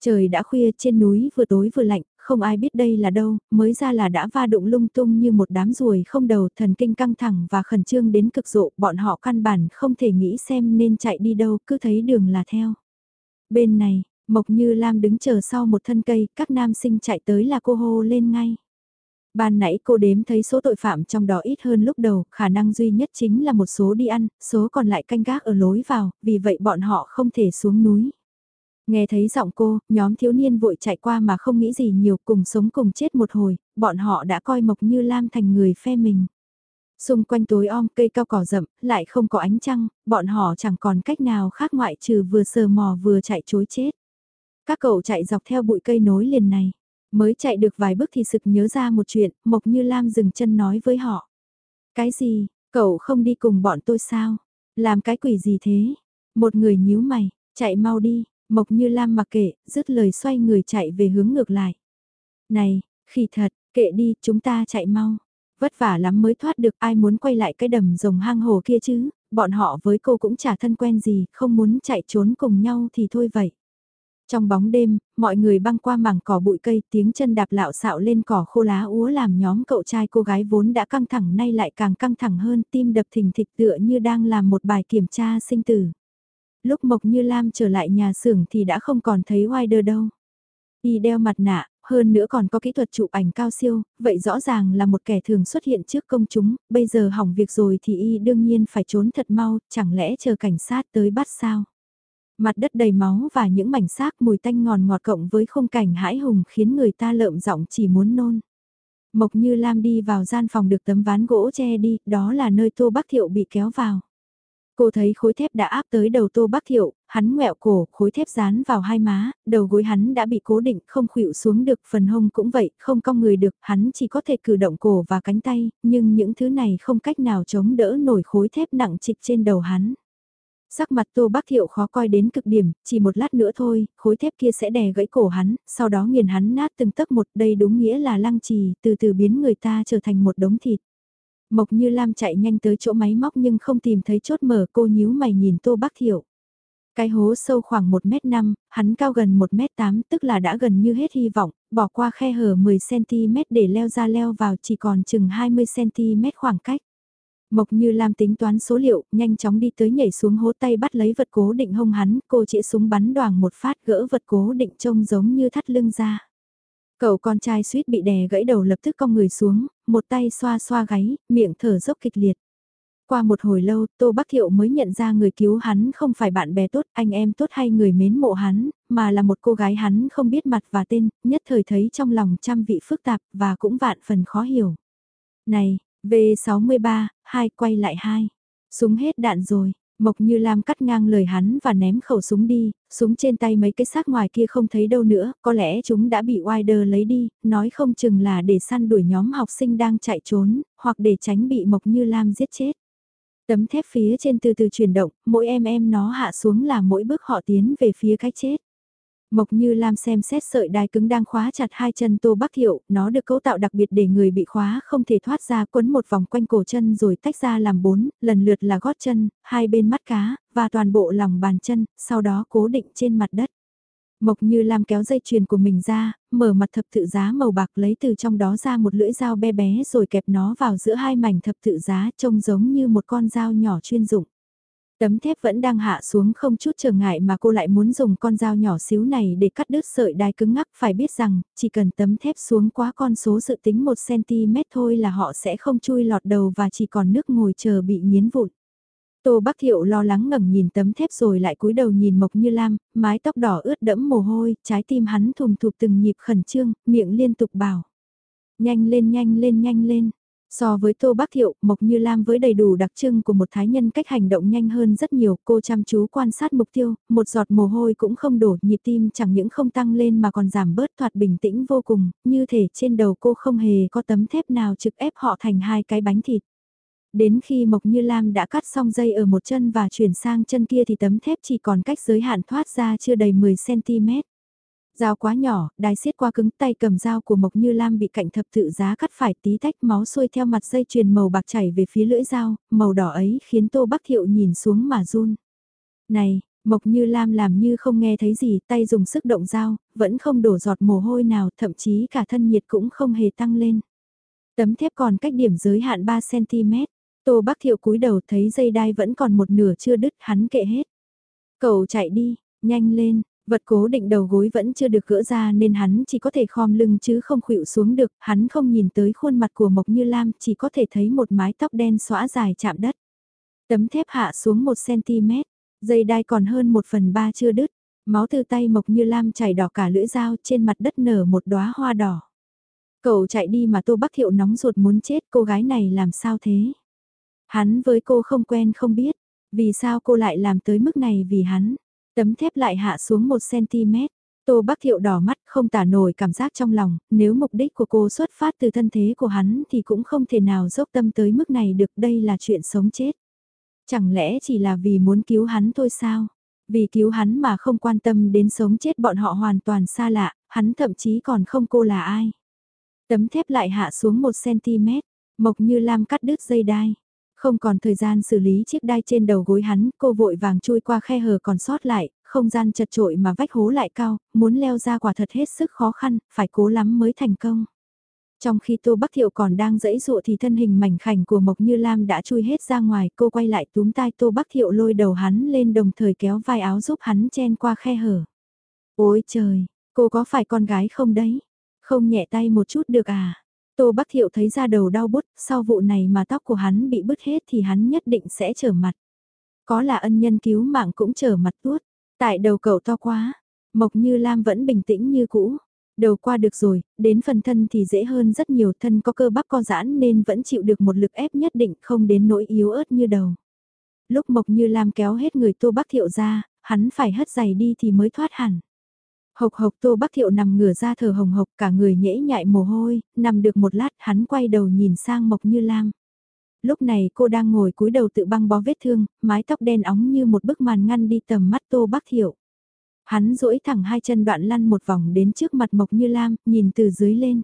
Speaker 1: Trời đã khuya trên núi vừa tối vừa lạnh, không ai biết đây là đâu, mới ra là đã va đụng lung tung như một đám ruồi không đầu thần kinh căng thẳng và khẩn trương đến cực độ, bọn họ căn bản không thể nghĩ xem nên chạy đi đâu, cứ thấy đường là theo. Bên này, Mộc Như Lam đứng chờ sau một thân cây, các nam sinh chạy tới là cô hô lên ngay. Ban nãy cô đếm thấy số tội phạm trong đó ít hơn lúc đầu, khả năng duy nhất chính là một số đi ăn, số còn lại canh gác ở lối vào, vì vậy bọn họ không thể xuống núi. Nghe thấy giọng cô, nhóm thiếu niên vội chạy qua mà không nghĩ gì nhiều cùng sống cùng chết một hồi, bọn họ đã coi Mộc Như Lam thành người phe mình. Xung quanh tối om cây cao cỏ rậm, lại không có ánh trăng, bọn họ chẳng còn cách nào khác ngoại trừ vừa sờ mò vừa chạy chối chết. Các cậu chạy dọc theo bụi cây nối liền này. Mới chạy được vài bước thì sực nhớ ra một chuyện, Mộc Như Lam dừng chân nói với họ. Cái gì, cậu không đi cùng bọn tôi sao? Làm cái quỷ gì thế? Một người nhíu mày, chạy mau đi, Mộc Như Lam mặc kệ, dứt lời xoay người chạy về hướng ngược lại. Này, khi thật, kệ đi, chúng ta chạy mau. Vất vả lắm mới thoát được ai muốn quay lại cái đầm rồng hang hồ kia chứ, bọn họ với cô cũng chả thân quen gì, không muốn chạy trốn cùng nhau thì thôi vậy. Trong bóng đêm, mọi người băng qua mảng cỏ bụi cây tiếng chân đạp lạo xạo lên cỏ khô lá úa làm nhóm cậu trai cô gái vốn đã căng thẳng nay lại càng căng thẳng hơn tim đập thình thịch tựa như đang làm một bài kiểm tra sinh tử. Lúc Mộc Như Lam trở lại nhà xưởng thì đã không còn thấy Wider đâu. Y đeo mặt nạ, hơn nữa còn có kỹ thuật chụp ảnh cao siêu, vậy rõ ràng là một kẻ thường xuất hiện trước công chúng, bây giờ hỏng việc rồi thì Y đương nhiên phải trốn thật mau, chẳng lẽ chờ cảnh sát tới bắt sao? Mặt đất đầy máu và những mảnh xác mùi tanh ngòn ngọt cộng với khung cảnh hãi hùng khiến người ta lợm giọng chỉ muốn nôn. Mộc Như Lam đi vào gian phòng được tấm ván gỗ che đi, đó là nơi Tô Bắc Thiệu bị kéo vào. Cô thấy khối thép đã áp tới đầu Tô Bắc Thiệu, hắn ngẹo cổ, khối thép dán vào hai má, đầu gối hắn đã bị cố định, không khuỵu xuống được, phần hông cũng vậy, không cong người được, hắn chỉ có thể cử động cổ và cánh tay, nhưng những thứ này không cách nào chống đỡ nổi khối thép nặng trịch trên đầu hắn. Sắc mặt Tô Bắc Thiệu khó coi đến cực điểm, chỉ một lát nữa thôi, khối thép kia sẽ đè gãy cổ hắn, sau đó nghiền hắn nát từng tấc một, đây đúng nghĩa là lăng trì, từ từ biến người ta trở thành một đống thịt. Mộc Như Lam chạy nhanh tới chỗ máy móc nhưng không tìm thấy chốt mở cô nhíu mày nhìn Tô Bắc Thiệu. Cái hố sâu khoảng 1m5, hắn cao gần 1m8 tức là đã gần như hết hy vọng, bỏ qua khe hở 10cm để leo ra leo vào chỉ còn chừng 20cm khoảng cách. Mộc Như Lam tính toán số liệu, nhanh chóng đi tới nhảy xuống hố tay bắt lấy vật cố định hông hắn, cô chĩa súng bắn đoàn một phát gỡ vật cố định trông giống như thắt lưng ra. Cậu con trai suýt bị đè gãy đầu lập tức cong người xuống, một tay xoa xoa gáy, miệng thở dốc kịch liệt. Qua một hồi lâu, Tô Bắc Thiệu mới nhận ra người cứu hắn không phải bạn bè tốt, anh em tốt hay người mến mộ hắn, mà là một cô gái hắn không biết mặt và tên, nhất thời thấy trong lòng trăm vị phức tạp và cũng vạn phần khó hiểu. Này, V63, hai quay lại hai. Súng hết đạn rồi. Mộc Như Lam cắt ngang lời hắn và ném khẩu súng đi, súng trên tay mấy cái xác ngoài kia không thấy đâu nữa, có lẽ chúng đã bị Wider lấy đi, nói không chừng là để săn đuổi nhóm học sinh đang chạy trốn, hoặc để tránh bị Mộc Như Lam giết chết. Tấm thép phía trên từ từ chuyển động, mỗi em em nó hạ xuống là mỗi bước họ tiến về phía cái chết. Mộc Như Lam xem xét sợi đai cứng đang khóa chặt hai chân Tô Bắc Thiệu, nó được cấu tạo đặc biệt để người bị khóa không thể thoát ra quấn một vòng quanh cổ chân rồi tách ra làm bốn, lần lượt là gót chân, hai bên mắt cá, và toàn bộ lòng bàn chân, sau đó cố định trên mặt đất. Mộc như Lam kéo dây chuyền của mình ra, mở mặt thập tự giá màu bạc lấy từ trong đó ra một lưỡi dao bé bé rồi kẹp nó vào giữa hai mảnh thập tự giá trông giống như một con dao nhỏ chuyên dụng. Tấm thép vẫn đang hạ xuống không chút trở ngại mà cô lại muốn dùng con dao nhỏ xíu này để cắt đứt sợi đai cứng ngắc phải biết rằng chỉ cần tấm thép xuống quá con số dự tính 1cm thôi là họ sẽ không chui lọt đầu và chỉ còn nước ngồi chờ bị nghiến vụn. Tô Bắc Thiệu lo lắng ngẩng nhìn tấm thép rồi lại cúi đầu nhìn Mộc Như Lam, mái tóc đỏ ướt đẫm mồ hôi, trái tim hắn thùm thụp từng nhịp khẩn trương, miệng liên tục bảo. Nhanh lên nhanh lên nhanh lên. So với Tô Bắc Thiệu, Mộc Như Lam với đầy đủ đặc trưng của một thái nhân cách hành động nhanh hơn rất nhiều, cô chăm chú quan sát mục tiêu, một giọt mồ hôi cũng không đổ, nhịp tim chẳng những không tăng lên mà còn giảm bớt thoạt bình tĩnh vô cùng, như thể trên đầu cô không hề có tấm thép nào trực ép họ thành hai cái bánh thịt. Đến khi Mộc Như Lam đã cắt xong dây ở một chân và chuyển sang chân kia thì tấm thép chỉ còn cách giới hạn thoát ra chưa đầy 10cm. Dao quá nhỏ, đai xiết qua cứng tay cầm dao của Mộc Như Lam bị cạnh thập tự giá cắt phải tí tách máu xuôi theo mặt dây chuyền màu bạc chảy về phía lưỡi dao, màu đỏ ấy khiến Tô Bắc Thiệu nhìn xuống mà run. Này, Mộc Như Lam làm như không nghe thấy gì, tay dùng sức động dao, vẫn không đổ giọt mồ hôi nào, thậm chí cả thân nhiệt cũng không hề tăng lên. Tấm thép còn cách điểm giới hạn 3cm. Tô Bắc Thiệu cúi đầu thấy dây đai vẫn còn một nửa chưa đứt, hắn kệ hết. Cậu chạy đi, nhanh lên, vật cố định đầu gối vẫn chưa được gỡ ra nên hắn chỉ có thể khom lưng chứ không khuỵu xuống được, hắn không nhìn tới khuôn mặt của Mộc Như Lam, chỉ có thể thấy một mái tóc đen xõa dài chạm đất. Tấm thép hạ xuống 1cm, dây đai còn hơn 1 phần 3 chưa đứt, máu từ tay Mộc Như Lam chảy đỏ cả lưỡi dao trên mặt đất nở một đóa hoa đỏ. Cậu chạy đi mà Tô Bắc Thiệu nóng ruột muốn chết cô gái này làm sao thế? Hắn với cô không quen không biết, vì sao cô lại làm tới mức này vì hắn. Tấm thép lại hạ xuống 1cm. Tô Bắc Thiệu đỏ mắt không tả nổi cảm giác trong lòng, nếu mục đích của cô xuất phát từ thân thế của hắn thì cũng không thể nào dốc tâm tới mức này được đây là chuyện sống chết. Chẳng lẽ chỉ là vì muốn cứu hắn thôi sao? Vì cứu hắn mà không quan tâm đến sống chết bọn họ hoàn toàn xa lạ, hắn thậm chí còn không cô là ai. Tấm thép lại hạ xuống 1cm, Mộc Như Lam cắt đứt dây đai. Không còn thời gian xử lý chiếc đai trên đầu gối hắn, cô vội vàng chui qua khe hở còn sót lại, không gian chật trội mà vách hố lại cao, muốn leo ra quả thật hết sức khó khăn, phải cố lắm mới thành công. Trong khi Tô Bắc Thiệu còn đang dẫy dụa thì thân hình mảnh khảnh của Mộc Như Lam đã chui hết ra ngoài, cô quay lại túm tai Tô Bắc Thiệu lôi đầu hắn lên đồng thời kéo vai áo giúp hắn chen qua khe hở. Ôi trời, cô có phải con gái không đấy? Không nhẹ tay một chút được à? Tô Bắc Thiệu thấy ra đầu đau bút, sau vụ này mà tóc của hắn bị bứt hết thì hắn nhất định sẽ trở mặt. Có là ân nhân cứu mạng cũng trở mặt tuốt. Tại đầu cậu to quá, Mộc Như Lam vẫn bình tĩnh như cũ. Đầu qua được rồi, đến phần thân thì dễ hơn rất nhiều thân có cơ bắp co giãn nên vẫn chịu được một lực ép nhất định không đến nỗi yếu ớt như đầu. Lúc Mộc Như Lam kéo hết người Tô Bắc Thiệu ra, hắn phải hất giày đi thì mới thoát hẳn. Hộc hộc Tô Bắc Thiệu nằm ngửa ra thở hồng hộc cả người nhễ nhại mồ hôi, nằm được một lát hắn quay đầu nhìn sang Mộc Như Lam. Lúc này cô đang ngồi cúi đầu tự băng bó vết thương, mái tóc đen óng như một bức màn ngăn đi tầm mắt Tô Bắc Thiệu. Hắn duỗi thẳng hai chân đoạn lăn một vòng đến trước mặt Mộc Như Lam, nhìn từ dưới lên.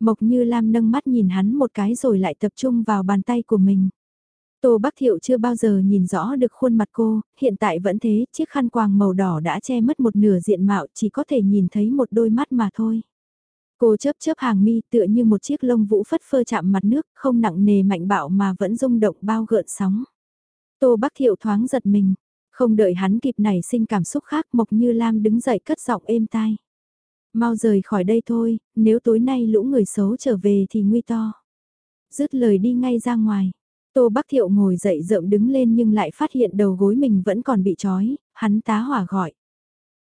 Speaker 1: Mộc Như Lam nâng mắt nhìn hắn một cái rồi lại tập trung vào bàn tay của mình. Tô Bắc Thiệu chưa bao giờ nhìn rõ được khuôn mặt cô, hiện tại vẫn thế, chiếc khăn quàng màu đỏ đã che mất một nửa diện mạo, chỉ có thể nhìn thấy một đôi mắt mà thôi. Cô chớp chớp hàng mi tựa như một chiếc lông vũ phất phơ chạm mặt nước, không nặng nề mạnh bạo mà vẫn rung động bao gợn sóng. Tô Bắc Thiệu thoáng giật mình, không đợi hắn kịp nảy sinh cảm xúc khác Mộc Như Lam đứng dậy cất giọng êm tai. Mau rời khỏi đây thôi, nếu tối nay lũ người xấu trở về thì nguy to. Dứt lời đi ngay ra ngoài. Tô Bắc Thiệu ngồi dậy rợm đứng lên nhưng lại phát hiện đầu gối mình vẫn còn bị trói, hắn tá hỏa gọi.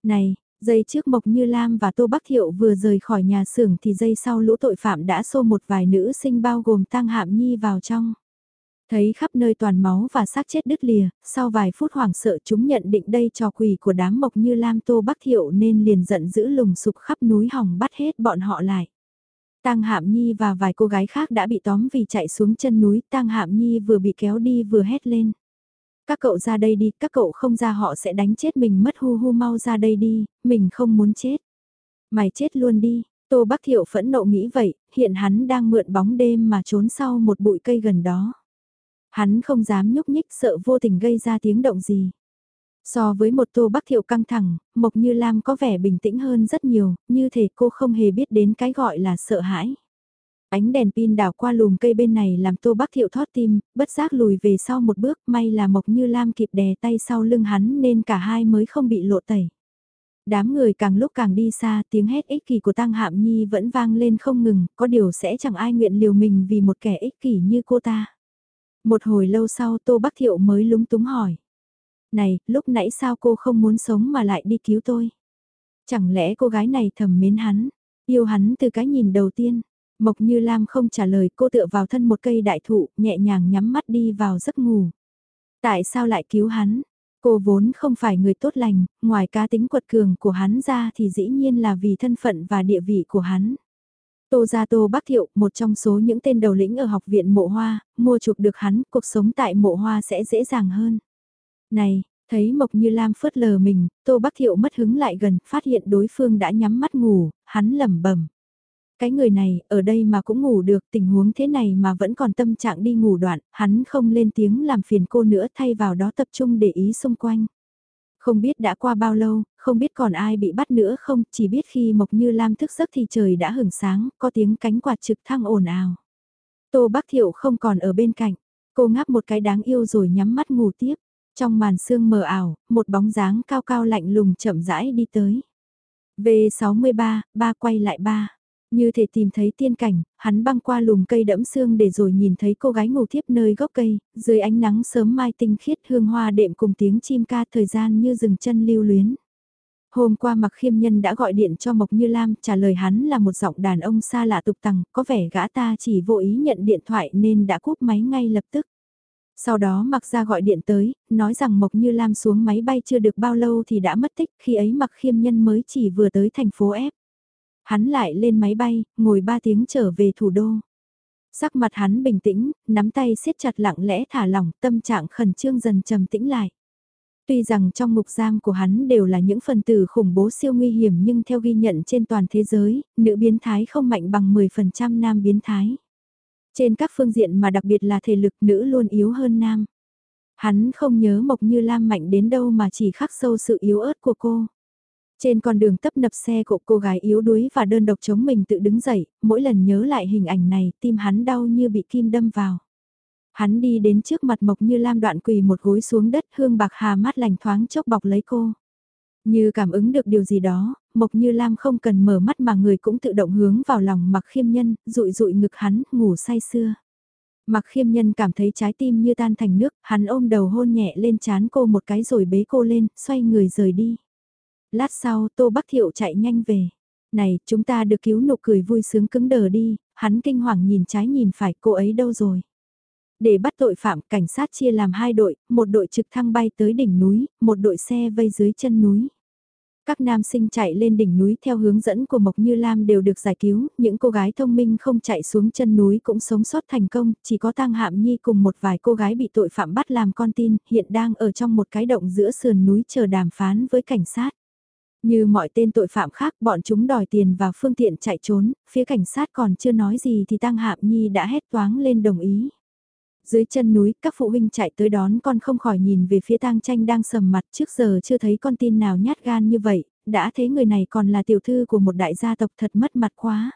Speaker 1: Này, dây trước Mộc Như Lam và Tô Bắc Thiệu vừa rời khỏi nhà xưởng thì dây sau lũ tội phạm đã xô một vài nữ sinh bao gồm Tăng Hạm Nhi vào trong. Thấy khắp nơi toàn máu và xác chết đứt lìa, sau vài phút hoảng sợ chúng nhận định đây trò quỷ của đám Mộc Như Lam Tô Bắc Thiệu nên liền giận dữ lùng sụp khắp núi hỏng bắt hết bọn họ lại. Tang Hạm Nhi và vài cô gái khác đã bị tóm vì chạy xuống chân núi, Tang Hạm Nhi vừa bị kéo đi vừa hét lên. Các cậu ra đây đi, các cậu không ra họ sẽ đánh chết mình mất hu hu mau ra đây đi, mình không muốn chết. Mày chết luôn đi, Tô Bắc Thiệu phẫn nộ nghĩ vậy, hiện hắn đang mượn bóng đêm mà trốn sau một bụi cây gần đó. Hắn không dám nhúc nhích sợ vô tình gây ra tiếng động gì. So với một tô bắc thiệu căng thẳng, Mộc Như Lam có vẻ bình tĩnh hơn rất nhiều, như thể cô không hề biết đến cái gọi là sợ hãi. Ánh đèn pin đảo qua lùm cây bên này làm tô bắc thiệu thoát tim, bất giác lùi về sau một bước, may là Mộc Như Lam kịp đè tay sau lưng hắn nên cả hai mới không bị lộ tẩy. Đám người càng lúc càng đi xa, tiếng hét ích kỷ của Tăng Hạm Nhi vẫn vang lên không ngừng, có điều sẽ chẳng ai nguyện liều mình vì một kẻ ích kỷ như cô ta. Một hồi lâu sau Tô Bắc Thiệu mới lúng túng hỏi. Này, lúc nãy sao cô không muốn sống mà lại đi cứu tôi? Chẳng lẽ cô gái này thầm mến hắn, yêu hắn từ cái nhìn đầu tiên? Mộc Như Lam không trả lời cô tựa vào thân một cây đại thụ, nhẹ nhàng nhắm mắt đi vào giấc ngủ. Tại sao lại cứu hắn? Cô vốn không phải người tốt lành, ngoài cá tính quật cường của hắn ra thì dĩ nhiên là vì thân phận và địa vị của hắn. Tô Gia Tô Bắc Thiệu, một trong số những tên đầu lĩnh ở học viện mộ hoa, mua chuộc được hắn, cuộc sống tại mộ hoa sẽ dễ dàng hơn. Này, thấy Mộc Như Lam phớt lờ mình, Tô Bắc Thiệu mất hứng lại gần, phát hiện đối phương đã nhắm mắt ngủ, hắn lẩm bẩm cái người này, ở đây mà cũng ngủ được, tình huống thế này mà vẫn còn tâm trạng đi ngủ đoạn, hắn không lên tiếng làm phiền cô nữa thay vào đó tập trung để ý xung quanh. Không biết đã qua bao lâu, không biết còn ai bị bắt nữa không, chỉ biết khi Mộc Như Lam thức giấc thì trời đã hửng sáng, có tiếng cánh quạt trực thăng ồn ào. Tô Bắc Thiệu không còn ở bên cạnh, cô ngáp một cái đáng yêu rồi nhắm mắt ngủ tiếp. Trong màn sương mờ ảo, một bóng dáng cao cao lạnh lùng chậm rãi đi tới. V63, ba quay lại ba. Như thể tìm thấy tiên cảnh, hắn băng qua lùm cây đẫm sương để rồi nhìn thấy cô gái ngủ thiếp nơi gốc cây, dưới ánh nắng sớm mai tinh khiết hương hoa đệm cùng tiếng chim ca thời gian như dừng chân lưu luyến. Hôm qua mặc khiêm nhân đã gọi điện cho Mộc Như Lam trả lời hắn là một giọng đàn ông xa lạ tục tằng, có vẻ gã ta chỉ vô ý nhận điện thoại nên đã cúp máy ngay lập tức. Sau đó mặc gia gọi điện tới, nói rằng Mộc Như Lam xuống máy bay chưa được bao lâu thì đã mất tích khi ấy mặc khiêm nhân mới chỉ vừa tới thành phố F. Hắn lại lên máy bay, ngồi 3 tiếng trở về thủ đô. Sắc mặt hắn bình tĩnh, nắm tay siết chặt lặng lẽ thả lỏng, tâm trạng khẩn trương dần trầm tĩnh lại. Tuy rằng trong ngục giam của hắn đều là những phần tử khủng bố siêu nguy hiểm nhưng theo ghi nhận trên toàn thế giới, nữ biến thái không mạnh bằng 10% nam biến thái. Trên các phương diện mà đặc biệt là thể lực nữ luôn yếu hơn nam. Hắn không nhớ Mộc Như Lam mạnh đến đâu mà chỉ khắc sâu sự yếu ớt của cô. Trên con đường tấp nập xe của cô gái yếu đuối và đơn độc chống mình tự đứng dậy, mỗi lần nhớ lại hình ảnh này tim hắn đau như bị kim đâm vào. Hắn đi đến trước mặt Mộc Như Lam đoạn quỳ một gối xuống đất hương bạc hà mát lành thoáng chốc bọc lấy cô. Như cảm ứng được điều gì đó, Mộc Như Lam không cần mở mắt mà người cũng tự động hướng vào lòng mặc khiêm nhân, rụi rụi ngực hắn, ngủ say sưa. Mặc khiêm nhân cảm thấy trái tim như tan thành nước, hắn ôm đầu hôn nhẹ lên chán cô một cái rồi bế cô lên, xoay người rời đi. Lát sau Tô Bắc Thiệu chạy nhanh về. Này, chúng ta được cứu nụ cười vui sướng cứng đờ đi, hắn kinh hoàng nhìn trái nhìn phải cô ấy đâu rồi. Để bắt tội phạm, cảnh sát chia làm hai đội, một đội trực thăng bay tới đỉnh núi, một đội xe vây dưới chân núi. Các nam sinh chạy lên đỉnh núi theo hướng dẫn của Mộc Như Lam đều được giải cứu, những cô gái thông minh không chạy xuống chân núi cũng sống sót thành công, chỉ có Tang Hạm Nhi cùng một vài cô gái bị tội phạm bắt làm con tin, hiện đang ở trong một cái động giữa sườn núi chờ đàm phán với cảnh sát. Như mọi tên tội phạm khác bọn chúng đòi tiền và phương tiện chạy trốn, phía cảnh sát còn chưa nói gì thì Tăng Hạm Nhi đã hét toáng lên đồng ý. Dưới chân núi, các phụ huynh chạy tới đón con không khỏi nhìn về phía tang tranh đang sầm mặt trước giờ chưa thấy con tin nào nhát gan như vậy, đã thấy người này còn là tiểu thư của một đại gia tộc thật mất mặt quá.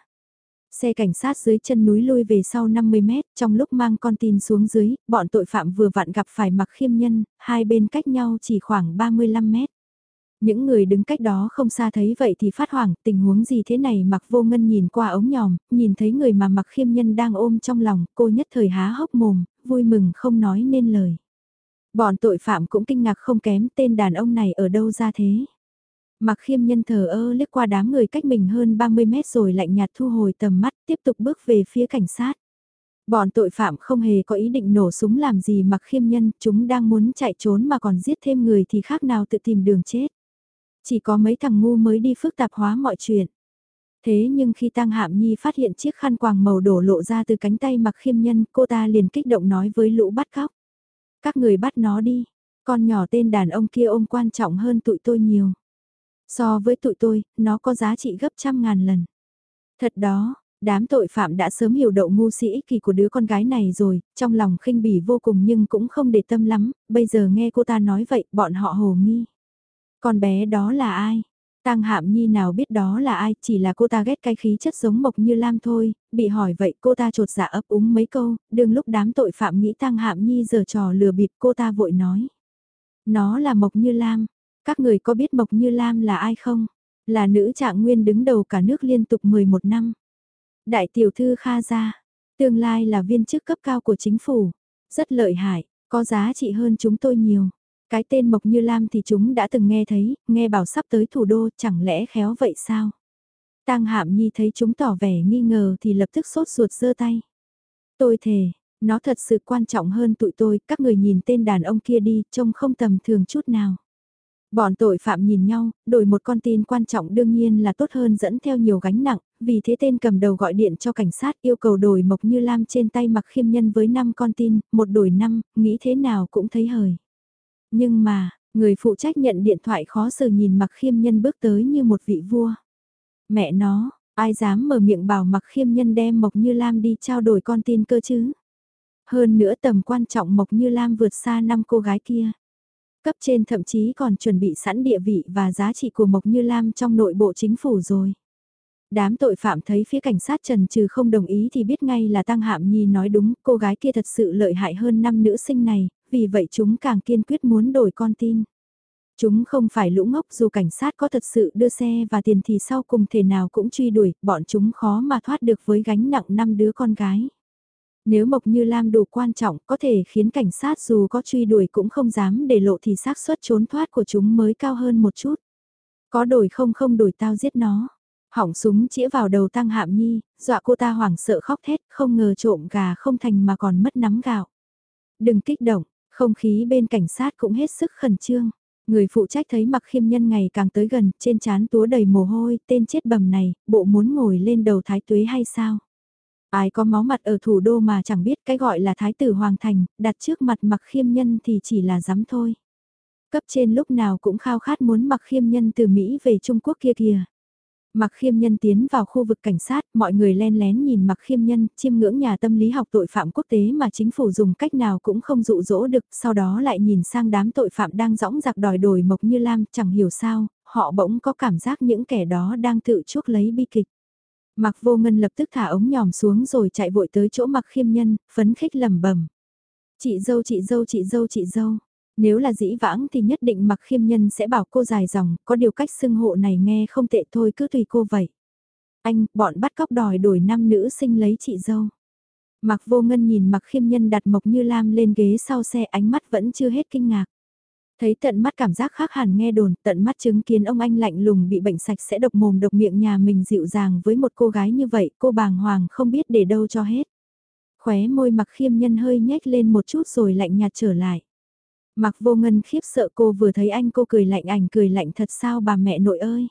Speaker 1: Xe cảnh sát dưới chân núi lui về sau 50 mét, trong lúc mang con tin xuống dưới, bọn tội phạm vừa vặn gặp phải mặc khiêm nhân, hai bên cách nhau chỉ khoảng 35 mét. Những người đứng cách đó không xa thấy vậy thì phát hoảng, tình huống gì thế này mặc vô ngân nhìn qua ống nhòm, nhìn thấy người mà mặc khiêm nhân đang ôm trong lòng, cô nhất thời há hốc mồm, vui mừng không nói nên lời. Bọn tội phạm cũng kinh ngạc không kém tên đàn ông này ở đâu ra thế. Mặc khiêm nhân thờ ơ liếc qua đám người cách mình hơn 30 mét rồi lạnh nhạt thu hồi tầm mắt tiếp tục bước về phía cảnh sát. Bọn tội phạm không hề có ý định nổ súng làm gì mặc khiêm nhân, chúng đang muốn chạy trốn mà còn giết thêm người thì khác nào tự tìm đường chết. Chỉ có mấy thằng ngu mới đi phức tạp hóa mọi chuyện. Thế nhưng khi tang Hạm Nhi phát hiện chiếc khăn quàng màu đổ lộ ra từ cánh tay mặc khiêm nhân, cô ta liền kích động nói với lũ bắt cóc. Các người bắt nó đi, con nhỏ tên đàn ông kia ôm quan trọng hơn tụi tôi nhiều. So với tụi tôi, nó có giá trị gấp trăm ngàn lần. Thật đó, Đám tội phạm đã sớm hiểu đậu ngu sĩ ích kỷ của đứa con gái này rồi, trong lòng khinh bỉ vô cùng nhưng cũng không để tâm lắm, bây giờ nghe cô ta nói vậy, bọn họ hồ nghi. Con bé đó là ai? Tang Hạm Nhi nào biết đó là ai, chỉ là cô ta ghét cái khí chất giống Mộc Như Lam thôi, bị hỏi vậy cô ta trột dạ ấp úng mấy câu, đừng lúc đám tội phạm nghĩ Tang Hạm Nhi giờ trò lừa bịp cô ta vội nói. Nó là Mộc Như Lam, các người có biết Mộc Như Lam là ai không? Là nữ trạng nguyên đứng đầu cả nước liên tục 11 năm. Đại tiểu thư Kha Gia, tương lai là viên chức cấp cao của chính phủ, rất lợi hại, có giá trị hơn chúng tôi nhiều. Cái tên Mộc Như Lam thì chúng đã từng nghe thấy, nghe bảo sắp tới thủ đô, chẳng lẽ khéo vậy sao? Tang Hạm Nhi thấy chúng tỏ vẻ nghi ngờ thì lập tức sốt ruột giơ tay. Tôi thề, nó thật sự quan trọng hơn tụi tôi, các người nhìn tên đàn ông kia đi, trông không tầm thường chút nào. Bọn tội phạm nhìn nhau, đổi một con tin quan trọng đương nhiên là tốt hơn dẫn theo nhiều gánh nặng, vì thế tên cầm đầu gọi điện cho cảnh sát yêu cầu đổi Mộc Như Lam trên tay mặc khiêm nhân với 5 con tin, một đổi 5, nghĩ thế nào cũng thấy hời. Nhưng mà, người phụ trách nhận điện thoại khó xử nhìn mặc khiêm nhân bước tới như một vị vua. Mẹ nó, ai dám mở miệng bảo mặc khiêm nhân đem Mộc Như Lam đi trao đổi con tin cơ chứ? Hơn nữa tầm quan trọng Mộc Như Lam vượt xa năm cô gái kia. Cấp trên thậm chí còn chuẩn bị sẵn địa vị và giá trị của Mộc Như Lam trong nội bộ chính phủ rồi. Đám tội phạm thấy phía cảnh sát trần trừ không đồng ý thì biết ngay là Tăng Hạm Nhi nói đúng, cô gái kia thật sự lợi hại hơn năm nữ sinh này, vì vậy chúng càng kiên quyết muốn đổi con tin. Chúng không phải lũ ngốc dù cảnh sát có thật sự đưa xe và tiền thì sau cùng thể nào cũng truy đuổi, bọn chúng khó mà thoát được với gánh nặng năm đứa con gái. Nếu Mộc Như Lam đủ quan trọng có thể khiến cảnh sát dù có truy đuổi cũng không dám để lộ thì xác suất trốn thoát của chúng mới cao hơn một chút. Có đổi không không đổi tao giết nó. Hỏng súng chĩa vào đầu Tăng Hạm Nhi, dọa cô ta hoảng sợ khóc thét, không ngờ trộm gà không thành mà còn mất nắm gạo. Đừng kích động, không khí bên cảnh sát cũng hết sức khẩn trương. Người phụ trách thấy mặc khiêm nhân ngày càng tới gần, trên trán túa đầy mồ hôi, tên chết bầm này, bộ muốn ngồi lên đầu thái tuế hay sao? Ai có máu mặt ở thủ đô mà chẳng biết cái gọi là thái tử hoàng thành, đặt trước mặt mặc khiêm nhân thì chỉ là dám thôi. Cấp trên lúc nào cũng khao khát muốn mặc khiêm nhân từ Mỹ về Trung Quốc kia kìa. Mặc khiêm nhân tiến vào khu vực cảnh sát, mọi người len lén nhìn mặc khiêm nhân, chiêm ngưỡng nhà tâm lý học tội phạm quốc tế mà chính phủ dùng cách nào cũng không dụ dỗ được, sau đó lại nhìn sang đám tội phạm đang rõng giặc đòi đổi Mộc Như Lam, chẳng hiểu sao, họ bỗng có cảm giác những kẻ đó đang tự chuốc lấy bi kịch. Mặc vô ngân lập tức thả ống nhòm xuống rồi chạy vội tới chỗ mặc khiêm nhân, phấn khích lầm bẩm Chị dâu chị dâu chị dâu chị dâu. Nếu là dĩ vãng thì nhất định mặc khiêm nhân sẽ bảo cô dài dòng, có điều cách xưng hộ này nghe không tệ thôi cứ tùy cô vậy. Anh, bọn bắt cóc đòi đổi nam nữ sinh lấy chị dâu. Mặc vô ngân nhìn mặc khiêm nhân đặt mộc như lam lên ghế sau xe ánh mắt vẫn chưa hết kinh ngạc. Thấy tận mắt cảm giác khác hẳn nghe đồn, tận mắt chứng kiến ông anh lạnh lùng bị bệnh sạch sẽ độc mồm độc miệng nhà mình dịu dàng với một cô gái như vậy, cô bàng hoàng không biết để đâu cho hết. Khóe môi mặc khiêm nhân hơi nhếch lên một chút rồi lạnh nhạt trở lại. Mặc vô ngân khiếp sợ cô vừa thấy anh cô cười lạnh ảnh cười lạnh thật sao bà mẹ nội ơi.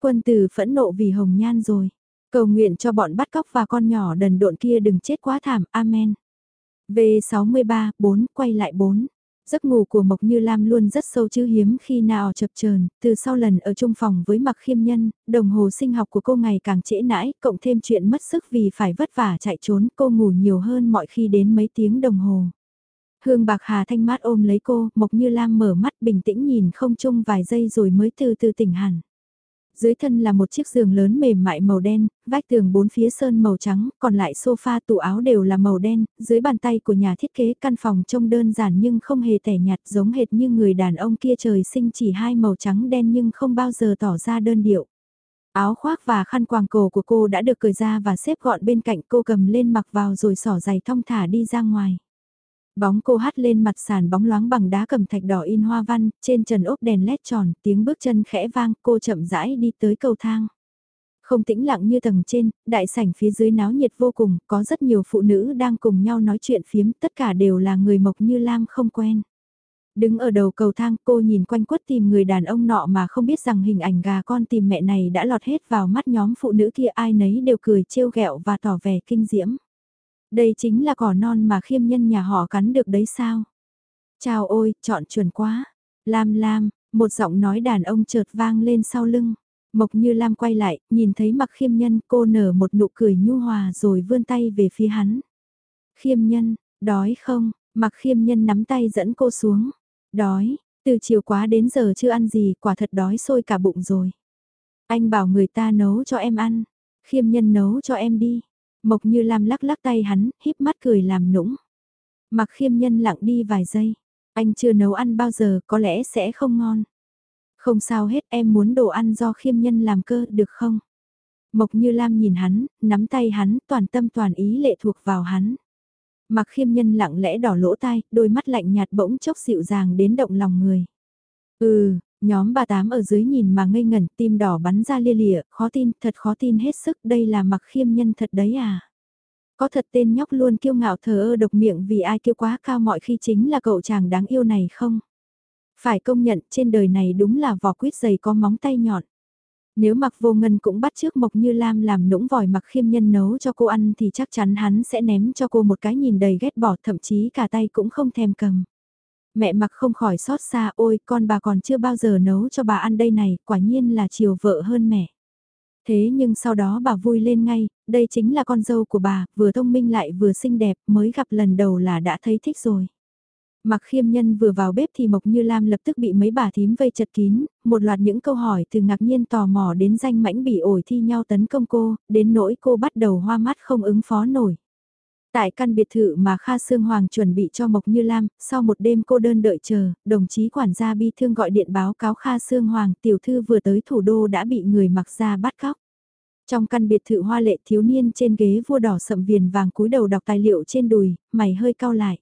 Speaker 1: Quân tử phẫn nộ vì hồng nhan rồi. Cầu nguyện cho bọn bắt cóc và con nhỏ đần độn kia đừng chết quá thảm, amen. V63, 4, quay lại 4. Giấc ngủ của Mộc Như Lam luôn rất sâu chứ hiếm khi nào chập chờn từ sau lần ở chung phòng với Mặc Khiêm Nhân, đồng hồ sinh học của cô ngày càng trễ nãi, cộng thêm chuyện mất sức vì phải vất vả chạy trốn, cô ngủ nhiều hơn mọi khi đến mấy tiếng đồng hồ. Hương Bạc Hà thanh mát ôm lấy cô, Mộc Như Lam mở mắt bình tĩnh nhìn không chung vài giây rồi mới từ từ tỉnh hẳn. Dưới thân là một chiếc giường lớn mềm mại màu đen, vách tường bốn phía sơn màu trắng, còn lại sofa tủ áo đều là màu đen, dưới bàn tay của nhà thiết kế căn phòng trông đơn giản nhưng không hề tẻ nhạt giống hệt như người đàn ông kia trời sinh chỉ hai màu trắng đen nhưng không bao giờ tỏ ra đơn điệu. Áo khoác và khăn quàng cổ của cô đã được cởi ra và xếp gọn bên cạnh cô cầm lên mặc vào rồi xỏ giày thong thả đi ra ngoài. Bóng cô hát lên mặt sàn bóng loáng bằng đá cầm thạch đỏ in hoa văn, trên trần ốp đèn led tròn, tiếng bước chân khẽ vang, cô chậm rãi đi tới cầu thang. Không tĩnh lặng như tầng trên, đại sảnh phía dưới náo nhiệt vô cùng, có rất nhiều phụ nữ đang cùng nhau nói chuyện phiếm, tất cả đều là người mộc như Lam không quen. Đứng ở đầu cầu thang cô nhìn quanh quất tìm người đàn ông nọ mà không biết rằng hình ảnh gà con tìm mẹ này đã lọt hết vào mắt nhóm phụ nữ kia ai nấy đều cười trêu ghẹo và tỏ vẻ kinh diễm. Đây chính là cỏ non mà khiêm nhân nhà họ cắn được đấy sao? Chào ôi, chọn chuẩn quá. Lam lam, một giọng nói đàn ông chợt vang lên sau lưng. Mộc Như Lam quay lại, nhìn thấy mặc khiêm nhân cô nở một nụ cười nhu hòa rồi vươn tay về phía hắn. Khiêm nhân, đói không, mặc khiêm nhân nắm tay dẫn cô xuống. Đói, từ chiều quá đến giờ chưa ăn gì, quả thật đói sôi cả bụng rồi. Anh bảo người ta nấu cho em ăn, khiêm nhân nấu cho em đi. Mộc Như Lam lắc lắc tay hắn, híp mắt cười làm nũng. Mặc khiêm nhân lặng đi vài giây. Anh chưa nấu ăn bao giờ, có lẽ sẽ không ngon. Không sao hết, em muốn đồ ăn do khiêm nhân làm cơ, được không? Mộc Như Lam nhìn hắn, nắm tay hắn, toàn tâm toàn ý lệ thuộc vào hắn. Mặc khiêm nhân lặng lẽ đỏ lỗ tai, đôi mắt lạnh nhạt bỗng chốc dịu dàng đến động lòng người. Ừ, nhóm bà tám ở dưới nhìn mà ngây ngẩn, tim đỏ bắn ra lia lịa, khó tin, thật khó tin hết sức, đây là mặc khiêm nhân thật đấy à. Có thật tên nhóc luôn kiêu ngạo thờ ơ độc miệng vì ai kêu quá cao mọi khi chính là cậu chàng đáng yêu này không? Phải công nhận trên đời này đúng là vỏ quýt dày có móng tay nhọn. Nếu mặc vô ngân cũng bắt trước Mộc Như Lam làm nũng vòi mặc khiêm nhân nấu cho cô ăn thì chắc chắn hắn sẽ ném cho cô một cái nhìn đầy ghét bỏ thậm chí cả tay cũng không thèm cầm. Mẹ mặc không khỏi xót xa ôi con bà còn chưa bao giờ nấu cho bà ăn đây này, quả nhiên là chiều vợ hơn mẹ. Thế nhưng sau đó bà vui lên ngay, đây chính là con dâu của bà, vừa thông minh lại vừa xinh đẹp, mới gặp lần đầu là đã thấy thích rồi. Mặc khiêm nhân vừa vào bếp thì Mộc Như Lam lập tức bị mấy bà thím vây chật kín, một loạt những câu hỏi từ ngạc nhiên tò mò đến danh mãnh bị ổi thi nhau tấn công cô, đến nỗi cô bắt đầu hoa mắt không ứng phó nổi. Tại căn biệt thự mà Kha Sương Hoàng chuẩn bị cho Mộc Như Lam, sau một đêm cô đơn đợi chờ, đồng chí quản gia bi thương gọi điện báo cáo Kha Sương Hoàng tiểu thư vừa tới thủ đô đã bị người mặc ra bắt cóc. Trong căn biệt thự hoa lệ thiếu niên trên ghế vua đỏ sậm viền vàng cúi đầu đọc tài liệu trên đùi, mày hơi cao lại.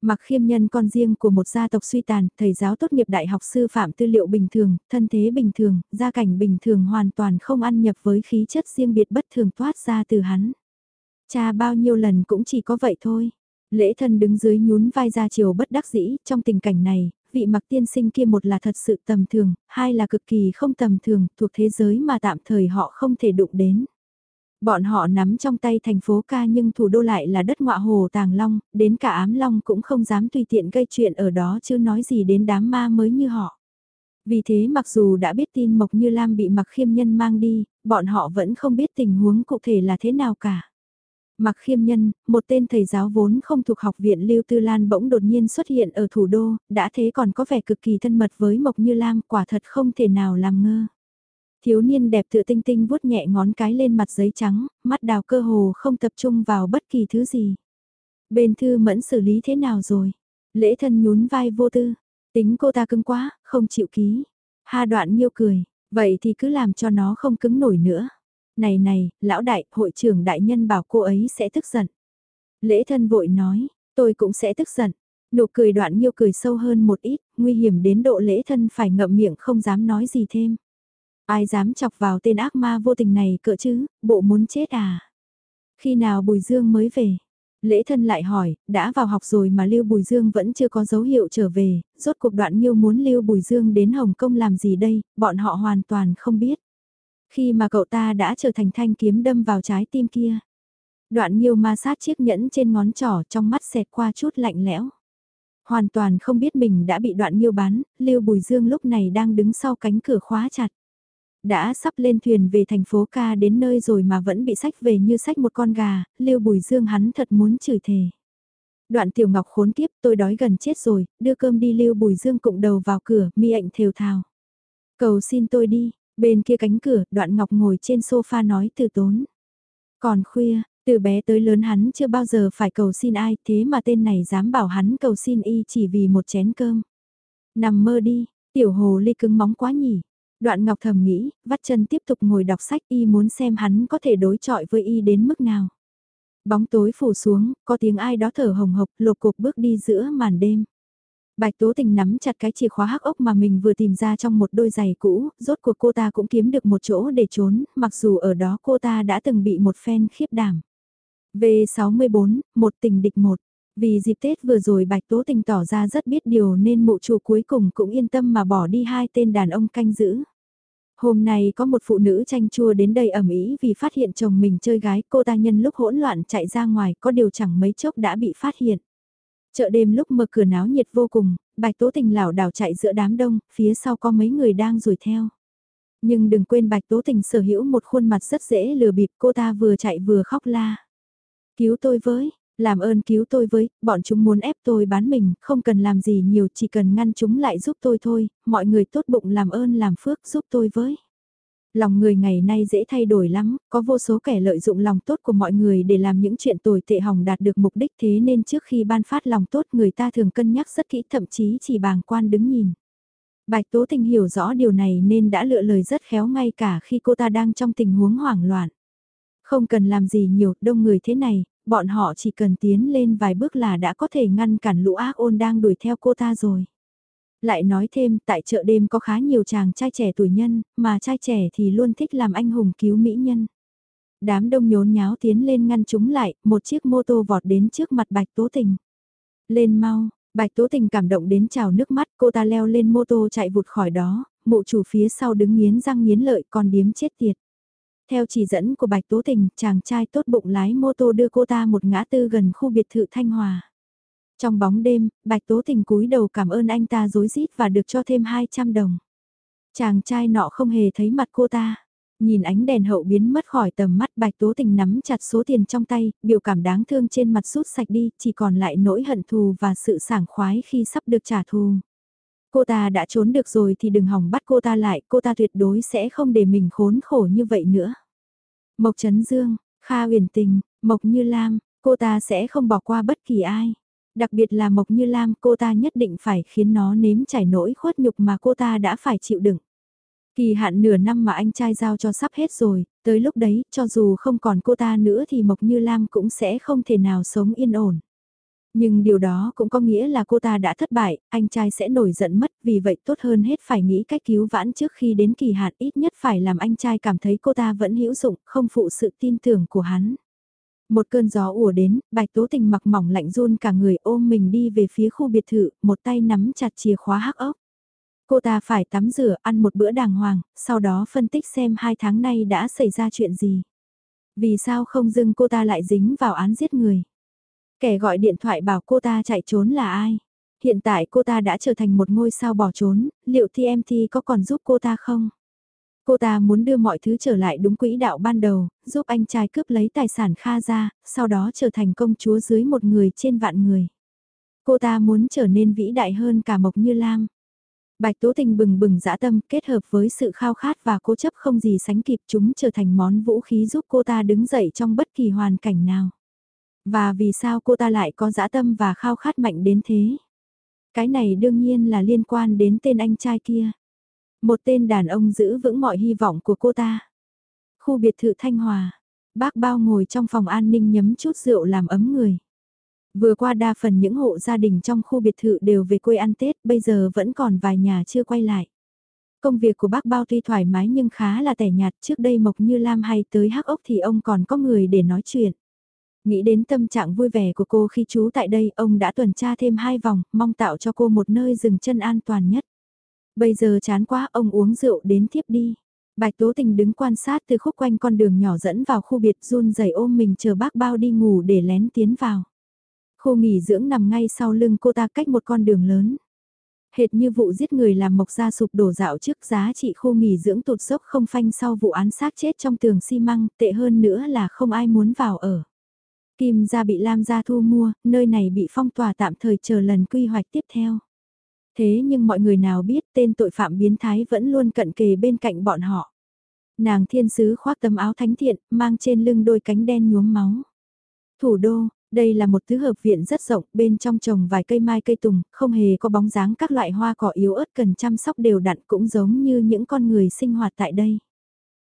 Speaker 1: Mặc khiêm nhân con riêng của một gia tộc suy tàn, thầy giáo tốt nghiệp đại học sư phạm tư liệu bình thường, thân thế bình thường, gia cảnh bình thường hoàn toàn không ăn nhập với khí chất riêng biệt bất thường toát ra từ hắn. Cha bao nhiêu lần cũng chỉ có vậy thôi. Lễ thân đứng dưới nhún vai ra chiều bất đắc dĩ, trong tình cảnh này, vị mặc tiên sinh kia một là thật sự tầm thường, hai là cực kỳ không tầm thường, thuộc thế giới mà tạm thời họ không thể đụng đến. Bọn họ nắm trong tay thành phố ca nhưng thủ đô lại là đất ngọa hồ tàng long, đến cả ám long cũng không dám tùy tiện gây chuyện ở đó chứ nói gì đến đám ma mới như họ. Vì thế mặc dù đã biết tin Mộc Như Lam bị mặc khiêm nhân mang đi, bọn họ vẫn không biết tình huống cụ thể là thế nào cả. Mặc khiêm nhân, một tên thầy giáo vốn không thuộc học viện Lưu Tư Lan bỗng đột nhiên xuất hiện ở thủ đô, đã thế còn có vẻ cực kỳ thân mật với Mộc Như Lam, quả thật không thể nào làm ngơ. Thiếu niên đẹp tựa tinh tinh vuốt nhẹ ngón cái lên mặt giấy trắng, mắt đào cơ hồ không tập trung vào bất kỳ thứ gì. Bên thư mẫn xử lý thế nào rồi? Lễ thân nhún vai vô tư, tính cô ta cứng quá, không chịu ký. Hà đoạn nhiêu cười, vậy thì cứ làm cho nó không cứng nổi nữa. Này này, lão đại, hội trưởng đại nhân bảo cô ấy sẽ tức giận. Lễ thân vội nói, tôi cũng sẽ tức giận. Nụ cười đoạn nhiêu cười sâu hơn một ít, nguy hiểm đến độ lễ thân phải ngậm miệng không dám nói gì thêm. Ai dám chọc vào tên ác ma vô tình này cỡ chứ, bộ muốn chết à? Khi nào Bùi Dương mới về? Lễ thân lại hỏi, đã vào học rồi mà Lưu Bùi Dương vẫn chưa có dấu hiệu trở về, rốt cuộc đoạn nhiêu muốn Lưu Bùi Dương đến Hồng Kông làm gì đây, bọn họ hoàn toàn không biết. Khi mà cậu ta đã trở thành thanh kiếm đâm vào trái tim kia. Đoạn nhiêu ma sát chiếc nhẫn trên ngón trỏ trong mắt xẹt qua chút lạnh lẽo. Hoàn toàn không biết mình đã bị đoạn nhiêu bán, Lưu Bùi Dương lúc này đang đứng sau cánh cửa khóa chặt. Đã sắp lên thuyền về thành phố ca đến nơi rồi mà vẫn bị sách về như sách một con gà, Lưu Bùi Dương hắn thật muốn chửi thề. Đoạn tiểu ngọc khốn kiếp tôi đói gần chết rồi, đưa cơm đi Lưu Bùi Dương cụng đầu vào cửa, mi ảnh thều thào. Cầu xin tôi đi, bên kia cánh cửa, đoạn ngọc ngồi trên sofa nói từ tốn. Còn khuya, từ bé tới lớn hắn chưa bao giờ phải cầu xin ai, thế mà tên này dám bảo hắn cầu xin y chỉ vì một chén cơm. Nằm mơ đi, tiểu hồ ly cứng móng quá nhỉ, Đoạn Ngọc thầm nghĩ, vắt chân tiếp tục ngồi đọc sách y muốn xem hắn có thể đối chọi với y đến mức nào. Bóng tối phủ xuống, có tiếng ai đó thở hồng hộc, lột cục bước đi giữa màn đêm. Bạch Tố Tình nắm chặt cái chìa khóa hắc ốc mà mình vừa tìm ra trong một đôi giày cũ, rốt cuộc cô ta cũng kiếm được một chỗ để trốn, mặc dù ở đó cô ta đã từng bị một phen khiếp đảm. V64, một tình địch một. Vì dịp Tết vừa rồi Bạch Tố Tình tỏ ra rất biết điều nên mụ chủ cuối cùng cũng yên tâm mà bỏ đi hai tên đàn ông canh giữ. Hôm nay có một phụ nữ tranh chua đến đây ẩm ý vì phát hiện chồng mình chơi gái, cô ta nhân lúc hỗn loạn chạy ra ngoài, có điều chẳng mấy chốc đã bị phát hiện. Chợ đêm lúc mở cửa náo nhiệt vô cùng, bạch tố tình lảo đảo chạy giữa đám đông, phía sau có mấy người đang rùi theo. Nhưng đừng quên Bạch Tố Tình sở hữu một khuôn mặt rất dễ lừa bịp cô ta vừa chạy vừa khóc la. Cứu tôi với, làm ơn cứu tôi với, bọn chúng muốn ép tôi bán mình, không cần làm gì nhiều, chỉ cần ngăn chúng lại giúp tôi thôi, mọi người tốt bụng làm ơn làm phước giúp tôi với. Lòng người ngày nay dễ thay đổi lắm, có vô số kẻ lợi dụng lòng tốt của mọi người để làm những chuyện tồi tệ hỏng đạt được mục đích thế nên trước khi ban phát lòng tốt người ta thường cân nhắc rất kỹ thậm chí chỉ bàng quan đứng nhìn. Bạch Tố Tình hiểu rõ điều này nên đã lựa lời rất khéo ngay cả khi cô ta đang trong tình huống hoảng loạn. Không cần làm gì nhiều, đông người thế này, bọn họ chỉ cần tiến lên vài bước là đã có thể ngăn cản lũ ác ôn đang đuổi theo cô ta rồi. Lại nói thêm, tại chợ đêm có khá nhiều chàng trai trẻ tuổi nhân, mà trai trẻ thì luôn thích làm anh hùng cứu mỹ nhân. Đám đông nhốn nháo tiến lên ngăn chúng lại, một chiếc mô tô vọt đến trước mặt Bạch Tố Tình. Lên mau, Bạch Tố Tình cảm động đến trào nước mắt, cô ta leo lên mô tô chạy vụt khỏi đó, mụ chủ phía sau đứng nghiến răng nghiến lợi còn điếm chết tiệt. Theo chỉ dẫn của Bạch Tố Tình, chàng trai tốt bụng lái mô tô đưa cô ta một ngã tư gần khu biệt thự Thanh Hòa. Trong bóng đêm, Bạch Tố Tình cúi đầu cảm ơn anh ta dối rít và được cho thêm 200 đồng. Chàng trai nọ không hề thấy mặt cô ta. Nhìn ánh đèn hậu biến mất khỏi tầm mắt Bạch Tố Tình nắm chặt số tiền trong tay, biểu cảm đáng thương trên mặt rút sạch đi, chỉ còn lại nỗi hận thù và sự sảng khoái khi sắp được trả thù. Cô ta đã trốn được rồi thì đừng hỏng bắt cô ta lại, cô ta tuyệt đối sẽ không để mình khốn khổ như vậy nữa. Mộc Trấn Dương, Kha huyền tình, Mộc Như Lam, cô ta sẽ không bỏ qua bất kỳ ai. Đặc biệt là Mộc Như Lam cô ta nhất định phải khiến nó nếm trải nỗi khuất nhục mà cô ta đã phải chịu đựng. Kỳ hạn nửa năm mà anh trai giao cho sắp hết rồi, tới lúc đấy, cho dù không còn cô ta nữa thì Mộc Như Lam cũng sẽ không thể nào sống yên ổn. Nhưng điều đó cũng có nghĩa là cô ta đã thất bại, anh trai sẽ nổi giận mất, vì vậy tốt hơn hết phải nghĩ cách cứu vãn trước khi đến kỳ hạn ít nhất phải làm anh trai cảm thấy cô ta vẫn hữu dụng, không phụ sự tin tưởng của hắn. Một cơn gió ùa đến, bạch tố tình mặc mỏng lạnh run cả người ôm mình đi về phía khu biệt thự, một tay nắm chặt chìa khóa hắc ốc. Cô ta phải tắm rửa, ăn một bữa đàng hoàng, sau đó phân tích xem hai tháng nay đã xảy ra chuyện gì. Vì sao không dưng cô ta lại dính vào án giết người. Kẻ gọi điện thoại bảo cô ta chạy trốn là ai? Hiện tại cô ta đã trở thành một ngôi sao bỏ trốn, liệu TMT có còn giúp cô ta không? Cô ta muốn đưa mọi thứ trở lại đúng quỹ đạo ban đầu, giúp anh trai cướp lấy tài sản Kha ra, sau đó trở thành công chúa dưới một người trên vạn người. Cô ta muốn trở nên vĩ đại hơn cả Mộc Như Lam. Bạch Tố Tình bừng bừng dã tâm kết hợp với sự khao khát và cố chấp không gì sánh kịp chúng trở thành món vũ khí giúp cô ta đứng dậy trong bất kỳ hoàn cảnh nào. Và vì sao cô ta lại có dã tâm và khao khát mạnh đến thế? Cái này đương nhiên là liên quan đến tên anh trai kia. Một tên đàn ông giữ vững mọi hy vọng của cô ta. Khu biệt thự Thanh Hòa. Bác bao ngồi trong phòng an ninh nhấm chút rượu làm ấm người. Vừa qua đa phần những hộ gia đình trong khu biệt thự đều về quê ăn Tết, bây giờ vẫn còn vài nhà chưa quay lại. Công việc của bác bao tuy thoải mái nhưng khá là tẻ nhạt, trước đây Mộc Như Lam hay tới hắc ốc thì ông còn có người để nói chuyện. Nghĩ đến tâm trạng vui vẻ của cô khi chú tại đây, ông đã tuần tra thêm hai vòng, mong tạo cho cô một nơi dừng chân an toàn nhất. Bây giờ chán quá, ông uống rượu đến tiếp đi. Bạch Tố Tình đứng quan sát từ khúc quanh con đường nhỏ dẫn vào khu biệt run rẩy ôm mình chờ bác bao đi ngủ để lén tiến vào. Khu nghỉ dưỡng nằm ngay sau lưng cô ta cách một con đường lớn. Hệt như vụ giết người làm mộc ra sụp đổ dạo trước giá trị khu nghỉ dưỡng tụt dốc không phanh sau vụ án xác chết trong tường xi măng, tệ hơn nữa là không ai muốn vào ở. Kim gia bị Lam gia thu mua, nơi này bị phong tỏa tạm thời chờ lần quy hoạch tiếp theo. Thế nhưng mọi người nào biết tên tội phạm biến thái vẫn luôn cận kề bên cạnh bọn họ. Nàng thiên sứ khoác tấm áo thánh thiện, mang trên lưng đôi cánh đen nhuốm máu. Thủ đô, đây là một thứ hợp viện rất rộng, bên trong trồng vài cây mai cây tùng, không hề có bóng dáng các loại hoa cỏ yếu ớt cần chăm sóc đều đặn cũng giống như những con người sinh hoạt tại đây.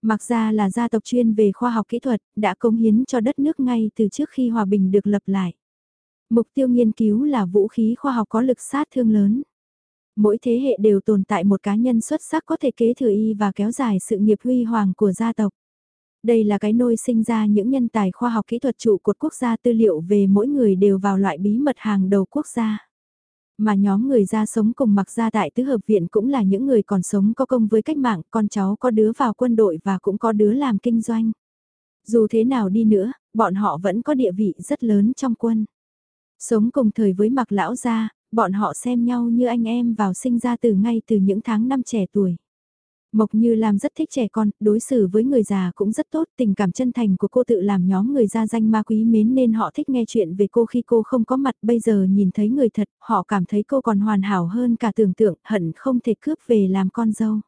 Speaker 1: Mặc ra là gia tộc chuyên về khoa học kỹ thuật, đã cống hiến cho đất nước ngay từ trước khi hòa bình được lập lại. Mục tiêu nghiên cứu là vũ khí khoa học có lực sát thương lớn. Mỗi thế hệ đều tồn tại một cá nhân xuất sắc có thể kế thừa y và kéo dài sự nghiệp huy hoàng của gia tộc. Đây là cái nôi sinh ra những nhân tài khoa học kỹ thuật trụ cột quốc gia tư liệu về mỗi người đều vào loại bí mật hàng đầu quốc gia. Mà nhóm người ra sống cùng mặc ra tại tứ hợp viện cũng là những người còn sống có công với cách mạng, con cháu có đứa vào quân đội và cũng có đứa làm kinh doanh. Dù thế nào đi nữa, bọn họ vẫn có địa vị rất lớn trong quân. Sống cùng thời với mặc lão gia, bọn họ xem nhau như anh em vào sinh ra từ ngay từ những tháng năm trẻ tuổi. Mộc Như Lam rất thích trẻ con, đối xử với người già cũng rất tốt, tình cảm chân thành của cô tự làm nhóm người ra danh ma quý mến nên họ thích nghe chuyện về cô khi cô không có mặt, bây giờ nhìn thấy người thật, họ cảm thấy cô còn hoàn hảo hơn cả tưởng tượng, hận không thể cướp về làm con dâu.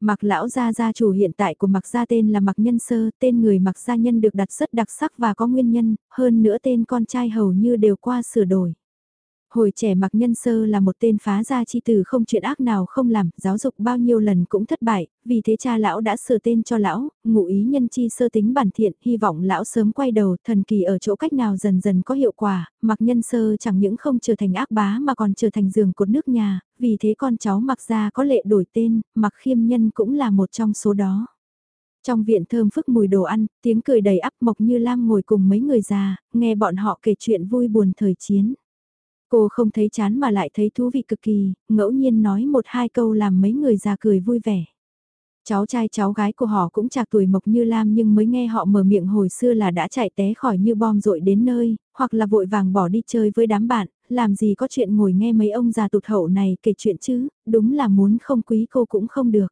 Speaker 1: Mặc lão gia gia chủ hiện tại của mặc gia tên là mặc nhân sơ, tên người mặc gia nhân được đặt rất đặc sắc và có nguyên nhân, hơn nữa tên con trai hầu như đều qua sửa đổi. Hồi trẻ mặc nhân sơ là một tên phá gia chi tử không chuyện ác nào không làm, giáo dục bao nhiêu lần cũng thất bại, vì thế cha lão đã sửa tên cho lão, ngụ ý nhân chi sơ tính bản thiện, hy vọng lão sớm quay đầu, thần kỳ ở chỗ cách nào dần dần có hiệu quả, mặc nhân sơ chẳng những không trở thành ác bá mà còn trở thành giường cột nước nhà, vì thế con cháu mặc gia có lệ đổi tên, mặc khiêm nhân cũng là một trong số đó. Trong viện thơm phức mùi đồ ăn, tiếng cười đầy ắp mộc như Lam ngồi cùng mấy người già, nghe bọn họ kể chuyện vui buồn thời chiến. Cô không thấy chán mà lại thấy thú vị cực kỳ, ngẫu nhiên nói một hai câu làm mấy người già cười vui vẻ. Cháu trai cháu gái của họ cũng chạc tuổi mộc như Lam nhưng mới nghe họ mở miệng hồi xưa là đã chạy té khỏi như bom rội đến nơi, hoặc là vội vàng bỏ đi chơi với đám bạn, làm gì có chuyện ngồi nghe mấy ông già tụt hậu này kể chuyện chứ, đúng là muốn không quý cô cũng không được.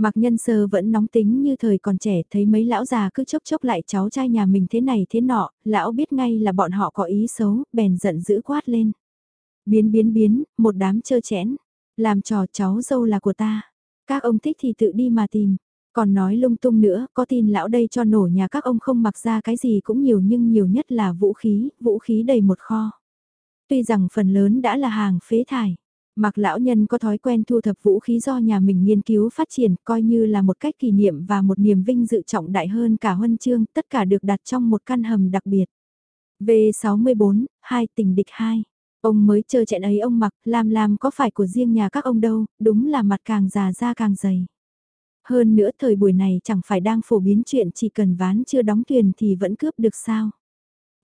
Speaker 1: Mặc nhân sơ vẫn nóng tính như thời còn trẻ thấy mấy lão già cứ chốc chốc lại cháu trai nhà mình thế này thế nọ, lão biết ngay là bọn họ có ý xấu, bèn giận dữ quát lên. Biến biến biến, một đám chơ chẽn, làm trò cháu dâu là của ta. Các ông thích thì tự đi mà tìm. Còn nói lung tung nữa, có tin lão đây cho nổ nhà các ông không mặc ra cái gì cũng nhiều nhưng nhiều nhất là vũ khí, vũ khí đầy một kho. Tuy rằng phần lớn đã là hàng phế thải, mặc lão nhân có thói quen thu thập vũ khí do nhà mình nghiên cứu phát triển coi như là một cách kỷ niệm và một niềm vinh dự trọng đại hơn cả huân chương, tất cả được đặt trong một căn hầm đặc biệt. V64, 2 tình địch 2 Ông mới chơi chẹn ấy ông mặc, Lam Lam có phải của riêng nhà các ông đâu, đúng là mặt càng già da càng dày. Hơn nữa thời buổi này chẳng phải đang phổ biến chuyện chỉ cần ván chưa đóng thuyền thì vẫn cướp được sao.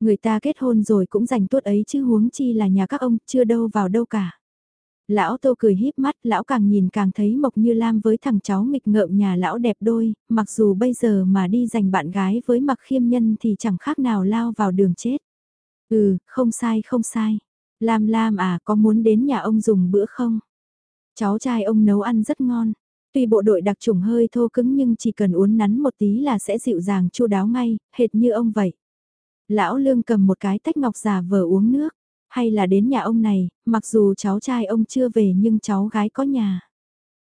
Speaker 1: Người ta kết hôn rồi cũng dành tuốt ấy chứ huống chi là nhà các ông chưa đâu vào đâu cả. Lão Tô cười híp mắt, lão càng nhìn càng thấy Mộc Như Lam với thằng cháu nghịch ngợm nhà lão đẹp đôi, mặc dù bây giờ mà đi giành bạn gái với mặc khiêm nhân thì chẳng khác nào lao vào đường chết. Ừ, không sai không sai. Lam Lam à có muốn đến nhà ông dùng bữa không? Cháu trai ông nấu ăn rất ngon. Tuy bộ đội đặc trùng hơi thô cứng nhưng chỉ cần uốn nắn một tí là sẽ dịu dàng chu đáo ngay, hệt như ông vậy. Lão Lương cầm một cái tách ngọc giả vờ uống nước. Hay là đến nhà ông này, mặc dù cháu trai ông chưa về nhưng cháu gái có nhà.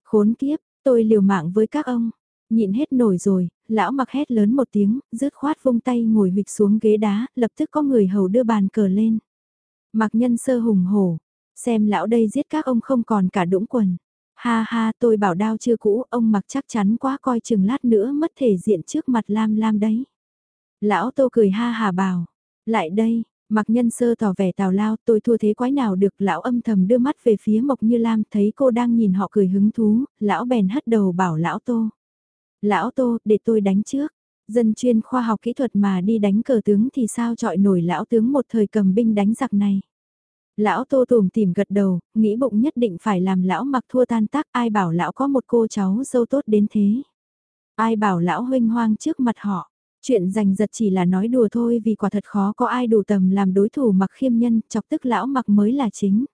Speaker 1: Khốn kiếp, tôi liều mạng với các ông. Nhịn hết nổi rồi, lão mặc hét lớn một tiếng, rứt khoát vung tay ngồi hịch xuống ghế đá, lập tức có người hầu đưa bàn cờ lên. Mặc nhân sơ hùng hổ, xem lão đây giết các ông không còn cả đũng quần. Ha ha tôi bảo đao chưa cũ, ông mặc chắc chắn quá coi chừng lát nữa mất thể diện trước mặt lam lam đấy. Lão tô cười ha hà bảo, lại đây, mặc nhân sơ tỏ vẻ tào lao tôi thua thế quái nào được lão âm thầm đưa mắt về phía mộc như lam thấy cô đang nhìn họ cười hứng thú, lão bèn hất đầu bảo lão tô. Lão tô, để tôi đánh trước. Dân chuyên khoa học kỹ thuật mà đi đánh cờ tướng thì sao trọi nổi lão tướng một thời cầm binh đánh giặc này. Lão tô tùm tìm gật đầu, nghĩ bụng nhất định phải làm lão mặc thua tan tác ai bảo lão có một cô cháu dâu tốt đến thế. Ai bảo lão huynh hoang trước mặt họ. Chuyện giành giật chỉ là nói đùa thôi vì quả thật khó có ai đủ tầm làm đối thủ mặc khiêm nhân, chọc tức lão mặc mới là chính.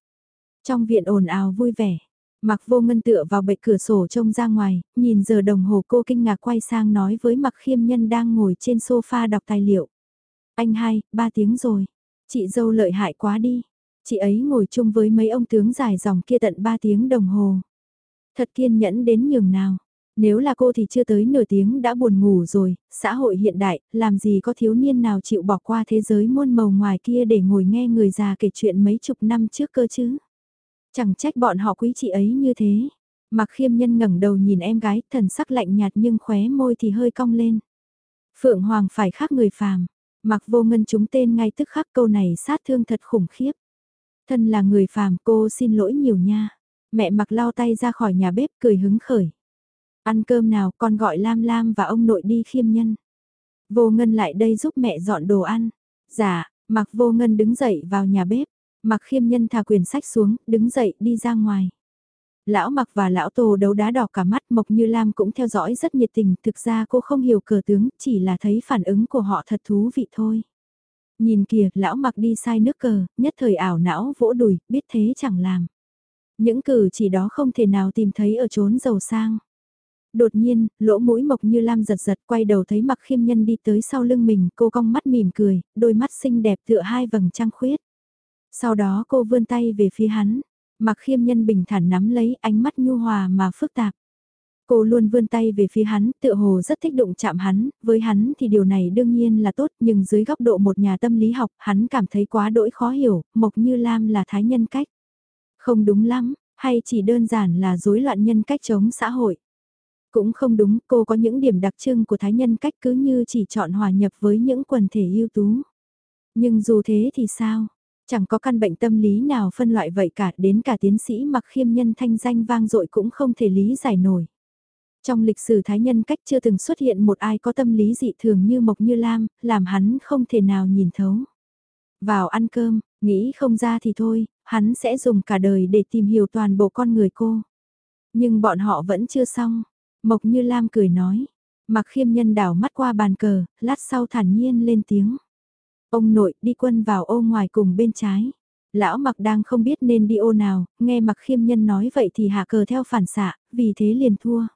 Speaker 1: Trong viện ồn ào vui vẻ, Mặc vô ngân tựa vào bệ cửa sổ trông ra ngoài, nhìn giờ đồng hồ cô kinh ngạc quay sang nói với mặc khiêm nhân đang ngồi trên sofa đọc tài liệu. Anh hai, ba tiếng rồi. Chị dâu lợi hại quá đi. Chị ấy ngồi chung với mấy ông tướng dài dòng kia tận ba tiếng đồng hồ. Thật kiên nhẫn đến nhường nào. Nếu là cô thì chưa tới nửa tiếng đã buồn ngủ rồi, xã hội hiện đại, làm gì có thiếu niên nào chịu bỏ qua thế giới muôn màu ngoài kia để ngồi nghe người già kể chuyện mấy chục năm trước cơ chứ. Chẳng trách bọn họ quý chị ấy như thế. Mặc khiêm nhân ngẩng đầu nhìn em gái, thần sắc lạnh nhạt nhưng khóe môi thì hơi cong lên. Phượng Hoàng phải khác người phàm. Mặc vô ngân chúng tên ngay tức khắc câu này sát thương thật khủng khiếp. Thân là người phàm cô xin lỗi nhiều nha. Mẹ mặc lao tay ra khỏi nhà bếp cười hứng khởi. Ăn cơm nào con gọi Lam Lam và ông nội đi khiêm nhân. Vô ngân lại đây giúp mẹ dọn đồ ăn. Dạ, mặc vô ngân đứng dậy vào nhà bếp. Mặc khiêm nhân thả quyền sách xuống, đứng dậy đi ra ngoài. Lão mặc và lão tô đấu đá đỏ cả mắt Mộc Như Lam cũng theo dõi rất nhiệt tình, thực ra cô không hiểu cờ tướng, chỉ là thấy phản ứng của họ thật thú vị thôi. Nhìn kìa, lão mặc đi sai nước cờ, nhất thời ảo não vỗ đùi, biết thế chẳng làm. Những cử chỉ đó không thể nào tìm thấy ở chốn giàu sang. Đột nhiên, lỗ mũi mộc như lam giật giật quay đầu thấy mặc khiêm nhân đi tới sau lưng mình, cô cong mắt mỉm cười, đôi mắt xinh đẹp tựa hai vầng trăng khuyết. Sau đó cô vươn tay về phía hắn, mặc khiêm nhân bình thản nắm lấy ánh mắt nhu hòa mà phức tạp. Cô luôn vươn tay về phía hắn, tựa hồ rất thích đụng chạm hắn, với hắn thì điều này đương nhiên là tốt, nhưng dưới góc độ một nhà tâm lý học, hắn cảm thấy quá đỗi khó hiểu, Mộc Như Lam là thái nhân cách. Không đúng lắm, hay chỉ đơn giản là rối loạn nhân cách chống xã hội. Cũng không đúng, cô có những điểm đặc trưng của thái nhân cách cứ như chỉ chọn hòa nhập với những quần thể ưu tú. Nhưng dù thế thì sao? Chẳng có căn bệnh tâm lý nào phân loại vậy cả, đến cả tiến sĩ mặc khiêm nhân thanh danh vang dội cũng không thể lý giải nổi. Trong lịch sử thái nhân cách chưa từng xuất hiện một ai có tâm lý dị thường như Mộc Như Lam, làm hắn không thể nào nhìn thấu. Vào ăn cơm, nghĩ không ra thì thôi, hắn sẽ dùng cả đời để tìm hiểu toàn bộ con người cô. Nhưng bọn họ vẫn chưa xong. Mộc Như Lam cười nói. Mặc khiêm nhân đảo mắt qua bàn cờ, lát sau thản nhiên lên tiếng. Ông nội đi quân vào ô ngoài cùng bên trái. Lão mặc đang không biết nên đi ô nào, nghe mặc khiêm nhân nói vậy thì hạ cờ theo phản xạ, vì thế liền thua.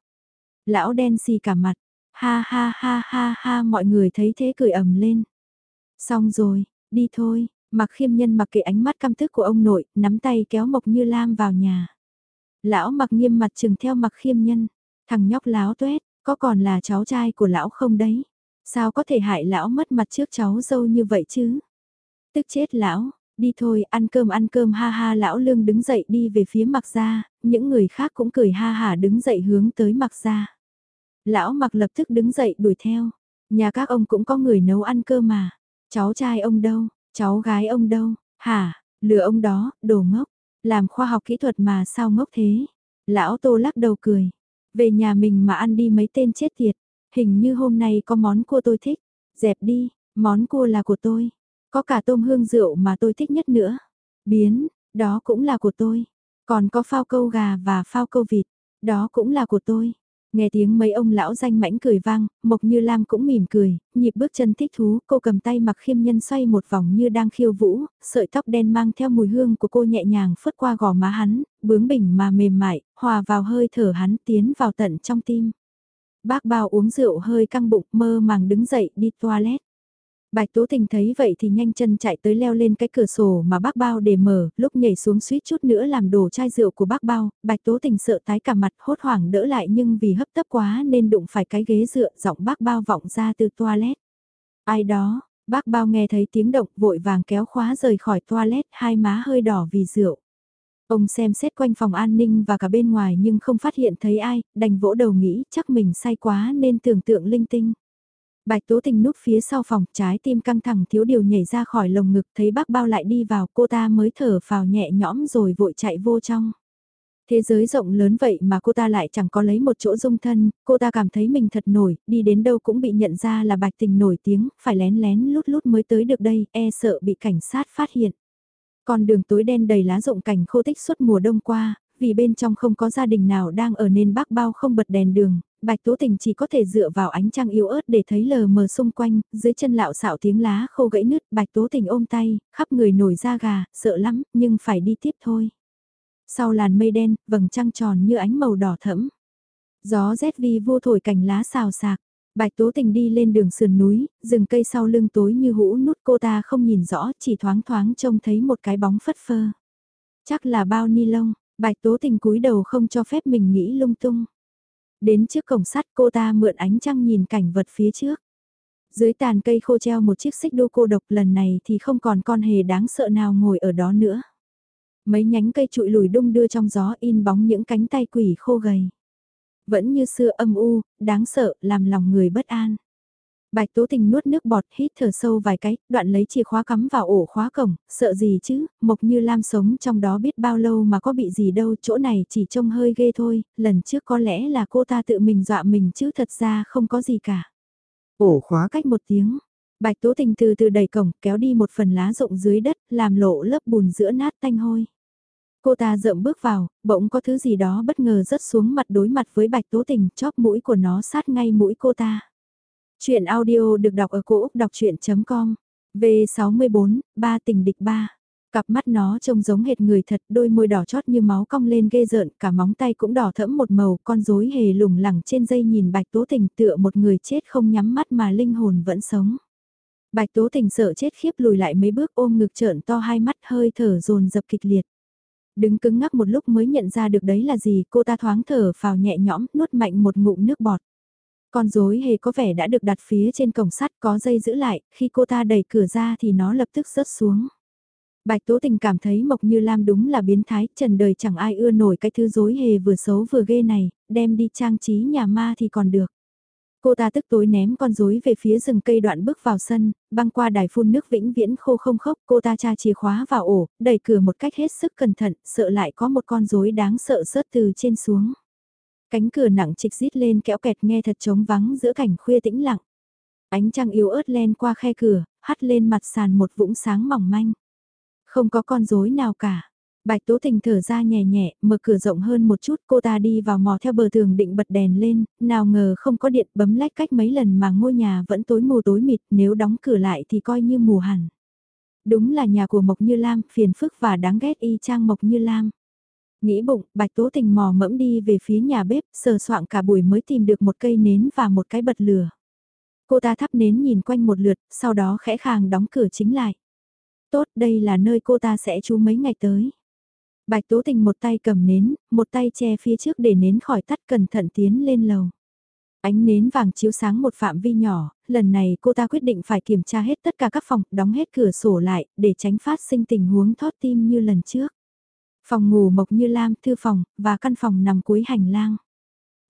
Speaker 1: Lão đen xì cả mặt, ha ha ha ha ha mọi người thấy thế cười ầm lên. Xong rồi, đi thôi, mặc khiêm nhân mặc kệ ánh mắt căm tức của ông nội, nắm tay kéo Mộc Như Lam vào nhà. Lão mặc nghiêm mặt chừng theo mặc khiêm nhân, thằng nhóc láo tuét, có còn là cháu trai của lão không đấy? Sao có thể hại lão mất mặt trước cháu dâu như vậy chứ? Tức chết lão, đi thôi ăn cơm ăn cơm ha ha lão lương đứng dậy đi về phía mặc ra, những người khác cũng cười ha hà đứng dậy hướng tới mặc ra. Lão mặc lập tức đứng dậy đuổi theo, nhà các ông cũng có người nấu ăn cơm mà, cháu trai ông đâu, cháu gái ông đâu, hả, lừa ông đó, đồ ngốc, làm khoa học kỹ thuật mà sao ngốc thế. Lão tô lắc đầu cười, về nhà mình mà ăn đi mấy tên chết tiệt, hình như hôm nay có món cua tôi thích, dẹp đi, món cua là của tôi, có cả tôm hương rượu mà tôi thích nhất nữa, biến, đó cũng là của tôi, còn có phao câu gà và phao câu vịt, đó cũng là của tôi. Nghe tiếng mấy ông lão danh mãnh cười vang, Mộc Như Lam cũng mỉm cười, nhịp bước chân thích thú, cô cầm tay mặc khiêm nhân xoay một vòng như đang khiêu vũ, sợi tóc đen mang theo mùi hương của cô nhẹ nhàng phất qua gò má hắn, bướng bỉnh mà mềm mại, hòa vào hơi thở hắn tiến vào tận trong tim. Bác bao uống rượu hơi căng bụng mơ màng đứng dậy đi toilet. Bạch Tố Tình thấy vậy thì nhanh chân chạy tới leo lên cái cửa sổ mà bác bao để mở, lúc nhảy xuống suýt chút nữa làm đổ chai rượu của bác bao, Bạch Tố Tình sợ tái cả mặt hốt hoảng đỡ lại nhưng vì hấp tấp quá nên đụng phải cái ghế dựa giọng bác bao vọng ra từ toilet. Ai đó, bác bao nghe thấy tiếng động vội vàng kéo khóa rời khỏi toilet hai má hơi đỏ vì rượu. Ông xem xét quanh phòng an ninh và cả bên ngoài nhưng không phát hiện thấy ai, đành vỗ đầu nghĩ chắc mình say quá nên tưởng tượng linh tinh. Bạch Tố Tình núp phía sau phòng, trái tim căng thẳng thiếu điều nhảy ra khỏi lồng ngực, thấy bác bao lại đi vào, cô ta mới thở phào nhẹ nhõm rồi vội chạy vô trong. Thế giới rộng lớn vậy mà cô ta lại chẳng có lấy một chỗ dung thân, cô ta cảm thấy mình thật nổi, đi đến đâu cũng bị nhận ra là bạch tình nổi tiếng, phải lén lén lút lút mới tới được đây, e sợ bị cảnh sát phát hiện. còn đường tối đen đầy lá rộng cảnh khô tích suốt mùa đông qua, vì bên trong không có gia đình nào đang ở nên bác bao không bật đèn đường, Bạch Tố Tình chỉ có thể dựa vào ánh trăng yếu ớt để thấy lờ mờ xung quanh, dưới chân lạo xạo tiếng lá khô gãy nứt, Bạch Tố Tình ôm tay, khắp người nổi da gà, sợ lắm, nhưng phải đi tiếp thôi. Sau làn mây đen, vầng trăng tròn như ánh màu đỏ thẫm. Gió rét vi vô thổi cành lá xào sạc. Bạch Tố Tình đi lên đường sườn núi, rừng cây sau lưng tối như hũ nút cô ta không nhìn rõ, chỉ thoáng thoáng trông thấy một cái bóng phất phơ. Chắc là bao ni lông, Bạch Tố Tình cúi đầu không cho phép mình nghĩ lung tung. Đến trước cổng sắt cô ta mượn ánh trăng nhìn cảnh vật phía trước. Dưới tàn cây khô treo một chiếc xích đu cô độc lần này thì không còn con hề đáng sợ nào ngồi ở đó nữa. Mấy nhánh cây trụi lùi đung đưa trong gió in bóng những cánh tay quỷ khô gầy. Vẫn như xưa âm u, đáng sợ, làm lòng người bất an. Bạch Tố Tình nuốt nước bọt hít thở sâu vài cái, đoạn lấy chìa khóa cắm vào ổ khóa cổng, sợ gì chứ, Mộc Như Lam sống trong đó biết bao lâu mà có bị gì đâu, chỗ này chỉ trông hơi ghê thôi, lần trước có lẽ là cô ta tự mình dọa mình chứ thật ra không có gì cả. Ổ khóa cách một tiếng, Bạch Tố Tình từ từ đẩy cổng kéo đi một phần lá rộng dưới đất, làm lộ lớp bùn giữa nát tanh hôi. Cô ta rậm bước vào, bỗng có thứ gì đó bất ngờ rớt xuống mặt đối mặt với Bạch Tố Tình, chóp mũi của nó sát ngay mũi cô ta. Chuyện audio được đọc ở cổ Úc đọc chuyện.com V64, ba tình địch ba Cặp mắt nó trông giống hệt người thật, đôi môi đỏ chót như máu cong lên ghê rợn, cả móng tay cũng đỏ thẫm một màu, con rối hề lủng lẳng trên dây nhìn bạch tố tình tựa một người chết không nhắm mắt mà linh hồn vẫn sống. Bạch tố tình sợ chết khiếp lùi lại mấy bước ôm ngực trợn to hai mắt hơi thở dồn dập kịch liệt. Đứng cứng ngắc một lúc mới nhận ra được đấy là gì, cô ta thoáng thở phào nhẹ nhõm, nuốt mạnh một ngụm nước bọt. Con rối hề có vẻ đã được đặt phía trên cổng sắt có dây giữ lại, khi cô ta đẩy cửa ra thì nó lập tức rớt xuống. Bạch Tố Tình cảm thấy Mộc Như Lam đúng là biến thái, trần đời chẳng ai ưa nổi cái thứ dối hề vừa xấu vừa ghê này, đem đi trang trí nhà ma thì còn được. Cô ta tức tối ném con rối về phía rừng cây đoạn bước vào sân, băng qua đài phun nước vĩnh viễn khô không khốc, cô ta tra chìa khóa vào ổ, đẩy cửa một cách hết sức cẩn thận, sợ lại có một con rối đáng sợ rớt từ trên xuống. Cánh cửa nặng trịch rít lên kéo kẹt nghe thật trống vắng giữa cảnh khuya tĩnh lặng. Ánh trăng yếu ớt len qua khe cửa, hắt lên mặt sàn một vũng sáng mỏng manh. Không có con rối nào cả. Bạch Tố Tình thở ra nhẹ nhẹ, mở cửa rộng hơn một chút, cô ta đi vào mò theo bờ tường định bật đèn lên, nào ngờ không có điện bấm lách cách mấy lần mà ngôi nhà vẫn tối mù tối mịt, nếu đóng cửa lại thì coi như mù hẳn. Đúng là nhà của Mộc Như Lam, phiền phức và đáng ghét y chang Mộc Như Lam. Nghĩ bụng, Bạch Tố Tình mò mẫm đi về phía nhà bếp, sờ soạng cả buổi mới tìm được một cây nến và một cái bật lửa. Cô ta thắp nến nhìn quanh một lượt, sau đó khẽ khàng đóng cửa chính lại. Tốt, đây là nơi cô ta sẽ trú mấy ngày tới. Bạch Tố Tình một tay cầm nến, một tay che phía trước để nến khỏi tắt cẩn thận tiến lên lầu. Ánh nến vàng chiếu sáng một phạm vi nhỏ, lần này cô ta quyết định phải kiểm tra hết tất cả các phòng, đóng hết cửa sổ lại, để tránh phát sinh tình huống thót tim như lần trước. Phòng ngủ mộc như lam, thư phòng, và căn phòng nằm cuối hành lang.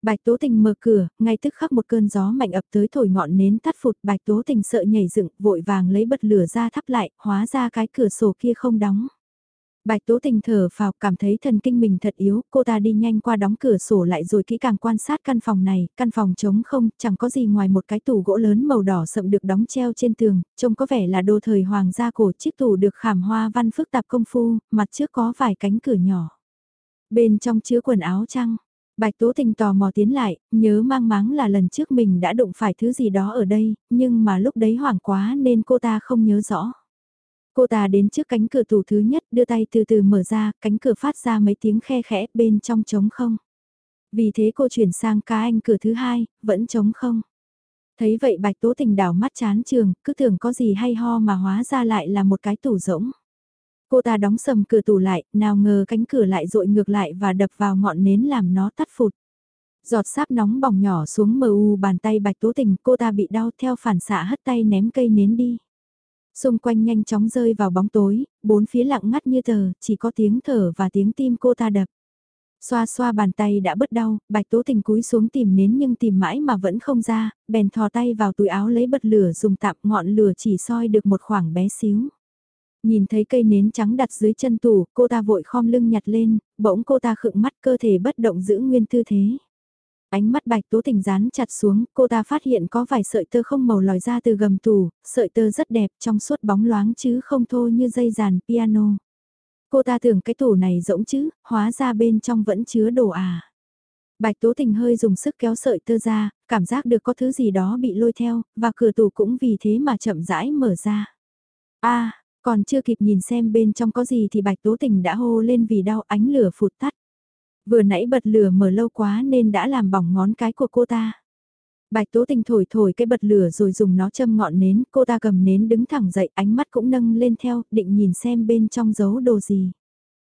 Speaker 1: Bạch Tố Tình mở cửa, ngay tức khắc một cơn gió mạnh ập tới thổi ngọn nến tắt phụt. Bạch Tố Tình sợ nhảy dựng, vội vàng lấy bật lửa ra thắp lại, hóa ra cái cửa sổ kia không đóng. Bạch Tố Tình thở phào cảm thấy thần kinh mình thật yếu, cô ta đi nhanh qua đóng cửa sổ lại rồi kỹ càng quan sát căn phòng này, căn phòng trống không, chẳng có gì ngoài một cái tủ gỗ lớn màu đỏ sậm được đóng treo trên tường, trông có vẻ là đồ thời hoàng gia cổ chiếc tủ được khảm hoa văn phức tạp công phu, mặt trước có vài cánh cửa nhỏ. Bên trong chứa quần áo trăng, Bạch Tố Tình tò mò tiến lại, nhớ mang máng là lần trước mình đã đụng phải thứ gì đó ở đây, nhưng mà lúc đấy hoảng quá nên cô ta không nhớ rõ. Cô ta đến trước cánh cửa tủ thứ nhất, đưa tay từ từ mở ra, cánh cửa phát ra mấy tiếng khe khẽ bên trong trống không. Vì thế cô chuyển sang cá anh cửa thứ hai, vẫn trống không. Thấy vậy bạch tố tình đảo mắt chán trường, cứ tưởng có gì hay ho mà hóa ra lại là một cái tủ rỗng. Cô ta đóng sầm cửa tủ lại, nào ngờ cánh cửa lại dội ngược lại và đập vào ngọn nến làm nó tắt phụt. Giọt sáp nóng bỏng nhỏ xuống mờ u bàn tay bạch tố tình, cô ta bị đau theo phản xạ hất tay ném cây nến đi. Xung quanh nhanh chóng rơi vào bóng tối, bốn phía lặng ngắt như tờ, chỉ có tiếng thở và tiếng tim cô ta đập. Xoa xoa bàn tay đã bớt đau, bạch tố tình cúi xuống tìm nến nhưng tìm mãi mà vẫn không ra, bèn thò tay vào túi áo lấy bật lửa dùng tạm ngọn lửa chỉ soi được một khoảng bé xíu. Nhìn thấy cây nến trắng đặt dưới chân tủ, cô ta vội khom lưng nhặt lên, bỗng cô ta khựng mắt cơ thể bất động giữ nguyên tư thế. Ánh mắt bạch tố tình dán chặt xuống, cô ta phát hiện có vài sợi tơ không màu lòi ra từ gầm tủ, sợi tơ rất đẹp trong suốt bóng loáng chứ không thô như dây dàn piano. Cô ta tưởng cái tủ này rỗng chứ, hóa ra bên trong vẫn chứa đồ à. Bạch Tố Tình hơi dùng sức kéo sợi tơ ra, cảm giác được có thứ gì đó bị lôi theo, và cửa tủ cũng vì thế mà chậm rãi mở ra. a còn chưa kịp nhìn xem bên trong có gì thì Bạch Tố Tình đã hô lên vì đau ánh lửa phụt tắt. Vừa nãy bật lửa mở lâu quá nên đã làm bỏng ngón cái của cô ta. Bạch Tố Tình thổi thổi cái bật lửa rồi dùng nó châm ngọn nến, cô ta cầm nến đứng thẳng dậy, ánh mắt cũng nâng lên theo, định nhìn xem bên trong giấu đồ gì.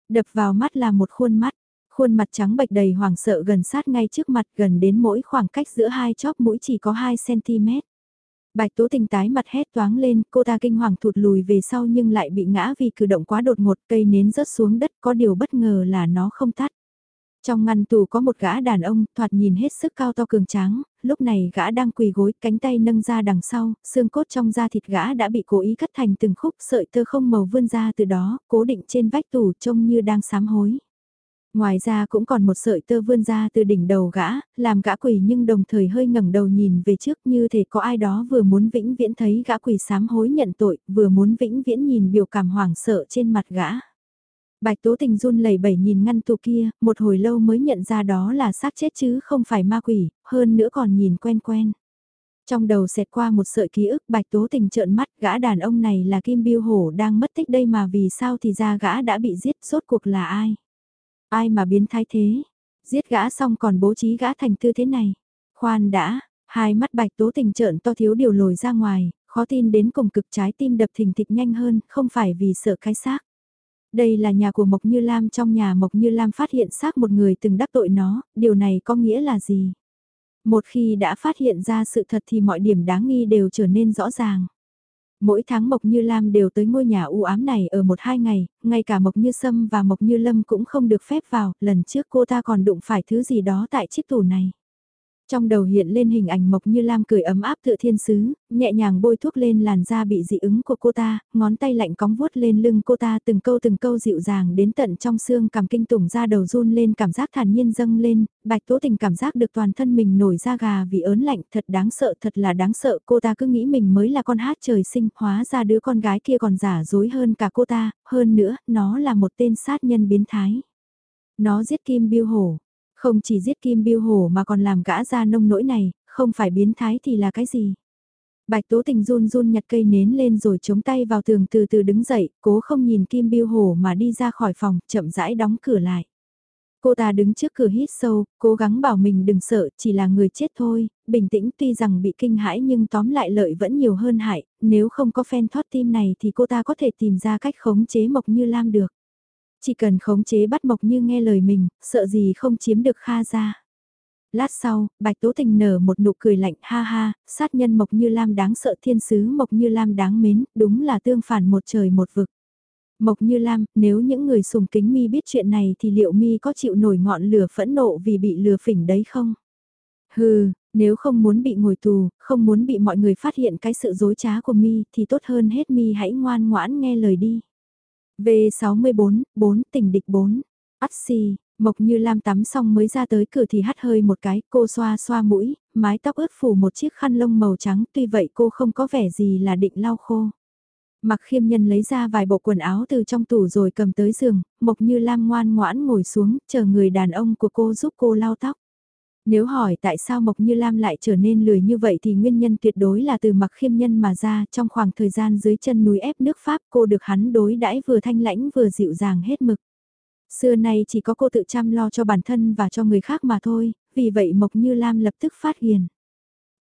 Speaker 1: Đập vào mắt là một khuôn mắt, khuôn mặt trắng bạch đầy hoảng sợ gần sát ngay trước mặt gần đến mỗi khoảng cách giữa hai chóp mũi chỉ có 2cm. Bạch Tố Tình tái mặt hét toáng lên, cô ta kinh hoàng thụt lùi về sau nhưng lại bị ngã vì cử động quá đột ngột cây nến rớt xuống đất có điều bất ngờ là nó không tắt. Trong ngăn tù có một gã đàn ông, thoạt nhìn hết sức cao to cường tráng, lúc này gã đang quỳ gối, cánh tay nâng ra đằng sau, xương cốt trong da thịt gã đã bị cố ý cắt thành từng khúc sợi tơ không màu vươn ra từ đó, cố định trên vách tủ trông như đang sám hối. Ngoài ra cũng còn một sợi tơ vươn ra từ đỉnh đầu gã, làm gã quỳ nhưng đồng thời hơi ngẩng đầu nhìn về trước như thể có ai đó vừa muốn vĩnh viễn thấy gã quỳ sám hối nhận tội, vừa muốn vĩnh viễn nhìn biểu cảm hoảng sợ trên mặt gã. Bạch Tố Tình run lẩy bẩy nhìn ngăn tủ kia, một hồi lâu mới nhận ra đó là xác chết chứ không phải ma quỷ, hơn nữa còn nhìn quen quen. Trong đầu xẹt qua một sợi ký ức bạch tố tình trợn mắt gã đàn ông này là Kim Biêu Hổ đang mất tích đây mà vì sao thì ra gã đã bị giết rốt cuộc là ai? Ai mà biến thái thế? Giết gã xong còn bố trí gã thành tư thế này. Khoan đã, hai mắt bạch tố tình trợn to thiếu điều lồi ra ngoài, khó tin đến cùng cực trái tim đập thình thịch nhanh hơn, không phải vì sợ cái xác. Đây là nhà của Mộc Như Lam trong nhà Mộc Như Lam phát hiện xác một người từng đắc tội nó, điều này có nghĩa là gì? Một khi đã phát hiện ra sự thật thì mọi điểm đáng nghi đều trở nên rõ ràng. Mỗi tháng Mộc Như Lam đều tới ngôi nhà u ám này ở một hai ngày, ngay cả Mộc Như Sâm và Mộc Như Lâm cũng không được phép vào, lần trước cô ta còn đụng phải thứ gì đó tại chiếc tủ này. Trong đầu hiện lên hình ảnh Mộc Như Lam cười ấm áp tựa thiên sứ, nhẹ nhàng bôi thuốc lên làn da bị dị ứng của cô ta, ngón tay lạnh cóng vuốt lên lưng cô ta từng câu từng câu dịu dàng đến tận trong xương cảm kinh tủng ra đầu run lên cảm giác thản nhiên dâng lên, bạch tố tình cảm giác được toàn thân mình nổi da gà vì ớn lạnh thật đáng sợ thật là đáng sợ cô ta cứ nghĩ mình mới là con hát trời sinh hóa ra đứa con gái kia còn giả dối hơn cả cô ta, hơn nữa nó là một tên sát nhân biến thái. Nó giết Kim Biêu Hổ, không chỉ giết Kim Biêu Hổ mà còn làm gã ra nông nỗi này, không phải biến thái thì là cái gì? Bạch Tố Tình run run nhặt cây nến lên rồi chống tay vào tường từ từ đứng dậy, cố không nhìn Kim Biêu Hổ mà đi ra khỏi phòng, chậm rãi đóng cửa lại. Cô ta đứng trước cửa hít sâu, cố gắng bảo mình đừng sợ, chỉ là người chết thôi, bình tĩnh tuy rằng bị kinh hãi nhưng tóm lại lợi vẫn nhiều hơn hại, nếu không có phen thoát tim này thì cô ta có thể tìm ra cách khống chế Mộc Như Lam được. Chỉ cần khống chế bắt Mộc Như nghe lời mình, sợ gì không chiếm được Kha ra. Lát sau, Bạch Tố Tình nở một nụ cười lạnh ha ha, sát nhân Mộc Như Lam đáng sợ thiên sứ Mộc Như Lam đáng mến, đúng là tương phản một trời một vực. Mộc Như Lam, nếu những người sùng kính mi biết chuyện này thì liệu mi có chịu nổi ngọn lửa phẫn nộ vì bị lừa phỉnh đấy không? Hừ, nếu không muốn bị ngồi tù, không muốn bị mọi người phát hiện cái sự dối trá của mi thì tốt hơn hết mi hãy ngoan ngoãn nghe lời đi. V64, 4, tình địch 4. Ắt xì, Mộc Như Lam tắm xong mới ra tới cửa thì hắt hơi một cái, cô xoa xoa mũi, mái tóc ướt phủ một chiếc khăn lông màu trắng, tuy vậy cô không có vẻ gì là định lau khô. Mặc khiêm nhân lấy ra vài bộ quần áo từ trong tủ rồi cầm tới giường, Mộc Như Lam ngoan ngoãn ngồi xuống, chờ người đàn ông của cô giúp cô lau tóc. Nếu hỏi tại sao Mộc Như Lam lại trở nên lười như vậy thì nguyên nhân tuyệt đối là từ mặc khiêm nhân mà ra trong khoảng thời gian dưới chân núi ép nước Pháp cô được hắn đối đãi vừa thanh lãnh vừa dịu dàng hết mực. Xưa nay chỉ có cô tự chăm lo cho bản thân và cho người khác mà thôi, vì vậy Mộc Như Lam lập tức phát hiền.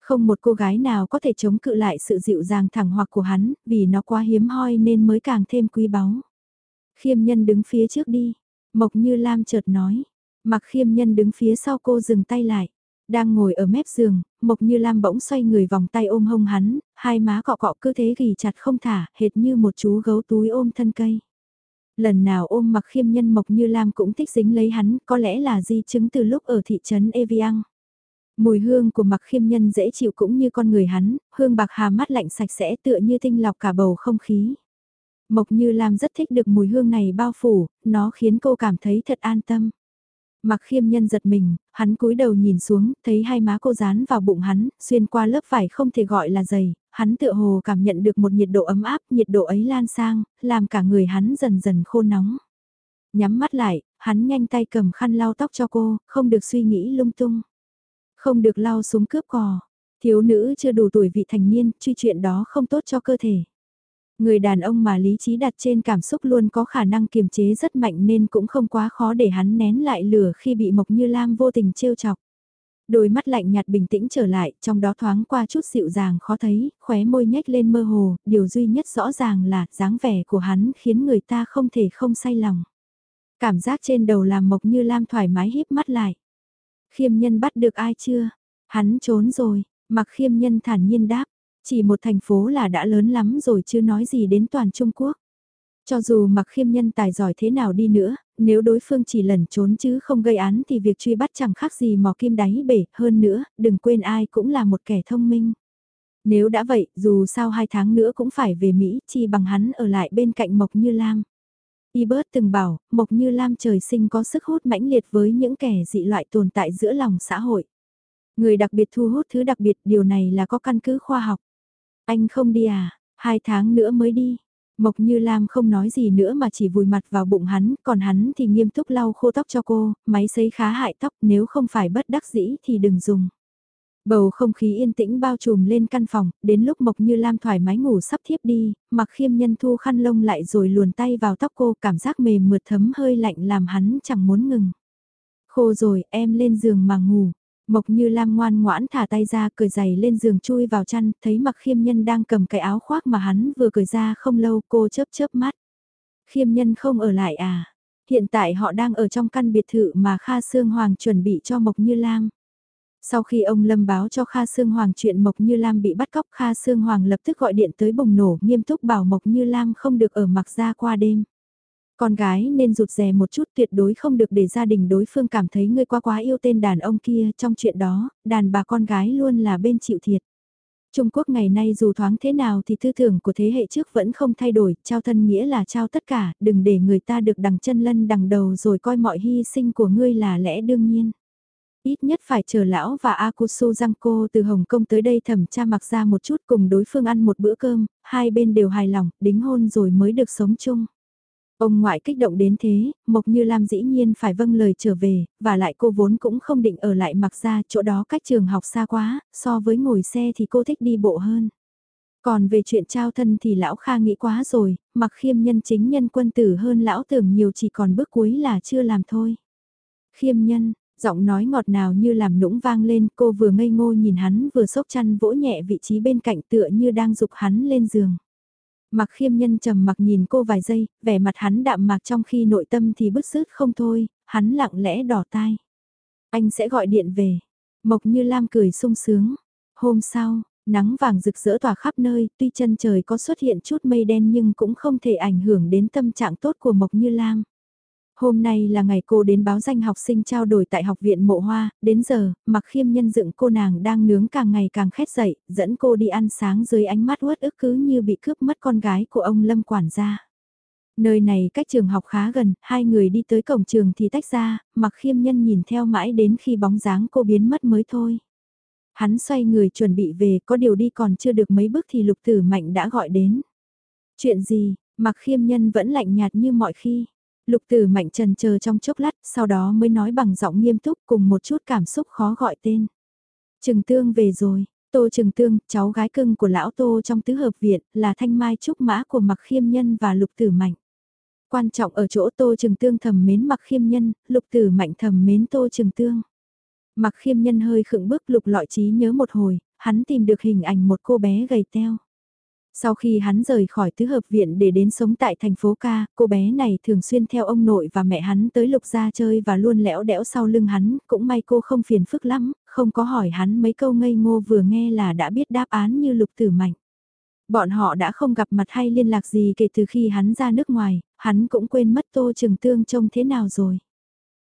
Speaker 1: Không một cô gái nào có thể chống cự lại sự dịu dàng thẳng hoặc của hắn, vì nó quá hiếm hoi nên mới càng thêm quý báu. Khiêm nhân đứng phía trước đi, Mộc Như Lam chợt nói, mặc khiêm nhân đứng phía sau cô dừng tay lại. Đang ngồi ở mép giường, Mộc Như Lam bỗng xoay người vòng tay ôm hông hắn, hai má cọ cọ cứ thế ghi chặt không thả, hệt như một chú gấu túi ôm thân cây. Lần nào ôm mặc khiêm nhân Mộc Như Lam cũng thích dính lấy hắn, có lẽ là di chứng từ lúc ở thị trấn Evian. Mùi hương của mặc khiêm nhân dễ chịu cũng như con người hắn, hương bạc hà mắt lạnh sạch sẽ tựa như tinh lọc cả bầu không khí. Mộc Như Lam rất thích được mùi hương này bao phủ, nó khiến cô cảm thấy thật an tâm. Mặc khiêm nhân giật mình, hắn cúi đầu nhìn xuống, thấy hai má cô dán vào bụng hắn, xuyên qua lớp vải không thể gọi là dày, hắn tựa hồ cảm nhận được một nhiệt độ ấm áp, nhiệt độ ấy lan sang, làm cả người hắn dần dần khô nóng. Nhắm mắt lại, hắn nhanh tay cầm khăn lau tóc cho cô, không được suy nghĩ lung tung. Không được lau xuống cướp cò. Thiếu nữ chưa đủ tuổi vị thành niên, truy chuyện đó không tốt cho cơ thể. Người đàn ông mà lý trí đặt trên cảm xúc luôn có khả năng kiềm chế rất mạnh nên cũng không quá khó để hắn nén lại lửa khi bị Mộc Như Lam vô tình trêu chọc. Đôi mắt lạnh nhạt bình tĩnh trở lại, trong đó thoáng qua chút dịu dàng khó thấy, khóe môi nhếch lên mơ hồ, điều duy nhất rõ ràng là dáng vẻ của hắn khiến người ta không thể không say lòng. Cảm giác trên đầu làm Mộc Như Lam thoải mái híp mắt lại. Khiêm nhân bắt được ai chưa? Hắn trốn rồi, mặc khiêm nhân thản nhiên đáp, chỉ một thành phố là đã lớn lắm rồi chưa nói gì đến toàn Trung Quốc. Cho dù mặc khiêm nhân tài giỏi thế nào đi nữa, nếu đối phương chỉ lẩn trốn chứ không gây án thì việc truy bắt chẳng khác gì mò kim đáy bể, hơn nữa, đừng quên ai cũng là một kẻ thông minh. Nếu đã vậy, dù sao hai tháng nữa cũng phải về Mỹ, chi bằng hắn ở lại bên cạnh Mộc Như Lam. Ebert từng bảo, Mộc Như Lam trời sinh có sức hút mãnh liệt với những kẻ dị loại tồn tại giữa lòng xã hội. Người đặc biệt thu hút thứ đặc biệt, điều này là có căn cứ khoa học. Anh không đi à, hai tháng nữa mới đi. Mộc Như Lam không nói gì nữa mà chỉ vùi mặt vào bụng hắn, còn hắn thì nghiêm túc lau khô tóc cho cô, máy sấy khá hại tóc nếu không phải bất đắc dĩ thì đừng dùng. Bầu không khí yên tĩnh bao trùm lên căn phòng, đến lúc Mộc Như Lam thoải mái ngủ sắp thiếp đi, mặc khiêm nhân thu khăn lông lại rồi luồn tay vào tóc cô cảm giác mềm mượt thấm hơi lạnh làm hắn chẳng muốn ngừng. Khô rồi, em lên giường mà ngủ. Mộc Như Lam ngoan ngoãn thả tay ra cười giày lên giường chui vào chăn, thấy mặc khiêm nhân đang cầm cái áo khoác mà hắn vừa cười ra không lâu cô chớp chớp mắt. Khiêm nhân không ở lại à? Hiện tại họ đang ở trong căn biệt thự mà Kha Sương Hoàng chuẩn bị cho Mộc Như Lam. Sau khi ông Lâm báo cho Kha Sương Hoàng chuyện Mộc Như Lam bị bắt cóc Kha Sương Hoàng lập tức gọi điện tới bùng nổ nghiêm túc bảo Mộc Như Lam không được ở mặc ra qua đêm. Con gái nên rụt rè một chút tuyệt đối không được để gia đình đối phương cảm thấy ngươi quá quá yêu tên đàn ông kia trong chuyện đó, đàn bà con gái luôn là bên chịu thiệt. Trung Quốc ngày nay dù thoáng thế nào thì tư tưởng của thế hệ trước vẫn không thay đổi, trao thân nghĩa là trao tất cả, đừng để người ta được đằng chân lân đằng đầu rồi coi mọi hy sinh của ngươi là lẽ đương nhiên. Ít nhất phải chờ lão và Akusu Giangco từ Hồng Kông tới đây thẩm tra mặc ra một chút cùng đối phương ăn một bữa cơm, hai bên đều hài lòng, đính hôn rồi mới được sống chung. Ông ngoại kích động đến thế, Mộc Như Lam dĩ nhiên phải vâng lời trở về, và lại cô vốn cũng không định ở lại mặc ra chỗ đó cách trường học xa quá, so với ngồi xe thì cô thích đi bộ hơn. Còn về chuyện trao thân thì lão Kha nghĩ quá rồi, mặc khiêm nhân chính nhân quân tử hơn lão tưởng nhiều chỉ còn bước cuối là chưa làm thôi. Khiêm nhân, giọng nói ngọt nào như làm nũng vang lên cô vừa ngây ngô nhìn hắn vừa sốc chăn vỗ nhẹ vị trí bên cạnh tựa như đang dục hắn lên giường. Mặc khiêm nhân trầm mặc nhìn cô vài giây, vẻ mặt hắn đạm mạc trong khi nội tâm thì bứt rứt không thôi, hắn lặng lẽ đỏ tai. Anh sẽ gọi điện về. Mộc như Lam cười sung sướng. Hôm sau, nắng vàng rực rỡ tỏa khắp nơi, tuy chân trời có xuất hiện chút mây đen nhưng cũng không thể ảnh hưởng đến tâm trạng tốt của Mộc Như Lam. Hôm nay là ngày cô đến báo danh học sinh trao đổi tại học viện mộ hoa, đến giờ, mặc khiêm nhân dựng cô nàng đang nướng càng ngày càng khét dậy, dẫn cô đi ăn sáng dưới ánh mắt uất ức cứ như bị cướp mất con gái của ông Lâm quản gia. Nơi này cách trường học khá gần, hai người đi tới cổng trường thì tách ra, mặc khiêm nhân nhìn theo mãi đến khi bóng dáng cô biến mất mới thôi. Hắn xoay người chuẩn bị về, có điều đi còn chưa được mấy bước thì lục tử mạnh đã gọi đến. Chuyện gì, mặc khiêm nhân vẫn lạnh nhạt như mọi khi. Lục tử mạnh trần chờ trong chốc lát, sau đó mới nói bằng giọng nghiêm túc cùng một chút cảm xúc khó gọi tên. Trừng tương về rồi, Tô Trừng Tương, cháu gái cưng của lão Tô trong tứ hợp viện, là thanh mai trúc mã của mặc khiêm nhân và lục tử mạnh. Quan trọng ở chỗ Tô Trừng Tương thầm mến mặc khiêm nhân, lục tử mạnh thầm mến Tô Trừng Tương. Mặc khiêm nhân hơi khựng bước lục lọi trí nhớ một hồi, hắn tìm được hình ảnh một cô bé gầy teo. Sau khi hắn rời khỏi tứ hợp viện để đến sống tại thành phố ca, cô bé này thường xuyên theo ông nội và mẹ hắn tới lục gia chơi và luôn lẽo đẽo sau lưng hắn, cũng may cô không phiền phức lắm, không có hỏi hắn mấy câu ngây ngô vừa nghe là đã biết đáp án như lục tử mạnh. Bọn họ đã không gặp mặt hay liên lạc gì kể từ khi hắn ra nước ngoài, hắn cũng quên mất tô trường tương trông thế nào rồi.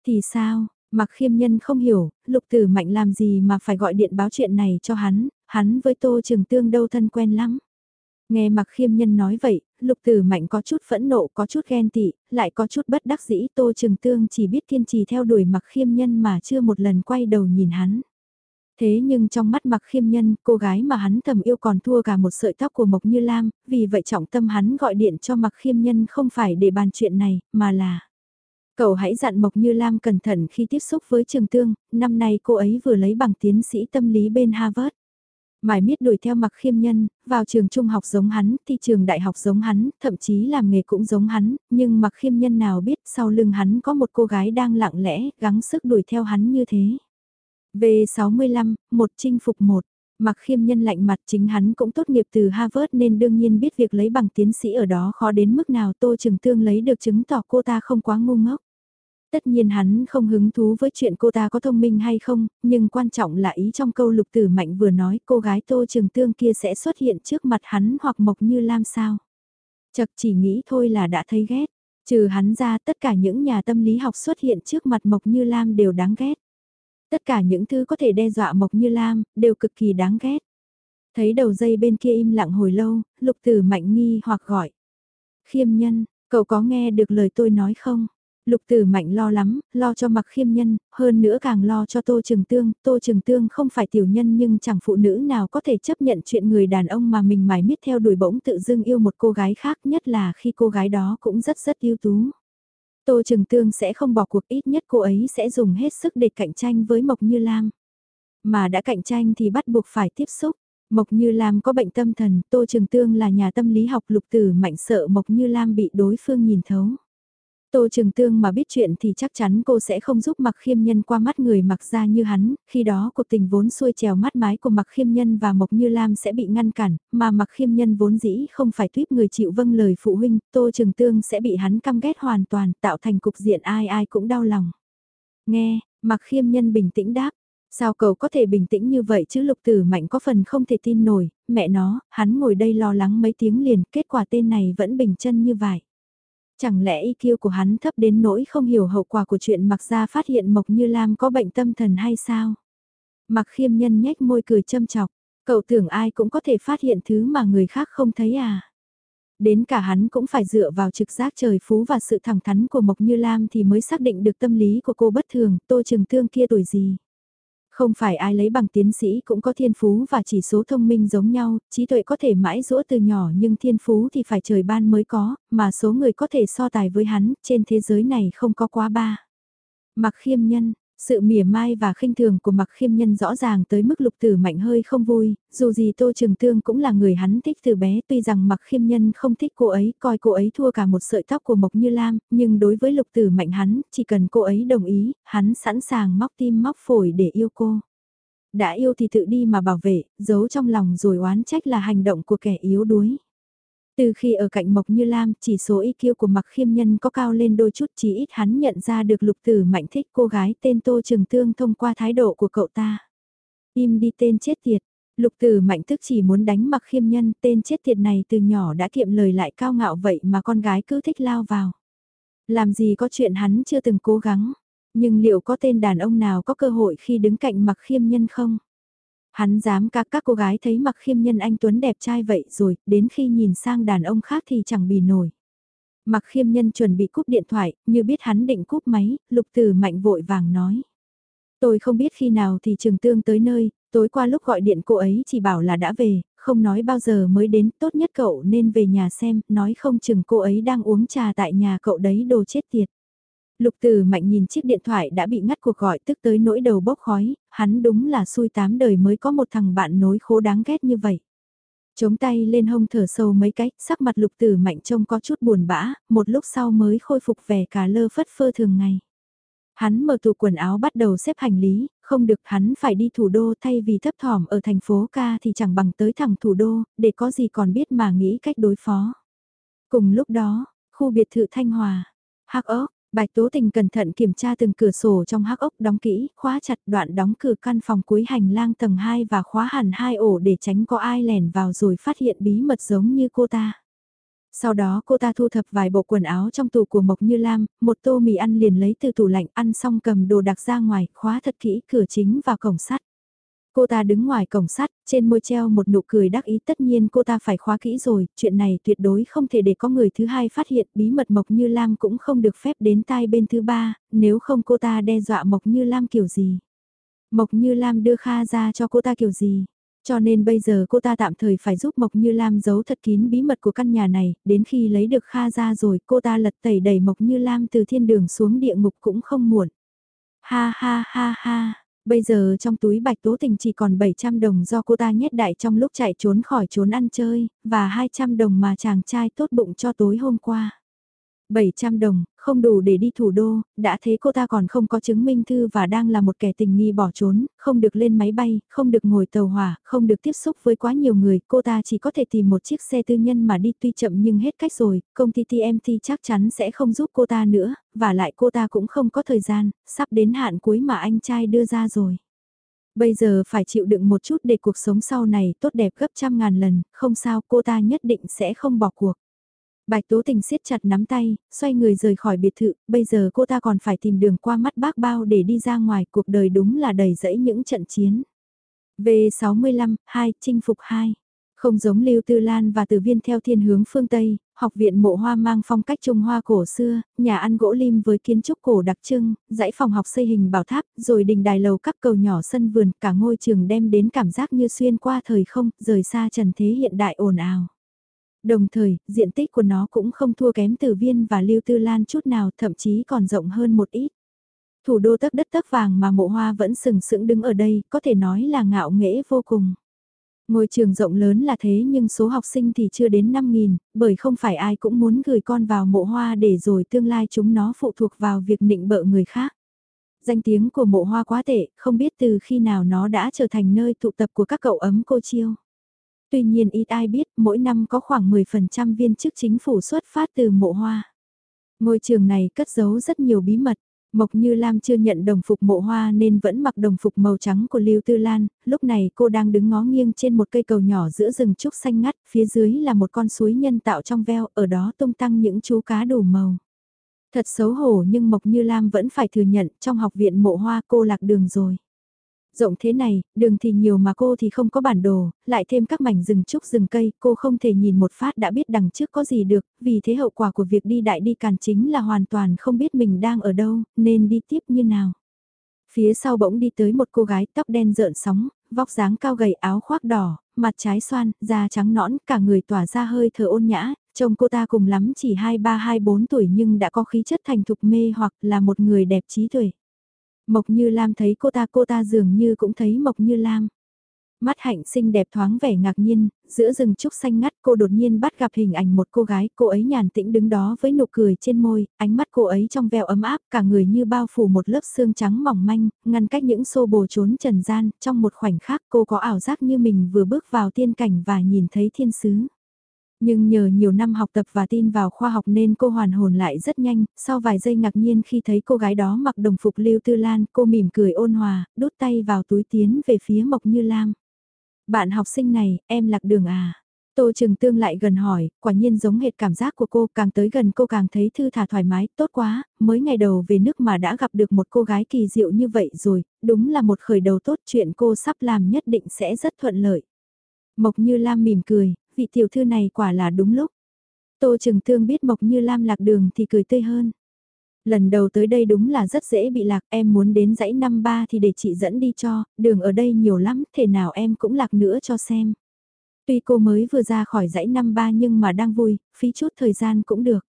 Speaker 1: Thì sao, mặc khiêm nhân không hiểu, lục tử mạnh làm gì mà phải gọi điện báo chuyện này cho hắn, hắn với tô trường tương đâu thân quen lắm. Nghe mặc khiêm nhân nói vậy, lục tử mạnh có chút phẫn nộ, có chút ghen tị, lại có chút bất đắc dĩ tô trường tương chỉ biết kiên trì theo đuổi mặc khiêm nhân mà chưa một lần quay đầu nhìn hắn. Thế nhưng trong mắt mặc khiêm nhân, cô gái mà hắn thầm yêu còn thua cả một sợi tóc của Mộc Như Lam, vì vậy trọng tâm hắn gọi điện cho mặc khiêm nhân không phải để bàn chuyện này, mà là... Cậu hãy dặn Mộc Như Lam cẩn thận khi tiếp xúc với Trường Tương, năm nay cô ấy vừa lấy bằng tiến sĩ tâm lý bên Harvard. Mải miết đuổi theo mặc khiêm nhân, vào trường trung học giống hắn, thi trường đại học giống hắn, thậm chí làm nghề cũng giống hắn, nhưng mặc khiêm nhân nào biết sau lưng hắn có một cô gái đang lặng lẽ, gắng sức đuổi theo hắn như thế. V65, một chinh phục một. Mặc khiêm nhân lạnh mặt chính hắn cũng tốt nghiệp từ Harvard nên đương nhiên biết việc lấy bằng tiến sĩ ở đó khó đến mức nào Tô Trừng Tương lấy được chứng tỏ cô ta không quá ngu ngốc. Tất nhiên hắn không hứng thú với chuyện cô ta có thông minh hay không, nhưng quan trọng là ý trong câu lục tử mạnh vừa nói cô gái tô trường tương kia sẽ xuất hiện trước mặt hắn hoặc mộc như lam sao. Chật chỉ nghĩ thôi là đã thấy ghét, trừ hắn ra tất cả những nhà tâm lý học xuất hiện trước mặt mộc như lam đều đáng ghét. Tất cả những thứ có thể đe dọa mộc như lam, đều cực kỳ đáng ghét. Thấy đầu dây bên kia im lặng hồi lâu, lục tử mạnh nghi hoặc gọi. Khiêm nhân, cậu có nghe được lời tôi nói không? Lục tử mạnh lo lắm, lo cho mặc khiêm nhân, hơn nữa càng lo cho tô Trường tương, tô Trường tương không phải tiểu nhân nhưng chẳng phụ nữ nào có thể chấp nhận chuyện người đàn ông mà mình mải miết theo đuổi bỗng tự dưng yêu một cô gái khác nhất là khi cô gái đó cũng rất rất ưu tú. Tô Trường tương sẽ không bỏ cuộc ít nhất cô ấy sẽ dùng hết sức để cạnh tranh với Mộc Như Lam. Mà đã cạnh tranh thì bắt buộc phải tiếp xúc. Mộc Như Lam có bệnh tâm thần, Tô Trường Tương là nhà tâm lý học lục tử mạnh sợ Mộc Như Lam bị đối phương nhìn thấu. Tô Trường Tương mà biết chuyện thì chắc chắn cô sẽ không giúp mặc khiêm nhân qua mắt người mặc ra như hắn, khi đó cuộc tình vốn xuôi trèo mắt mái của mặc khiêm nhân và Mộc Như Lam sẽ bị ngăn cản, mà mặc khiêm nhân vốn dĩ không phải tuyếp người chịu vâng lời phụ huynh, Tô Trường Tương sẽ bị hắn căm ghét hoàn toàn, tạo thành cục diện ai ai cũng đau lòng. Nghe, mặc khiêm nhân bình tĩnh đáp, Sao cậu có thể bình tĩnh như vậy chứ lục tử mạnh có phần không thể tin nổi, mẹ nó, hắn ngồi đây lo lắng mấy tiếng liền, kết quả tên này vẫn bình chân như vậy. Chẳng lẽ IQ của hắn thấp đến nỗi không hiểu hậu quả của chuyện mặc ra phát hiện Mộc Như Lam có bệnh tâm thần hay sao? Mặc khiêm nhân nhếch môi cười châm chọc, cậu tưởng ai cũng có thể phát hiện thứ mà người khác không thấy à? Đến cả hắn cũng phải dựa vào trực giác trời phú và sự thẳng thắn của Mộc Như Lam thì mới xác định được tâm lý của cô bất thường, tô trừng tương kia tuổi gì. Không phải ai lấy bằng tiến sĩ cũng có thiên phú và chỉ số thông minh giống nhau, trí tuệ có thể mãi rũa từ nhỏ nhưng thiên phú thì phải trời ban mới có, mà số người có thể so tài với hắn trên thế giới này không có quá ba. Mặc khiêm nhân, sự mỉa mai và khinh thường của mặc khiêm nhân rõ ràng tới mức lục tử mạnh hơi không vui, dù gì Tô Trường Tương cũng là người hắn thích từ bé tuy rằng mặc khiêm nhân không thích cô ấy, coi cô ấy thua cả một sợi tóc của Mộc Như Lam, nhưng đối với lục tử mạnh hắn, chỉ cần cô ấy đồng ý, hắn sẵn sàng móc tim móc phổi để yêu cô. Đã yêu thì tự đi mà bảo vệ, giấu trong lòng rồi oán trách là hành động của kẻ yếu đuối. Từ khi ở cạnh Mộc Như Lam, chỉ số IQ của Mặc Khiêm Nhân có cao lên đôi chút chỉ ít hắn nhận ra được lục tử mạnh thích cô gái tên Tô Trường Tương thông qua thái độ của cậu ta. Im đi tên chết tiệt, lục tử mạnh tức chỉ muốn đánh Mặc Khiêm Nhân tên chết tiệt này từ nhỏ đã kiệm lời lại cao ngạo vậy mà con gái cứ thích lao vào. Làm gì có chuyện hắn chưa từng cố gắng, nhưng liệu có tên đàn ông nào có cơ hội khi đứng cạnh Mặc Khiêm Nhân không? Hắn dám các các cô gái thấy mặc khiêm nhân anh Tuấn đẹp trai vậy rồi, đến khi nhìn sang đàn ông khác thì chẳng bì nổi. Mặc khiêm nhân chuẩn bị cúp điện thoại, như biết hắn định cúp máy, lục tử mạnh vội vàng nói. Tôi không biết khi nào thì trường tương tới nơi, tối qua lúc gọi điện cô ấy chỉ bảo là đã về, không nói bao giờ mới đến, tốt nhất cậu nên về nhà xem, nói không chừng cô ấy đang uống trà tại nhà cậu đấy đồ chết tiệt. Lục Tử Mạnh nhìn chiếc điện thoại đã bị ngắt cuộc gọi tức tới nỗi đầu bốc khói, hắn đúng là xui tám đời mới có một thằng bạn nối khố đáng ghét như vậy. Chống tay lên hông thở sâu mấy cái, sắc mặt Lục Tử Mạnh trông có chút buồn bã, một lúc sau mới khôi phục vẻ cả lơ phất phơ thường ngày. Hắn mở tủ quần áo bắt đầu xếp hành lý, không được hắn phải đi thủ đô thay vì thấp thỏm ở thành phố ca thì chẳng bằng tới thẳng thủ đô, để có gì còn biết mà nghĩ cách đối phó. Cùng lúc đó, khu biệt thự Thanh Hòa, Hắc ốc, Bạch Tố Tình cẩn thận kiểm tra từng cửa sổ trong hắc ốc đóng kỹ, khóa chặt đoạn đóng cửa căn phòng cuối hành lang tầng 2 và khóa hẳn hai ổ để tránh có ai lẻn vào rồi phát hiện bí mật giống như cô ta. Sau đó cô ta thu thập vài bộ quần áo trong tủ của Mộc Như Lam, một tô mì ăn liền lấy từ tủ lạnh ăn xong cầm đồ đặc ra ngoài, khóa thật kỹ cửa chính và cổng sắt. Cô ta đứng ngoài cổng sắt, trên môi treo một nụ cười đắc ý tất nhiên cô ta phải khóa kỹ rồi, chuyện này tuyệt đối không thể để có người thứ hai phát hiện, bí mật Mộc Như Lam cũng không được phép đến tai bên thứ ba, nếu không cô ta đe dọa Mộc Như Lam kiểu gì. Mộc Như Lam đưa Kha ra cho cô ta kiểu gì. Cho nên bây giờ cô ta tạm thời phải giúp Mộc Như Lam giấu thật kín bí mật của căn nhà này, đến khi lấy được Kha ra rồi cô ta lật tẩy đẩy Mộc Như Lam từ thiên đường xuống địa ngục cũng không muộn. Ha ha ha ha. Bây giờ trong túi bạch tố tình chỉ còn 700 đồng do cô ta nhét đại trong lúc chạy trốn khỏi trốn ăn chơi, và 200 đồng mà chàng trai tốt bụng cho tối hôm qua. 700 đồng, không đủ để đi thủ đô, đã thế cô ta còn không có chứng minh thư và đang là một kẻ tình nghi bỏ trốn, không được lên máy bay, không được ngồi tàu hỏa, không được tiếp xúc với quá nhiều người, cô ta chỉ có thể tìm một chiếc xe tư nhân mà đi tuy chậm nhưng hết cách rồi, công ty TMT chắc chắn sẽ không giúp cô ta nữa, và lại cô ta cũng không có thời gian, sắp đến hạn cuối mà anh trai đưa ra rồi. Bây giờ phải chịu đựng một chút để cuộc sống sau này tốt đẹp gấp trăm ngàn lần, không sao cô ta nhất định sẽ không bỏ cuộc. Bạch Tố Tình siết chặt nắm tay, xoay người rời khỏi biệt thự, bây giờ cô ta còn phải tìm đường qua mắt bác bao để đi ra ngoài, cuộc đời đúng là đầy rẫy những trận chiến. V65, 2, chinh phục 2. Không giống Lưu Tư Lan và Từ Viên theo thiên hướng phương Tây, học viện mộ hoa mang phong cách Trung Hoa cổ xưa, nhà ăn gỗ lim với kiến trúc cổ đặc trưng, dãy phòng học xây hình bảo tháp, rồi đình đài lầu các cầu nhỏ sân vườn, cả ngôi trường đem đến cảm giác như xuyên qua thời không, rời xa trần thế hiện đại ồn ào. Đồng thời, diện tích của nó cũng không thua kém từ viên và lưu tư lan chút nào, thậm chí còn rộng hơn một ít. Thủ đô tấc đất tấc vàng mà mộ hoa vẫn sừng sững đứng ở đây, có thể nói là ngạo nghễ vô cùng. Ngôi trường rộng lớn là thế nhưng số học sinh thì chưa đến 5.000, bởi không phải ai cũng muốn gửi con vào mộ hoa để rồi tương lai chúng nó phụ thuộc vào việc nịnh bợ người khác. Danh tiếng của mộ hoa quá tệ, không biết từ khi nào nó đã trở thành nơi tụ tập của các cậu ấm cô chiêu. Tuy nhiên ít ai biết, mỗi năm có khoảng 10% viên chức chính phủ xuất phát từ mộ hoa. Ngôi trường này cất giấu rất nhiều bí mật, Mộc Như Lam chưa nhận đồng phục mộ hoa nên vẫn mặc đồng phục màu trắng của Lưu Tư Lan, lúc này cô đang đứng ngó nghiêng trên một cây cầu nhỏ giữa rừng trúc xanh ngắt, phía dưới là một con suối nhân tạo trong veo, ở đó tung tăng những chú cá đủ màu. Thật xấu hổ nhưng Mộc Như Lam vẫn phải thừa nhận trong học viện mộ hoa cô lạc đường rồi. Rộng thế này, đường thì nhiều mà cô thì không có bản đồ, lại thêm các mảnh rừng trúc rừng cây, cô không thể nhìn một phát đã biết đằng trước có gì được, vì thế hậu quả của việc đi đại đi càn chính là hoàn toàn không biết mình đang ở đâu, nên đi tiếp như nào. Phía sau bỗng đi tới một cô gái tóc đen rợn sóng, vóc dáng cao gầy áo khoác đỏ, mặt trái xoan, da trắng nõn, cả người tỏa ra hơi thở ôn nhã, trông cô ta cùng lắm chỉ 23-24 tuổi nhưng đã có khí chất thành thục mê hoặc là một người đẹp trí tuệ. Mộc Như Lam thấy cô ta cô ta dường như cũng thấy Mộc Như Lam. Mắt hạnh xinh đẹp thoáng vẻ ngạc nhiên, giữa rừng trúc xanh ngắt cô đột nhiên bắt gặp hình ảnh một cô gái, cô ấy nhàn tĩnh đứng đó với nụ cười trên môi, ánh mắt cô ấy trong veo ấm áp, cả người như bao phủ một lớp xương trắng mỏng manh, ngăn cách những xô bồ trốn trần gian, trong một khoảnh khắc cô có ảo giác như mình vừa bước vào tiên cảnh và nhìn thấy thiên sứ. Nhưng nhờ nhiều năm học tập và tin vào khoa học nên cô hoàn hồn lại rất nhanh, sau vài giây ngạc nhiên khi thấy cô gái đó mặc đồng phục Lưu Tư Lan, cô mỉm cười ôn hòa, đút tay vào túi tiến về phía Mộc Như Lam. Bạn học sinh này, em lạc đường à? Tô Trừng Tương lại gần hỏi, quả nhiên giống hệt cảm giác của cô, càng tới gần cô càng thấy thư thả thoải mái, tốt quá, mới ngày đầu về nước mà đã gặp được một cô gái kỳ diệu như vậy rồi, đúng là một khởi đầu tốt chuyện cô sắp làm nhất định sẽ rất thuận lợi. Mộc Như Lam mỉm cười, vị tiểu thư này quả là đúng lúc. Tô Trừng thương biết Mộc Như Lam lạc đường thì cười tươi hơn. Lần đầu tới đây đúng là rất dễ bị lạc, em muốn đến dãy năm ba thì để chị dẫn đi cho, đường ở đây nhiều lắm, thể nào em cũng lạc nữa cho xem. Tuy cô mới vừa ra khỏi dãy năm ba nhưng mà đang vui, phí chút thời gian cũng được.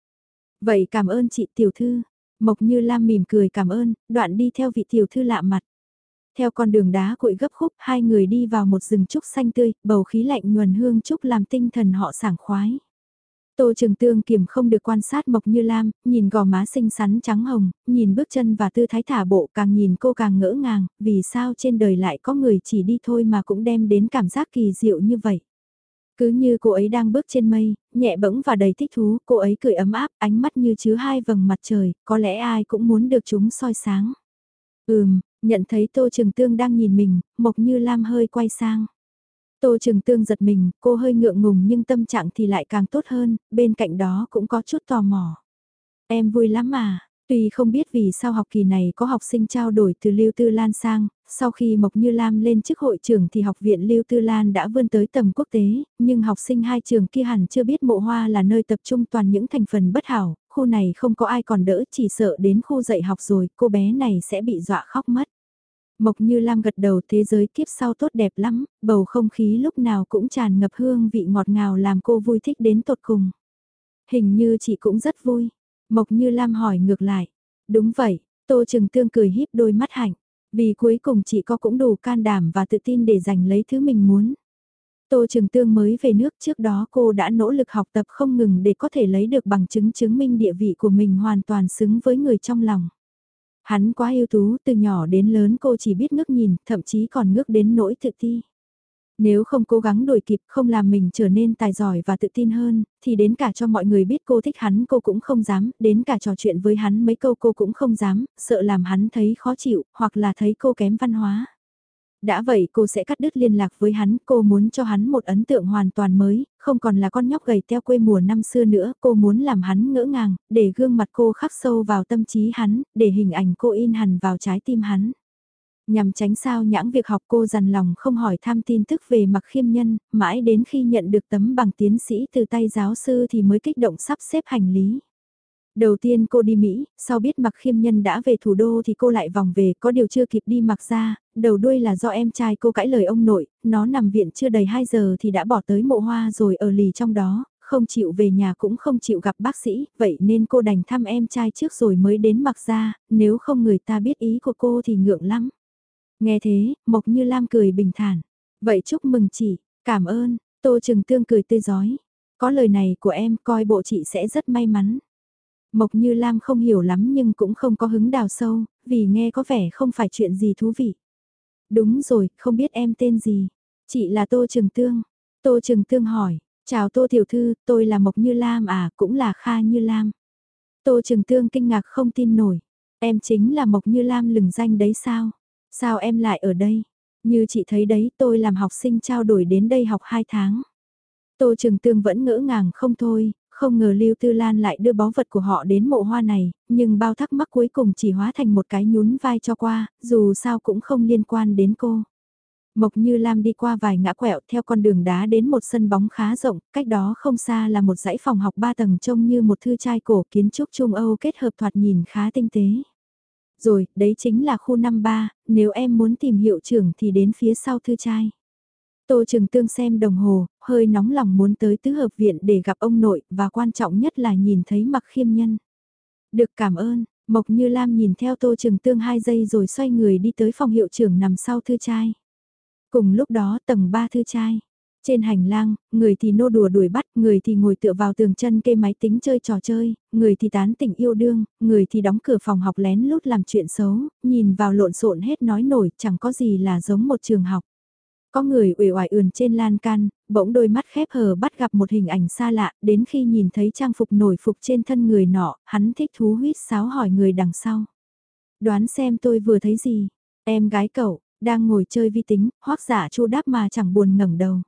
Speaker 1: Vậy cảm ơn chị tiểu thư. Mộc Như Lam mỉm cười cảm ơn, đoạn đi theo vị tiểu thư lạ mặt. Theo con đường đá cội gấp khúc, hai người đi vào một rừng trúc xanh tươi, bầu khí lạnh nhuần hương trúc làm tinh thần họ sảng khoái. Tô Trường Tương kiềm không được quan sát Mộc Như Lam, nhìn gò má xinh xắn trắng hồng, nhìn bước chân và tư thái thả bộ càng nhìn cô càng ngỡ ngàng, vì sao trên đời lại có người chỉ đi thôi mà cũng đem đến cảm giác kỳ diệu như vậy. Cứ như cô ấy đang bước trên mây, nhẹ bẫng và đầy thích thú, cô ấy cười ấm áp, ánh mắt như chứa hai vầng mặt trời, có lẽ ai cũng muốn được chúng soi sáng. Ừm, nhận thấy Tô Trường Tương đang nhìn mình, Mộc Như Lam hơi quay sang. Tô Trường Tương giật mình, cô hơi ngượng ngùng nhưng tâm trạng thì lại càng tốt hơn, bên cạnh đó cũng có chút tò mò. Em vui lắm mà, tuy không biết vì sao học kỳ này có học sinh trao đổi từ Lưu Tư Lan sang, sau khi Mộc Như Lam lên chức hội trưởng thì học viện Lưu Tư Lan đã vươn tới tầm quốc tế, nhưng học sinh hai trường kia hẳn chưa biết mộ hoa là nơi tập trung toàn những thành phần bất hảo, khu này không có ai còn đỡ chỉ sợ đến khu dạy học rồi, cô bé này sẽ bị dọa khóc mất. Mộc Như Lam gật đầu thế giới kiếp sau tốt đẹp lắm, bầu không khí lúc nào cũng tràn ngập hương vị ngọt ngào làm cô vui thích đến tột cùng. Hình như chị cũng rất vui. Mộc Như Lam hỏi ngược lại. Đúng vậy, Tô Trừng Tương cười híp đôi mắt hạnh. Vì cuối cùng chị có cũng đủ can đảm và tự tin để giành lấy thứ mình muốn. Tô Trường Tương mới về nước trước đó cô đã nỗ lực học tập không ngừng để có thể lấy được bằng chứng chứng minh địa vị của mình hoàn toàn xứng với người trong lòng. Hắn quá ưu tú, từ nhỏ đến lớn cô chỉ biết ngước nhìn, thậm chí còn ngước đến nỗi tự ti. Nếu không cố gắng đuổi kịp, không làm mình trở nên tài giỏi và tự tin hơn, thì đến cả cho mọi người biết cô thích hắn cô cũng không dám, đến cả trò chuyện với hắn mấy câu cô cũng không dám, sợ làm hắn thấy khó chịu, hoặc là thấy cô kém văn hóa. Đã vậy cô sẽ cắt đứt liên lạc với hắn, cô muốn cho hắn một ấn tượng hoàn toàn mới, không còn là con nhóc gầy teo quê mùa năm xưa nữa, cô muốn làm hắn ngỡ ngàng, để gương mặt cô khắc sâu vào tâm trí hắn, để hình ảnh cô in hẳn vào trái tim hắn. Nhằm tránh sao nhãng việc học cô dằn lòng không hỏi thăm tin tức về mặc khiêm nhân, mãi đến khi nhận được tấm bằng tiến sĩ từ tay giáo sư thì mới kích động sắp xếp hành lý. Đầu tiên cô đi Mỹ, sau biết mặc khiêm nhân đã về thủ đô thì cô lại vòng về, có điều chưa kịp đi mặc ra, đầu đuôi là do em trai cô cãi lời ông nội, nó nằm viện chưa đầy 2 giờ thì đã bỏ tới mộ hoa rồi ở lì trong đó, không chịu về nhà cũng không chịu gặp bác sĩ, vậy nên cô đành thăm em trai trước rồi mới đến mặc ra, nếu không người ta biết ý của cô thì ngượng lắm. Nghe thế, Mộc Như Lam cười bình thản. Vậy chúc mừng chị, cảm ơn, Tô Trừng Tương cười tươi giói. Có lời này của em coi bộ chị sẽ rất may mắn. Mộc Như Lam không hiểu lắm nhưng cũng không có hứng đào sâu, vì nghe có vẻ không phải chuyện gì thú vị. Đúng rồi, không biết em tên gì. Chị là Tô Trường Tương. Tô Trường Tương hỏi, chào Tô Tiểu Thư, tôi là Mộc Như Lam à, cũng là Kha Như Lam. Tô Trường Tương kinh ngạc không tin nổi. Em chính là Mộc Như Lam lừng danh đấy sao? Sao em lại ở đây? Như chị thấy đấy, tôi làm học sinh trao đổi đến đây học 2 tháng. Tô Trường Tương vẫn ngỡ ngàng không thôi, không ngờ Lưu Tư Lan lại đưa báu vật của họ đến mộ hoa này, nhưng bao thắc mắc cuối cùng chỉ hóa thành một cái nhún vai cho qua, dù sao cũng không liên quan đến cô. Mộc Như Lam đi qua vài ngã quẹo theo con đường đá đến một sân bóng khá rộng, cách đó không xa là một dãy phòng học ba tầng trông như một thư trai cổ kiến trúc Trung Âu kết hợp thoạt nhìn khá tinh tế. Rồi, đấy chính là khu 53, nếu em muốn tìm hiệu trưởng thì đến phía sau thư trai. Tô Trường Tương xem đồng hồ, hơi nóng lòng muốn tới tứ hợp viện để gặp ông nội và quan trọng nhất là nhìn thấy mặc khiêm nhân. Được cảm ơn, Mộc Như Lam nhìn theo Tô Trường Tương 2 giây rồi xoay người đi tới phòng hiệu trưởng nằm sau thư trai. Cùng lúc đó tầng 3 thư trai. Trên hành lang, người thì nô đùa đuổi bắt, người thì ngồi tựa vào tường chân kê máy tính chơi trò chơi, người thì tán tỉnh yêu đương, người thì đóng cửa phòng học lén lút làm chuyện xấu, nhìn vào lộn xộn hết nói nổi, chẳng có gì là giống một trường học. Có người uể oải ườn trên lan can, bỗng đôi mắt khép hờ bắt gặp một hình ảnh xa lạ, đến khi nhìn thấy trang phục nổi phục trên thân người nọ, hắn thích thú huyết sáo hỏi người đằng sau. Đoán xem tôi vừa thấy gì? Em gái cậu, đang ngồi chơi vi tính, hoác giả chu đáp mà chẳng buồn ngẩng đầu.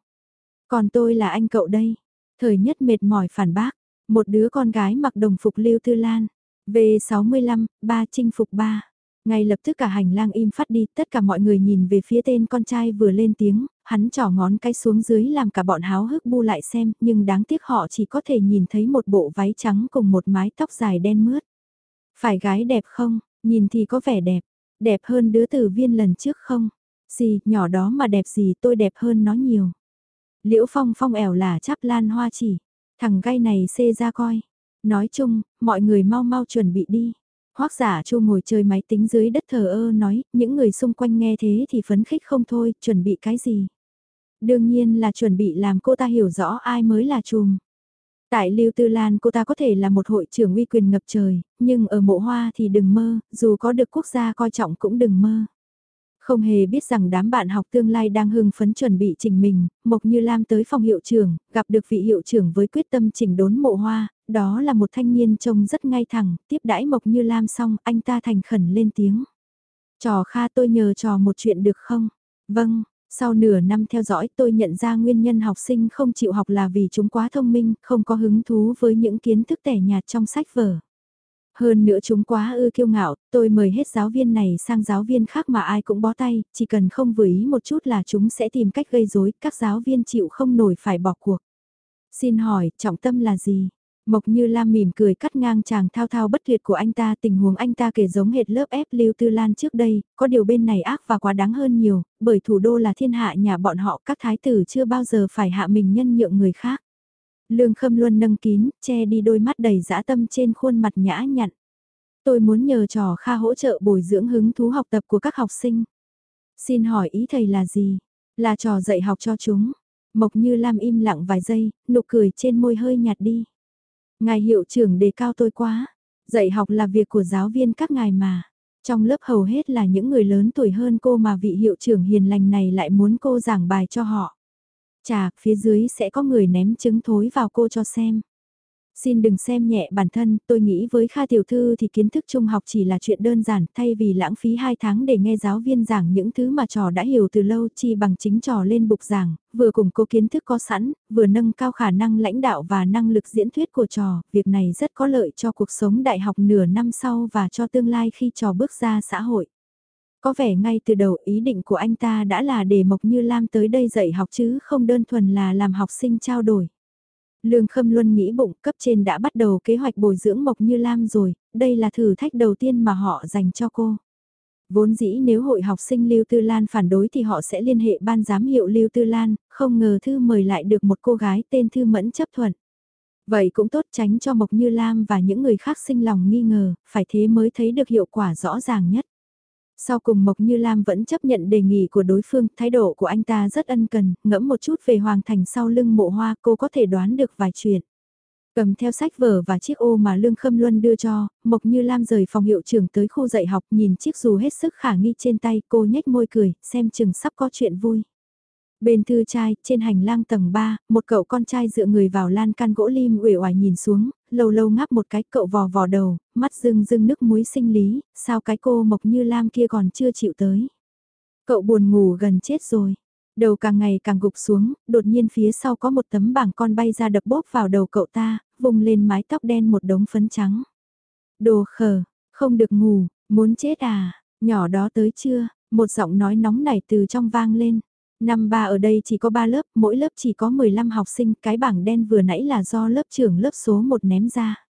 Speaker 1: Còn tôi là anh cậu đây. Thời nhất mệt mỏi phản bác, một đứa con gái mặc đồng phục lưu tư lan. V65, ba chinh phục ba. Ngay lập tức cả hành lang im phát đi, tất cả mọi người nhìn về phía tên con trai vừa lên tiếng, hắn trỏ ngón cái xuống dưới làm cả bọn háo hức bu lại xem, nhưng đáng tiếc họ chỉ có thể nhìn thấy một bộ váy trắng cùng một mái tóc dài đen mướt. Phải gái đẹp không, nhìn thì có vẻ đẹp, đẹp hơn đứa tử viên lần trước không? Gì, nhỏ đó mà đẹp gì tôi đẹp hơn nó nhiều. Liễu phong phong ẻo là chắp lan hoa chỉ, thằng gai này xê ra coi. Nói chung, mọi người mau mau chuẩn bị đi. Hoác giả chu ngồi chơi máy tính dưới đất thờ ơ nói, những người xung quanh nghe thế thì phấn khích không thôi, chuẩn bị cái gì? Đương nhiên là chuẩn bị làm cô ta hiểu rõ ai mới là chùm. Tại Lưu Tư Lan cô ta có thể là một hội trưởng uy quyền ngập trời, nhưng ở mộ hoa thì đừng mơ, dù có được quốc gia coi trọng cũng đừng mơ. Không hề biết rằng đám bạn học tương lai đang hưng phấn chuẩn bị chỉnh mình, Mộc Như Lam tới phòng hiệu trưởng, gặp được vị hiệu trưởng với quyết tâm chỉnh đốn mộ hoa, đó là một thanh niên trông rất ngay thẳng, tiếp đãi Mộc Như Lam xong anh ta thành khẩn lên tiếng. Trò Kha tôi nhờ trò một chuyện được không? Vâng, sau nửa năm theo dõi tôi nhận ra nguyên nhân học sinh không chịu học là vì chúng quá thông minh, không có hứng thú với những kiến thức tẻ nhạt trong sách vở. Hơn nữa chúng quá ư kiêu ngạo, tôi mời hết giáo viên này sang giáo viên khác mà ai cũng bó tay, chỉ cần không vừa ý một chút là chúng sẽ tìm cách gây rối, các giáo viên chịu không nổi phải bỏ cuộc. Xin hỏi, trọng tâm là gì? Mộc Như Lam mỉm cười cắt ngang chàng thao thao bất tuyệt của anh ta tình huống anh ta kể giống hệt lớp ép Lưu Tư Lan trước đây, có điều bên này ác và quá đáng hơn nhiều, bởi thủ đô là thiên hạ nhà bọn họ các thái tử chưa bao giờ phải hạ mình nhân nhượng người khác. Lương Khâm luôn nâng kín, che đi đôi mắt đầy dã tâm trên khuôn mặt nhã nhặn. Tôi muốn nhờ trò Kha hỗ trợ bồi dưỡng hứng thú học tập của các học sinh. Xin hỏi ý thầy là gì? Là trò dạy học cho chúng. Mộc Như Lam im lặng vài giây, nụ cười trên môi hơi nhạt đi. Ngài hiệu trưởng đề cao tôi quá. Dạy học là việc của giáo viên các ngài mà. Trong lớp hầu hết là những người lớn tuổi hơn cô mà vị hiệu trưởng hiền lành này lại muốn cô giảng bài cho họ. Chà, phía dưới sẽ có người ném trứng thối vào cô cho xem. Xin đừng xem nhẹ bản thân, tôi nghĩ với Kha Tiểu Thư thì kiến thức trung học chỉ là chuyện đơn giản, thay vì lãng phí 2 tháng để nghe giáo viên giảng những thứ mà trò đã hiểu từ lâu chi bằng chính trò lên bục giảng, vừa củng cố kiến thức có sẵn, vừa nâng cao khả năng lãnh đạo và năng lực diễn thuyết của trò, việc này rất có lợi cho cuộc sống đại học nửa năm sau và cho tương lai khi trò bước ra xã hội. Có vẻ ngay từ đầu ý định của anh ta đã là để Mộc Như Lam tới đây dạy học chứ không đơn thuần là làm học sinh trao đổi. Lương Khâm Luân nghĩ bụng cấp trên đã bắt đầu kế hoạch bồi dưỡng Mộc Như Lam rồi, đây là thử thách đầu tiên mà họ dành cho cô. Vốn dĩ nếu hội học sinh Lưu Tư Lan phản đối thì họ sẽ liên hệ ban giám hiệu Lưu Tư Lan, không ngờ thư mời lại được một cô gái tên Thư Mẫn chấp thuận. Vậy cũng tốt tránh cho Mộc Như Lam và những người khác sinh lòng nghi ngờ, phải thế mới thấy được hiệu quả rõ ràng nhất. Sau cùng Mộc Như Lam vẫn chấp nhận đề nghị của đối phương, thái độ của anh ta rất ân cần, ngẫm một chút về Hoàng Thành sau lưng mộ hoa cô có thể đoán được vài chuyện. Cầm theo sách vở và chiếc ô mà Lương Khâm Luân đưa cho, Mộc Như Lam rời phòng hiệu trưởng tới khu dạy học nhìn chiếc dù hết sức khả nghi trên tay cô nhếch môi cười, xem chừng sắp có chuyện vui. Bên thư trai, trên hành lang tầng 3, một cậu con trai dựa người vào lan can gỗ lim uể oải nhìn xuống, lâu lâu ngáp một cái cậu vò vò đầu, mắt rưng rưng nước muối sinh lý, sao cái cô Mộc Như Lam kia còn chưa chịu tới. Cậu buồn ngủ gần chết rồi. Đầu càng ngày càng gục xuống, đột nhiên phía sau có một tấm bảng con bay ra đập bóp vào đầu cậu ta, vùng lên mái tóc đen một đống phấn trắng. Đồ khờ, không được ngủ, muốn chết à, nhỏ đó tới chưa, một giọng nói nóng nảy từ trong vang lên. Năm ba ở đây chỉ có 3 lớp, mỗi lớp chỉ có 15 học sinh, cái bảng đen vừa nãy là do lớp trưởng lớp số 1 ném ra.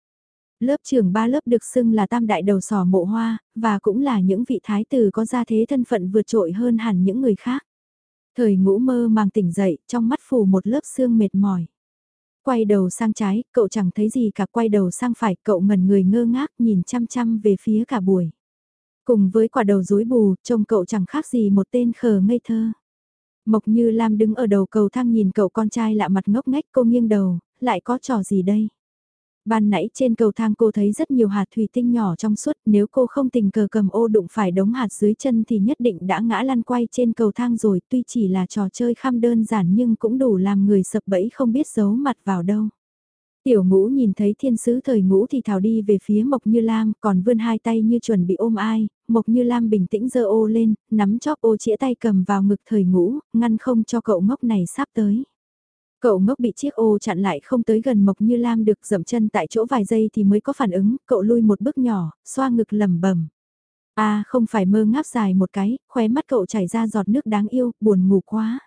Speaker 1: Lớp trưởng ba lớp được xưng là tam đại đầu sỏ mộ hoa, và cũng là những vị thái tử có gia thế thân phận vượt trội hơn hẳn những người khác. Thời ngũ mơ màng tỉnh dậy, trong mắt phủ một lớp xương mệt mỏi. Quay đầu sang trái, cậu chẳng thấy gì cả quay đầu sang phải, cậu ngẩn người ngơ ngác nhìn chăm chăm về phía cả buổi. Cùng với quả đầu rối bù, trông cậu chẳng khác gì một tên khờ ngây thơ. Mộc Như Lam đứng ở đầu cầu thang nhìn cậu con trai lạ mặt ngốc nghếch cô nghiêng đầu, lại có trò gì đây? Ban nãy trên cầu thang cô thấy rất nhiều hạt thủy tinh nhỏ trong suốt, nếu cô không tình cờ cầm ô đụng phải đống hạt dưới chân thì nhất định đã ngã lăn quay trên cầu thang rồi, tuy chỉ là trò chơi khăm đơn giản nhưng cũng đủ làm người sập bẫy không biết giấu mặt vào đâu. Tiểu ngũ nhìn thấy thiên sứ thời ngũ thì thảo đi về phía Mộc Như Lam, còn vươn hai tay như chuẩn bị ôm ai, Mộc Như Lam bình tĩnh giơ ô lên, nắm chóp ô chĩa tay cầm vào ngực thời ngũ, ngăn không cho cậu ngốc này sắp tới. Cậu ngốc bị chiếc ô chặn lại không tới gần Mộc Như Lam được dậm chân tại chỗ vài giây thì mới có phản ứng, cậu lui một bước nhỏ, xoa ngực lầm bẩm À không phải mơ ngáp dài một cái, khóe mắt cậu chảy ra giọt nước đáng yêu, buồn ngủ quá.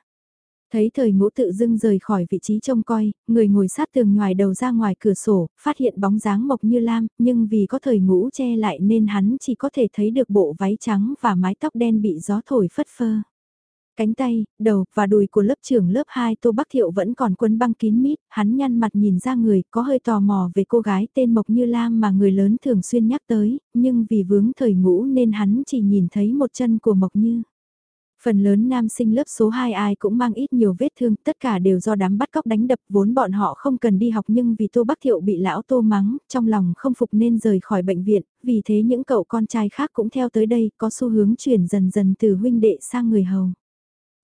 Speaker 1: Thấy thời ngũ tự dưng rời khỏi vị trí trông coi, người ngồi sát tường ngoài đầu ra ngoài cửa sổ, phát hiện bóng dáng Mộc Như Lam, nhưng vì có thời ngũ che lại nên hắn chỉ có thể thấy được bộ váy trắng và mái tóc đen bị gió thổi phất phơ. Cánh tay, đầu và đùi của lớp trưởng lớp 2 Tô Bắc Thiệu vẫn còn quấn băng kín mít, hắn nhăn mặt nhìn ra người có hơi tò mò về cô gái tên Mộc Như Lam mà người lớn thường xuyên nhắc tới, nhưng vì vướng thời ngũ nên hắn chỉ nhìn thấy một chân của Mộc Như. Phần lớn nam sinh lớp số 2 ai cũng mang ít nhiều vết thương, tất cả đều do đám bắt cóc đánh đập vốn bọn họ không cần đi học nhưng vì Tô Bắc Thiệu bị lão Tô mắng, trong lòng không phục nên rời khỏi bệnh viện, vì thế những cậu con trai khác cũng theo tới đây có xu hướng chuyển dần dần từ huynh đệ sang người hầu.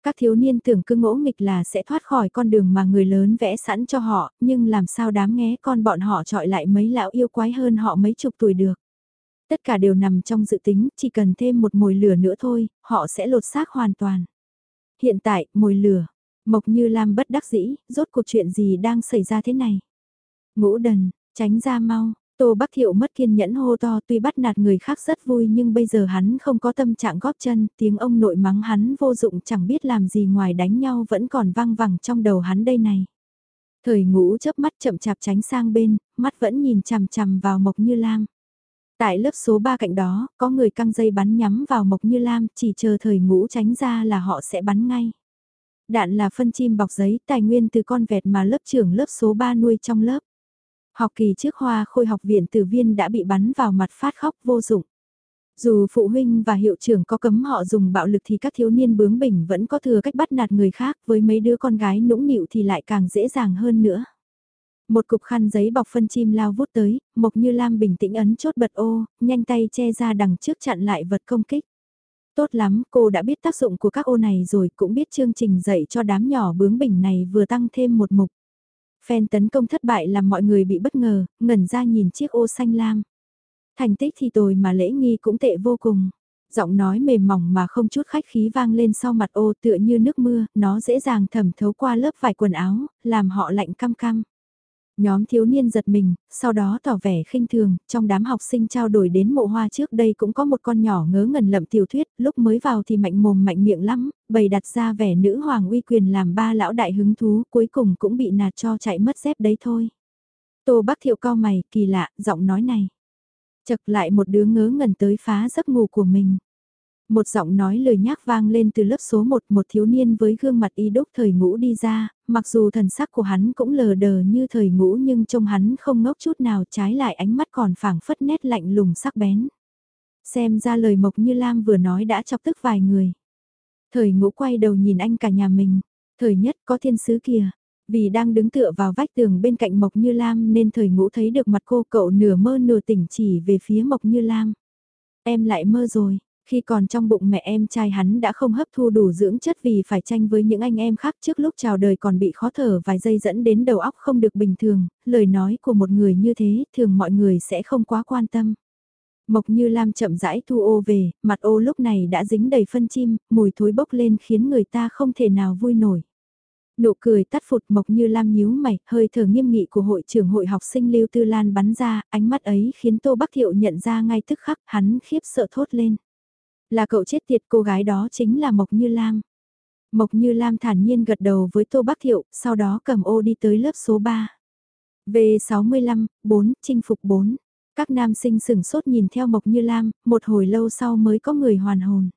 Speaker 1: Các thiếu niên tưởng cứ ngỗ nghịch là sẽ thoát khỏi con đường mà người lớn vẽ sẵn cho họ, nhưng làm sao đám nghe con bọn họ trọi lại mấy lão yêu quái hơn họ mấy chục tuổi được. Tất cả đều nằm trong dự tính, chỉ cần thêm một mồi lửa nữa thôi, họ sẽ lột xác hoàn toàn. Hiện tại, mồi lửa, Mộc Như Lam bất đắc dĩ, rốt cuộc chuyện gì đang xảy ra thế này? Ngũ đần, tránh ra mau, Tô Bắc Thiệu mất kiên nhẫn hô to tuy bắt nạt người khác rất vui nhưng bây giờ hắn không có tâm trạng góp chân, tiếng ông nội mắng hắn vô dụng chẳng biết làm gì ngoài đánh nhau vẫn còn vang vẳng trong đầu hắn đây này. Thời ngũ chớp mắt chậm chạp tránh sang bên, mắt vẫn nhìn chằm chằm vào Mộc Như Lam. Tại lớp số 3 cạnh đó, có người căng dây bắn nhắm vào Mộc Như Lam, chỉ chờ thời ngũ tránh ra là họ sẽ bắn ngay. Đạn là phân chim bọc giấy, tài nguyên từ con vẹt mà lớp trưởng lớp số 3 nuôi trong lớp. Học kỳ trước hoa khôi học viện tử viên đã bị bắn vào mặt phát khóc vô dụng. Dù phụ huynh và hiệu trưởng có cấm họ dùng bạo lực thì các thiếu niên bướng bỉnh vẫn có thừa cách bắt nạt người khác với mấy đứa con gái nũng nịu thì lại càng dễ dàng hơn nữa. Một cục khăn giấy bọc phân chim lao vút tới, Mộc Như Lam bình tĩnh ấn chốt bật ô, nhanh tay che ra đằng trước chặn lại vật công kích. Tốt lắm, cô đã biết tác dụng của các ô này rồi, cũng biết chương trình dạy cho đám nhỏ bướng bỉnh này vừa tăng thêm một mục. Phen tấn công thất bại làm mọi người bị bất ngờ, ngẩn ra nhìn chiếc ô xanh lam. Thành tích thì tồi mà lễ nghi cũng tệ vô cùng. Giọng nói mềm mỏng mà không chút khách khí vang lên sau mặt ô tựa như nước mưa, nó dễ dàng thẩm thấu qua lớp vải quần áo, làm họ lạnh cam cam. Nhóm thiếu niên giật mình, sau đó tỏ vẻ khinh thường, trong đám học sinh trao đổi đến mộ hoa trước đây cũng có một con nhỏ ngớ ngẩn lậm tiểu thuyết, lúc mới vào thì mạnh mồm mạnh miệng lắm, bày đặt ra vẻ nữ hoàng uy quyền làm ba lão đại hứng thú, cuối cùng cũng bị nạt cho chạy mất dép đấy thôi. Tô bác thiệu cao mày, kỳ lạ, giọng nói này. Chật lại một đứa ngớ ngẩn tới phá giấc ngủ của mình. Một giọng nói lời nhác vang lên từ lớp số 1 một thiếu niên với gương mặt y đúc thời ngũ đi ra, mặc dù thần sắc của hắn cũng lờ đờ như thời ngũ nhưng trông hắn không ngốc chút nào trái lại ánh mắt còn phảng phất nét lạnh lùng sắc bén. Xem ra lời Mộc Như Lam vừa nói đã chọc tức vài người. Thời ngũ quay đầu nhìn anh cả nhà mình, thời nhất có thiên sứ kìa. Vì đang đứng tựa vào vách tường bên cạnh Mộc Như Lam nên thời ngũ thấy được mặt cô cậu nửa mơ nửa tỉnh chỉ về phía Mộc Như Lam. Em lại mơ rồi, khi còn trong bụng mẹ em trai hắn đã không hấp thu đủ dưỡng chất vì phải tranh với những anh em khác trước lúc chào đời còn bị khó thở vài giây dẫn đến đầu óc không được bình thường, lời nói của một người như thế thường mọi người sẽ không quá quan tâm. Mộc Như Lam chậm rãi thu ô về, mặt ô lúc này đã dính đầy phân chim, mùi thối bốc lên khiến người ta không thể nào vui nổi. Nụ cười tắt phụt Mộc Như Lam nhíu mày, hơi thở nghiêm nghị của hội trưởng hội học sinh Lưu Tư Lan bắn ra, ánh mắt ấy khiến Tô Bắc Thiệu nhận ra ngay tức khắc, hắn khiếp sợ thốt lên. Là cậu chết tiệt cô gái đó chính là Mộc Như Lam. Mộc Như Lam thản nhiên gật đầu với Tô Bắc Thiệu, sau đó cầm ô đi tới lớp số 3. V65, 4, chinh phục 4. Các nam sinh sửng sốt nhìn theo Mộc Như Lam, một hồi lâu sau mới có người hoàn hồn.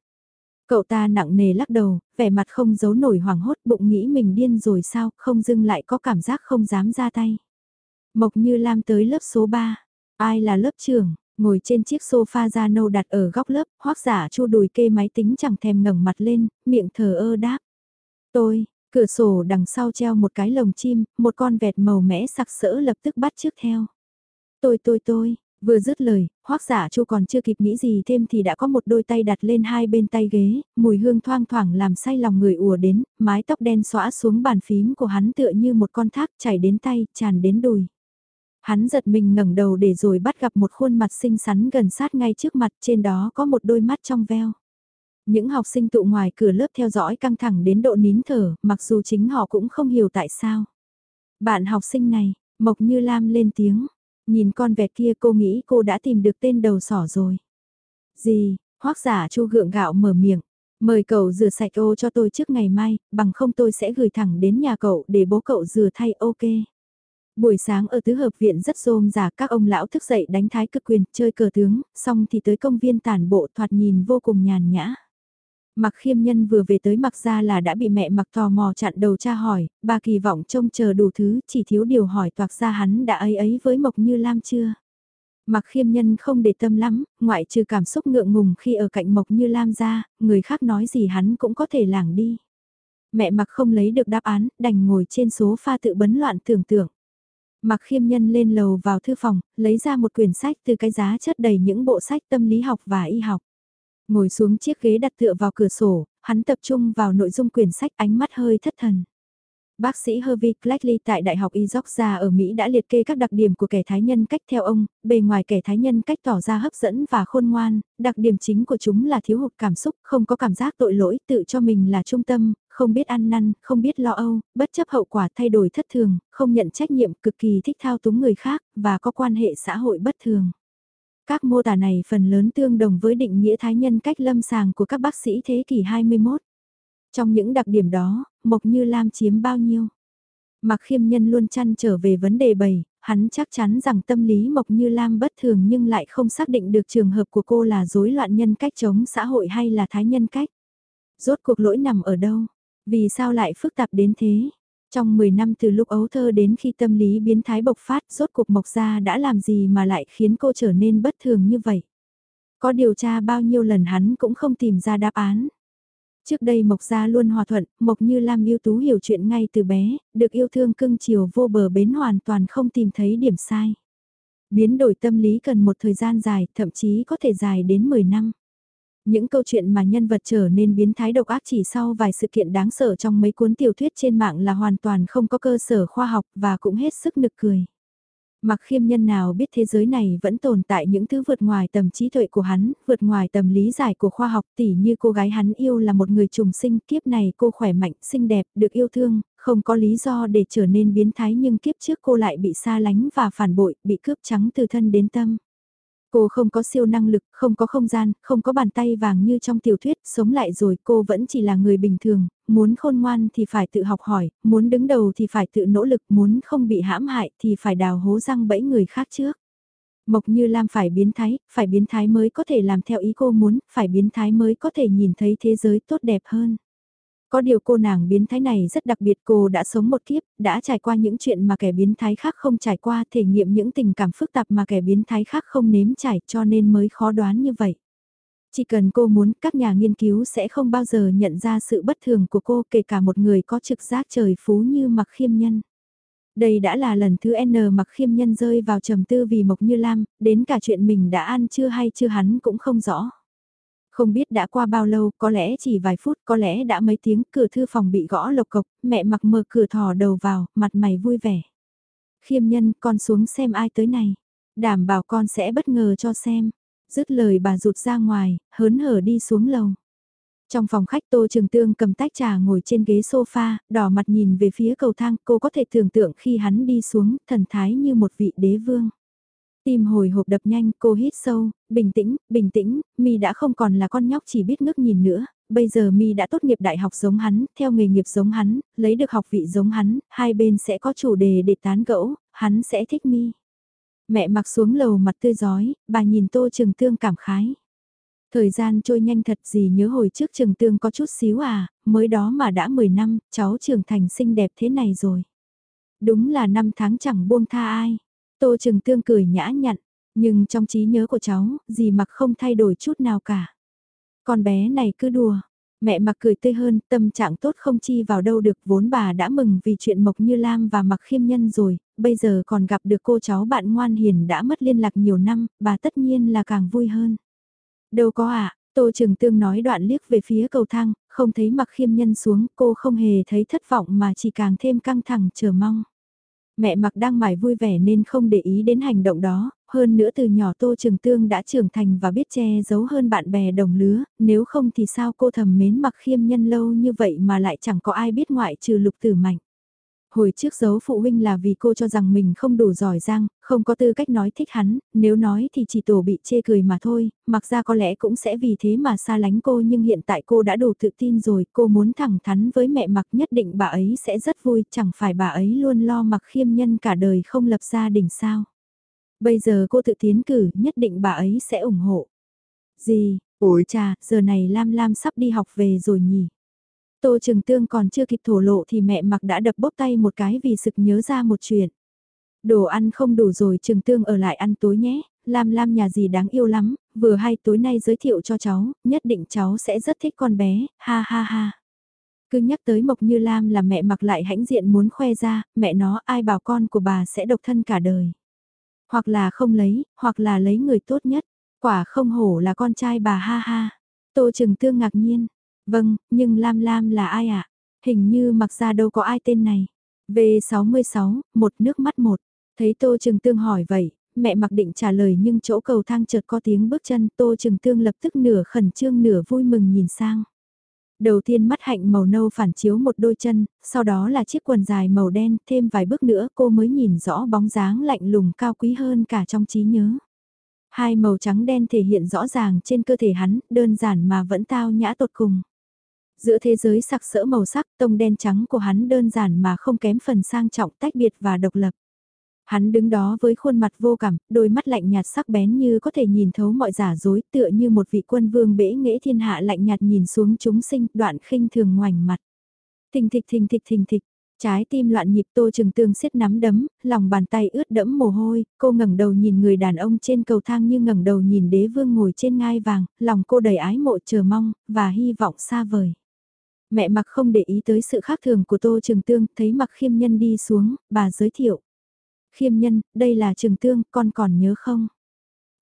Speaker 1: Cậu ta nặng nề lắc đầu, vẻ mặt không giấu nổi hoảng hốt bụng nghĩ mình điên rồi sao, không dưng lại có cảm giác không dám ra tay. Mộc Như Lam tới lớp số 3. Ai là lớp trưởng? Ngồi trên chiếc sofa da nâu đặt ở góc lớp, hoác giả chu đùi kê máy tính chẳng thèm ngẩng mặt lên, miệng thờ ơ đáp. Tôi, cửa sổ đằng sau treo một cái lồng chim, một con vẹt màu mẽ sặc sỡ lập tức bắt trước theo. Tôi tôi tôi, Vừa dứt lời, hoắc giả chu còn chưa kịp nghĩ gì thêm thì đã có một đôi tay đặt lên hai bên tay ghế, mùi hương thoang thoảng làm say lòng người ùa đến, mái tóc đen xõa xuống bàn phím của hắn tựa như một con thác chảy đến tay, tràn đến đùi. Hắn giật mình ngẩng đầu để rồi bắt gặp một khuôn mặt xinh xắn gần sát ngay trước mặt, trên đó có một đôi mắt trong veo. Những học sinh tụ ngoài cửa lớp theo dõi căng thẳng đến độ nín thở, mặc dù chính họ cũng không hiểu tại sao. Bạn học sinh này, Mộc Như Lam lên tiếng, Nhìn con vẹt kia cô nghĩ cô đã tìm được tên đầu sỏ rồi. Gì, hoác giả chu gượng gạo mở miệng. Mời cậu rửa sạch ô cho tôi trước ngày mai, bằng không tôi sẽ gửi thẳng đến nhà cậu để bố cậu rửa thay ok. Buổi sáng ở tứ hợp viện rất rôm rả các ông lão thức dậy đánh thái cực quyền, chơi cờ tướng, xong thì tới công viên tản bộ thoạt nhìn vô cùng nhàn nhã. Mặc khiêm nhân vừa về tới mặc ra là đã bị mẹ mặc tò mò chặn đầu cha hỏi, bà kỳ vọng trông chờ đủ thứ, chỉ thiếu điều hỏi toạc ra hắn đã ấy ấy với Mộc Như Lam chưa. Mặc khiêm nhân không để tâm lắm, ngoại trừ cảm xúc ngượng ngùng khi ở cạnh Mộc Như Lam ra, người khác nói gì hắn cũng có thể lảng đi. Mẹ mặc không lấy được đáp án, đành ngồi trên số pha tự bấn loạn tưởng tượng. Mặc khiêm nhân lên lầu vào thư phòng, lấy ra một quyển sách từ cái giá chất đầy những bộ sách tâm lý học và y học. Ngồi xuống chiếc ghế đặt tựa vào cửa sổ, hắn tập trung vào nội dung quyển sách ánh mắt hơi thất thần. Bác sĩ Hervey Cleckley tại Đại học Y Georgia ở Mỹ đã liệt kê các đặc điểm của kẻ thái nhân cách theo ông, bề ngoài kẻ thái nhân cách tỏ ra hấp dẫn và khôn ngoan, đặc điểm chính của chúng là thiếu hụt cảm xúc, không có cảm giác tội lỗi, tự cho mình là trung tâm, không biết ăn năn, không biết lo âu, bất chấp hậu quả thay đổi thất thường, không nhận trách nhiệm, cực kỳ thích thao túng người khác, và có quan hệ xã hội bất thường. Các mô tả này phần lớn tương đồng với định nghĩa thái nhân cách lâm sàng của các bác sĩ thế kỷ 21. Trong những đặc điểm đó, Mộc Như Lam chiếm bao nhiêu? Mặc khiêm nhân luôn chăn trở về vấn đề bầy, hắn chắc chắn rằng tâm lý Mộc Như Lam bất thường nhưng lại không xác định được trường hợp của cô là rối loạn nhân cách chống xã hội hay là thái nhân cách. Rốt cuộc lỗi nằm ở đâu? Vì sao lại phức tạp đến thế? Trong 10 năm từ lúc ấu thơ đến khi tâm lý biến thái bộc phát, rốt cuộc Mộc Gia đã làm gì mà lại khiến cô trở nên bất thường như vậy? Có điều tra bao nhiêu lần hắn cũng không tìm ra đáp án. Trước đây Mộc Gia luôn hòa thuận, Mộc Như Lam yêu tú hiểu chuyện ngay từ bé, được yêu thương cưng chiều vô bờ bến hoàn toàn không tìm thấy điểm sai. Biến đổi tâm lý cần một thời gian dài, thậm chí có thể dài đến 10 năm. Những câu chuyện mà nhân vật trở nên biến thái độc ác chỉ sau vài sự kiện đáng sợ trong mấy cuốn tiểu thuyết trên mạng là hoàn toàn không có cơ sở khoa học và cũng hết sức nực cười. Mặc khiêm nhân nào biết thế giới này vẫn tồn tại những thứ vượt ngoài tầm trí tuệ của hắn, vượt ngoài tầm lý giải của khoa học tỉ như cô gái hắn yêu là một người trùng sinh kiếp này cô khỏe mạnh, xinh đẹp, được yêu thương, không có lý do để trở nên biến thái nhưng kiếp trước cô lại bị xa lánh và phản bội, bị cướp trắng từ thân đến tâm. Cô không có siêu năng lực, không có không gian, không có bàn tay vàng như trong tiểu thuyết, sống lại rồi cô vẫn chỉ là người bình thường, muốn khôn ngoan thì phải tự học hỏi, muốn đứng đầu thì phải tự nỗ lực, muốn không bị hãm hại thì phải đào hố răng bẫy người khác trước. Mộc Như Lam phải biến thái, phải biến thái mới có thể làm theo ý cô muốn, phải biến thái mới có thể nhìn thấy thế giới tốt đẹp hơn. Có điều cô nàng biến thái này rất đặc biệt cô đã sống một kiếp, đã trải qua những chuyện mà kẻ biến thái khác không trải qua, thể nghiệm những tình cảm phức tạp mà kẻ biến thái khác không nếm trải cho nên mới khó đoán như vậy. Chỉ cần cô muốn các nhà nghiên cứu sẽ không bao giờ nhận ra sự bất thường của cô kể cả một người có trực giác trời phú như mặc khiêm nhân. Đây đã là lần thứ N mặc khiêm nhân rơi vào trầm tư vì Mộc Như Lam, đến cả chuyện mình đã ăn chưa hay chưa hắn cũng không rõ. Không biết đã qua bao lâu, có lẽ chỉ vài phút, có lẽ đã mấy tiếng, cửa thư phòng bị gõ lộc cộc, mẹ mặc mở cửa thò đầu vào, mặt mày vui vẻ. Khiêm nhân, con xuống xem ai tới này. Đảm bảo con sẽ bất ngờ cho xem. Dứt lời bà rụt ra ngoài, hớn hở đi xuống lầu. Trong phòng khách Tô Trường Tương cầm tách trà ngồi trên ghế sofa, đỏ mặt nhìn về phía cầu thang, cô có thể tưởng tượng khi hắn đi xuống, thần thái như một vị đế vương. Tim hồi hộp đập nhanh, cô hít sâu, bình tĩnh, bình tĩnh, mi đã không còn là con nhóc chỉ biết ngước nhìn nữa, bây giờ mi đã tốt nghiệp đại học giống hắn, theo nghề nghiệp giống hắn, lấy được học vị giống hắn, hai bên sẽ có chủ đề để tán gẫu, hắn sẽ thích mi. Mẹ mặc xuống lầu mặt tươi giói, bà nhìn tô trường tương cảm khái. Thời gian trôi nhanh thật gì nhớ hồi trước trường tương có chút xíu à, mới đó mà đã 10 năm, cháu trưởng thành xinh đẹp thế này rồi. Đúng là năm tháng chẳng buông tha ai. Tô Trừng Tương cười nhã nhặn, nhưng trong trí nhớ của cháu, gì mặc không thay đổi chút nào cả. Con bé này cứ đùa, mẹ mặc cười tươi hơn, tâm trạng tốt không chi vào đâu được, vốn bà đã mừng vì chuyện Mộc Như Lam và mặc khiêm nhân rồi, bây giờ còn gặp được cô cháu bạn ngoan hiền đã mất liên lạc nhiều năm, bà tất nhiên là càng vui hơn. Đâu có ạ, à, Tô Trường Tương nói đoạn liếc về phía cầu thang, không thấy mặc khiêm nhân xuống, cô không hề thấy thất vọng mà chỉ càng thêm căng thẳng chờ mong. Mẹ mặc đang mải vui vẻ nên không để ý đến hành động đó, hơn nữa từ nhỏ Tô Trường Tương đã trưởng thành và biết che giấu hơn bạn bè đồng lứa, nếu không thì sao cô thầm mến mặc khiêm nhân lâu như vậy mà lại chẳng có ai biết ngoại trừ lục tử mạnh. Hồi trước giấu phụ huynh là vì cô cho rằng mình không đủ giỏi giang, không có tư cách nói thích hắn, nếu nói thì chỉ tổ bị chê cười mà thôi, mặc ra có lẽ cũng sẽ vì thế mà xa lánh cô nhưng hiện tại cô đã đủ tự tin rồi, cô muốn thẳng thắn với mẹ mặc nhất định bà ấy sẽ rất vui, chẳng phải bà ấy luôn lo mặc khiêm nhân cả đời không lập gia đình sao. Bây giờ cô tự tiến cử, nhất định bà ấy sẽ ủng hộ. Gì, ủi trà, giờ này Lam Lam sắp đi học về rồi nhỉ. Tô Trường Tương còn chưa kịp thổ lộ thì mẹ mặc đã đập bóp tay một cái vì sực nhớ ra một chuyện. Đồ ăn không đủ rồi Trường Tương ở lại ăn tối nhé, Lam Lam nhà gì đáng yêu lắm, vừa hay tối nay giới thiệu cho cháu, nhất định cháu sẽ rất thích con bé, ha ha ha. Cứ nhắc tới Mộc Như Lam là mẹ mặc lại hãnh diện muốn khoe ra, mẹ nó ai bảo con của bà sẽ độc thân cả đời. Hoặc là không lấy, hoặc là lấy người tốt nhất, quả không hổ là con trai bà ha ha. Tô Trừng Tương ngạc nhiên, Vâng, nhưng Lam Lam là ai ạ? À? Hình như mặc ra đâu có ai tên này. V66, một nước mắt một. Thấy Tô Trừng Tương hỏi vậy, mẹ mặc định trả lời nhưng chỗ cầu thang chợt có tiếng bước chân Tô Trừng Tương lập tức nửa khẩn trương nửa vui mừng nhìn sang. Đầu tiên mắt hạnh màu nâu phản chiếu một đôi chân, sau đó là chiếc quần dài màu đen, thêm vài bước nữa cô mới nhìn rõ bóng dáng lạnh lùng cao quý hơn cả trong trí nhớ. Hai màu trắng đen thể hiện rõ ràng trên cơ thể hắn, đơn giản mà vẫn tao nhã tột cùng. Giữa thế giới sặc sỡ màu sắc tông đen trắng của hắn đơn giản mà không kém phần sang trọng tách biệt và độc lập. Hắn đứng đó với khuôn mặt vô cảm, đôi mắt lạnh nhạt sắc bén như có thể nhìn thấu mọi giả dối tựa như một vị quân vương bể nghệ thiên hạ lạnh nhạt nhìn xuống chúng sinh đoạn khinh thường ngoảnh mặt. Thình thịch thình thịch thình thịch, Trái tim loạn nhịp tô trừng tương siết nắm đấm, lòng bàn tay ướt đẫm mồ hôi, cô ngẩng đầu nhìn người đàn ông trên cầu thang như ngẩng đầu nhìn đế vương ngồi trên ngai vàng, lòng cô đầy ái mộ chờ mong, và hy vọng xa vời. Mẹ mặc không để ý tới sự khác thường của Tô Trường Tương, thấy mặc khiêm nhân đi xuống, bà giới thiệu. Khiêm nhân, đây là Trường Tương, con còn nhớ không?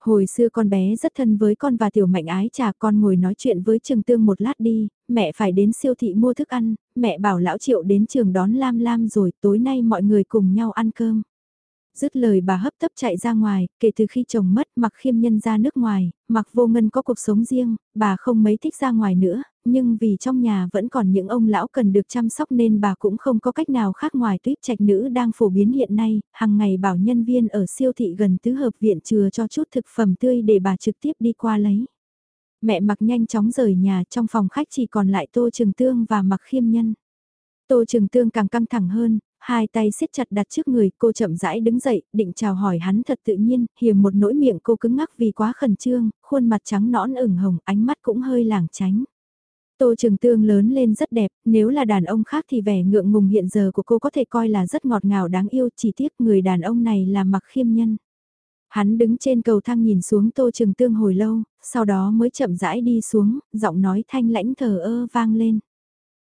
Speaker 1: Hồi xưa con bé rất thân với con và tiểu mạnh ái trà con ngồi nói chuyện với Trường Tương một lát đi, mẹ phải đến siêu thị mua thức ăn, mẹ bảo lão triệu đến trường đón Lam Lam rồi tối nay mọi người cùng nhau ăn cơm. Dứt lời bà hấp tấp chạy ra ngoài, kể từ khi chồng mất mặc khiêm nhân ra nước ngoài, mặc vô ngân có cuộc sống riêng, bà không mấy thích ra ngoài nữa, nhưng vì trong nhà vẫn còn những ông lão cần được chăm sóc nên bà cũng không có cách nào khác ngoài tuyết trạch nữ đang phổ biến hiện nay, hàng ngày bảo nhân viên ở siêu thị gần tứ hợp viện chừa cho chút thực phẩm tươi để bà trực tiếp đi qua lấy. Mẹ mặc nhanh chóng rời nhà trong phòng khách chỉ còn lại tô trường tương và mặc khiêm nhân. Tô trường tương càng căng thẳng hơn, Hai tay siết chặt đặt trước người, cô chậm rãi đứng dậy, định chào hỏi hắn thật tự nhiên, hiểm một nỗi miệng cô cứng ngắc vì quá khẩn trương, khuôn mặt trắng nõn ửng hồng, ánh mắt cũng hơi lảng tránh. Tô Trường Tương lớn lên rất đẹp, nếu là đàn ông khác thì vẻ ngượng ngùng hiện giờ của cô có thể coi là rất ngọt ngào đáng yêu, chỉ tiếc người đàn ông này là mặc khiêm nhân. Hắn đứng trên cầu thang nhìn xuống Tô Trường Tương hồi lâu, sau đó mới chậm rãi đi xuống, giọng nói thanh lãnh thờ ơ vang lên.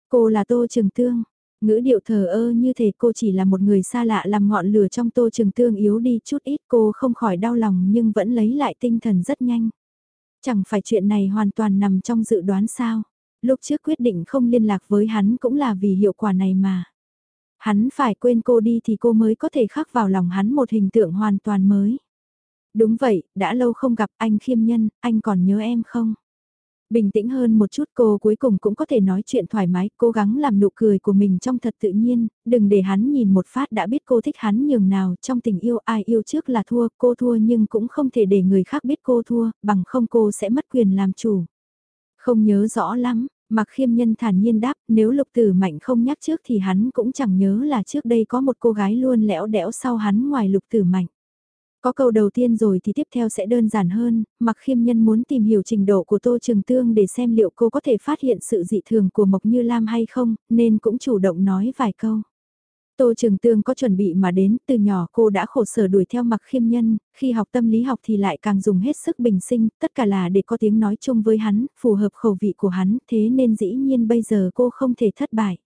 Speaker 1: Cô là Tô Trường Tương, ngữ điệu thờ ơ như thể cô chỉ là một người xa lạ làm ngọn lửa trong Tô Trường Tương yếu đi chút ít cô không khỏi đau lòng nhưng vẫn lấy lại tinh thần rất nhanh. Chẳng phải chuyện này hoàn toàn nằm trong dự đoán sao lúc trước quyết định không liên lạc với hắn cũng là vì hiệu quả này mà. Hắn phải quên cô đi thì cô mới có thể khắc vào lòng hắn một hình tượng hoàn toàn mới. Đúng vậy, đã lâu không gặp anh khiêm nhân, anh còn nhớ em không? Bình tĩnh hơn một chút cô cuối cùng cũng có thể nói chuyện thoải mái, cố gắng làm nụ cười của mình trong thật tự nhiên, đừng để hắn nhìn một phát đã biết cô thích hắn nhường nào, trong tình yêu ai yêu trước là thua, cô thua nhưng cũng không thể để người khác biết cô thua, bằng không cô sẽ mất quyền làm chủ. Không nhớ rõ lắm, Mặc khiêm nhân thản nhiên đáp, nếu lục tử mạnh không nhắc trước thì hắn cũng chẳng nhớ là trước đây có một cô gái luôn lẽo đẽo sau hắn ngoài lục tử mạnh. Có câu đầu tiên rồi thì tiếp theo sẽ đơn giản hơn, mặc khiêm nhân muốn tìm hiểu trình độ của Tô Trường Tương để xem liệu cô có thể phát hiện sự dị thường của Mộc Như Lam hay không, nên cũng chủ động nói vài câu. Tô Trường Tương có chuẩn bị mà đến, từ nhỏ cô đã khổ sở đuổi theo mặc khiêm nhân, khi học tâm lý học thì lại càng dùng hết sức bình sinh, tất cả là để có tiếng nói chung với hắn, phù hợp khẩu vị của hắn, thế nên dĩ nhiên bây giờ cô không thể thất bại.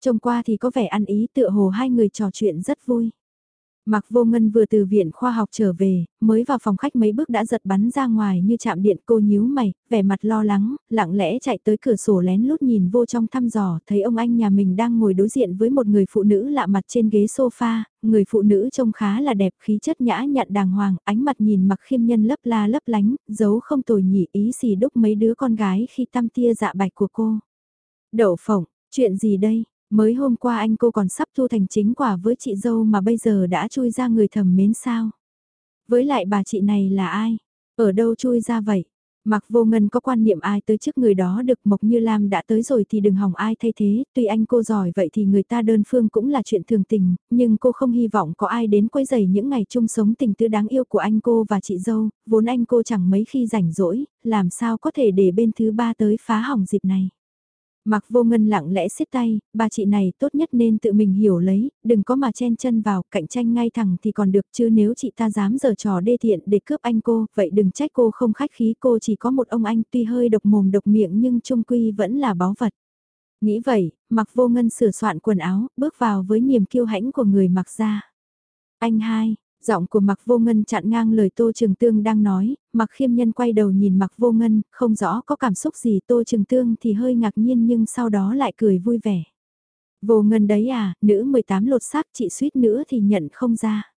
Speaker 1: Trông qua thì có vẻ ăn ý tựa hồ hai người trò chuyện rất vui. Mạc Vô Ngân vừa từ viện khoa học trở về, mới vào phòng khách mấy bước đã giật bắn ra ngoài như chạm điện cô nhíu mày, vẻ mặt lo lắng, lặng lẽ chạy tới cửa sổ lén lút nhìn vô trong thăm dò, thấy ông anh nhà mình đang ngồi đối diện với một người phụ nữ lạ mặt trên ghế sofa, người phụ nữ trông khá là đẹp khí chất nhã nhặn đàng hoàng, ánh mặt nhìn mặc khiêm nhân lấp la lấp lánh, giấu không tồi nhỉ ý xì đúc mấy đứa con gái khi tăm tia dạ bạch của cô. Đậu phộng, chuyện gì đây? Mới hôm qua anh cô còn sắp thu thành chính quả với chị dâu mà bây giờ đã chui ra người thầm mến sao. Với lại bà chị này là ai? Ở đâu chui ra vậy? Mặc vô ngân có quan niệm ai tới trước người đó được Mộc Như Lam đã tới rồi thì đừng hỏng ai thay thế, tuy anh cô giỏi vậy thì người ta đơn phương cũng là chuyện thường tình, nhưng cô không hy vọng có ai đến quấy rầy những ngày chung sống tình tư đáng yêu của anh cô và chị dâu, vốn anh cô chẳng mấy khi rảnh rỗi, làm sao có thể để bên thứ ba tới phá hỏng dịp này. Mặc vô ngân lặng lẽ xiết tay, bà chị này tốt nhất nên tự mình hiểu lấy, đừng có mà chen chân vào, cạnh tranh ngay thẳng thì còn được chứ nếu chị ta dám giở trò đê thiện để cướp anh cô, vậy đừng trách cô không khách khí cô chỉ có một ông anh tuy hơi độc mồm độc miệng nhưng trung quy vẫn là báu vật. Nghĩ vậy, mặc vô ngân sửa soạn quần áo, bước vào với niềm kiêu hãnh của người mặc ra. Anh hai, Giọng của Mạc Vô Ngân chặn ngang lời Tô Trường Tương đang nói, Mạc Khiêm Nhân quay đầu nhìn Mạc Vô Ngân, không rõ có cảm xúc gì Tô Trường Tương thì hơi ngạc nhiên nhưng sau đó lại cười vui vẻ. Vô Ngân đấy à, nữ 18 lột xác chị suýt nữa thì nhận không ra.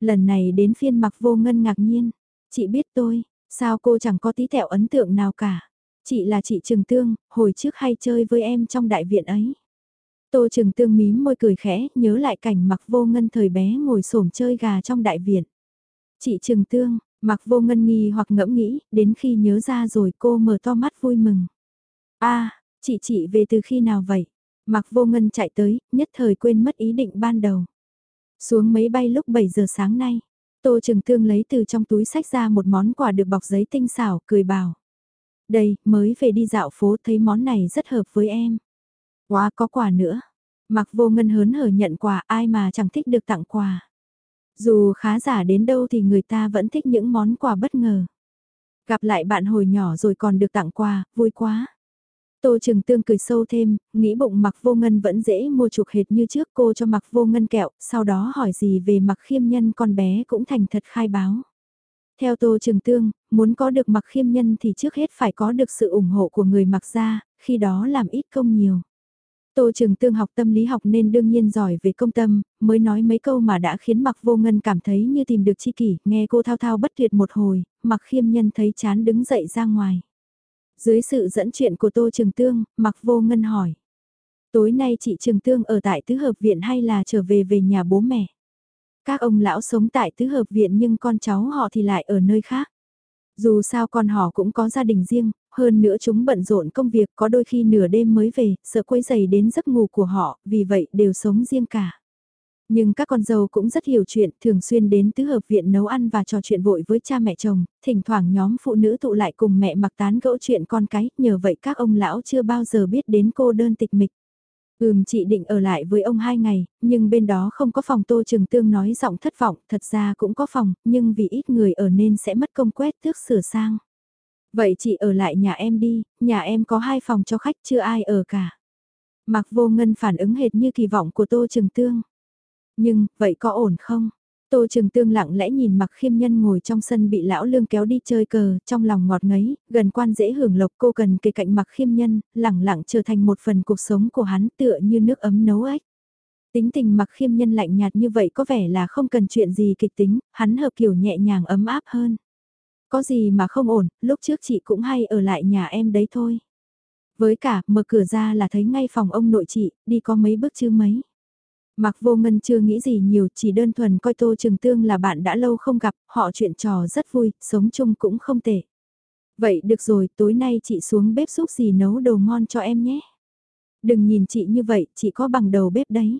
Speaker 1: Lần này đến phiên Mạc Vô Ngân ngạc nhiên, chị biết tôi, sao cô chẳng có tí tẹo ấn tượng nào cả. Chị là chị Trường Tương, hồi trước hay chơi với em trong đại viện ấy. Tô Trừng Tương mím môi cười khẽ, nhớ lại cảnh mặc vô ngân thời bé ngồi xổm chơi gà trong đại viện. Chị Trừng Tương, mặc vô ngân nghi hoặc ngẫm nghĩ, đến khi nhớ ra rồi cô mở to mắt vui mừng. a chị chị về từ khi nào vậy? Mặc vô ngân chạy tới, nhất thời quên mất ý định ban đầu. Xuống máy bay lúc 7 giờ sáng nay, Tô Trừng Tương lấy từ trong túi sách ra một món quà được bọc giấy tinh xảo, cười bảo. Đây, mới về đi dạo phố thấy món này rất hợp với em. Quá có quà nữa. Mặc vô ngân hớn hở nhận quà ai mà chẳng thích được tặng quà. Dù khá giả đến đâu thì người ta vẫn thích những món quà bất ngờ. Gặp lại bạn hồi nhỏ rồi còn được tặng quà, vui quá. Tô Trừng Tương cười sâu thêm, nghĩ bụng mặc vô ngân vẫn dễ mua chuộc hệt như trước cô cho mặc vô ngân kẹo, sau đó hỏi gì về mặc khiêm nhân con bé cũng thành thật khai báo. Theo Tô Trừng Tương, muốn có được mặc khiêm nhân thì trước hết phải có được sự ủng hộ của người mặc gia, khi đó làm ít công nhiều. Tô Trường Tương học tâm lý học nên đương nhiên giỏi về công tâm, mới nói mấy câu mà đã khiến Mặc Vô Ngân cảm thấy như tìm được chi kỷ, nghe cô thao thao bất tuyệt một hồi, Mặc Khiêm Nhân thấy chán đứng dậy ra ngoài. Dưới sự dẫn chuyện của Tô Trường Tương, Mặc Vô Ngân hỏi. Tối nay chị Trường Tương ở tại Tứ Hợp Viện hay là trở về về nhà bố mẹ? Các ông lão sống tại Tứ Hợp Viện nhưng con cháu họ thì lại ở nơi khác. Dù sao con họ cũng có gia đình riêng, hơn nữa chúng bận rộn công việc có đôi khi nửa đêm mới về, sợ quấy giày đến giấc ngủ của họ, vì vậy đều sống riêng cả. Nhưng các con dâu cũng rất hiểu chuyện, thường xuyên đến tứ hợp viện nấu ăn và trò chuyện vội với cha mẹ chồng, thỉnh thoảng nhóm phụ nữ tụ lại cùng mẹ mặc tán gẫu chuyện con cái, nhờ vậy các ông lão chưa bao giờ biết đến cô đơn tịch mịch. Ừm chị định ở lại với ông hai ngày, nhưng bên đó không có phòng Tô trường Tương nói giọng thất vọng, thật ra cũng có phòng, nhưng vì ít người ở nên sẽ mất công quét tước sửa sang. Vậy chị ở lại nhà em đi, nhà em có hai phòng cho khách chưa ai ở cả. Mặc vô ngân phản ứng hệt như kỳ vọng của Tô trường Tương. Nhưng, vậy có ổn không? Tô Trường Tương lặng lẽ nhìn mặc khiêm nhân ngồi trong sân bị lão lương kéo đi chơi cờ, trong lòng ngọt ngấy, gần quan dễ hưởng lộc cô cần kề cạnh mặc khiêm nhân, lặng lặng trở thành một phần cuộc sống của hắn tựa như nước ấm nấu ếch. Tính tình mặc khiêm nhân lạnh nhạt như vậy có vẻ là không cần chuyện gì kịch tính, hắn hợp kiểu nhẹ nhàng ấm áp hơn. Có gì mà không ổn, lúc trước chị cũng hay ở lại nhà em đấy thôi. Với cả, mở cửa ra là thấy ngay phòng ông nội chị, đi có mấy bước chứ mấy. Mặc vô ngân chưa nghĩ gì nhiều, chỉ đơn thuần coi Tô Trường Tương là bạn đã lâu không gặp, họ chuyện trò rất vui, sống chung cũng không tệ. Vậy được rồi, tối nay chị xuống bếp xúc gì nấu đồ ngon cho em nhé. Đừng nhìn chị như vậy, chị có bằng đầu bếp đấy.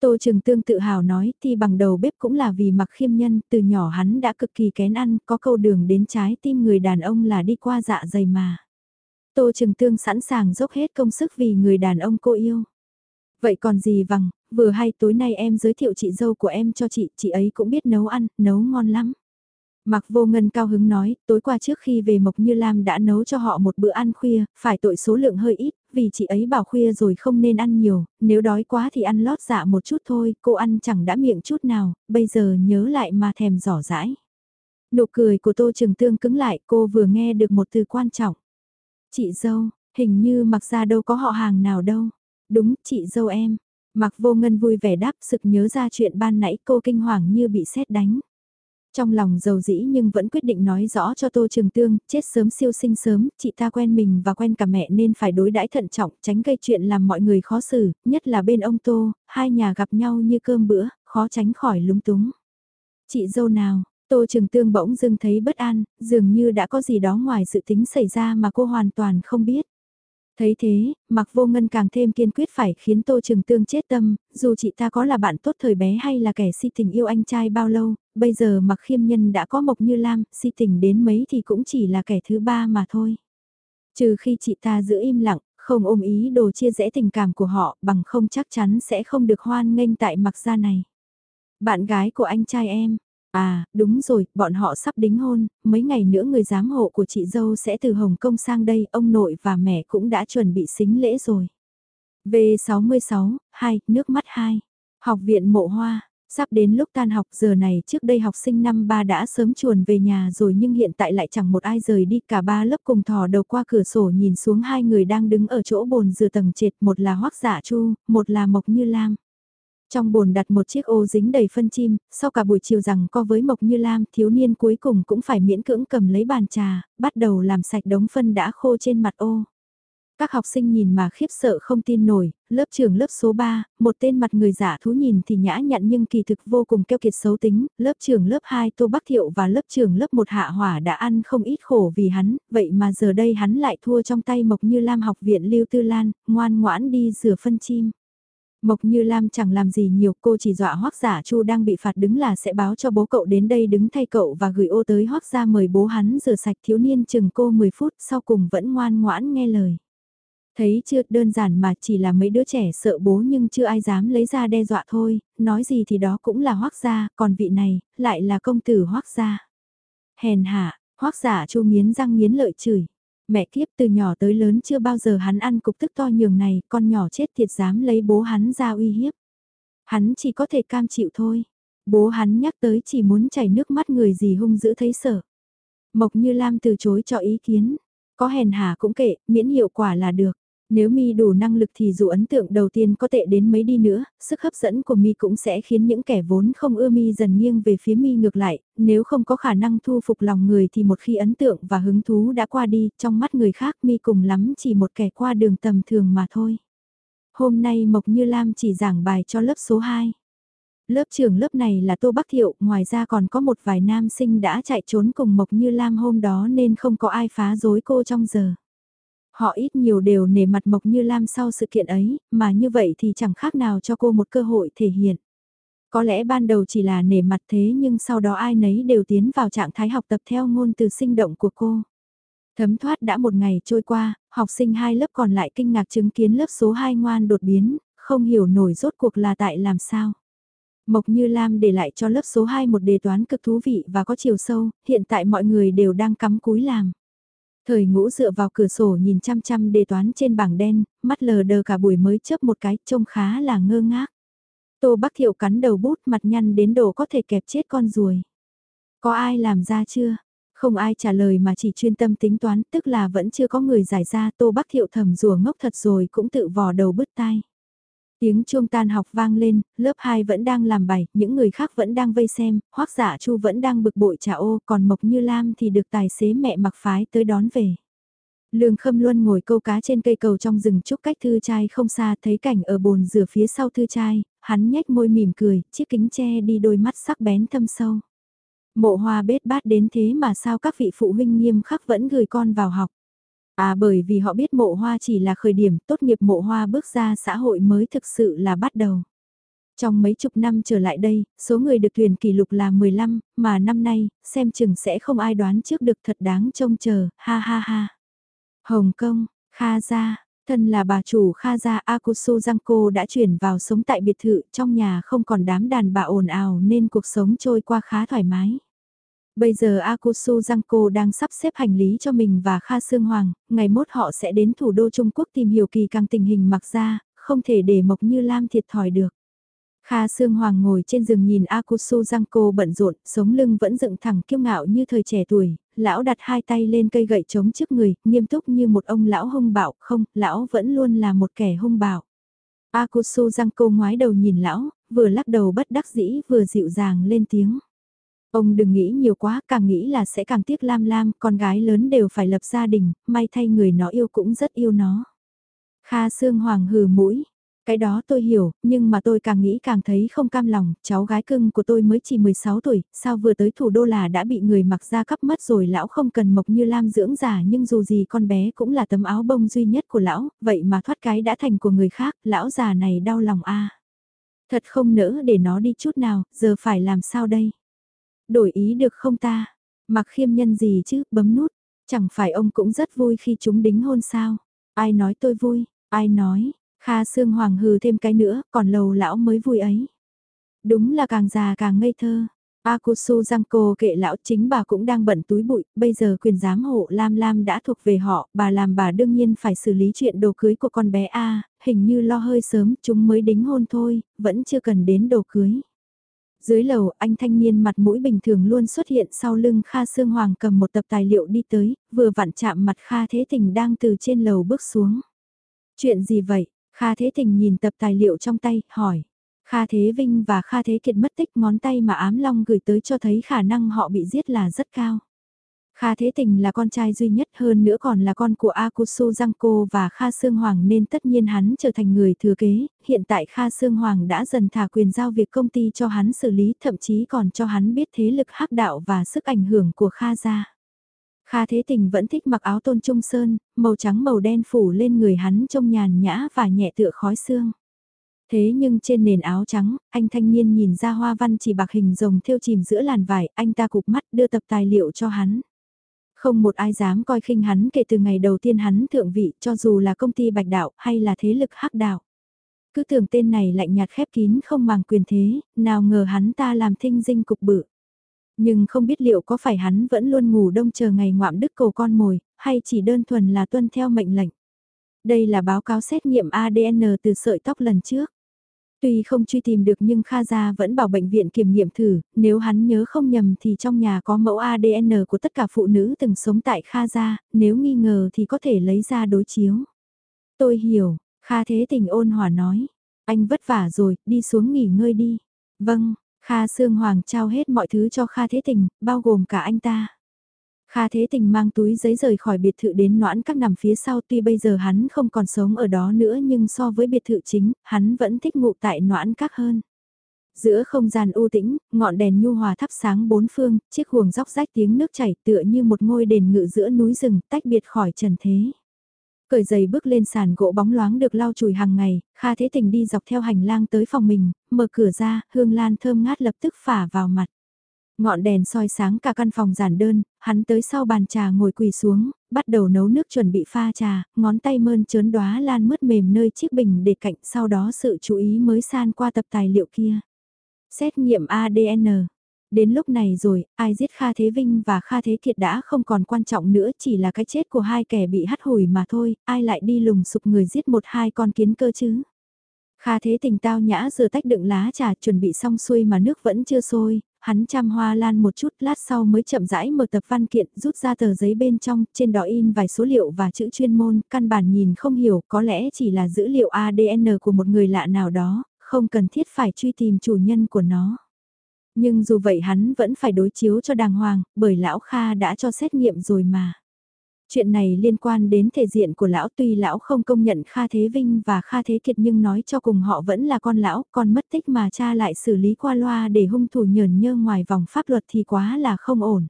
Speaker 1: Tô Trường Tương tự hào nói thì bằng đầu bếp cũng là vì mặc khiêm nhân, từ nhỏ hắn đã cực kỳ kén ăn, có câu đường đến trái tim người đàn ông là đi qua dạ dày mà. Tô Trường Tương sẵn sàng dốc hết công sức vì người đàn ông cô yêu. Vậy còn gì vằng, vừa hay tối nay em giới thiệu chị dâu của em cho chị, chị ấy cũng biết nấu ăn, nấu ngon lắm. Mặc vô ngân cao hứng nói, tối qua trước khi về Mộc Như Lam đã nấu cho họ một bữa ăn khuya, phải tội số lượng hơi ít, vì chị ấy bảo khuya rồi không nên ăn nhiều, nếu đói quá thì ăn lót dạ một chút thôi, cô ăn chẳng đã miệng chút nào, bây giờ nhớ lại mà thèm giỏ rãi. Nụ cười của Tô trường Tương cứng lại, cô vừa nghe được một từ quan trọng. Chị dâu, hình như mặc ra đâu có họ hàng nào đâu. Đúng, chị dâu em. Mặc vô ngân vui vẻ đáp sực nhớ ra chuyện ban nãy cô kinh hoàng như bị sét đánh. Trong lòng giàu dĩ nhưng vẫn quyết định nói rõ cho Tô Trường Tương, chết sớm siêu sinh sớm, chị ta quen mình và quen cả mẹ nên phải đối đãi thận trọng, tránh gây chuyện làm mọi người khó xử, nhất là bên ông Tô, hai nhà gặp nhau như cơm bữa, khó tránh khỏi lúng túng. Chị dâu nào, Tô Trường Tương bỗng dưng thấy bất an, dường như đã có gì đó ngoài sự tính xảy ra mà cô hoàn toàn không biết. Thấy thế, mặc vô ngân càng thêm kiên quyết phải khiến Tô Trường Tương chết tâm, dù chị ta có là bạn tốt thời bé hay là kẻ si tình yêu anh trai bao lâu, bây giờ mặc khiêm nhân đã có mộc như Lam, si tình đến mấy thì cũng chỉ là kẻ thứ ba mà thôi. Trừ khi chị ta giữ im lặng, không ôm ý đồ chia rẽ tình cảm của họ bằng không chắc chắn sẽ không được hoan nghênh tại mặc gia này. Bạn gái của anh trai em, À, đúng rồi, bọn họ sắp đính hôn, mấy ngày nữa người giám hộ của chị dâu sẽ từ Hồng Kông sang đây, ông nội và mẹ cũng đã chuẩn bị xính lễ rồi. V66, 2, nước mắt 2. Học viện mộ hoa, sắp đến lúc tan học giờ này trước đây học sinh năm ba đã sớm chuồn về nhà rồi nhưng hiện tại lại chẳng một ai rời đi cả ba lớp cùng thò đầu qua cửa sổ nhìn xuống hai người đang đứng ở chỗ bồn dừa tầng trệt một là hoắc giả dạ chu, một là mộc như lam. Trong bồn đặt một chiếc ô dính đầy phân chim, sau cả buổi chiều rằng co với Mộc Như Lam, thiếu niên cuối cùng cũng phải miễn cưỡng cầm lấy bàn trà, bắt đầu làm sạch đống phân đã khô trên mặt ô. Các học sinh nhìn mà khiếp sợ không tin nổi, lớp trưởng lớp số 3, một tên mặt người giả thú nhìn thì nhã nhặn nhưng kỳ thực vô cùng keo kiệt xấu tính, lớp trưởng lớp 2 Tô Bắc Thiệu và lớp trưởng lớp 1 Hạ Hỏa đã ăn không ít khổ vì hắn, vậy mà giờ đây hắn lại thua trong tay Mộc Như Lam học viện Lưu Tư Lan, ngoan ngoãn đi rửa phân chim. Mộc Như Lam chẳng làm gì nhiều, cô chỉ dọa Hoắc Giả Chu đang bị phạt đứng là sẽ báo cho bố cậu đến đây đứng thay cậu và gửi ô tới Hoắc gia mời bố hắn rửa sạch thiếu niên chừng cô 10 phút sau cùng vẫn ngoan ngoãn nghe lời. Thấy chưa đơn giản mà chỉ là mấy đứa trẻ sợ bố nhưng chưa ai dám lấy ra đe dọa thôi, nói gì thì đó cũng là Hoắc gia, còn vị này lại là công tử Hoắc gia. Hèn hạ, Hoắc Giả Chu nghiến răng nghiến lợi chửi. Mẹ kiếp từ nhỏ tới lớn chưa bao giờ hắn ăn cục tức to nhường này, con nhỏ chết thiệt dám lấy bố hắn ra uy hiếp. Hắn chỉ có thể cam chịu thôi. Bố hắn nhắc tới chỉ muốn chảy nước mắt người gì hung dữ thấy sợ. Mộc như Lam từ chối cho ý kiến. Có hèn hà cũng kệ, miễn hiệu quả là được. Nếu mi đủ năng lực thì dù ấn tượng đầu tiên có tệ đến mấy đi nữa, sức hấp dẫn của mi cũng sẽ khiến những kẻ vốn không ưa mi dần nghiêng về phía mi ngược lại, nếu không có khả năng thu phục lòng người thì một khi ấn tượng và hứng thú đã qua đi, trong mắt người khác mi cùng lắm chỉ một kẻ qua đường tầm thường mà thôi. Hôm nay Mộc Như Lam chỉ giảng bài cho lớp số 2. Lớp trưởng lớp này là Tô Bắc Thiệu, ngoài ra còn có một vài nam sinh đã chạy trốn cùng Mộc Như Lam hôm đó nên không có ai phá dối cô trong giờ. Họ ít nhiều đều nể mặt Mộc Như Lam sau sự kiện ấy, mà như vậy thì chẳng khác nào cho cô một cơ hội thể hiện. Có lẽ ban đầu chỉ là nể mặt thế nhưng sau đó ai nấy đều tiến vào trạng thái học tập theo ngôn từ sinh động của cô. Thấm thoát đã một ngày trôi qua, học sinh hai lớp còn lại kinh ngạc chứng kiến lớp số 2 ngoan đột biến, không hiểu nổi rốt cuộc là tại làm sao. Mộc Như Lam để lại cho lớp số 2 một đề toán cực thú vị và có chiều sâu, hiện tại mọi người đều đang cắm cúi làm. Thời ngũ dựa vào cửa sổ nhìn chăm chăm đề toán trên bảng đen, mắt lờ đờ cả buổi mới chớp một cái, trông khá là ngơ ngác. Tô Bắc Thiệu cắn đầu bút mặt nhăn đến độ có thể kẹp chết con ruồi. Có ai làm ra chưa? Không ai trả lời mà chỉ chuyên tâm tính toán, tức là vẫn chưa có người giải ra Tô Bắc Thiệu thầm rùa ngốc thật rồi cũng tự vò đầu bứt tai. Tiếng chuông tan học vang lên, lớp 2 vẫn đang làm bài, những người khác vẫn đang vây xem, hoắc giả chu vẫn đang bực bội trả ô, còn Mộc Như Lam thì được tài xế mẹ mặc phái tới đón về. Lương Khâm Luân ngồi câu cá trên cây cầu trong rừng trúc cách thư trai không xa thấy cảnh ở bồn rửa phía sau thư trai, hắn nhếch môi mỉm cười, chiếc kính che đi đôi mắt sắc bén thâm sâu. Mộ hoa bết bát đến thế mà sao các vị phụ huynh nghiêm khắc vẫn gửi con vào học. À bởi vì họ biết mộ hoa chỉ là khởi điểm, tốt nghiệp mộ hoa bước ra xã hội mới thực sự là bắt đầu. Trong mấy chục năm trở lại đây, số người được thuyền kỷ lục là 15, mà năm nay, xem chừng sẽ không ai đoán trước được thật đáng trông chờ, ha ha ha. Hồng Kông, Kha Gia, thân là bà chủ Kha Gia Akusu Giangco đã chuyển vào sống tại biệt thự trong nhà không còn đám đàn bà ồn ào nên cuộc sống trôi qua khá thoải mái. Bây giờ Akusu Giangco đang sắp xếp hành lý cho mình và Kha Sương Hoàng, ngày mốt họ sẽ đến thủ đô Trung Quốc tìm hiểu kỳ càng tình hình mặc ra, không thể để Mộc Như Lam thiệt thòi được. Kha Sương Hoàng ngồi trên giường nhìn Akusu Giangco bận rộn, sống lưng vẫn dựng thẳng kiêu ngạo như thời trẻ tuổi, lão đặt hai tay lên cây gậy trống trước người, nghiêm túc như một ông lão hung bạo, không, lão vẫn luôn là một kẻ hung bạo. Akusu Giangco ngoái đầu nhìn lão, vừa lắc đầu bất đắc dĩ vừa dịu dàng lên tiếng. Ông đừng nghĩ nhiều quá, càng nghĩ là sẽ càng tiếc Lam Lam, con gái lớn đều phải lập gia đình, may thay người nó yêu cũng rất yêu nó. Kha Sương Hoàng hừ mũi, cái đó tôi hiểu, nhưng mà tôi càng nghĩ càng thấy không cam lòng, cháu gái cưng của tôi mới chỉ 16 tuổi, sao vừa tới thủ đô là đã bị người mặc ra cắp mất rồi lão không cần mộc như Lam dưỡng giả nhưng dù gì con bé cũng là tấm áo bông duy nhất của lão, vậy mà thoát cái đã thành của người khác, lão già này đau lòng a Thật không nỡ để nó đi chút nào, giờ phải làm sao đây? Đổi ý được không ta? Mặc khiêm nhân gì chứ, bấm nút. Chẳng phải ông cũng rất vui khi chúng đính hôn sao? Ai nói tôi vui? Ai nói? Kha Sương Hoàng hừ thêm cái nữa, còn lầu lão mới vui ấy. Đúng là càng già càng ngây thơ. Akusu Giangco kệ lão chính bà cũng đang bận túi bụi, bây giờ quyền giám hộ Lam Lam đã thuộc về họ, bà làm bà đương nhiên phải xử lý chuyện đồ cưới của con bé A, hình như lo hơi sớm, chúng mới đính hôn thôi, vẫn chưa cần đến đồ cưới. Dưới lầu, anh thanh niên mặt mũi bình thường luôn xuất hiện sau lưng Kha Sương Hoàng cầm một tập tài liệu đi tới, vừa vặn chạm mặt Kha Thế Tình đang từ trên lầu bước xuống. Chuyện gì vậy? Kha Thế Tình nhìn tập tài liệu trong tay, hỏi. Kha Thế Vinh và Kha Thế Kiệt mất tích ngón tay mà ám long gửi tới cho thấy khả năng họ bị giết là rất cao. Kha Thế Tình là con trai duy nhất hơn nữa còn là con của Akusu Giangco và Kha Sương Hoàng nên tất nhiên hắn trở thành người thừa kế, hiện tại Kha Sương Hoàng đã dần thả quyền giao việc công ty cho hắn xử lý thậm chí còn cho hắn biết thế lực hắc đạo và sức ảnh hưởng của Kha gia. Kha Thế Tình vẫn thích mặc áo tôn trung sơn, màu trắng màu đen phủ lên người hắn trông nhàn nhã và nhẹ tựa khói xương. Thế nhưng trên nền áo trắng, anh thanh niên nhìn ra hoa văn chỉ bạc hình rồng thêu chìm giữa làn vải, anh ta cụp mắt đưa tập tài liệu cho hắn. Không một ai dám coi khinh hắn kể từ ngày đầu tiên hắn thượng vị cho dù là công ty bạch đạo hay là thế lực hắc đạo. Cứ tưởng tên này lạnh nhạt khép kín không màng quyền thế, nào ngờ hắn ta làm thinh dinh cục bự. Nhưng không biết liệu có phải hắn vẫn luôn ngủ đông chờ ngày ngoạm đức cầu con mồi, hay chỉ đơn thuần là tuân theo mệnh lệnh. Đây là báo cáo xét nghiệm ADN từ sợi tóc lần trước. Tuy không truy tìm được nhưng Kha Gia vẫn bảo bệnh viện kiểm nghiệm thử, nếu hắn nhớ không nhầm thì trong nhà có mẫu ADN của tất cả phụ nữ từng sống tại Kha Gia, nếu nghi ngờ thì có thể lấy ra đối chiếu. Tôi hiểu, Kha Thế Tình ôn hòa nói, anh vất vả rồi, đi xuống nghỉ ngơi đi. Vâng, Kha Sương Hoàng trao hết mọi thứ cho Kha Thế Tình, bao gồm cả anh ta. Kha Thế Tình mang túi giấy rời khỏi biệt thự đến noãn các nằm phía sau tuy bây giờ hắn không còn sống ở đó nữa nhưng so với biệt thự chính, hắn vẫn thích ngụ tại noãn các hơn. Giữa không gian u tĩnh, ngọn đèn nhu hòa thắp sáng bốn phương, chiếc huồng róc rách tiếng nước chảy tựa như một ngôi đền ngự giữa núi rừng tách biệt khỏi trần thế. Cởi giày bước lên sàn gỗ bóng loáng được lau chùi hàng ngày, Kha Thế Tình đi dọc theo hành lang tới phòng mình, mở cửa ra, hương lan thơm ngát lập tức phả vào mặt. Ngọn đèn soi sáng cả căn phòng giản đơn, hắn tới sau bàn trà ngồi quỳ xuống, bắt đầu nấu nước chuẩn bị pha trà, ngón tay mơn trớn đóa lan mướt mềm nơi chiếc bình để cạnh sau đó sự chú ý mới san qua tập tài liệu kia. Xét nghiệm ADN Đến lúc này rồi, ai giết Kha Thế Vinh và Kha Thế Kiệt đã không còn quan trọng nữa chỉ là cái chết của hai kẻ bị hắt hủi mà thôi, ai lại đi lùng sục người giết một hai con kiến cơ chứ. Kha Thế Tình tao nhã rửa tách đựng lá trà chuẩn bị xong xuôi mà nước vẫn chưa sôi, hắn chăm hoa lan một chút lát sau mới chậm rãi mở tập văn kiện rút ra tờ giấy bên trong, trên đó in vài số liệu và chữ chuyên môn, căn bản nhìn không hiểu có lẽ chỉ là dữ liệu ADN của một người lạ nào đó, không cần thiết phải truy tìm chủ nhân của nó. Nhưng dù vậy hắn vẫn phải đối chiếu cho đàng hoàng, bởi lão Kha đã cho xét nghiệm rồi mà. Chuyện này liên quan đến thể diện của lão tuy lão không công nhận Kha Thế Vinh và Kha Thế Kiệt nhưng nói cho cùng họ vẫn là con lão, con mất tích mà cha lại xử lý qua loa để hung thủ nhờn nhơ ngoài vòng pháp luật thì quá là không ổn.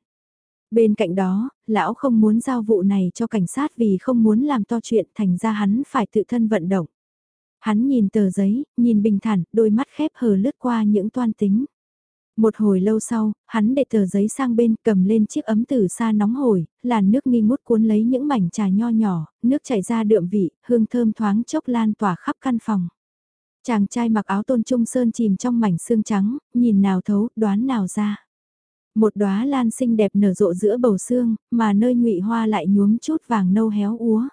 Speaker 1: Bên cạnh đó, lão không muốn giao vụ này cho cảnh sát vì không muốn làm to chuyện thành ra hắn phải tự thân vận động. Hắn nhìn tờ giấy, nhìn bình thản, đôi mắt khép hờ lướt qua những toan tính. Một hồi lâu sau, hắn để tờ giấy sang bên cầm lên chiếc ấm từ xa nóng hổi, làn nước nghi ngút cuốn lấy những mảnh trà nho nhỏ, nước chảy ra đượm vị, hương thơm thoáng chốc lan tỏa khắp căn phòng. Chàng trai mặc áo tôn trung sơn chìm trong mảnh xương trắng, nhìn nào thấu, đoán nào ra. Một đóa lan xinh đẹp nở rộ giữa bầu xương, mà nơi ngụy hoa lại nhuốm chút vàng nâu héo úa.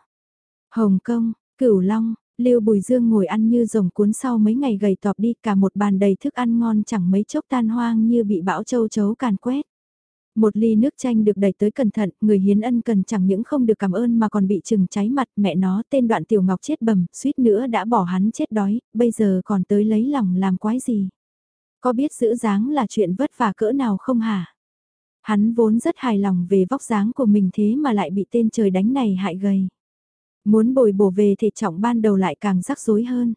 Speaker 1: Hồng Kông, Cửu Long, Lưu Bùi Dương ngồi ăn như rồng cuốn sau mấy ngày gầy tọp đi cả một bàn đầy thức ăn ngon chẳng mấy chốc tan hoang như bị bão châu chấu càn quét. Một ly nước chanh được đẩy tới cẩn thận, người hiến ân cần chẳng những không được cảm ơn mà còn bị chừng cháy mặt mẹ nó tên đoạn tiểu ngọc chết bầm, suýt nữa đã bỏ hắn chết đói, bây giờ còn tới lấy lòng làm quái gì. Có biết giữ dáng là chuyện vất vả cỡ nào không hả? Hắn vốn rất hài lòng về vóc dáng của mình thế mà lại bị tên trời đánh này hại gầy. Muốn bồi bổ về thể trọng ban đầu lại càng rắc rối hơn.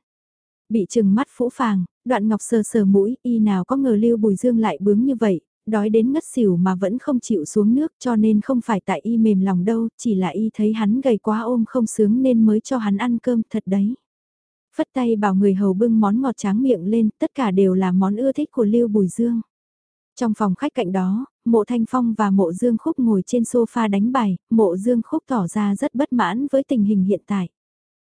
Speaker 1: Bị trừng mắt phũ phàng, đoạn ngọc sờ sờ mũi, y nào có ngờ lưu bùi dương lại bướng như vậy, đói đến ngất xỉu mà vẫn không chịu xuống nước cho nên không phải tại y mềm lòng đâu, chỉ là y thấy hắn gầy quá ôm không sướng nên mới cho hắn ăn cơm thật đấy. Phất tay bảo người hầu bưng món ngọt tráng miệng lên, tất cả đều là món ưa thích của Lưu Bùi Dương. Trong phòng khách cạnh đó, mộ Thanh Phong và mộ Dương Khúc ngồi trên sofa đánh bài, mộ Dương Khúc tỏ ra rất bất mãn với tình hình hiện tại.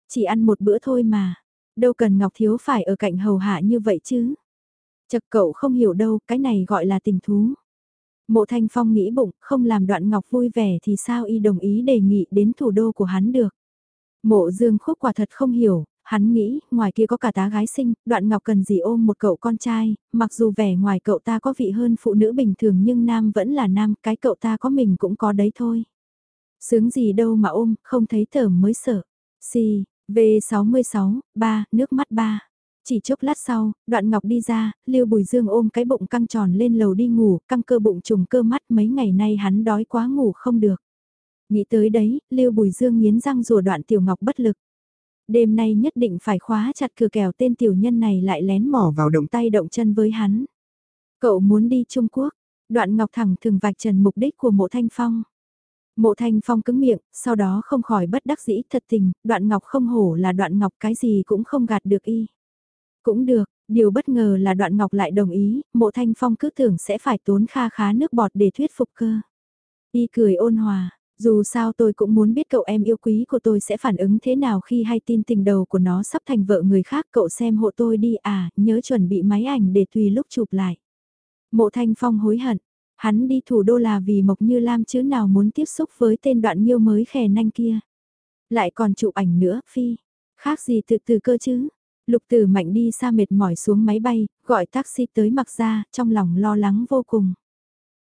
Speaker 1: Chỉ ăn một bữa thôi mà, đâu cần Ngọc Thiếu phải ở cạnh hầu hạ như vậy chứ. Chật cậu không hiểu đâu, cái này gọi là tình thú. Mộ Thanh Phong nghĩ bụng, không làm đoạn Ngọc vui vẻ thì sao y đồng ý đề nghị đến thủ đô của hắn được. Mộ Dương Khúc quả thật không hiểu, hắn nghĩ, ngoài kia có cả tá gái sinh, đoạn ngọc cần gì ôm một cậu con trai, mặc dù vẻ ngoài cậu ta có vị hơn phụ nữ bình thường nhưng nam vẫn là nam, cái cậu ta có mình cũng có đấy thôi. Sướng gì đâu mà ôm, không thấy thởm mới sợ. Si, V66, 3, nước mắt 3. Chỉ chốc lát sau, đoạn ngọc đi ra, Lưu Bùi Dương ôm cái bụng căng tròn lên lầu đi ngủ, căng cơ bụng trùng cơ mắt mấy ngày nay hắn đói quá ngủ không được. Nghĩ tới đấy, Lưu Bùi Dương nghiến răng rùa đoạn tiểu ngọc bất lực. Đêm nay nhất định phải khóa chặt cửa kèo tên tiểu nhân này lại lén mỏ vào động tay động chân với hắn. Cậu muốn đi Trung Quốc, đoạn ngọc thẳng thường vạch trần mục đích của mộ thanh phong. Mộ thanh phong cứng miệng, sau đó không khỏi bất đắc dĩ thật tình, đoạn ngọc không hổ là đoạn ngọc cái gì cũng không gạt được y. Cũng được, điều bất ngờ là đoạn ngọc lại đồng ý, mộ thanh phong cứ tưởng sẽ phải tốn kha khá nước bọt để thuyết phục cơ. Y cười ôn hòa, dù sao tôi cũng muốn biết cậu em yêu quý của tôi sẽ phản ứng thế nào khi hay tin tình đầu của nó sắp thành vợ người khác cậu xem hộ tôi đi à, nhớ chuẩn bị máy ảnh để tùy lúc chụp lại. Mộ Thanh Phong hối hận, hắn đi thủ đô là vì Mộc Như Lam chứ nào muốn tiếp xúc với tên đoạn nhiêu mới khè nanh kia. Lại còn chụp ảnh nữa, Phi, khác gì từ từ cơ chứ. Lục tử mạnh đi xa mệt mỏi xuống máy bay, gọi taxi tới mặc ra, trong lòng lo lắng vô cùng.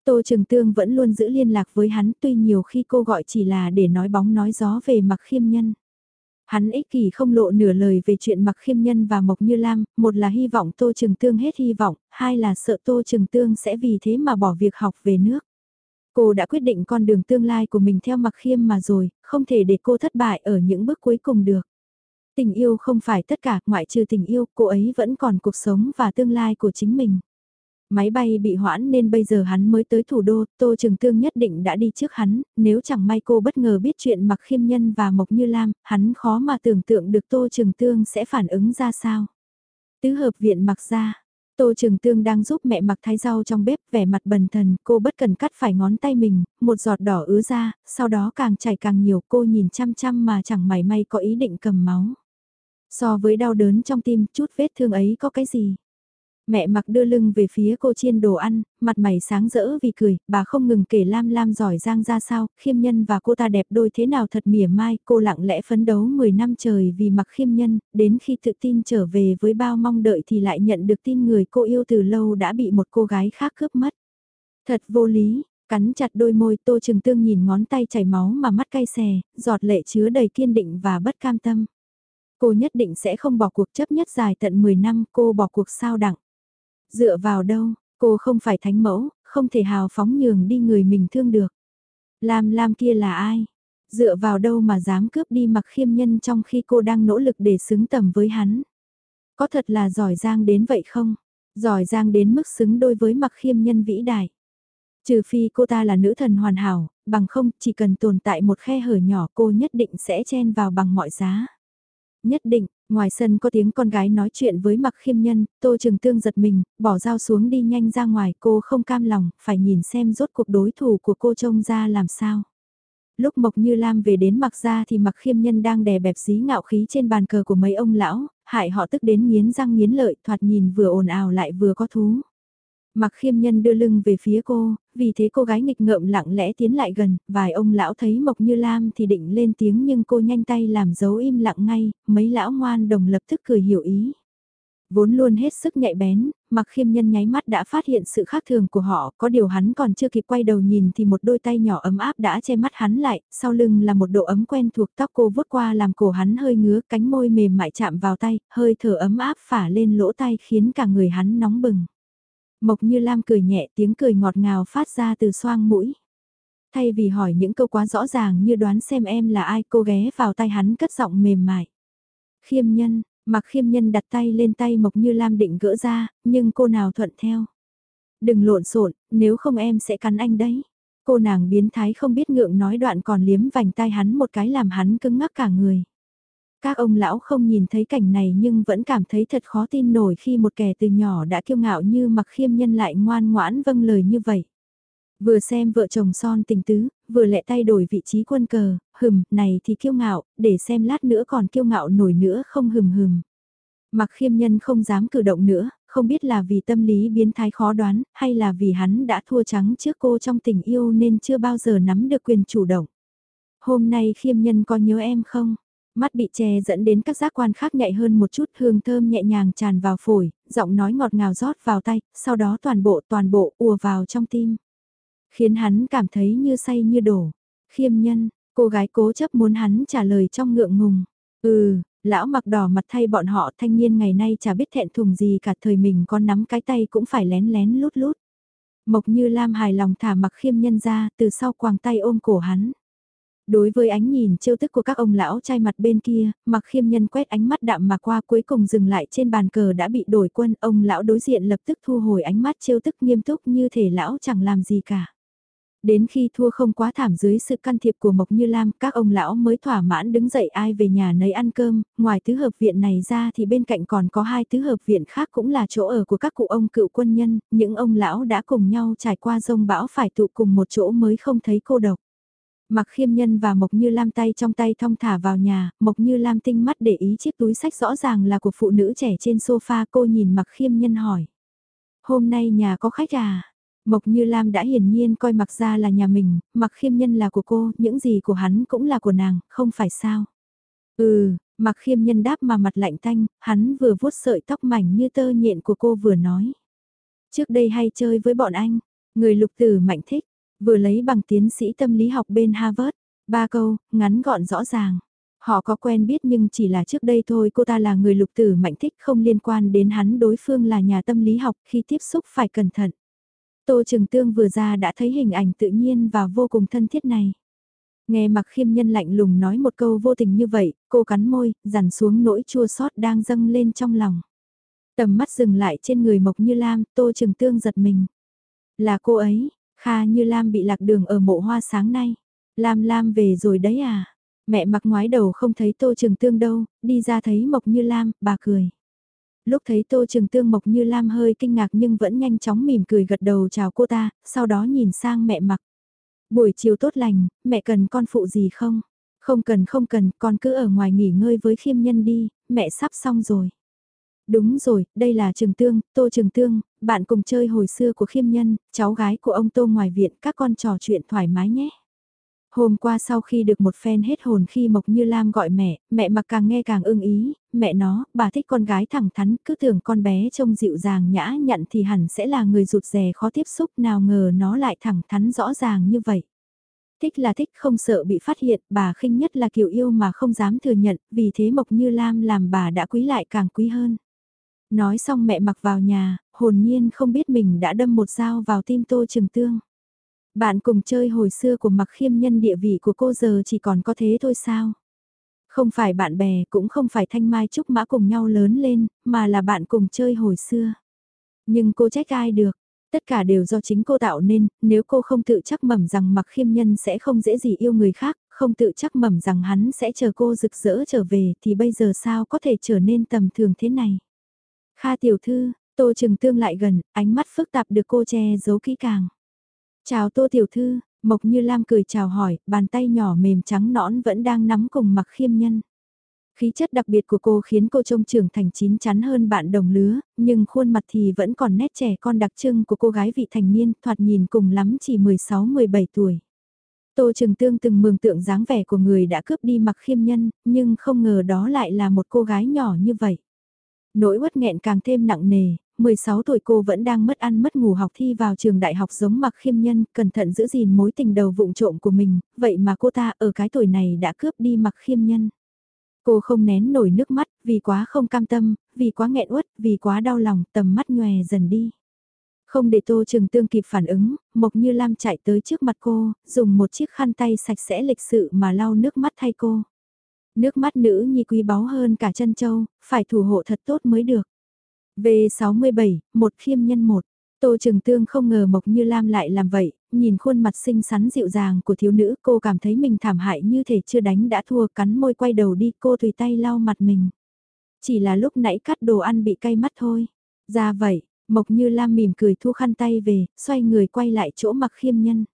Speaker 1: Tô Trường Tương vẫn luôn giữ liên lạc với hắn tuy nhiều khi cô gọi chỉ là để nói bóng nói gió về mặc khiêm nhân. Hắn ích kỷ không lộ nửa lời về chuyện mặc khiêm nhân và Mộc Như Lam, một là hy vọng Tô Trường Tương hết hy vọng, hai là sợ Tô Trường Tương sẽ vì thế mà bỏ việc học về nước. Cô đã quyết định con đường tương lai của mình theo mặc khiêm mà rồi, không thể để cô thất bại ở những bước cuối cùng được. Tình yêu không phải tất cả, ngoại trừ tình yêu, cô ấy vẫn còn cuộc sống và tương lai của chính mình. Máy bay bị hoãn nên bây giờ hắn mới tới thủ đô, Tô Trường Tương nhất định đã đi trước hắn, nếu chẳng may cô bất ngờ biết chuyện Mặc Khiêm Nhân và Mộc Như Lam, hắn khó mà tưởng tượng được Tô Trường Tương sẽ phản ứng ra sao. Tứ hợp viện mặc ra, Tô Trường Tương đang giúp mẹ mặc thái rau trong bếp vẻ mặt bần thần, cô bất cần cắt phải ngón tay mình, một giọt đỏ ứa ra, sau đó càng chảy càng nhiều cô nhìn chăm chăm mà chẳng mảy may có ý định cầm máu. So với đau đớn trong tim, chút vết thương ấy có cái gì? Mẹ mặc đưa lưng về phía cô chiên đồ ăn, mặt mày sáng rỡ vì cười, bà không ngừng kể Lam Lam giỏi giang ra sao, khiêm nhân và cô ta đẹp đôi thế nào thật mỉa mai, cô lặng lẽ phấn đấu 10 năm trời vì mặc khiêm nhân, đến khi tự tin trở về với bao mong đợi thì lại nhận được tin người cô yêu từ lâu đã bị một cô gái khác cướp mất. Thật vô lý, cắn chặt đôi môi tô trừng tương nhìn ngón tay chảy máu mà mắt cay xè, giọt lệ chứa đầy kiên định và bất cam tâm. Cô nhất định sẽ không bỏ cuộc chấp nhất dài tận 10 năm cô bỏ cuộc sao đặng. Dựa vào đâu, cô không phải thánh mẫu, không thể hào phóng nhường đi người mình thương được. Lam Lam kia là ai? Dựa vào đâu mà dám cướp đi mặc khiêm nhân trong khi cô đang nỗ lực để xứng tầm với hắn? Có thật là giỏi giang đến vậy không? Giỏi giang đến mức xứng đôi với mặc khiêm nhân vĩ đại. Trừ phi cô ta là nữ thần hoàn hảo, bằng không chỉ cần tồn tại một khe hở nhỏ cô nhất định sẽ chen vào bằng mọi giá. Nhất định, ngoài sân có tiếng con gái nói chuyện với mặc khiêm nhân, tô trường tương giật mình, bỏ dao xuống đi nhanh ra ngoài cô không cam lòng, phải nhìn xem rốt cuộc đối thủ của cô trông ra làm sao. Lúc Mộc Như Lam về đến mặc ra thì mặc khiêm nhân đang đè bẹp dí ngạo khí trên bàn cờ của mấy ông lão, hại họ tức đến nghiến răng nghiến lợi thoạt nhìn vừa ồn ào lại vừa có thú. Mặc khiêm nhân đưa lưng về phía cô, vì thế cô gái nghịch ngợm lặng lẽ tiến lại gần, vài ông lão thấy Mộc Như Lam thì định lên tiếng nhưng cô nhanh tay làm dấu im lặng ngay, mấy lão ngoan đồng lập tức cười hiểu ý. Vốn luôn hết sức nhạy bén, mặc khiêm nhân nháy mắt đã phát hiện sự khác thường của họ, có điều hắn còn chưa kịp quay đầu nhìn thì một đôi tay nhỏ ấm áp đã che mắt hắn lại, sau lưng là một độ ấm quen thuộc tóc cô vuốt qua làm cổ hắn hơi ngứa, cánh môi mềm mại chạm vào tay, hơi thở ấm áp phả lên lỗ tay khiến cả người hắn nóng bừng. Mộc Như Lam cười nhẹ tiếng cười ngọt ngào phát ra từ xoang mũi. Thay vì hỏi những câu quá rõ ràng như đoán xem em là ai cô ghé vào tay hắn cất giọng mềm mại. Khiêm nhân, mặc khiêm nhân đặt tay lên tay Mộc Như Lam định gỡ ra, nhưng cô nào thuận theo. Đừng lộn xộn, nếu không em sẽ cắn anh đấy. Cô nàng biến thái không biết ngượng nói đoạn còn liếm vành tay hắn một cái làm hắn cứng ngắc cả người. Các ông lão không nhìn thấy cảnh này nhưng vẫn cảm thấy thật khó tin nổi khi một kẻ từ nhỏ đã kiêu ngạo như mặc khiêm nhân lại ngoan ngoãn vâng lời như vậy. Vừa xem vợ chồng son tình tứ, vừa lẹ tay đổi vị trí quân cờ, hừm, này thì kiêu ngạo, để xem lát nữa còn kiêu ngạo nổi nữa không hừm hừm. Mặc khiêm nhân không dám cử động nữa, không biết là vì tâm lý biến thái khó đoán, hay là vì hắn đã thua trắng trước cô trong tình yêu nên chưa bao giờ nắm được quyền chủ động. Hôm nay khiêm nhân có nhớ em không? Mắt bị che dẫn đến các giác quan khác nhạy hơn một chút hương thơm nhẹ nhàng tràn vào phổi, giọng nói ngọt ngào rót vào tay, sau đó toàn bộ toàn bộ ùa vào trong tim. Khiến hắn cảm thấy như say như đổ. Khiêm nhân, cô gái cố chấp muốn hắn trả lời trong ngượng ngùng. Ừ, lão mặc đỏ mặt thay bọn họ thanh niên ngày nay chả biết thẹn thùng gì cả thời mình con nắm cái tay cũng phải lén lén lút lút. Mộc như Lam hài lòng thả mặc khiêm nhân ra từ sau quàng tay ôm cổ hắn. Đối với ánh nhìn trêu tức của các ông lão trai mặt bên kia, mặc khiêm nhân quét ánh mắt đạm mà qua cuối cùng dừng lại trên bàn cờ đã bị đổi quân, ông lão đối diện lập tức thu hồi ánh mắt trêu tức nghiêm túc như thể lão chẳng làm gì cả. Đến khi thua không quá thảm dưới sự can thiệp của Mộc Như Lam, các ông lão mới thỏa mãn đứng dậy ai về nhà nấy ăn cơm, ngoài tứ hợp viện này ra thì bên cạnh còn có hai tứ hợp viện khác cũng là chỗ ở của các cụ ông cựu quân nhân, những ông lão đã cùng nhau trải qua rông bão phải tụ cùng một chỗ mới không thấy cô độc. Mặc khiêm nhân và Mộc Như Lam tay trong tay thong thả vào nhà, Mộc Như Lam tinh mắt để ý chiếc túi sách rõ ràng là của phụ nữ trẻ trên sofa cô nhìn Mặc khiêm nhân hỏi. Hôm nay nhà có khách à? Mộc Như Lam đã hiển nhiên coi Mặc ra là nhà mình, Mặc khiêm nhân là của cô, những gì của hắn cũng là của nàng, không phải sao? Ừ, Mặc khiêm nhân đáp mà mặt lạnh tanh, hắn vừa vuốt sợi tóc mảnh như tơ nhện của cô vừa nói. Trước đây hay chơi với bọn anh, người lục tử mạnh thích, Vừa lấy bằng tiến sĩ tâm lý học bên Harvard, ba câu, ngắn gọn rõ ràng. Họ có quen biết nhưng chỉ là trước đây thôi cô ta là người lục tử mạnh thích không liên quan đến hắn đối phương là nhà tâm lý học khi tiếp xúc phải cẩn thận. Tô trường Tương vừa ra đã thấy hình ảnh tự nhiên và vô cùng thân thiết này. Nghe mặc khiêm nhân lạnh lùng nói một câu vô tình như vậy, cô cắn môi, dằn xuống nỗi chua xót đang dâng lên trong lòng. Tầm mắt dừng lại trên người Mộc Như Lam, Tô trường Tương giật mình. Là cô ấy, Kha Như Lam bị lạc đường ở mộ hoa sáng nay. Lam Lam về rồi đấy à? Mẹ mặc ngoái đầu không thấy Tô trường Tương đâu, đi ra thấy Mộc Như Lam, bà cười. Lúc thấy Tô trường Tương Mộc Như Lam hơi kinh ngạc nhưng vẫn nhanh chóng mỉm cười gật đầu chào cô ta, sau đó nhìn sang mẹ mặc. Buổi chiều tốt lành, mẹ cần con phụ gì không? Không cần không cần, con cứ ở ngoài nghỉ ngơi với khiêm nhân đi, mẹ sắp xong rồi. Đúng rồi, đây là trường Tương, Tô trường Tương, bạn cùng chơi hồi xưa của khiêm nhân, cháu gái của ông Tô ngoài viện, các con trò chuyện thoải mái nhé. Hôm qua sau khi được một phen hết hồn khi Mộc Như Lam gọi mẹ, mẹ mặc càng nghe càng ưng ý, mẹ nó, bà thích con gái thẳng thắn, cứ tưởng con bé trông dịu dàng nhã nhặn thì hẳn sẽ là người rụt rè khó tiếp xúc nào ngờ nó lại thẳng thắn rõ ràng như vậy. Thích là thích không sợ bị phát hiện, bà khinh nhất là kiểu yêu mà không dám thừa nhận, vì thế Mộc Như Lam làm bà đã quý lại càng quý hơn. Nói xong mẹ mặc vào nhà, hồn nhiên không biết mình đã đâm một dao vào tim Tô trường Tương. Bạn cùng chơi hồi xưa của mặc khiêm nhân địa vị của cô giờ chỉ còn có thế thôi sao? Không phải bạn bè cũng không phải thanh mai trúc mã cùng nhau lớn lên, mà là bạn cùng chơi hồi xưa. Nhưng cô trách ai được, tất cả đều do chính cô tạo nên, nếu cô không tự chắc mẩm rằng mặc khiêm nhân sẽ không dễ gì yêu người khác, không tự chắc mẩm rằng hắn sẽ chờ cô rực rỡ trở về thì bây giờ sao có thể trở nên tầm thường thế này. Kha tiểu thư, tô trừng tương lại gần, ánh mắt phức tạp được cô che giấu kỹ càng. Chào tô tiểu thư, Mộc Như Lam cười chào hỏi, bàn tay nhỏ mềm trắng nõn vẫn đang nắm cùng mặc khiêm nhân. Khí chất đặc biệt của cô khiến cô trông trưởng thành chín chắn hơn bạn đồng lứa, nhưng khuôn mặt thì vẫn còn nét trẻ con đặc trưng của cô gái vị thành niên, thoạt nhìn cùng lắm chỉ 16-17 tuổi. Tô trường Tương từng mường tượng dáng vẻ của người đã cướp đi mặc khiêm nhân, nhưng không ngờ đó lại là một cô gái nhỏ như vậy. Nỗi uất nghẹn càng thêm nặng nề, 16 tuổi cô vẫn đang mất ăn mất ngủ học thi vào trường đại học giống mặc khiêm nhân, cẩn thận giữ gìn mối tình đầu vụng trộm của mình, vậy mà cô ta ở cái tuổi này đã cướp đi mặc khiêm nhân. Cô không nén nổi nước mắt, vì quá không cam tâm, vì quá nghẹn uất, vì quá đau lòng, tầm mắt nhòe dần đi. Không để Tô Trường Tương kịp phản ứng, Mộc Như Lam chạy tới trước mặt cô, dùng một chiếc khăn tay sạch sẽ lịch sự mà lau nước mắt thay cô. Nước mắt nữ nhi quý báu hơn cả chân châu, phải thủ hộ thật tốt mới được. V67, một khiêm nhân một. Tô trường Tương không ngờ Mộc Như Lam lại làm vậy, nhìn khuôn mặt xinh xắn dịu dàng của thiếu nữ cô cảm thấy mình thảm hại như thể chưa đánh đã thua cắn môi quay đầu đi cô tùy tay lau mặt mình. Chỉ là lúc nãy cắt đồ ăn bị cay mắt thôi. Ra vậy, Mộc Như Lam mỉm cười thu khăn tay về, xoay người quay lại chỗ mặc khiêm nhân.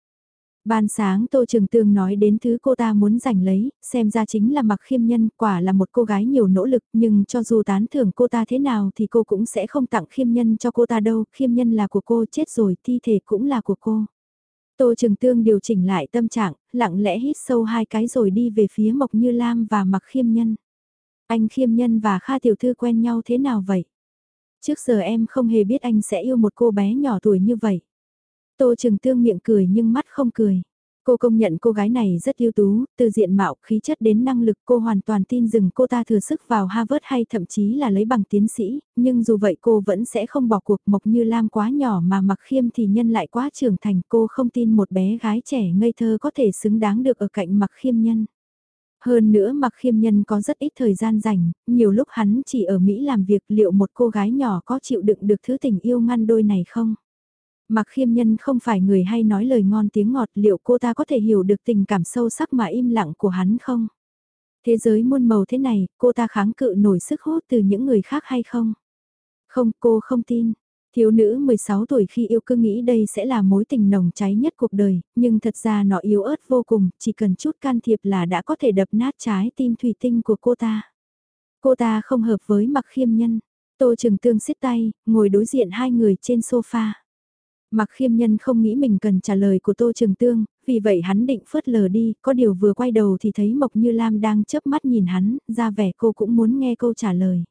Speaker 1: Ban sáng Tô Trường Tương nói đến thứ cô ta muốn giành lấy, xem ra chính là mặc khiêm nhân, quả là một cô gái nhiều nỗ lực, nhưng cho dù tán thưởng cô ta thế nào thì cô cũng sẽ không tặng khiêm nhân cho cô ta đâu, khiêm nhân là của cô, chết rồi, thi thể cũng là của cô. Tô Trường Tương điều chỉnh lại tâm trạng, lặng lẽ hít sâu hai cái rồi đi về phía Mộc Như Lam và mặc khiêm nhân. Anh khiêm nhân và Kha Tiểu Thư quen nhau thế nào vậy? Trước giờ em không hề biết anh sẽ yêu một cô bé nhỏ tuổi như vậy. Tô Trường Tương miệng cười nhưng mắt không cười. Cô công nhận cô gái này rất ưu tú, từ diện mạo, khí chất đến năng lực cô hoàn toàn tin rằng cô ta thừa sức vào Harvard hay thậm chí là lấy bằng tiến sĩ, nhưng dù vậy cô vẫn sẽ không bỏ cuộc Mộc Như Lam quá nhỏ mà mặc khiêm thì nhân lại quá trưởng thành cô không tin một bé gái trẻ ngây thơ có thể xứng đáng được ở cạnh mặc khiêm nhân. Hơn nữa mặc khiêm nhân có rất ít thời gian dành, nhiều lúc hắn chỉ ở Mỹ làm việc liệu một cô gái nhỏ có chịu đựng được thứ tình yêu ngăn đôi này không? Mặc khiêm nhân không phải người hay nói lời ngon tiếng ngọt liệu cô ta có thể hiểu được tình cảm sâu sắc mà im lặng của hắn không? Thế giới muôn màu thế này, cô ta kháng cự nổi sức hút từ những người khác hay không? Không, cô không tin. Thiếu nữ 16 tuổi khi yêu cứ nghĩ đây sẽ là mối tình nồng cháy nhất cuộc đời, nhưng thật ra nó yếu ớt vô cùng, chỉ cần chút can thiệp là đã có thể đập nát trái tim thủy tinh của cô ta. Cô ta không hợp với mặc khiêm nhân. Tô Trừng Tương xiết tay, ngồi đối diện hai người trên sofa. Mặc khiêm nhân không nghĩ mình cần trả lời của Tô Trường Tương, vì vậy hắn định phớt lờ đi, có điều vừa quay đầu thì thấy Mộc Như Lam đang chớp mắt nhìn hắn, ra vẻ cô cũng muốn nghe câu trả lời.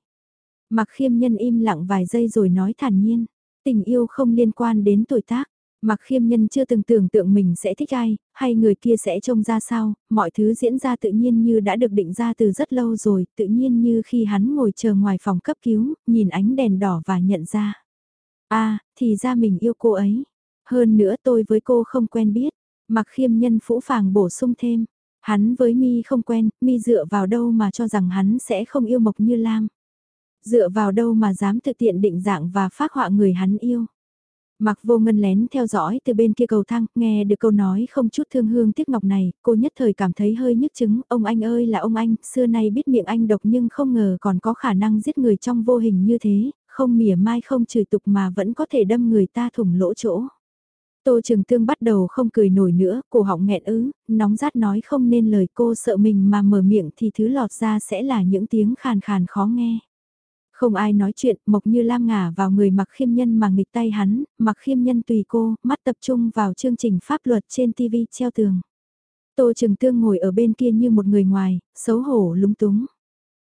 Speaker 1: Mặc khiêm nhân im lặng vài giây rồi nói thản nhiên, tình yêu không liên quan đến tuổi tác. Mặc khiêm nhân chưa từng tưởng tượng mình sẽ thích ai, hay người kia sẽ trông ra sao, mọi thứ diễn ra tự nhiên như đã được định ra từ rất lâu rồi, tự nhiên như khi hắn ngồi chờ ngoài phòng cấp cứu, nhìn ánh đèn đỏ và nhận ra a à, thì ra mình yêu cô ấy. Hơn nữa tôi với cô không quen biết. Mặc khiêm nhân phũ phàng bổ sung thêm. Hắn với mi không quen, mi dựa vào đâu mà cho rằng hắn sẽ không yêu Mộc Như Lam. Dựa vào đâu mà dám thực tiện định dạng và phát họa người hắn yêu. Mặc vô ngân lén theo dõi từ bên kia cầu thang, nghe được câu nói không chút thương hương tiếc ngọc này, cô nhất thời cảm thấy hơi nhức chứng, ông anh ơi là ông anh, xưa nay biết miệng anh độc nhưng không ngờ còn có khả năng giết người trong vô hình như thế, không mỉa mai không chửi tục mà vẫn có thể đâm người ta thủng lỗ chỗ. Tô Trường Tương bắt đầu không cười nổi nữa, cổ họng nghẹn ứ, nóng rát nói không nên lời cô sợ mình mà mở miệng thì thứ lọt ra sẽ là những tiếng khàn khàn khó nghe. Không ai nói chuyện, Mộc Như Lam ngả vào người mặc khiêm nhân mà nghịch tay hắn, mặc khiêm nhân tùy cô, mắt tập trung vào chương trình pháp luật trên TV treo tường. Tô Trường Tương ngồi ở bên kia như một người ngoài, xấu hổ lúng túng.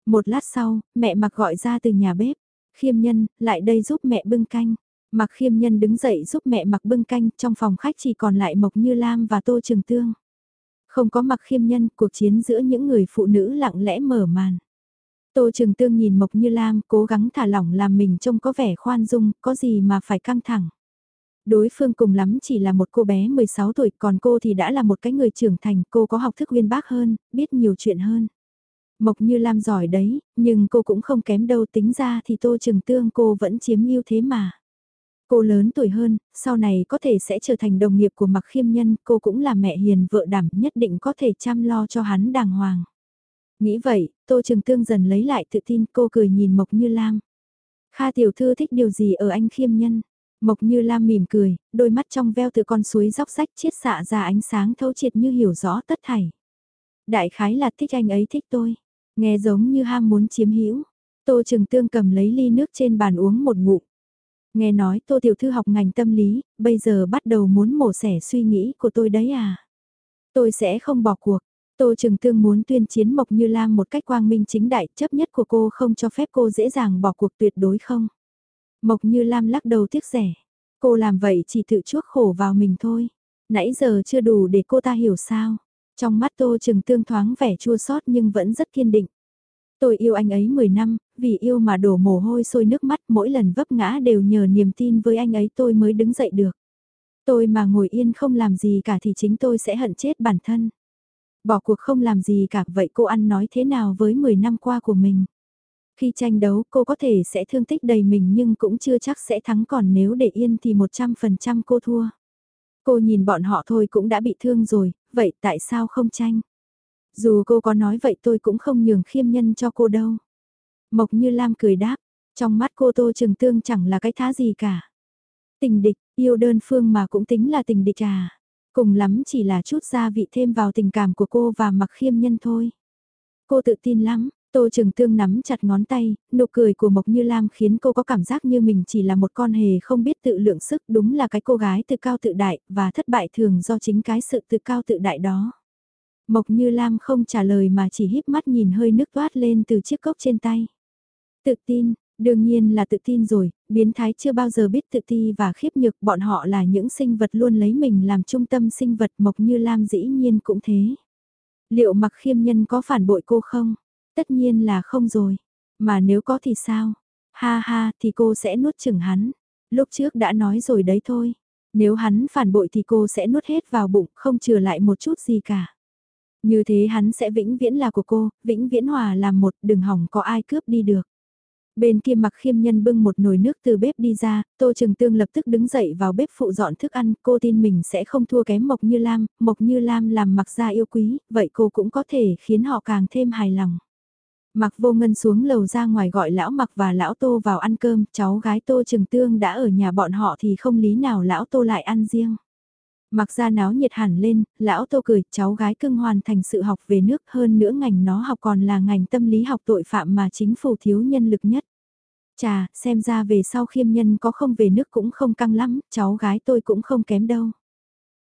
Speaker 1: Một lát sau, mẹ mặc gọi ra từ nhà bếp. Khiêm nhân, lại đây giúp mẹ bưng canh. Mặc khiêm nhân đứng dậy giúp mẹ mặc bưng canh, trong phòng khách chỉ còn lại Mộc Như Lam và Tô Trường Tương. Không có mặc khiêm nhân, cuộc chiến giữa những người phụ nữ lặng lẽ mở màn. Tô Trường Tương nhìn Mộc Như Lam cố gắng thả lỏng làm mình trông có vẻ khoan dung, có gì mà phải căng thẳng. Đối phương cùng lắm chỉ là một cô bé 16 tuổi, còn cô thì đã là một cái người trưởng thành, cô có học thức uyên bác hơn, biết nhiều chuyện hơn. Mộc Như Lam giỏi đấy, nhưng cô cũng không kém đâu tính ra thì Tô Trường Tương cô vẫn chiếm ưu thế mà. Cô lớn tuổi hơn, sau này có thể sẽ trở thành đồng nghiệp của Mạc Khiêm Nhân, cô cũng là mẹ hiền vợ đảm nhất định có thể chăm lo cho hắn đàng hoàng. Nghĩ vậy, Tô Trường Tương dần lấy lại tự tin cô cười nhìn Mộc Như Lam. Kha tiểu thư thích điều gì ở anh khiêm nhân? Mộc Như Lam mỉm cười, đôi mắt trong veo từ con suối dốc rách chiết xạ ra ánh sáng thấu triệt như hiểu rõ tất thảy. Đại khái là thích anh ấy thích tôi, nghe giống như ham muốn chiếm hữu. Tô Trường Tương cầm lấy ly nước trên bàn uống một ngụm. Nghe nói Tô Tiểu Thư học ngành tâm lý, bây giờ bắt đầu muốn mổ xẻ suy nghĩ của tôi đấy à? Tôi sẽ không bỏ cuộc, Tô Trừng Tương muốn tuyên chiến Mộc Như Lam một cách quang minh chính đại chấp nhất của cô không cho phép cô dễ dàng bỏ cuộc tuyệt đối không. Mộc Như Lam lắc đầu tiếc rẻ. Cô làm vậy chỉ tự chuốc khổ vào mình thôi. Nãy giờ chưa đủ để cô ta hiểu sao. Trong mắt Tô Trừng Tương thoáng vẻ chua xót nhưng vẫn rất kiên định. Tôi yêu anh ấy 10 năm, vì yêu mà đổ mồ hôi sôi nước mắt mỗi lần vấp ngã đều nhờ niềm tin với anh ấy tôi mới đứng dậy được. Tôi mà ngồi yên không làm gì cả thì chính tôi sẽ hận chết bản thân. Bỏ cuộc không làm gì cả vậy cô ăn nói thế nào với 10 năm qua của mình. Khi tranh đấu cô có thể sẽ thương tích đầy mình nhưng cũng chưa chắc sẽ thắng còn nếu để yên thì 100% cô thua. Cô nhìn bọn họ thôi cũng đã bị thương rồi, vậy tại sao không tranh? Dù cô có nói vậy tôi cũng không nhường khiêm nhân cho cô đâu. Mộc như Lam cười đáp, trong mắt cô Tô Trường Tương chẳng là cái thá gì cả. Tình địch, yêu đơn phương mà cũng tính là tình địch à. Cùng lắm chỉ là chút gia vị thêm vào tình cảm của cô và mặc khiêm nhân thôi. Cô tự tin lắm, Tô Trường Tương nắm chặt ngón tay, nụ cười của Mộc Như Lam khiến cô có cảm giác như mình chỉ là một con hề không biết tự lượng sức đúng là cái cô gái tự cao tự đại và thất bại thường do chính cái sự tự cao tự đại đó. Mộc Như Lam không trả lời mà chỉ híp mắt nhìn hơi nước toát lên từ chiếc cốc trên tay. Tự tin, Đương nhiên là tự tin rồi, biến thái chưa bao giờ biết tự ti và khiếp nhược, bọn họ là những sinh vật luôn lấy mình làm trung tâm sinh vật mộc như Lam dĩ nhiên cũng thế. Liệu mặc khiêm nhân có phản bội cô không? Tất nhiên là không rồi. Mà nếu có thì sao? Ha ha thì cô sẽ nuốt chừng hắn. Lúc trước đã nói rồi đấy thôi. Nếu hắn phản bội thì cô sẽ nuốt hết vào bụng, không trừ lại một chút gì cả. Như thế hắn sẽ vĩnh viễn là của cô, vĩnh viễn hòa làm một, đừng hỏng có ai cướp đi được. Bên kia mặc khiêm nhân bưng một nồi nước từ bếp đi ra, Tô Trừng Tương lập tức đứng dậy vào bếp phụ dọn thức ăn, cô tin mình sẽ không thua kém Mộc Như Lam, Mộc Như Lam làm mặc gia yêu quý, vậy cô cũng có thể khiến họ càng thêm hài lòng. Mặc vô ngân xuống lầu ra ngoài gọi lão mặc và lão tô vào ăn cơm, cháu gái tô trường tương đã ở nhà bọn họ thì không lý nào lão tô lại ăn riêng. Mặc ra náo nhiệt hẳn lên, lão tô cười, cháu gái cưng hoàn thành sự học về nước hơn nữa ngành nó học còn là ngành tâm lý học tội phạm mà chính phủ thiếu nhân lực nhất. Chà, xem ra về sau khiêm nhân có không về nước cũng không căng lắm, cháu gái tôi cũng không kém đâu.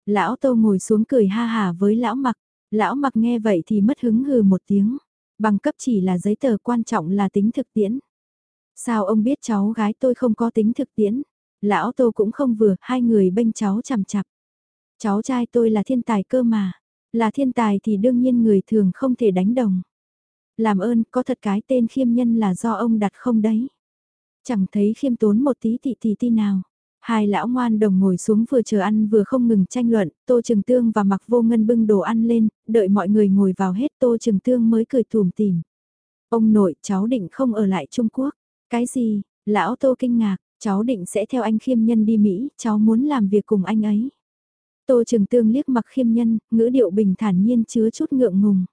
Speaker 1: Lão tô ngồi xuống cười ha hà với lão mặc, lão mặc nghe vậy thì mất hứng hừ một tiếng. Bằng cấp chỉ là giấy tờ quan trọng là tính thực tiễn. Sao ông biết cháu gái tôi không có tính thực tiễn? Lão tô cũng không vừa, hai người bênh cháu chằm chặp. Cháu trai tôi là thiên tài cơ mà. Là thiên tài thì đương nhiên người thường không thể đánh đồng. Làm ơn, có thật cái tên khiêm nhân là do ông đặt không đấy. Chẳng thấy khiêm tốn một tí thị thì ti nào. Hai lão ngoan đồng ngồi xuống vừa chờ ăn vừa không ngừng tranh luận, Tô trường Tương và Mặc Vô Ngân bưng đồ ăn lên, đợi mọi người ngồi vào hết Tô trường Tương mới cười tủm tìm. Ông nội cháu định không ở lại Trung Quốc, Cái gì, lão Tô kinh ngạc, cháu định sẽ theo anh khiêm nhân đi Mỹ, cháu muốn làm việc cùng anh ấy. Tô Trường Tương liếc mặc khiêm nhân, ngữ điệu bình thản nhiên chứa chút ngượng ngùng.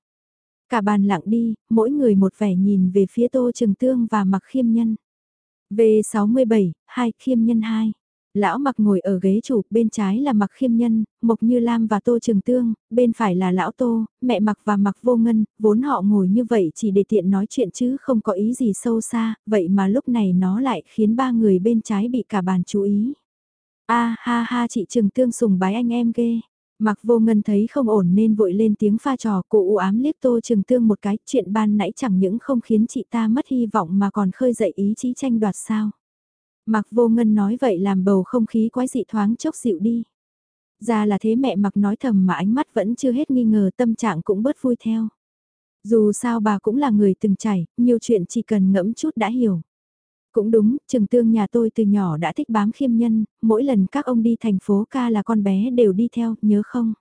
Speaker 1: Cả bàn lặng đi, mỗi người một vẻ nhìn về phía Tô Trường Tương và mặc khiêm nhân. V67, 2, khiêm nhân 2. Lão mặc ngồi ở ghế chủ, bên trái là mặc khiêm nhân, Mộc Như Lam và Tô Trường Tương, bên phải là lão Tô, mẹ mặc và mặc vô ngân, vốn họ ngồi như vậy chỉ để tiện nói chuyện chứ không có ý gì sâu xa, vậy mà lúc này nó lại khiến ba người bên trái bị cả bàn chú ý. a ha ha chị Trường Tương sùng bái anh em ghê. Mặc vô ngân thấy không ổn nên vội lên tiếng pha trò cụ u ám liếc tô trường tương một cái chuyện ban nãy chẳng những không khiến chị ta mất hy vọng mà còn khơi dậy ý chí tranh đoạt sao. Mặc vô ngân nói vậy làm bầu không khí quái dị thoáng chốc dịu đi. Ra là thế mẹ mặc nói thầm mà ánh mắt vẫn chưa hết nghi ngờ tâm trạng cũng bớt vui theo. Dù sao bà cũng là người từng trải, nhiều chuyện chỉ cần ngẫm chút đã hiểu. Cũng đúng, trường tương nhà tôi từ nhỏ đã thích bám khiêm nhân, mỗi lần các ông đi thành phố ca là con bé đều đi theo, nhớ không?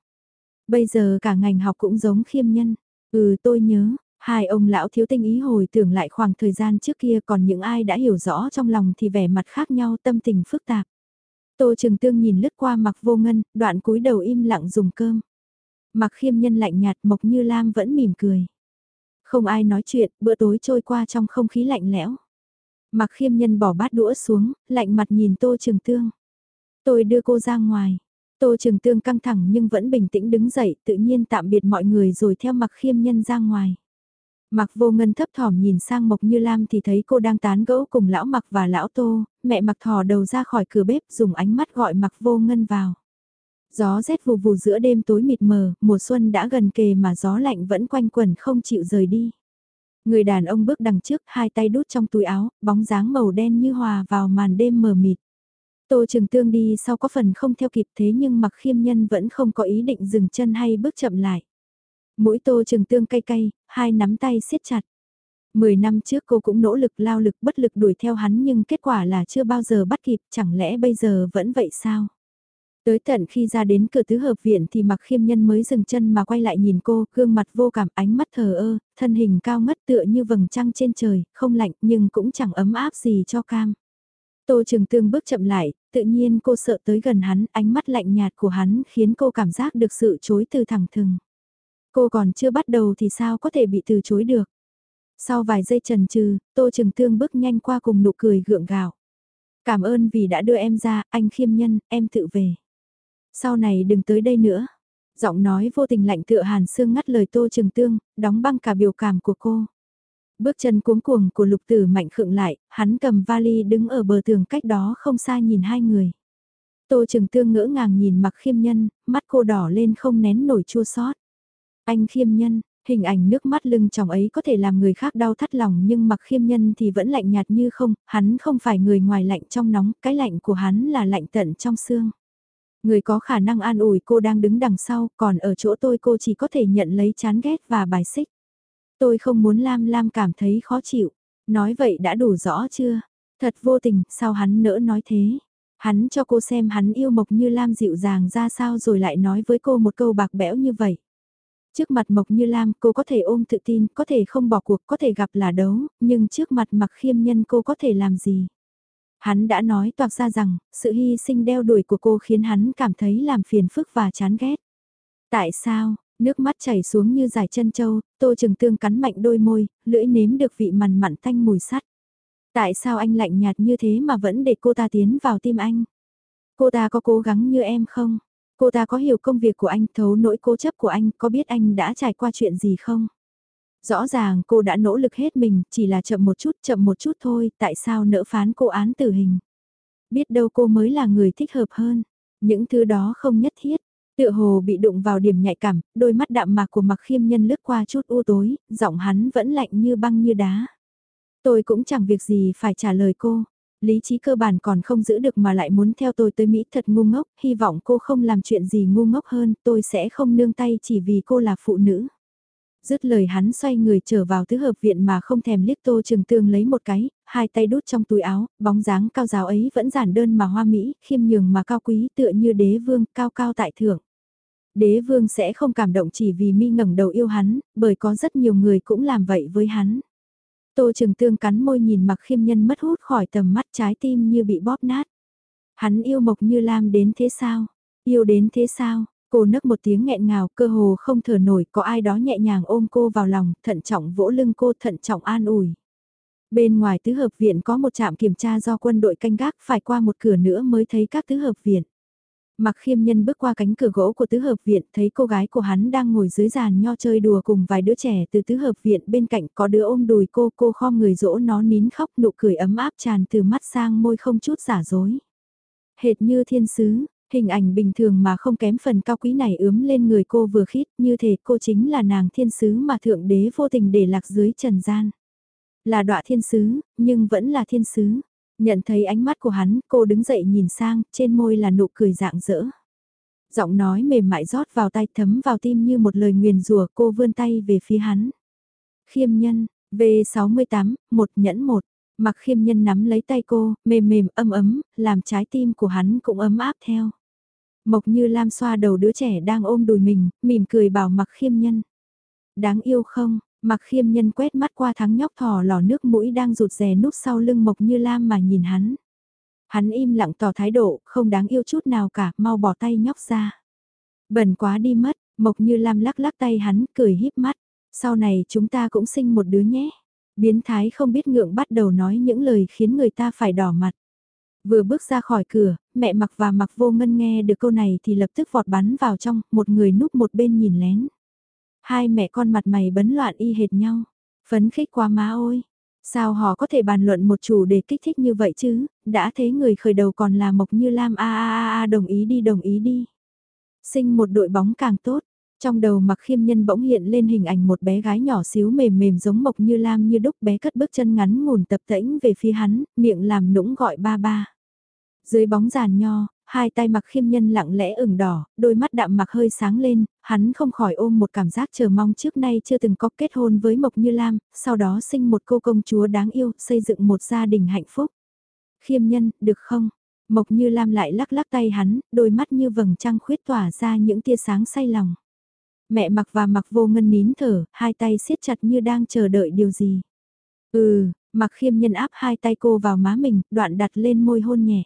Speaker 1: Bây giờ cả ngành học cũng giống khiêm nhân. Ừ tôi nhớ, hai ông lão thiếu tinh ý hồi tưởng lại khoảng thời gian trước kia còn những ai đã hiểu rõ trong lòng thì vẻ mặt khác nhau tâm tình phức tạp. Tô Trường Tương nhìn lướt qua mặc vô ngân, đoạn cúi đầu im lặng dùng cơm. Mặc khiêm nhân lạnh nhạt Mộc Như Lam vẫn mỉm cười. Không ai nói chuyện, bữa tối trôi qua trong không khí lạnh lẽo. Mặc khiêm nhân bỏ bát đũa xuống, lạnh mặt nhìn Tô Trường Tương. Tôi đưa cô ra ngoài. Tô Trường Tương căng thẳng nhưng vẫn bình tĩnh đứng dậy, tự nhiên tạm biệt mọi người rồi theo mặc khiêm nhân ra ngoài. Mặc vô ngân thấp thỏm nhìn sang Mộc Như Lam thì thấy cô đang tán gẫu cùng lão mặc và lão tô, mẹ mặc thò đầu ra khỏi cửa bếp dùng ánh mắt gọi mặc vô ngân vào. Gió rét vù vù giữa đêm tối mịt mờ, mùa xuân đã gần kề mà gió lạnh vẫn quanh quẩn không chịu rời đi. Người đàn ông bước đằng trước, hai tay đút trong túi áo, bóng dáng màu đen như hòa vào màn đêm mờ mịt. Tô Trường Tương đi sau có phần không theo kịp thế nhưng mặc khiêm nhân vẫn không có ý định dừng chân hay bước chậm lại. Mũi Tô Trường Tương cay cay, hai nắm tay siết chặt. Mười năm trước cô cũng nỗ lực lao lực bất lực đuổi theo hắn nhưng kết quả là chưa bao giờ bắt kịp, chẳng lẽ bây giờ vẫn vậy sao? Tới tận khi ra đến cửa tứ hợp viện thì mặc khiêm nhân mới dừng chân mà quay lại nhìn cô, gương mặt vô cảm ánh mắt thờ ơ, thân hình cao ngất tựa như vầng trăng trên trời, không lạnh nhưng cũng chẳng ấm áp gì cho cam. Tô Trường Tương bước chậm lại, tự nhiên cô sợ tới gần hắn, ánh mắt lạnh nhạt của hắn khiến cô cảm giác được sự chối từ thẳng thừng. Cô còn chưa bắt đầu thì sao có thể bị từ chối được. Sau vài giây trần trừ, Tô Trường Tương bước nhanh qua cùng nụ cười gượng gạo. Cảm ơn vì đã đưa em ra, anh khiêm nhân, em tự về. Sau này đừng tới đây nữa. Giọng nói vô tình lạnh tựa hàn xương ngắt lời Tô Trường Tương, đóng băng cả biểu cảm của cô. Bước chân cuống cuồng của lục tử mạnh khựng lại, hắn cầm vali đứng ở bờ tường cách đó không xa nhìn hai người. Tô Trường Tương ngỡ ngàng nhìn mặc khiêm nhân, mắt cô đỏ lên không nén nổi chua xót. Anh khiêm nhân, hình ảnh nước mắt lưng chồng ấy có thể làm người khác đau thắt lòng nhưng mặc khiêm nhân thì vẫn lạnh nhạt như không, hắn không phải người ngoài lạnh trong nóng, cái lạnh của hắn là lạnh tận trong xương. Người có khả năng an ủi cô đang đứng đằng sau, còn ở chỗ tôi cô chỉ có thể nhận lấy chán ghét và bài xích. Tôi không muốn Lam Lam cảm thấy khó chịu. Nói vậy đã đủ rõ chưa? Thật vô tình, sao hắn nỡ nói thế? Hắn cho cô xem hắn yêu Mộc Như Lam dịu dàng ra sao rồi lại nói với cô một câu bạc bẽo như vậy. Trước mặt Mộc Như Lam cô có thể ôm tự tin, có thể không bỏ cuộc, có thể gặp là đấu, nhưng trước mặt mặc khiêm nhân cô có thể làm gì? Hắn đã nói toạc ra rằng, sự hy sinh đeo đuổi của cô khiến hắn cảm thấy làm phiền phức và chán ghét. Tại sao, nước mắt chảy xuống như dài chân châu, tô trừng tương cắn mạnh đôi môi, lưỡi nếm được vị mặn mặn thanh mùi sắt. Tại sao anh lạnh nhạt như thế mà vẫn để cô ta tiến vào tim anh? Cô ta có cố gắng như em không? Cô ta có hiểu công việc của anh, thấu nỗi cố chấp của anh, có biết anh đã trải qua chuyện gì không? Rõ ràng cô đã nỗ lực hết mình, chỉ là chậm một chút, chậm một chút thôi, tại sao nỡ phán cô án tử hình? Biết đâu cô mới là người thích hợp hơn. Những thứ đó không nhất thiết. Tựa hồ bị đụng vào điểm nhạy cảm, đôi mắt đạm mạc của mặc khiêm nhân lướt qua chút u tối, giọng hắn vẫn lạnh như băng như đá. Tôi cũng chẳng việc gì phải trả lời cô. Lý trí cơ bản còn không giữ được mà lại muốn theo tôi tới Mỹ thật ngu ngốc, hy vọng cô không làm chuyện gì ngu ngốc hơn, tôi sẽ không nương tay chỉ vì cô là phụ nữ. Dứt lời hắn xoay người trở vào tứ hợp viện mà không thèm liếc tô trường tương lấy một cái, hai tay đút trong túi áo, bóng dáng cao giáo ấy vẫn giản đơn mà hoa mỹ, khiêm nhường mà cao quý tựa như đế vương cao cao tại thượng. Đế vương sẽ không cảm động chỉ vì mi ngẩng đầu yêu hắn, bởi có rất nhiều người cũng làm vậy với hắn. Tô Trường Tương cắn môi nhìn mặc khiêm nhân mất hút khỏi tầm mắt trái tim như bị bóp nát. Hắn yêu Mộc Như Lam đến thế sao? Yêu đến thế sao? Cô nấc một tiếng nghẹn ngào, cơ hồ không thở nổi, có ai đó nhẹ nhàng ôm cô vào lòng, thận trọng vỗ lưng cô, thận trọng an ủi. Bên ngoài tứ hợp viện có một trạm kiểm tra do quân đội canh gác, phải qua một cửa nữa mới thấy các tứ hợp viện. Mặc khiêm nhân bước qua cánh cửa gỗ của tứ hợp viện, thấy cô gái của hắn đang ngồi dưới giàn nho chơi đùa cùng vài đứa trẻ từ tứ hợp viện bên cạnh có đứa ôm đùi cô, cô khom người dỗ nó nín khóc nụ cười ấm áp tràn từ mắt sang môi không chút giả dối. Hệt như thiên sứ, hình ảnh bình thường mà không kém phần cao quý này ướm lên người cô vừa khít như thể cô chính là nàng thiên sứ mà thượng đế vô tình để lạc dưới trần gian. Là đọa thiên sứ, nhưng vẫn là thiên sứ. Nhận thấy ánh mắt của hắn, cô đứng dậy nhìn sang, trên môi là nụ cười dạng dỡ. Giọng nói mềm mại rót vào tay thấm vào tim như một lời nguyền rùa cô vươn tay về phía hắn. Khiêm nhân, V68, một nhẫn một, mặc khiêm nhân nắm lấy tay cô, mềm mềm ấm ấm, làm trái tim của hắn cũng ấm áp theo. Mộc như Lam xoa đầu đứa trẻ đang ôm đùi mình, mỉm cười bảo mặc khiêm nhân. Đáng yêu không, Mặc khiêm nhân quét mắt qua thắng nhóc thỏ lò nước mũi đang rụt rè núp sau lưng Mộc Như Lam mà nhìn hắn. Hắn im lặng tỏ thái độ, không đáng yêu chút nào cả, mau bỏ tay nhóc ra. Bẩn quá đi mất, Mộc Như Lam lắc lắc tay hắn, cười híp mắt. Sau này chúng ta cũng sinh một đứa nhé. Biến thái không biết ngượng bắt đầu nói những lời khiến người ta phải đỏ mặt. Vừa bước ra khỏi cửa, mẹ mặc và mặc vô ngân nghe được câu này thì lập tức vọt bắn vào trong, một người núp một bên nhìn lén. Hai mẹ con mặt mày bấn loạn y hệt nhau. Phấn khích quá má ôi. Sao họ có thể bàn luận một chủ đề kích thích như vậy chứ, đã thế người khởi đầu còn là Mộc Như Lam a a a a đồng ý đi đồng ý đi. Sinh một đội bóng càng tốt, trong đầu mặc khiêm nhân bỗng hiện lên hình ảnh một bé gái nhỏ xíu mềm mềm giống Mộc Như Lam như đúc bé cất bước chân ngắn ngủn tập tễnh về phía hắn, miệng làm nũng gọi ba ba. Dưới bóng giàn nho, Hai tay mặc khiêm nhân lặng lẽ ửng đỏ, đôi mắt đạm mặc hơi sáng lên, hắn không khỏi ôm một cảm giác chờ mong trước nay chưa từng có kết hôn với Mộc Như Lam, sau đó sinh một cô công chúa đáng yêu, xây dựng một gia đình hạnh phúc. Khiêm nhân, được không? Mộc Như Lam lại lắc lắc tay hắn, đôi mắt như vầng trăng khuyết tỏa ra những tia sáng say lòng. Mẹ mặc và mặc vô ngân nín thở, hai tay siết chặt như đang chờ đợi điều gì. Ừ, mặc khiêm nhân áp hai tay cô vào má mình, đoạn đặt lên môi hôn nhẹ.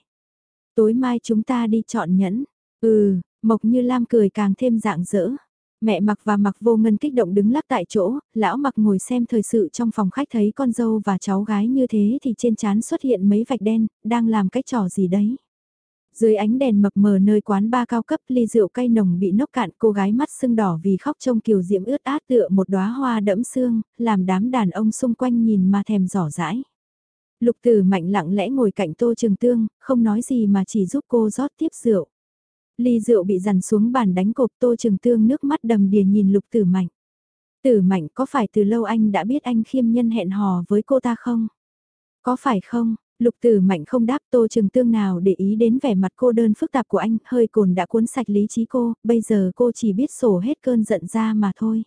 Speaker 1: Tối mai chúng ta đi chọn nhẫn. Ừ, Mộc Như Lam cười càng thêm dạng dỡ. Mẹ mặc và mặc vô ngân kích động đứng lắc tại chỗ, lão mặc ngồi xem thời sự trong phòng khách thấy con dâu và cháu gái như thế thì trên trán xuất hiện mấy vạch đen, đang làm cái trò gì đấy. Dưới ánh đèn mập mờ nơi quán ba cao cấp ly rượu cay nồng bị nốc cạn cô gái mắt sưng đỏ vì khóc trông kiều diễm ướt át tựa một đóa hoa đẫm xương, làm đám đàn ông xung quanh nhìn mà thèm giỏ rãi. Lục tử mạnh lặng lẽ ngồi cạnh tô trường tương, không nói gì mà chỉ giúp cô rót tiếp rượu. Ly rượu bị dằn xuống bàn đánh cộp tô trường tương nước mắt đầm đìa nhìn lục tử mạnh. Tử mạnh có phải từ lâu anh đã biết anh khiêm nhân hẹn hò với cô ta không? Có phải không? Lục tử mạnh không đáp tô trường tương nào để ý đến vẻ mặt cô đơn phức tạp của anh, hơi cồn đã cuốn sạch lý trí cô, bây giờ cô chỉ biết sổ hết cơn giận ra mà thôi.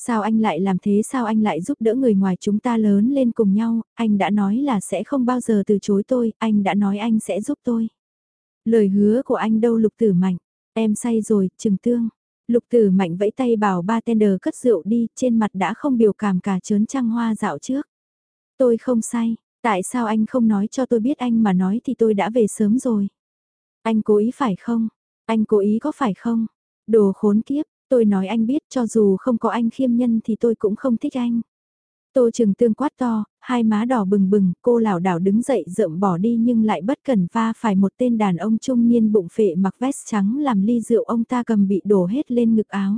Speaker 1: Sao anh lại làm thế sao anh lại giúp đỡ người ngoài chúng ta lớn lên cùng nhau, anh đã nói là sẽ không bao giờ từ chối tôi, anh đã nói anh sẽ giúp tôi. Lời hứa của anh đâu lục tử mạnh, em say rồi, trừng tương. Lục tử mạnh vẫy tay bảo bartender cất rượu đi, trên mặt đã không biểu cảm cả chớn trăng hoa dạo trước. Tôi không say, tại sao anh không nói cho tôi biết anh mà nói thì tôi đã về sớm rồi. Anh cố ý phải không? Anh cố ý có phải không? Đồ khốn kiếp, Tôi nói anh biết cho dù không có anh khiêm nhân thì tôi cũng không thích anh. Tô Trừng Tương quát to, hai má đỏ bừng bừng, cô lảo đảo đứng dậy rợm bỏ đi nhưng lại bất cẩn va phải một tên đàn ông trung niên bụng phệ mặc vest trắng làm ly rượu ông ta cầm bị đổ hết lên ngực áo.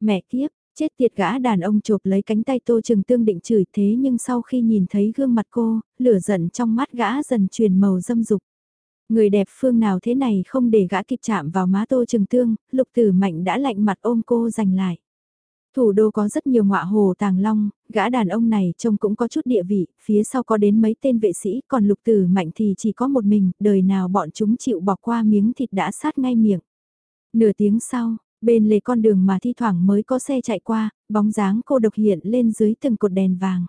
Speaker 1: Mẹ kiếp, chết tiệt gã đàn ông chộp lấy cánh tay Tô Trừng Tương định chửi thế nhưng sau khi nhìn thấy gương mặt cô, lửa giận trong mắt gã dần chuyển màu dâm dục. Người đẹp phương nào thế này không để gã kịp chạm vào má tô trừng tương, lục tử mạnh đã lạnh mặt ôm cô giành lại. Thủ đô có rất nhiều ngọa hồ tàng long, gã đàn ông này trông cũng có chút địa vị, phía sau có đến mấy tên vệ sĩ, còn lục tử mạnh thì chỉ có một mình, đời nào bọn chúng chịu bỏ qua miếng thịt đã sát ngay miệng. Nửa tiếng sau, bên lề con đường mà thi thoảng mới có xe chạy qua, bóng dáng cô độc hiện lên dưới từng cột đèn vàng.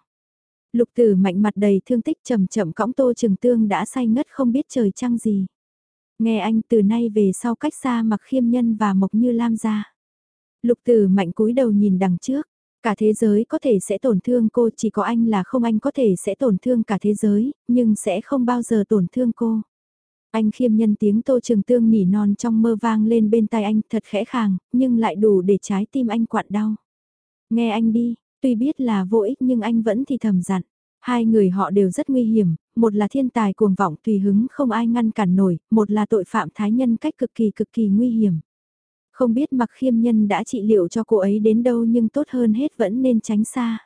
Speaker 1: Lục tử mạnh mặt đầy thương tích chậm chậm cõng tô trường tương đã say ngất không biết trời trăng gì. Nghe anh từ nay về sau cách xa mặc khiêm nhân và mộc như lam ra. Lục tử mạnh cúi đầu nhìn đằng trước, Cả thế giới có thể sẽ tổn thương cô, chỉ có anh là không anh có thể sẽ tổn thương cả thế giới, nhưng sẽ không bao giờ tổn thương cô. Anh khiêm nhân tiếng tô trường tương nỉ non trong mơ vang lên bên tai anh thật khẽ khàng, nhưng lại đủ để trái tim anh quặn đau. Nghe anh đi, tuy biết là vô ích nhưng anh vẫn thì thầm dặn. Hai người họ đều rất nguy hiểm, một là thiên tài cuồng vọng tùy hứng không ai ngăn cản nổi, một là tội phạm thái nhân cách cực kỳ cực kỳ nguy hiểm. Không biết mặc khiêm nhân đã trị liệu cho cô ấy đến đâu nhưng tốt hơn hết vẫn nên tránh xa.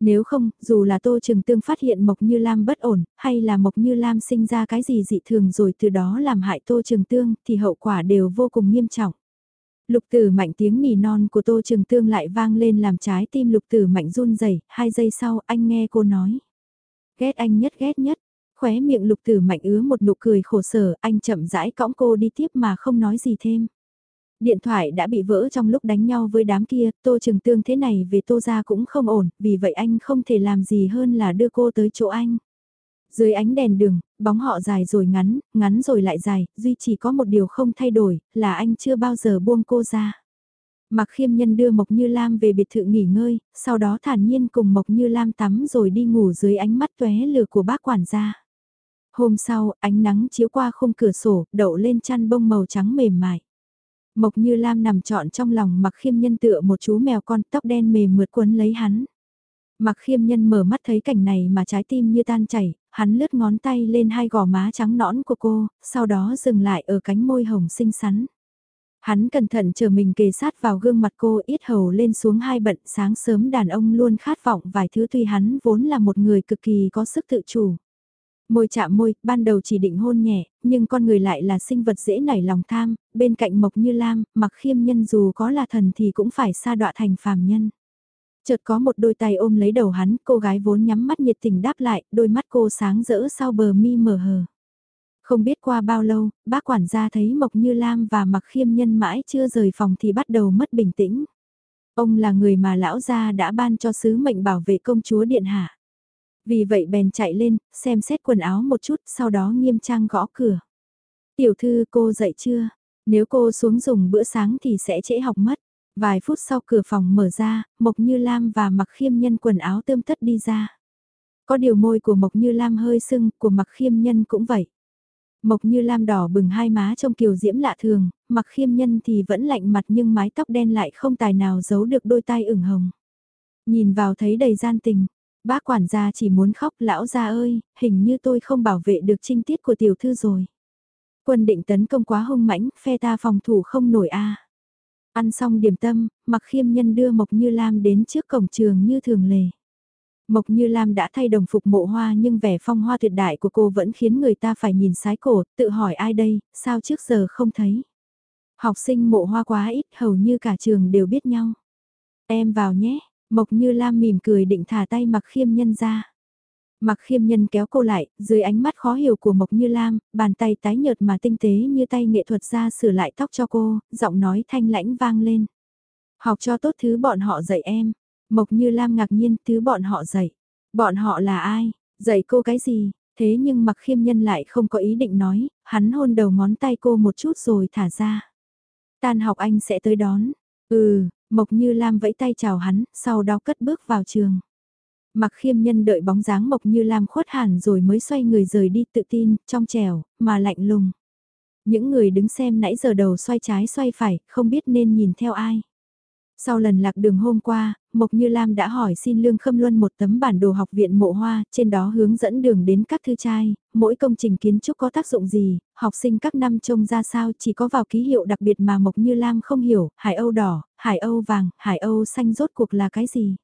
Speaker 1: Nếu không, dù là Tô Trừng Tương phát hiện Mộc Như Lam bất ổn, hay là Mộc Như Lam sinh ra cái gì dị thường rồi từ đó làm hại Tô Trừng Tương, thì hậu quả đều vô cùng nghiêm trọng. Lục tử mạnh tiếng nỉ non của Tô trường Tương lại vang lên làm trái tim lục tử mạnh run rẩy hai giây sau anh nghe cô nói. Ghét anh nhất ghét nhất, khóe miệng lục tử mạnh ứa một nụ cười khổ sở, anh chậm rãi cõng cô đi tiếp mà không nói gì thêm. Điện thoại đã bị vỡ trong lúc đánh nhau với đám kia, Tô Trường Tương thế này về Tô ra cũng không ổn, vì vậy anh không thể làm gì hơn là đưa cô tới chỗ anh. Dưới ánh đèn đường, bóng họ dài rồi ngắn, ngắn rồi lại dài, duy chỉ có một điều không thay đổi, là anh chưa bao giờ buông cô ra. Mặc khiêm nhân đưa Mộc Như Lam về biệt thự nghỉ ngơi, sau đó thản nhiên cùng Mộc Như Lam tắm rồi đi ngủ dưới ánh mắt tué lửa của bác quản gia. Hôm sau, ánh nắng chiếu qua khung cửa sổ, đậu lên chăn bông màu trắng mềm mại. Mộc Như Lam nằm trọn trong lòng mặc khiêm nhân tựa một chú mèo con tóc đen mềm mượt quấn lấy hắn. Mặc khiêm nhân mở mắt thấy cảnh này mà trái tim như tan chảy, hắn lướt ngón tay lên hai gò má trắng nõn của cô, sau đó dừng lại ở cánh môi hồng xinh xắn. Hắn cẩn thận chờ mình kề sát vào gương mặt cô ít hầu lên xuống hai bận sáng sớm đàn ông luôn khát vọng vài thứ tuy hắn vốn là một người cực kỳ có sức tự chủ. Môi chạm môi, ban đầu chỉ định hôn nhẹ, nhưng con người lại là sinh vật dễ nảy lòng tham, bên cạnh Mộc Như Lam, mặc khiêm nhân dù có là thần thì cũng phải sa đọa thành phàm nhân. Chợt có một đôi tay ôm lấy đầu hắn, cô gái vốn nhắm mắt nhiệt tình đáp lại, đôi mắt cô sáng rỡ sau bờ mi mở hờ. Không biết qua bao lâu, bác quản gia thấy Mộc Như Lam và mặc khiêm nhân mãi chưa rời phòng thì bắt đầu mất bình tĩnh. Ông là người mà lão gia đã ban cho sứ mệnh bảo vệ công chúa Điện Hạ. Vì vậy bèn chạy lên, xem xét quần áo một chút, sau đó nghiêm trang gõ cửa. Tiểu thư cô dậy chưa? Nếu cô xuống dùng bữa sáng thì sẽ trễ học mất. Vài phút sau cửa phòng mở ra, Mộc Như Lam và Mặc Khiêm Nhân quần áo tươm tất đi ra. Có điều môi của Mộc Như Lam hơi sưng, của Mặc Khiêm Nhân cũng vậy. Mộc Như Lam đỏ bừng hai má trong kiều diễm lạ thường, Mặc Khiêm Nhân thì vẫn lạnh mặt nhưng mái tóc đen lại không tài nào giấu được đôi tai ửng hồng. Nhìn vào thấy đầy gian tình, Bác quản gia chỉ muốn khóc lão gia ơi, hình như tôi không bảo vệ được trinh tiết của tiểu thư rồi. Quân định tấn công quá hung mãnh, phe ta phòng thủ không nổi a. Ăn xong điểm tâm, mặc khiêm nhân đưa Mộc Như Lam đến trước cổng trường như thường lệ. Mộc Như Lam đã thay đồng phục mộ hoa nhưng vẻ phong hoa tuyệt đại của cô vẫn khiến người ta phải nhìn sái cổ, tự hỏi ai đây, sao trước giờ không thấy. Học sinh mộ hoa quá ít, hầu như cả trường đều biết nhau. Em vào nhé, Mộc Như Lam mỉm cười định thả tay mặc khiêm nhân ra. Mặc khiêm nhân kéo cô lại, dưới ánh mắt khó hiểu của Mộc Như Lam, bàn tay tái nhợt mà tinh tế như tay nghệ thuật ra sửa lại tóc cho cô, giọng nói thanh lãnh vang lên. Học cho tốt thứ bọn họ dạy em. Mộc Như Lam ngạc nhiên thứ bọn họ dạy. Bọn họ là ai? Dạy cô cái gì? Thế nhưng mặc khiêm nhân lại không có ý định nói, hắn hôn đầu ngón tay cô một chút rồi thả ra. Tan học anh sẽ tới đón. Ừ, Mộc Như Lam vẫy tay chào hắn, sau đó cất bước vào trường. Mặc khiêm nhân đợi bóng dáng Mộc Như Lam khuất hẳn rồi mới xoay người rời đi tự tin, trong trèo, mà lạnh lùng. Những người đứng xem nãy giờ đầu xoay trái xoay phải, không biết nên nhìn theo ai. Sau lần lạc đường hôm qua, Mộc Như Lam đã hỏi xin Lương Khâm Luân một tấm bản đồ học viện mộ hoa, trên đó hướng dẫn đường đến các thư trai, mỗi công trình kiến trúc có tác dụng gì, học sinh các năm trông ra sao chỉ có vào ký hiệu đặc biệt mà Mộc Như Lam không hiểu, hải âu đỏ, hải âu vàng, hải âu xanh rốt cuộc là cái gì.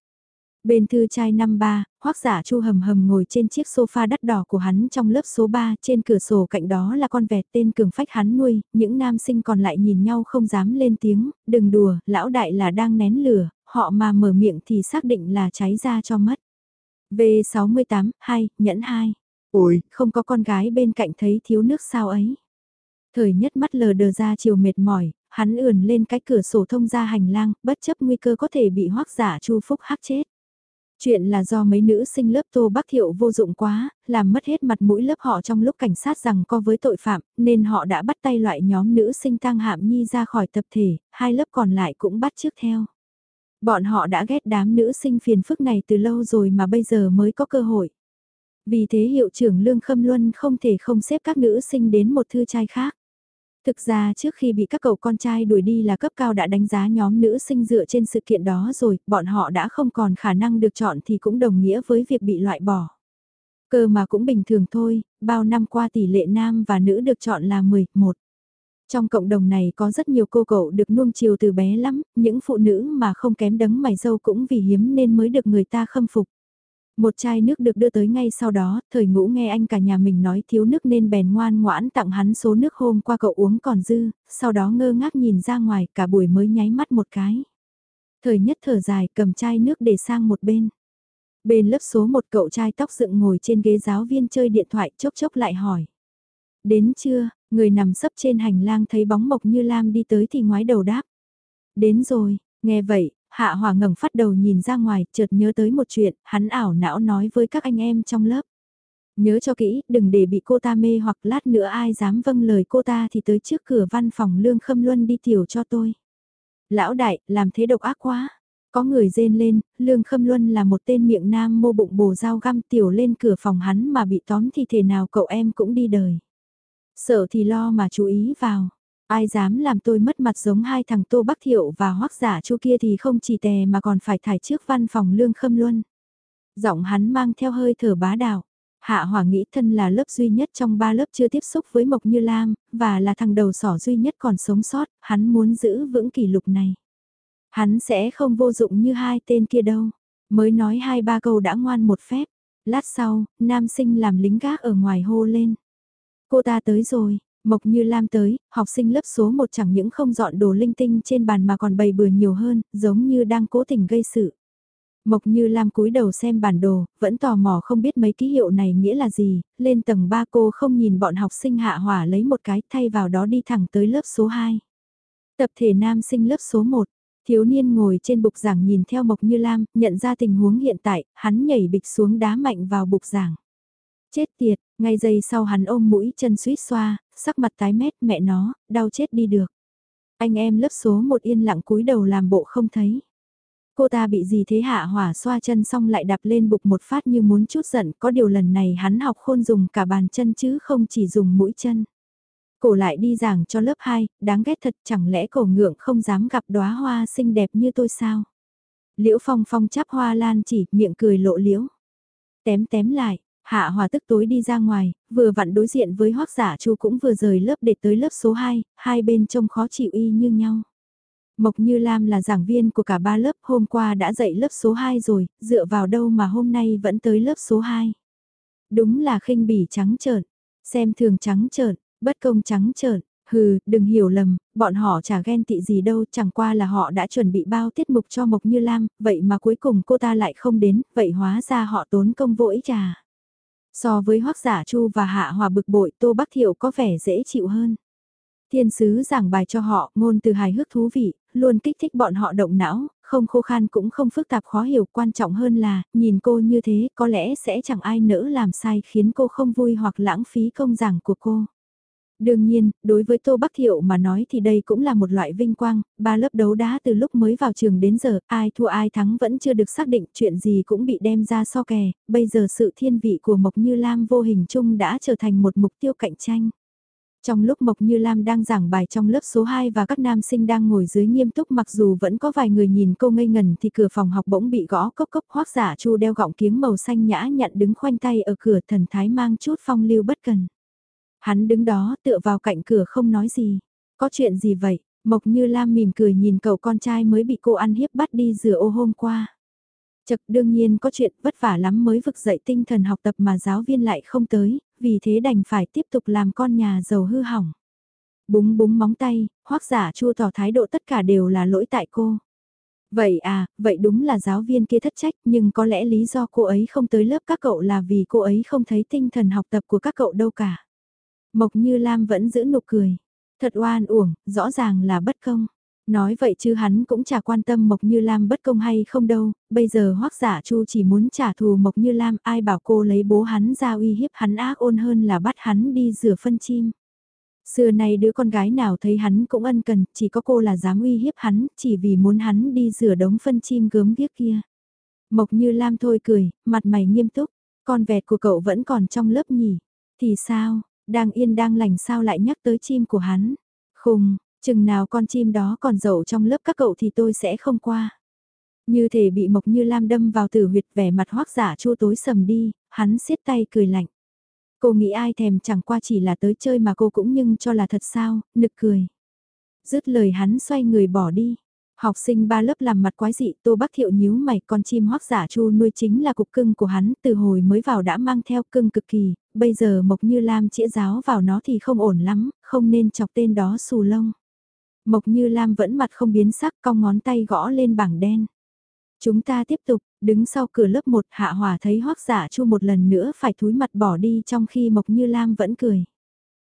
Speaker 1: Bên thư trai năm ba, hoắc giả chu hầm hầm ngồi trên chiếc sofa đắt đỏ của hắn trong lớp số 3, trên cửa sổ cạnh đó là con vẹt tên cường phách hắn nuôi, những nam sinh còn lại nhìn nhau không dám lên tiếng, đừng đùa, lão đại là đang nén lửa, họ mà mở miệng thì xác định là cháy ra cho mất. V68, 2, nhẫn 2.
Speaker 2: Ôi,
Speaker 1: không có con gái bên cạnh thấy thiếu nước sao ấy. Thời nhất mắt lờ đờ ra chiều mệt mỏi, hắn ườn lên cái cửa sổ thông ra hành lang, bất chấp nguy cơ có thể bị hoắc giả chu phúc hắc chết. Chuyện là do mấy nữ sinh lớp Tô Bắc Thiệu vô dụng quá, làm mất hết mặt mũi lớp họ trong lúc cảnh sát rằng co với tội phạm, nên họ đã bắt tay loại nhóm nữ sinh tăng hạm nhi ra khỏi tập thể, hai lớp còn lại cũng bắt trước theo. Bọn họ đã ghét đám nữ sinh phiền phức này từ lâu rồi mà bây giờ mới có cơ hội. Vì thế hiệu trưởng Lương Khâm Luân không thể không xếp các nữ sinh đến một thư trai khác. Thực ra trước khi bị các cậu con trai đuổi đi là cấp cao đã đánh giá nhóm nữ sinh dựa trên sự kiện đó rồi, bọn họ đã không còn khả năng được chọn thì cũng đồng nghĩa với việc bị loại bỏ. Cơ mà cũng bình thường thôi, bao năm qua tỷ lệ nam và nữ được chọn là 10, 1. Trong cộng đồng này có rất nhiều cô cậu được nuông chiều từ bé lắm, những phụ nữ mà không kém đấng mày dâu cũng vì hiếm nên mới được người ta khâm phục. Một chai nước được đưa tới ngay sau đó, thời ngũ nghe anh cả nhà mình nói thiếu nước nên bèn ngoan ngoãn tặng hắn số nước hôm qua cậu uống còn dư, sau đó ngơ ngác nhìn ra ngoài cả buổi mới nháy mắt một cái. Thời nhất thở dài cầm chai nước để sang một bên. Bên lớp số một cậu trai tóc dựng ngồi trên ghế giáo viên chơi điện thoại chốc chốc lại hỏi. Đến chưa, người nằm sấp trên hành lang thấy bóng mộc như Lam đi tới thì ngoái đầu đáp. Đến rồi, nghe vậy, Hạ Hòa ngẩng phát đầu nhìn ra ngoài, chợt nhớ tới một chuyện, hắn ảo não nói với các anh em trong lớp. Nhớ cho kỹ, đừng để bị cô ta mê hoặc lát nữa ai dám vâng lời cô ta thì tới trước cửa văn phòng Lương Khâm Luân đi tiểu cho tôi. Lão đại, làm thế độc ác quá. Có người rên lên, Lương Khâm Luân là một tên miệng nam mô bụng bồ dao găm tiểu lên cửa phòng hắn mà bị tóm thì thể nào cậu em cũng đi đời. Sợ thì lo mà chú ý vào. Ai dám làm tôi mất mặt giống hai thằng Tô Bắc Thiệu và hoắc giả chu kia thì không chỉ tè mà còn phải thải trước văn phòng Lương Khâm luôn. Giọng hắn mang theo hơi thở bá đạo. Hạ hỏa nghĩ thân là lớp duy nhất trong ba lớp chưa tiếp xúc với Mộc Như Lam, và là thằng đầu sỏ duy nhất còn sống sót, hắn muốn giữ vững kỷ lục này. Hắn sẽ không vô dụng như hai tên kia đâu. Mới nói hai ba câu đã ngoan một phép. Lát sau, nam sinh làm lính gác ở ngoài hô lên. Cô ta tới rồi, Mộc Như Lam tới, học sinh lớp số 1 chẳng những không dọn đồ linh tinh trên bàn mà còn bày bừa nhiều hơn, giống như đang cố tình gây sự. Mộc Như Lam cúi đầu xem bản đồ, vẫn tò mò không biết mấy ký hiệu này nghĩa là gì, lên tầng 3 cô không nhìn bọn học sinh hạ hỏa lấy một cái thay vào đó đi thẳng tới lớp số 2. Tập thể nam sinh lớp số 1, thiếu niên ngồi trên bục giảng nhìn theo Mộc Như Lam, nhận ra tình huống hiện tại, hắn nhảy bịch xuống đá mạnh vào bục giảng. Chết tiệt, ngay giây sau hắn ôm mũi chân suýt xoa, sắc mặt tái mét mẹ nó, đau chết đi được. Anh em lớp số một yên lặng cúi đầu làm bộ không thấy. Cô ta bị gì thế hạ hỏa xoa chân xong lại đạp lên bục một phát như muốn chút giận, có điều lần này hắn học khôn dùng cả bàn chân chứ không chỉ dùng mũi chân. Cổ lại đi giảng cho lớp 2, đáng ghét thật chẳng lẽ cổ ngượng không dám gặp đóa hoa xinh đẹp như tôi sao? Liễu Phong Phong chắp hoa lan chỉ, miệng cười lộ liễu. Tém tém lại, Hạ Hòa tức tối đi ra ngoài, vừa vặn đối diện với Hoắc Giả Chu cũng vừa rời lớp để tới lớp số 2, hai bên trông khó chịu y như nhau. Mộc Như Lam là giảng viên của cả ba lớp, hôm qua đã dạy lớp số 2 rồi, dựa vào đâu mà hôm nay vẫn tới lớp số 2. Đúng là khinh bỉ trắng trợn, xem thường trắng trợn, bất công trắng trợn. Hừ, đừng hiểu lầm, bọn họ chả ghen tị gì đâu, chẳng qua là họ đã chuẩn bị bao tiết mục cho Mộc Như Lam, vậy mà cuối cùng cô ta lại không đến, vậy hóa ra họ tốn công vội trà. So với hoắc giả chu và hạ hòa bực bội Tô Bắc Thiệu có vẻ dễ chịu hơn. Thiên sứ giảng bài cho họ, ngôn từ hài hước thú vị, luôn kích thích bọn họ động não, không khô khan cũng không phức tạp khó hiểu, quan trọng hơn là, nhìn cô như thế có lẽ sẽ chẳng ai nỡ làm sai khiến cô không vui hoặc lãng phí công giảng của cô. Đương nhiên, đối với Tô Bắc Thiệu mà nói thì đây cũng là một loại vinh quang, ba lớp đấu đá từ lúc mới vào trường đến giờ, ai thua ai thắng vẫn chưa được xác định, chuyện gì cũng bị đem ra so kè, bây giờ sự thiên vị của Mộc Như Lam vô hình chung đã trở thành một mục tiêu cạnh tranh. Trong lúc Mộc Như Lam đang giảng bài trong lớp số 2 và các nam sinh đang ngồi dưới nghiêm túc mặc dù vẫn có vài người nhìn cô ngây ngần thì cửa phòng học bỗng bị gõ cốc cốc hoác giả chu đeo gọng kiếng màu xanh nhã nhặn đứng khoanh tay ở cửa thần thái mang chút phong lưu bất cần. Hắn đứng đó tựa vào cạnh cửa không nói gì. Có chuyện gì vậy? Mộc như Lam mỉm cười nhìn cậu con trai mới bị cô ăn hiếp bắt đi rửa ô hôm qua. Chật đương nhiên có chuyện vất vả lắm mới vực dậy tinh thần học tập mà giáo viên lại không tới, vì thế đành phải tiếp tục làm con nhà giàu hư hỏng. Búng búng móng tay, hoác giả chua tỏ thái độ tất cả đều là lỗi tại cô. Vậy à, vậy đúng là giáo viên kia thất trách nhưng có lẽ lý do cô ấy không tới lớp các cậu là vì cô ấy không thấy tinh thần học tập của các cậu đâu cả. Mộc Như Lam vẫn giữ nụ cười. Thật oan uổng, rõ ràng là bất công. Nói vậy chứ hắn cũng chả quan tâm Mộc Như Lam bất công hay không đâu, bây giờ hoắc giả chu chỉ muốn trả thù Mộc Như Lam ai bảo cô lấy bố hắn ra uy hiếp hắn ác ôn hơn là bắt hắn đi rửa phân chim. Xưa nay đứa con gái nào thấy hắn cũng ân cần, chỉ có cô là dám uy hiếp hắn, chỉ vì muốn hắn đi rửa đống phân chim gớm ghiếc kia. Mộc như Lam thôi cười, mặt mày nghiêm túc, con vẹt của cậu vẫn còn trong lớp nhỉ. Thì sao, đang yên đang lành sao lại nhắc tới chim của hắn. Khùng, chừng nào con chim đó còn dậu trong lớp các cậu thì tôi sẽ không qua. Như thể bị Mộc Như Lam đâm vào tử huyệt vẻ mặt hoác giả chua tối sầm đi, hắn siết tay cười lạnh. Cô nghĩ ai thèm chẳng qua chỉ là tới chơi mà cô cũng nhưng cho là thật sao, nực cười. Dứt lời hắn xoay người bỏ đi. Học sinh ba lớp làm mặt quái dị, Tô Bắc Thiệu nhíu mày, con chim hoác giả chu nuôi chính là cục cưng của hắn, từ hồi mới vào đã mang theo cưng cực kỳ, bây giờ Mộc Như Lam chĩa giáo vào nó thì không ổn lắm, không nên chọc tên đó xù lông. Mộc Như Lam vẫn mặt không biến sắc, cong ngón tay gõ lên bảng đen. Chúng ta tiếp tục, đứng sau cửa lớp 1 hạ hòa thấy hoác giả chu một lần nữa phải thúi mặt bỏ đi trong khi Mộc Như Lam vẫn cười.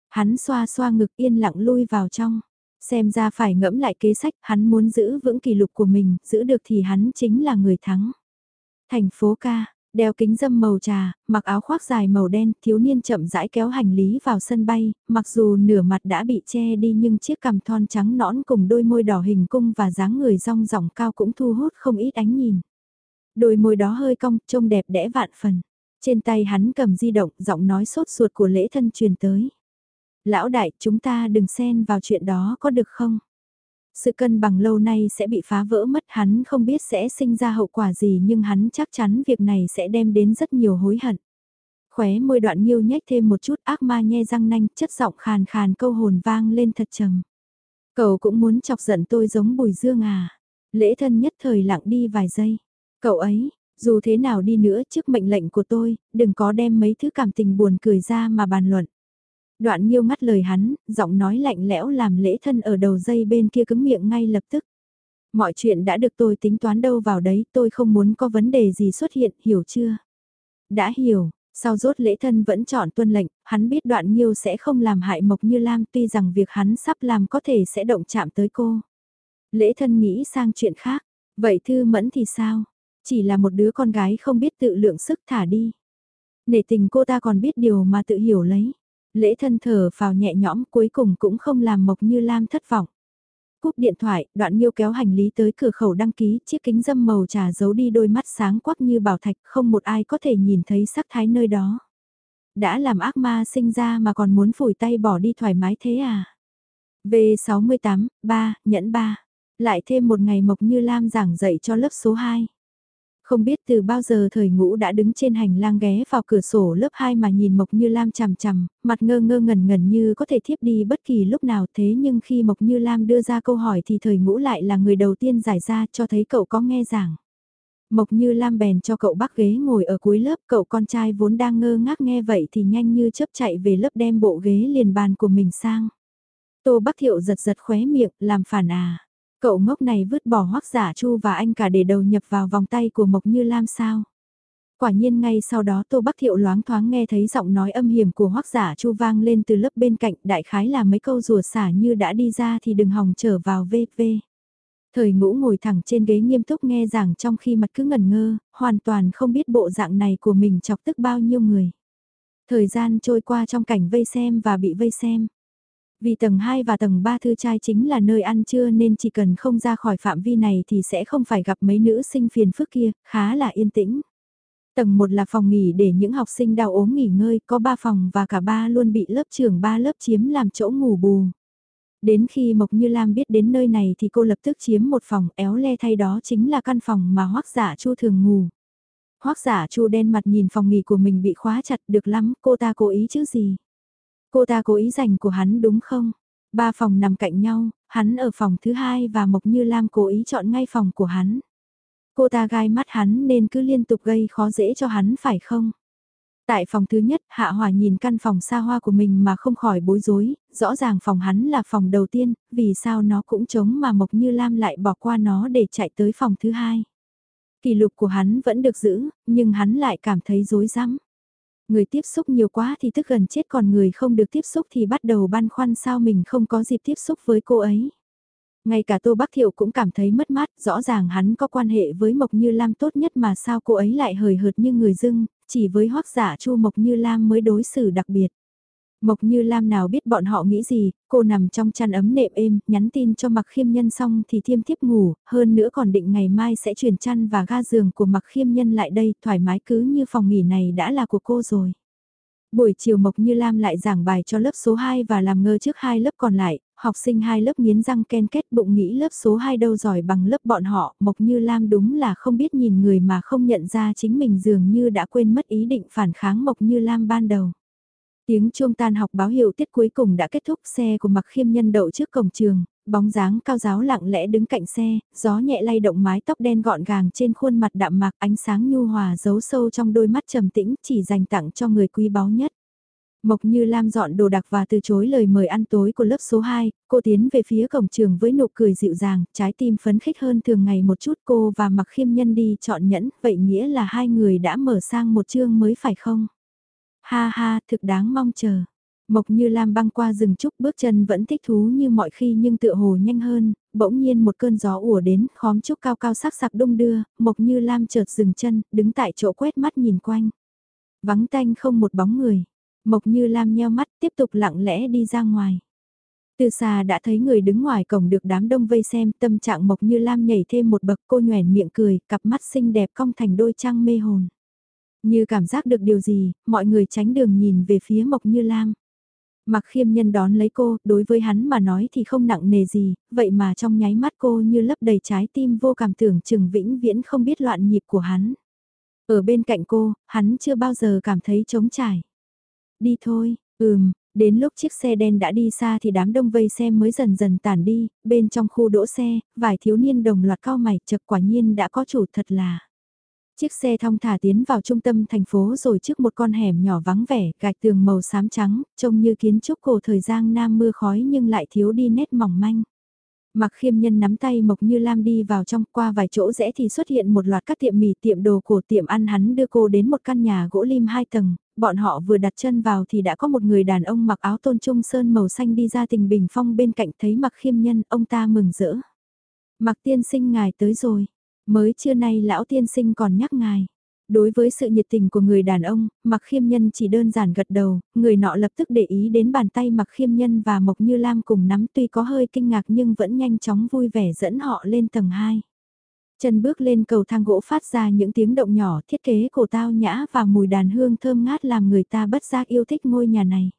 Speaker 1: Hắn xoa xoa ngực yên lặng lui vào trong. Xem ra phải ngẫm lại kế sách, hắn muốn giữ vững kỷ lục của mình, giữ được thì hắn chính là người thắng. Thành phố ca, đeo kính dâm màu trà, mặc áo khoác dài màu đen, thiếu niên chậm rãi kéo hành lý vào sân bay, mặc dù nửa mặt đã bị che đi nhưng chiếc cằm thon trắng nõn cùng đôi môi đỏ hình cung và dáng người rong ròng cao cũng thu hút không ít ánh nhìn. Đôi môi đó hơi cong, trông đẹp đẽ vạn phần. Trên tay hắn cầm di động, giọng nói sốt ruột của lễ thân truyền tới. Lão đại, chúng ta đừng xen vào chuyện đó có được không? Sự cân bằng lâu nay sẽ bị phá vỡ mất hắn không biết sẽ sinh ra hậu quả gì nhưng hắn chắc chắn việc này sẽ đem đến rất nhiều hối hận. Khóe môi đoạn nghiêu nhếch thêm một chút ác ma nhe răng nanh chất giọng khàn khàn câu hồn vang lên thật trầm. Cậu cũng muốn chọc giận tôi giống bùi dương à. Lễ thân nhất thời lặng đi vài giây. Cậu ấy, dù thế nào đi nữa trước mệnh lệnh của tôi, đừng có đem mấy thứ cảm tình buồn cười ra mà bàn luận. Đoạn nghiêu ngắt lời hắn, giọng nói lạnh lẽo làm lễ thân ở đầu dây bên kia cứng miệng ngay lập tức. Mọi chuyện đã được tôi tính toán đâu vào đấy, tôi không muốn có vấn đề gì xuất hiện, hiểu chưa? Đã hiểu, sau rốt lễ thân vẫn chọn tuân lệnh, hắn biết đoạn nghiêu sẽ không làm hại Mộc Như Lam tuy rằng việc hắn sắp làm có thể sẽ động chạm tới cô. Lễ thân nghĩ sang chuyện khác, vậy Thư Mẫn thì sao? Chỉ là một đứa con gái không biết tự lượng sức thả đi. Nể tình cô ta còn biết điều mà tự hiểu lấy. Lễ thân thở vào nhẹ nhõm cuối cùng cũng không làm Mộc Như Lam thất vọng. Cúp điện thoại, đoạn nhiêu kéo hành lý tới cửa khẩu đăng ký, chiếc kính dâm màu trà giấu đi đôi mắt sáng quắc như bảo thạch, không một ai có thể nhìn thấy sắc thái nơi đó. Đã làm ác ma sinh ra mà còn muốn phủi tay bỏ đi thoải mái thế à? V68, 3, nhẫn 3. Lại thêm một ngày Mộc Như Lam giảng dạy cho lớp số 2. Không biết từ bao giờ thời ngũ đã đứng trên hành lang ghé vào cửa sổ lớp 2 mà nhìn Mộc Như Lam chằm chằm, mặt ngơ ngơ ngẩn ngẩn như có thể thiếp đi bất kỳ lúc nào thế nhưng khi Mộc Như Lam đưa ra câu hỏi thì thời ngũ lại là người đầu tiên giải ra cho thấy cậu có nghe giảng. Mộc Như Lam bèn cho cậu bác ghế ngồi ở cuối lớp, cậu con trai vốn đang ngơ ngác nghe vậy thì nhanh như chớp chạy về lớp đem bộ ghế liền bàn của mình sang. Tô Bắc Thiệu giật giật khóe miệng, làm phản à. Cậu ngốc này vứt bỏ hoắc giả chu và anh cả để đầu nhập vào vòng tay của Mộc Như Lam sao. Quả nhiên ngay sau đó Tô Bắc Thiệu loáng thoáng nghe thấy giọng nói âm hiểm của hoắc giả chu vang lên từ lớp bên cạnh đại khái là mấy câu rùa xả như đã đi ra thì đừng hòng trở vào VV. Thời ngũ ngồi thẳng trên ghế nghiêm túc nghe giảng trong khi mặt cứ ngẩn ngơ, hoàn toàn không biết bộ dạng này của mình chọc tức bao nhiêu người. Thời gian trôi qua trong cảnh vây xem và bị vây xem. Vì tầng 2 và tầng 3 thư trai chính là nơi ăn trưa nên chỉ cần không ra khỏi phạm vi này thì sẽ không phải gặp mấy nữ sinh phiền phức kia, khá là yên tĩnh. Tầng 1 là phòng nghỉ để những học sinh đau ốm nghỉ ngơi, có 3 phòng và cả ba luôn bị lớp trưởng 3 lớp chiếm làm chỗ ngủ bù. Đến khi Mộc Như Lam biết đến nơi này thì cô lập tức chiếm một phòng éo le thay đó chính là căn phòng mà hoắc giả chu thường ngủ. hoắc giả chu đen mặt nhìn phòng nghỉ của mình bị khóa chặt được lắm, cô ta cố ý chứ gì. Cô ta cố ý dành của hắn đúng không? Ba phòng nằm cạnh nhau, hắn ở phòng thứ hai và Mộc Như Lam cố ý chọn ngay phòng của hắn. Cô ta gai mắt hắn nên cứ liên tục gây khó dễ cho hắn phải không? Tại phòng thứ nhất, Hạ Hòa nhìn căn phòng xa hoa của mình mà không khỏi bối rối, rõ ràng phòng hắn là phòng đầu tiên, vì sao nó cũng trống mà Mộc Như Lam lại bỏ qua nó để chạy tới phòng thứ hai. Kỷ lục của hắn vẫn được giữ, nhưng hắn lại cảm thấy rối rắm. Người tiếp xúc nhiều quá thì tức gần chết còn người không được tiếp xúc thì bắt đầu băn khoăn sao mình không có dịp tiếp xúc với cô ấy. Ngay cả Tô Bắc Thiệu cũng cảm thấy mất mát, rõ ràng hắn có quan hệ với Mộc Như Lam tốt nhất mà sao cô ấy lại hời hợt như người dưng, chỉ với hoắc giả Chu Mộc Như Lam mới đối xử đặc biệt. Mộc Như Lam nào biết bọn họ nghĩ gì, cô nằm trong chăn ấm nệm êm, nhắn tin cho Mặc Khiêm Nhân xong thì thiêm tiếp ngủ, hơn nữa còn định ngày mai sẽ chuyển chăn và ga giường của Mặc Khiêm Nhân lại đây, thoải mái cứ như phòng nghỉ này đã là của cô rồi. Buổi chiều Mộc Như Lam lại giảng bài cho lớp số 2 và làm ngơ trước hai lớp còn lại, học sinh hai lớp nghiến răng ken kết bụng nghĩ lớp số 2 đâu giỏi bằng lớp bọn họ, Mộc Như Lam đúng là không biết nhìn người mà không nhận ra chính mình dường như đã quên mất ý định phản kháng Mộc Như Lam ban đầu. Tiếng chuông tan học báo hiệu tiết cuối cùng đã kết thúc xe của mặc khiêm nhân đậu trước cổng trường, bóng dáng cao giáo lặng lẽ đứng cạnh xe, gió nhẹ lay động mái tóc đen gọn gàng trên khuôn mặt đạm mạc ánh sáng nhu hòa giấu sâu trong đôi mắt trầm tĩnh chỉ dành tặng cho người quý báu nhất. Mộc Như Lam dọn đồ đặc và từ chối lời mời ăn tối của lớp số 2, cô tiến về phía cổng trường với nụ cười dịu dàng, trái tim phấn khích hơn thường ngày một chút cô và Mặc Khiêm Nhân đi chọn nhẫn, vậy nghĩa là hai người đã mở sang một chương mới phải không? Ha ha, thực đáng mong chờ. Mộc như Lam băng qua rừng trúc bước chân vẫn thích thú như mọi khi nhưng tựa hồ nhanh hơn, bỗng nhiên một cơn gió ùa đến, khóm trúc cao cao sắc sặc đông đưa, Mộc như Lam chợt dừng chân, đứng tại chỗ quét mắt nhìn quanh. Vắng tanh không một bóng người, Mộc như Lam nheo mắt tiếp tục lặng lẽ đi ra ngoài. Từ xa đã thấy người đứng ngoài cổng được đám đông vây xem tâm trạng Mộc như Lam nhảy thêm một bậc cô nhoèn miệng cười, cặp mắt xinh đẹp cong thành đôi trăng mê hồn. Như cảm giác được điều gì, mọi người tránh đường nhìn về phía Mộc Như Lam. Mặc khiêm nhân đón lấy cô, đối với hắn mà nói thì không nặng nề gì, vậy mà trong nháy mắt cô như lấp đầy trái tim vô cảm tưởng chừng vĩnh viễn không biết loạn nhịp của hắn. Ở bên cạnh cô, hắn chưa bao giờ cảm thấy trống trải. Đi thôi, ừm, đến lúc chiếc xe đen đã đi xa thì đám đông vây xem mới dần dần tản đi, bên trong khu đỗ xe, vài thiếu niên đồng loạt cao mày chật quả nhiên đã có chủ thật là. Chiếc xe thong thả tiến vào trung tâm thành phố rồi trước một con hẻm nhỏ vắng vẻ, gạch tường màu xám trắng, trông như kiến trúc cổ thời gian nam mưa khói nhưng lại thiếu đi nét mỏng manh. Mặc khiêm nhân nắm tay Mộc Như Lam đi vào trong qua vài chỗ rẽ thì xuất hiện một loạt các tiệm mì tiệm đồ cổ tiệm ăn hắn đưa cô đến một căn nhà gỗ lim hai tầng, bọn họ vừa đặt chân vào thì đã có một người đàn ông mặc áo tôn trung sơn màu xanh đi ra tình bình phong bên cạnh thấy mặc khiêm nhân ông ta mừng rỡ. Mặc tiên sinh ngài tới rồi, Mới trưa nay lão tiên sinh còn nhắc ngài. Đối với sự nhiệt tình của người đàn ông, mặc khiêm nhân chỉ đơn giản gật đầu, người nọ lập tức để ý đến bàn tay mặc khiêm nhân và Mộc Như Lam cùng nắm tuy có hơi kinh ngạc nhưng vẫn nhanh chóng vui vẻ dẫn họ lên tầng 2. Chân bước lên cầu thang gỗ phát ra những tiếng động nhỏ thiết kế cổ tao nhã và mùi đàn hương thơm ngát làm người ta bất giác yêu thích ngôi nhà này.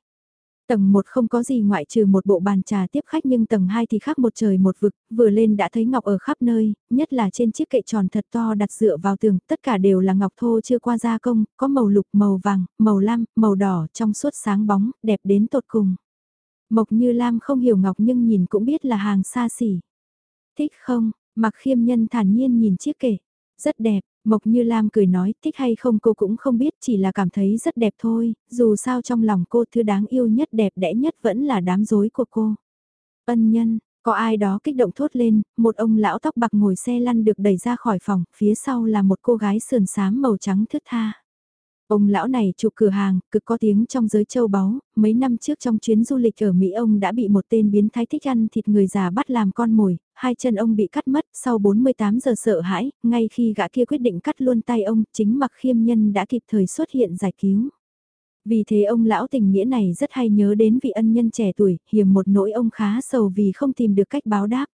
Speaker 1: Tầng 1 không có gì ngoại trừ một bộ bàn trà tiếp khách nhưng tầng 2 thì khác một trời một vực, vừa lên đã thấy ngọc ở khắp nơi, nhất là trên chiếc kệ tròn thật to đặt dựa vào tường, tất cả đều là ngọc thô chưa qua gia công, có màu lục, màu vàng, màu lam, màu đỏ, trong suốt sáng bóng, đẹp đến tột cùng. Mộc như lam không hiểu ngọc nhưng nhìn cũng biết là hàng xa xỉ. Thích không? Mặc khiêm nhân thản nhiên nhìn chiếc kệ. Rất đẹp, Mộc Như Lam cười nói, thích hay không cô cũng không biết, chỉ là cảm thấy rất đẹp thôi, dù sao trong lòng cô thứ đáng yêu nhất đẹp đẽ nhất vẫn là đám rối của cô. Ân nhân, có ai đó kích động thốt lên, một ông lão tóc bạc ngồi xe lăn được đẩy ra khỏi phòng, phía sau là một cô gái sườn xám màu trắng thướt tha. Ông lão này chụp cửa hàng, cực có tiếng trong giới châu báu, mấy năm trước trong chuyến du lịch ở Mỹ ông đã bị một tên biến thái thích ăn thịt người già bắt làm con mồi, hai chân ông bị cắt mất, sau 48 giờ sợ hãi, ngay khi gã kia quyết định cắt luôn tay ông, chính mặc khiêm nhân đã kịp thời xuất hiện giải cứu. Vì thế ông lão tình nghĩa này rất hay nhớ đến vị ân nhân trẻ tuổi, hiểm một nỗi ông khá sầu vì không tìm được cách báo đáp.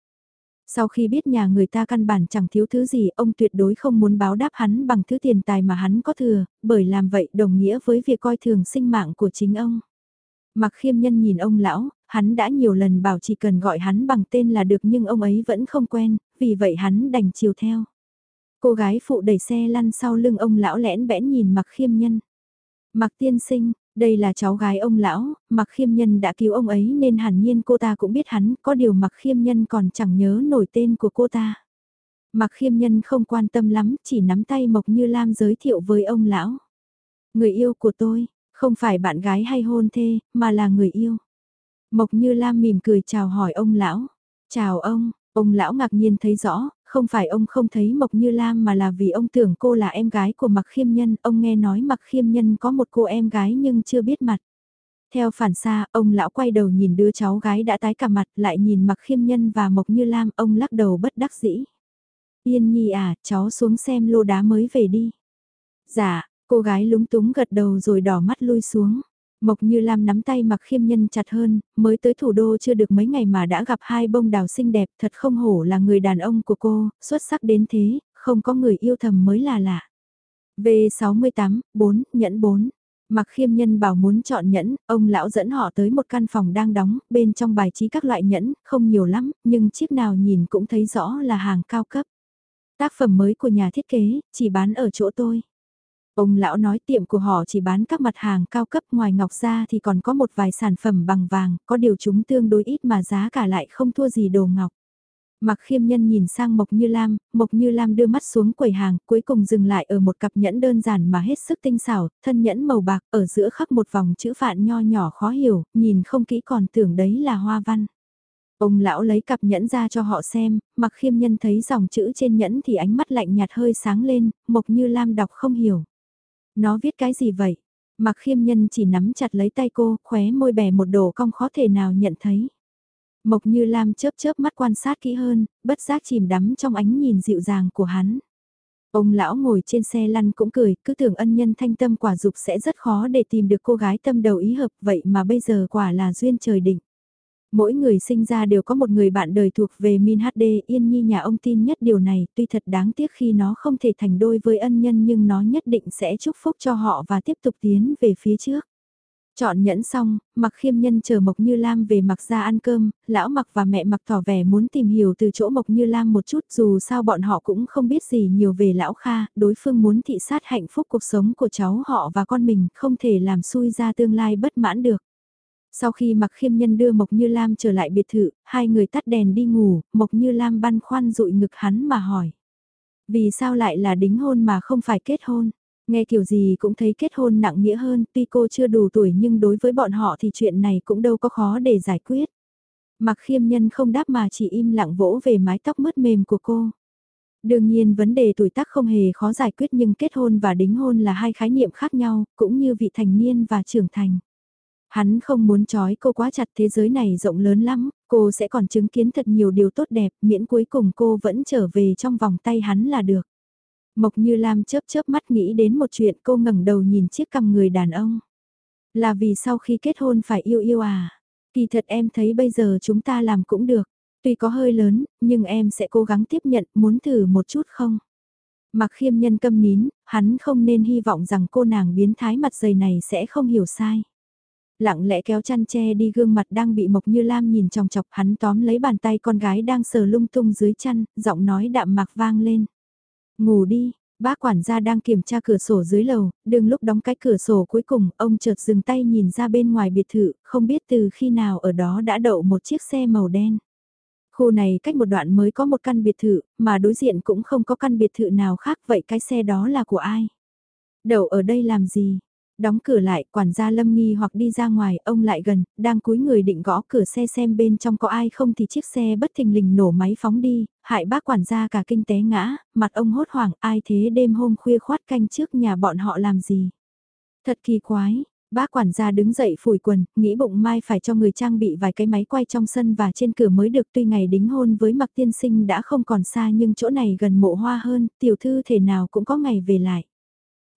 Speaker 1: Sau khi biết nhà người ta căn bản chẳng thiếu thứ gì, ông tuyệt đối không muốn báo đáp hắn bằng thứ tiền tài mà hắn có thừa, bởi làm vậy đồng nghĩa với việc coi thường sinh mạng của chính ông. Mặc khiêm nhân nhìn ông lão, hắn đã nhiều lần bảo chỉ cần gọi hắn bằng tên là được nhưng ông ấy vẫn không quen, vì vậy hắn đành chiều theo. Cô gái phụ đẩy xe lăn sau lưng ông lão lẽn bẽn nhìn mặc khiêm nhân. Mặc tiên sinh, đây là cháu gái ông lão, mặc khiêm nhân đã cứu ông ấy nên hẳn nhiên cô ta cũng biết hắn, có điều mặc khiêm nhân còn chẳng nhớ nổi tên của cô ta. Mặc khiêm nhân không quan tâm lắm, chỉ nắm tay Mộc Như Lam giới thiệu với ông lão. Người yêu của tôi, không phải bạn gái hay hôn thê, mà là người yêu. Mộc Như Lam mỉm cười chào hỏi ông lão. Chào ông, ông lão ngạc nhiên thấy rõ, không phải ông không thấy Mộc Như Lam mà là vì ông tưởng cô là em gái của Mặc Khiêm Nhân, ông nghe nói Mặc Khiêm Nhân có một cô em gái nhưng chưa biết mặt. Theo phản xa, ông lão quay đầu nhìn đứa cháu gái đã tái cả mặt lại nhìn Mặc Khiêm Nhân và Mộc Như Lam, ông lắc đầu bất đắc dĩ. Yên Nhi à, cháu xuống xem lô đá mới về đi. Dạ, cô gái lúng túng gật đầu rồi đỏ mắt lui xuống. Mộc Như Lam nắm tay mặc khiêm nhân chặt hơn, mới tới thủ đô chưa được mấy ngày mà đã gặp hai bông đào xinh đẹp thật không hổ là người đàn ông của cô, xuất sắc đến thế, không có người yêu thầm mới là lạ. V68, 4, nhẫn 4. Mặc khiêm nhân bảo muốn chọn nhẫn, ông lão dẫn họ tới một căn phòng đang đóng, bên trong bài trí các loại nhẫn, không nhiều lắm, nhưng chiếc nào nhìn cũng thấy rõ là hàng cao cấp. Tác phẩm mới của nhà thiết kế, chỉ bán ở chỗ tôi. Ông lão nói tiệm của họ chỉ bán các mặt hàng cao cấp ngoài ngọc ra thì còn có một vài sản phẩm bằng vàng, có điều chúng tương đối ít mà giá cả lại không thua gì đồ ngọc. Mặc khiêm nhân nhìn sang Mộc Như Lam, Mộc Như Lam đưa mắt xuống quầy hàng, cuối cùng dừng lại ở một cặp nhẫn đơn giản mà hết sức tinh xảo, thân nhẫn màu bạc, ở giữa khắc một vòng chữ phạn nho nhỏ khó hiểu, nhìn không kỹ còn tưởng đấy là hoa văn. Ông lão lấy cặp nhẫn ra cho họ xem, mặc khiêm nhân thấy dòng chữ trên nhẫn thì ánh mắt lạnh nhạt hơi sáng lên, Mộc Như Lam đọc không hiểu. Nó viết cái gì vậy? Mặc khiêm nhân chỉ nắm chặt lấy tay cô, khóe môi bẻ một đồ cong khó thể nào nhận thấy. Mộc như Lam chớp chớp mắt quan sát kỹ hơn, bất giác chìm đắm trong ánh nhìn dịu dàng của hắn. Ông lão ngồi trên xe lăn cũng cười, cứ tưởng ân nhân thanh tâm quả dục sẽ rất khó để tìm được cô gái tâm đầu ý hợp vậy mà bây giờ quả là duyên trời định. Mỗi người sinh ra đều có một người bạn đời thuộc về Min HD, Yên Nhi nhà ông tin nhất điều này, tuy thật đáng tiếc khi nó không thể thành đôi với ân nhân nhưng nó nhất định sẽ chúc phúc cho họ và tiếp tục tiến về phía trước. Chọn nhẫn xong, mặc khiêm nhân chờ Mộc Như Lam về mặc ra ăn cơm, lão mặc và mẹ mặc tỏ vẻ muốn tìm hiểu từ chỗ Mộc Như Lam một chút dù sao bọn họ cũng không biết gì nhiều về lão Kha, đối phương muốn thị sát hạnh phúc cuộc sống của cháu họ và con mình không thể làm xui ra tương lai bất mãn được. Sau khi mặc khiêm nhân đưa Mộc Như Lam trở lại biệt thự, hai người tắt đèn đi ngủ, Mộc Như Lam băn khoăn dụi ngực hắn mà hỏi. Vì sao lại là đính hôn mà không phải kết hôn? Nghe kiểu gì cũng thấy kết hôn nặng nghĩa hơn, tuy cô chưa đủ tuổi nhưng đối với bọn họ thì chuyện này cũng đâu có khó để giải quyết. Mặc khiêm nhân không đáp mà chỉ im lặng vỗ về mái tóc mướt mềm của cô. Đương nhiên vấn đề tuổi tác không hề khó giải quyết nhưng kết hôn và đính hôn là hai khái niệm khác nhau, cũng như vị thành niên và trưởng thành. Hắn không muốn trói cô quá chặt thế giới này rộng lớn lắm, cô sẽ còn chứng kiến thật nhiều điều tốt đẹp, miễn cuối cùng cô vẫn trở về trong vòng tay hắn là được. Mộc Như Lam chớp chớp mắt nghĩ đến một chuyện cô ngẩng đầu nhìn chiếc cằm người đàn ông. Là vì sau khi kết hôn phải yêu yêu à? Kỳ thật em thấy bây giờ chúng ta làm cũng được. Tuy có hơi lớn, nhưng em sẽ cố gắng tiếp nhận, muốn thử một chút không? Mặc khiêm nhân câm nín, hắn không nên hy vọng rằng cô nàng biến thái mặt dày này sẽ không hiểu sai. Lặng lẽ kéo chăn che đi gương mặt đang bị Mộc Như Lam nhìn trong chọc hắn tóm lấy bàn tay con gái đang sờ lung tung dưới chăn, giọng nói đạm mạc vang lên. Ngủ đi, bác quản gia đang kiểm tra cửa sổ dưới lầu, đừng lúc đóng cái cửa sổ cuối cùng, ông chợt dừng tay nhìn ra bên ngoài biệt thự, không biết từ khi nào ở đó đã đậu một chiếc xe màu đen. Khu này cách một đoạn mới có một căn biệt thự, mà đối diện cũng không có căn biệt thự nào khác vậy cái xe đó là của ai? Đậu ở đây làm gì? Đóng cửa lại, quản gia lâm nghi hoặc đi ra ngoài, ông lại gần, đang cúi người định gõ cửa xe xem bên trong có ai không thì chiếc xe bất thình lình nổ máy phóng đi, hại bác quản gia cả kinh té ngã, mặt ông hốt hoảng ai thế đêm hôm khuya khoát canh trước nhà bọn họ làm gì. Thật kỳ quái, bác quản gia đứng dậy phủi quần, nghĩ bụng mai phải cho người trang bị vài cái máy quay trong sân và trên cửa mới được tuy ngày đính hôn với mặc tiên sinh đã không còn xa nhưng chỗ này gần mộ hoa hơn, tiểu thư thể nào cũng có ngày về lại.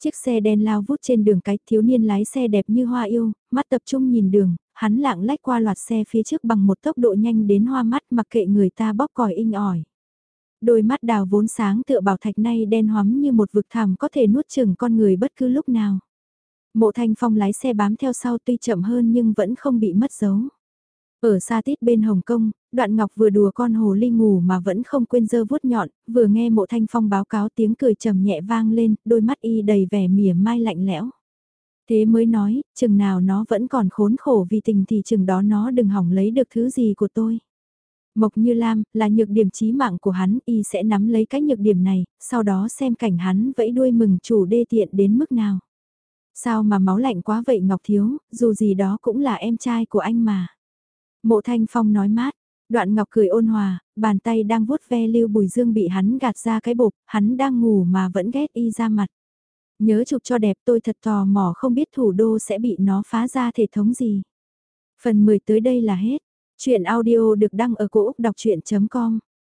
Speaker 1: Chiếc xe đen lao vút trên đường cái thiếu niên lái xe đẹp như hoa yêu, mắt tập trung nhìn đường, hắn lạng lách qua loạt xe phía trước bằng một tốc độ nhanh đến hoa mắt mặc kệ người ta bóp còi inh ỏi. Đôi mắt đào vốn sáng tựa bảo thạch nay đen hoắm như một vực thẳm có thể nuốt chừng con người bất cứ lúc nào. Mộ thanh phong lái xe bám theo sau tuy chậm hơn nhưng vẫn không bị mất dấu. Ở xa tít bên Hồng Kông, đoạn ngọc vừa đùa con hồ ly ngủ mà vẫn không quên dơ vuốt nhọn, vừa nghe mộ thanh phong báo cáo tiếng cười trầm nhẹ vang lên, đôi mắt y đầy vẻ mỉa mai lạnh lẽo. Thế mới nói, chừng nào nó vẫn còn khốn khổ vì tình thì chừng đó nó đừng hỏng lấy được thứ gì của tôi. Mộc Như Lam, là nhược điểm chí mạng của hắn, y sẽ nắm lấy cái nhược điểm này, sau đó xem cảnh hắn vẫy đuôi mừng chủ đê tiện đến mức nào. Sao mà máu lạnh quá vậy Ngọc Thiếu, dù gì đó cũng là em trai của anh mà. Mộ Thanh Phong nói mát, đoạn Ngọc cười ôn hòa, bàn tay đang vuốt ve Lưu Bùi Dương bị hắn gạt ra cái bột, hắn đang ngủ mà vẫn ghét y ra mặt. Nhớ chụp cho đẹp tôi thật tò mò không biết thủ đô sẽ bị nó phá ra thể thống gì. Phần 10 tới đây là hết. Chuyện audio được đăng ở cổ Úc đọc chuyện.com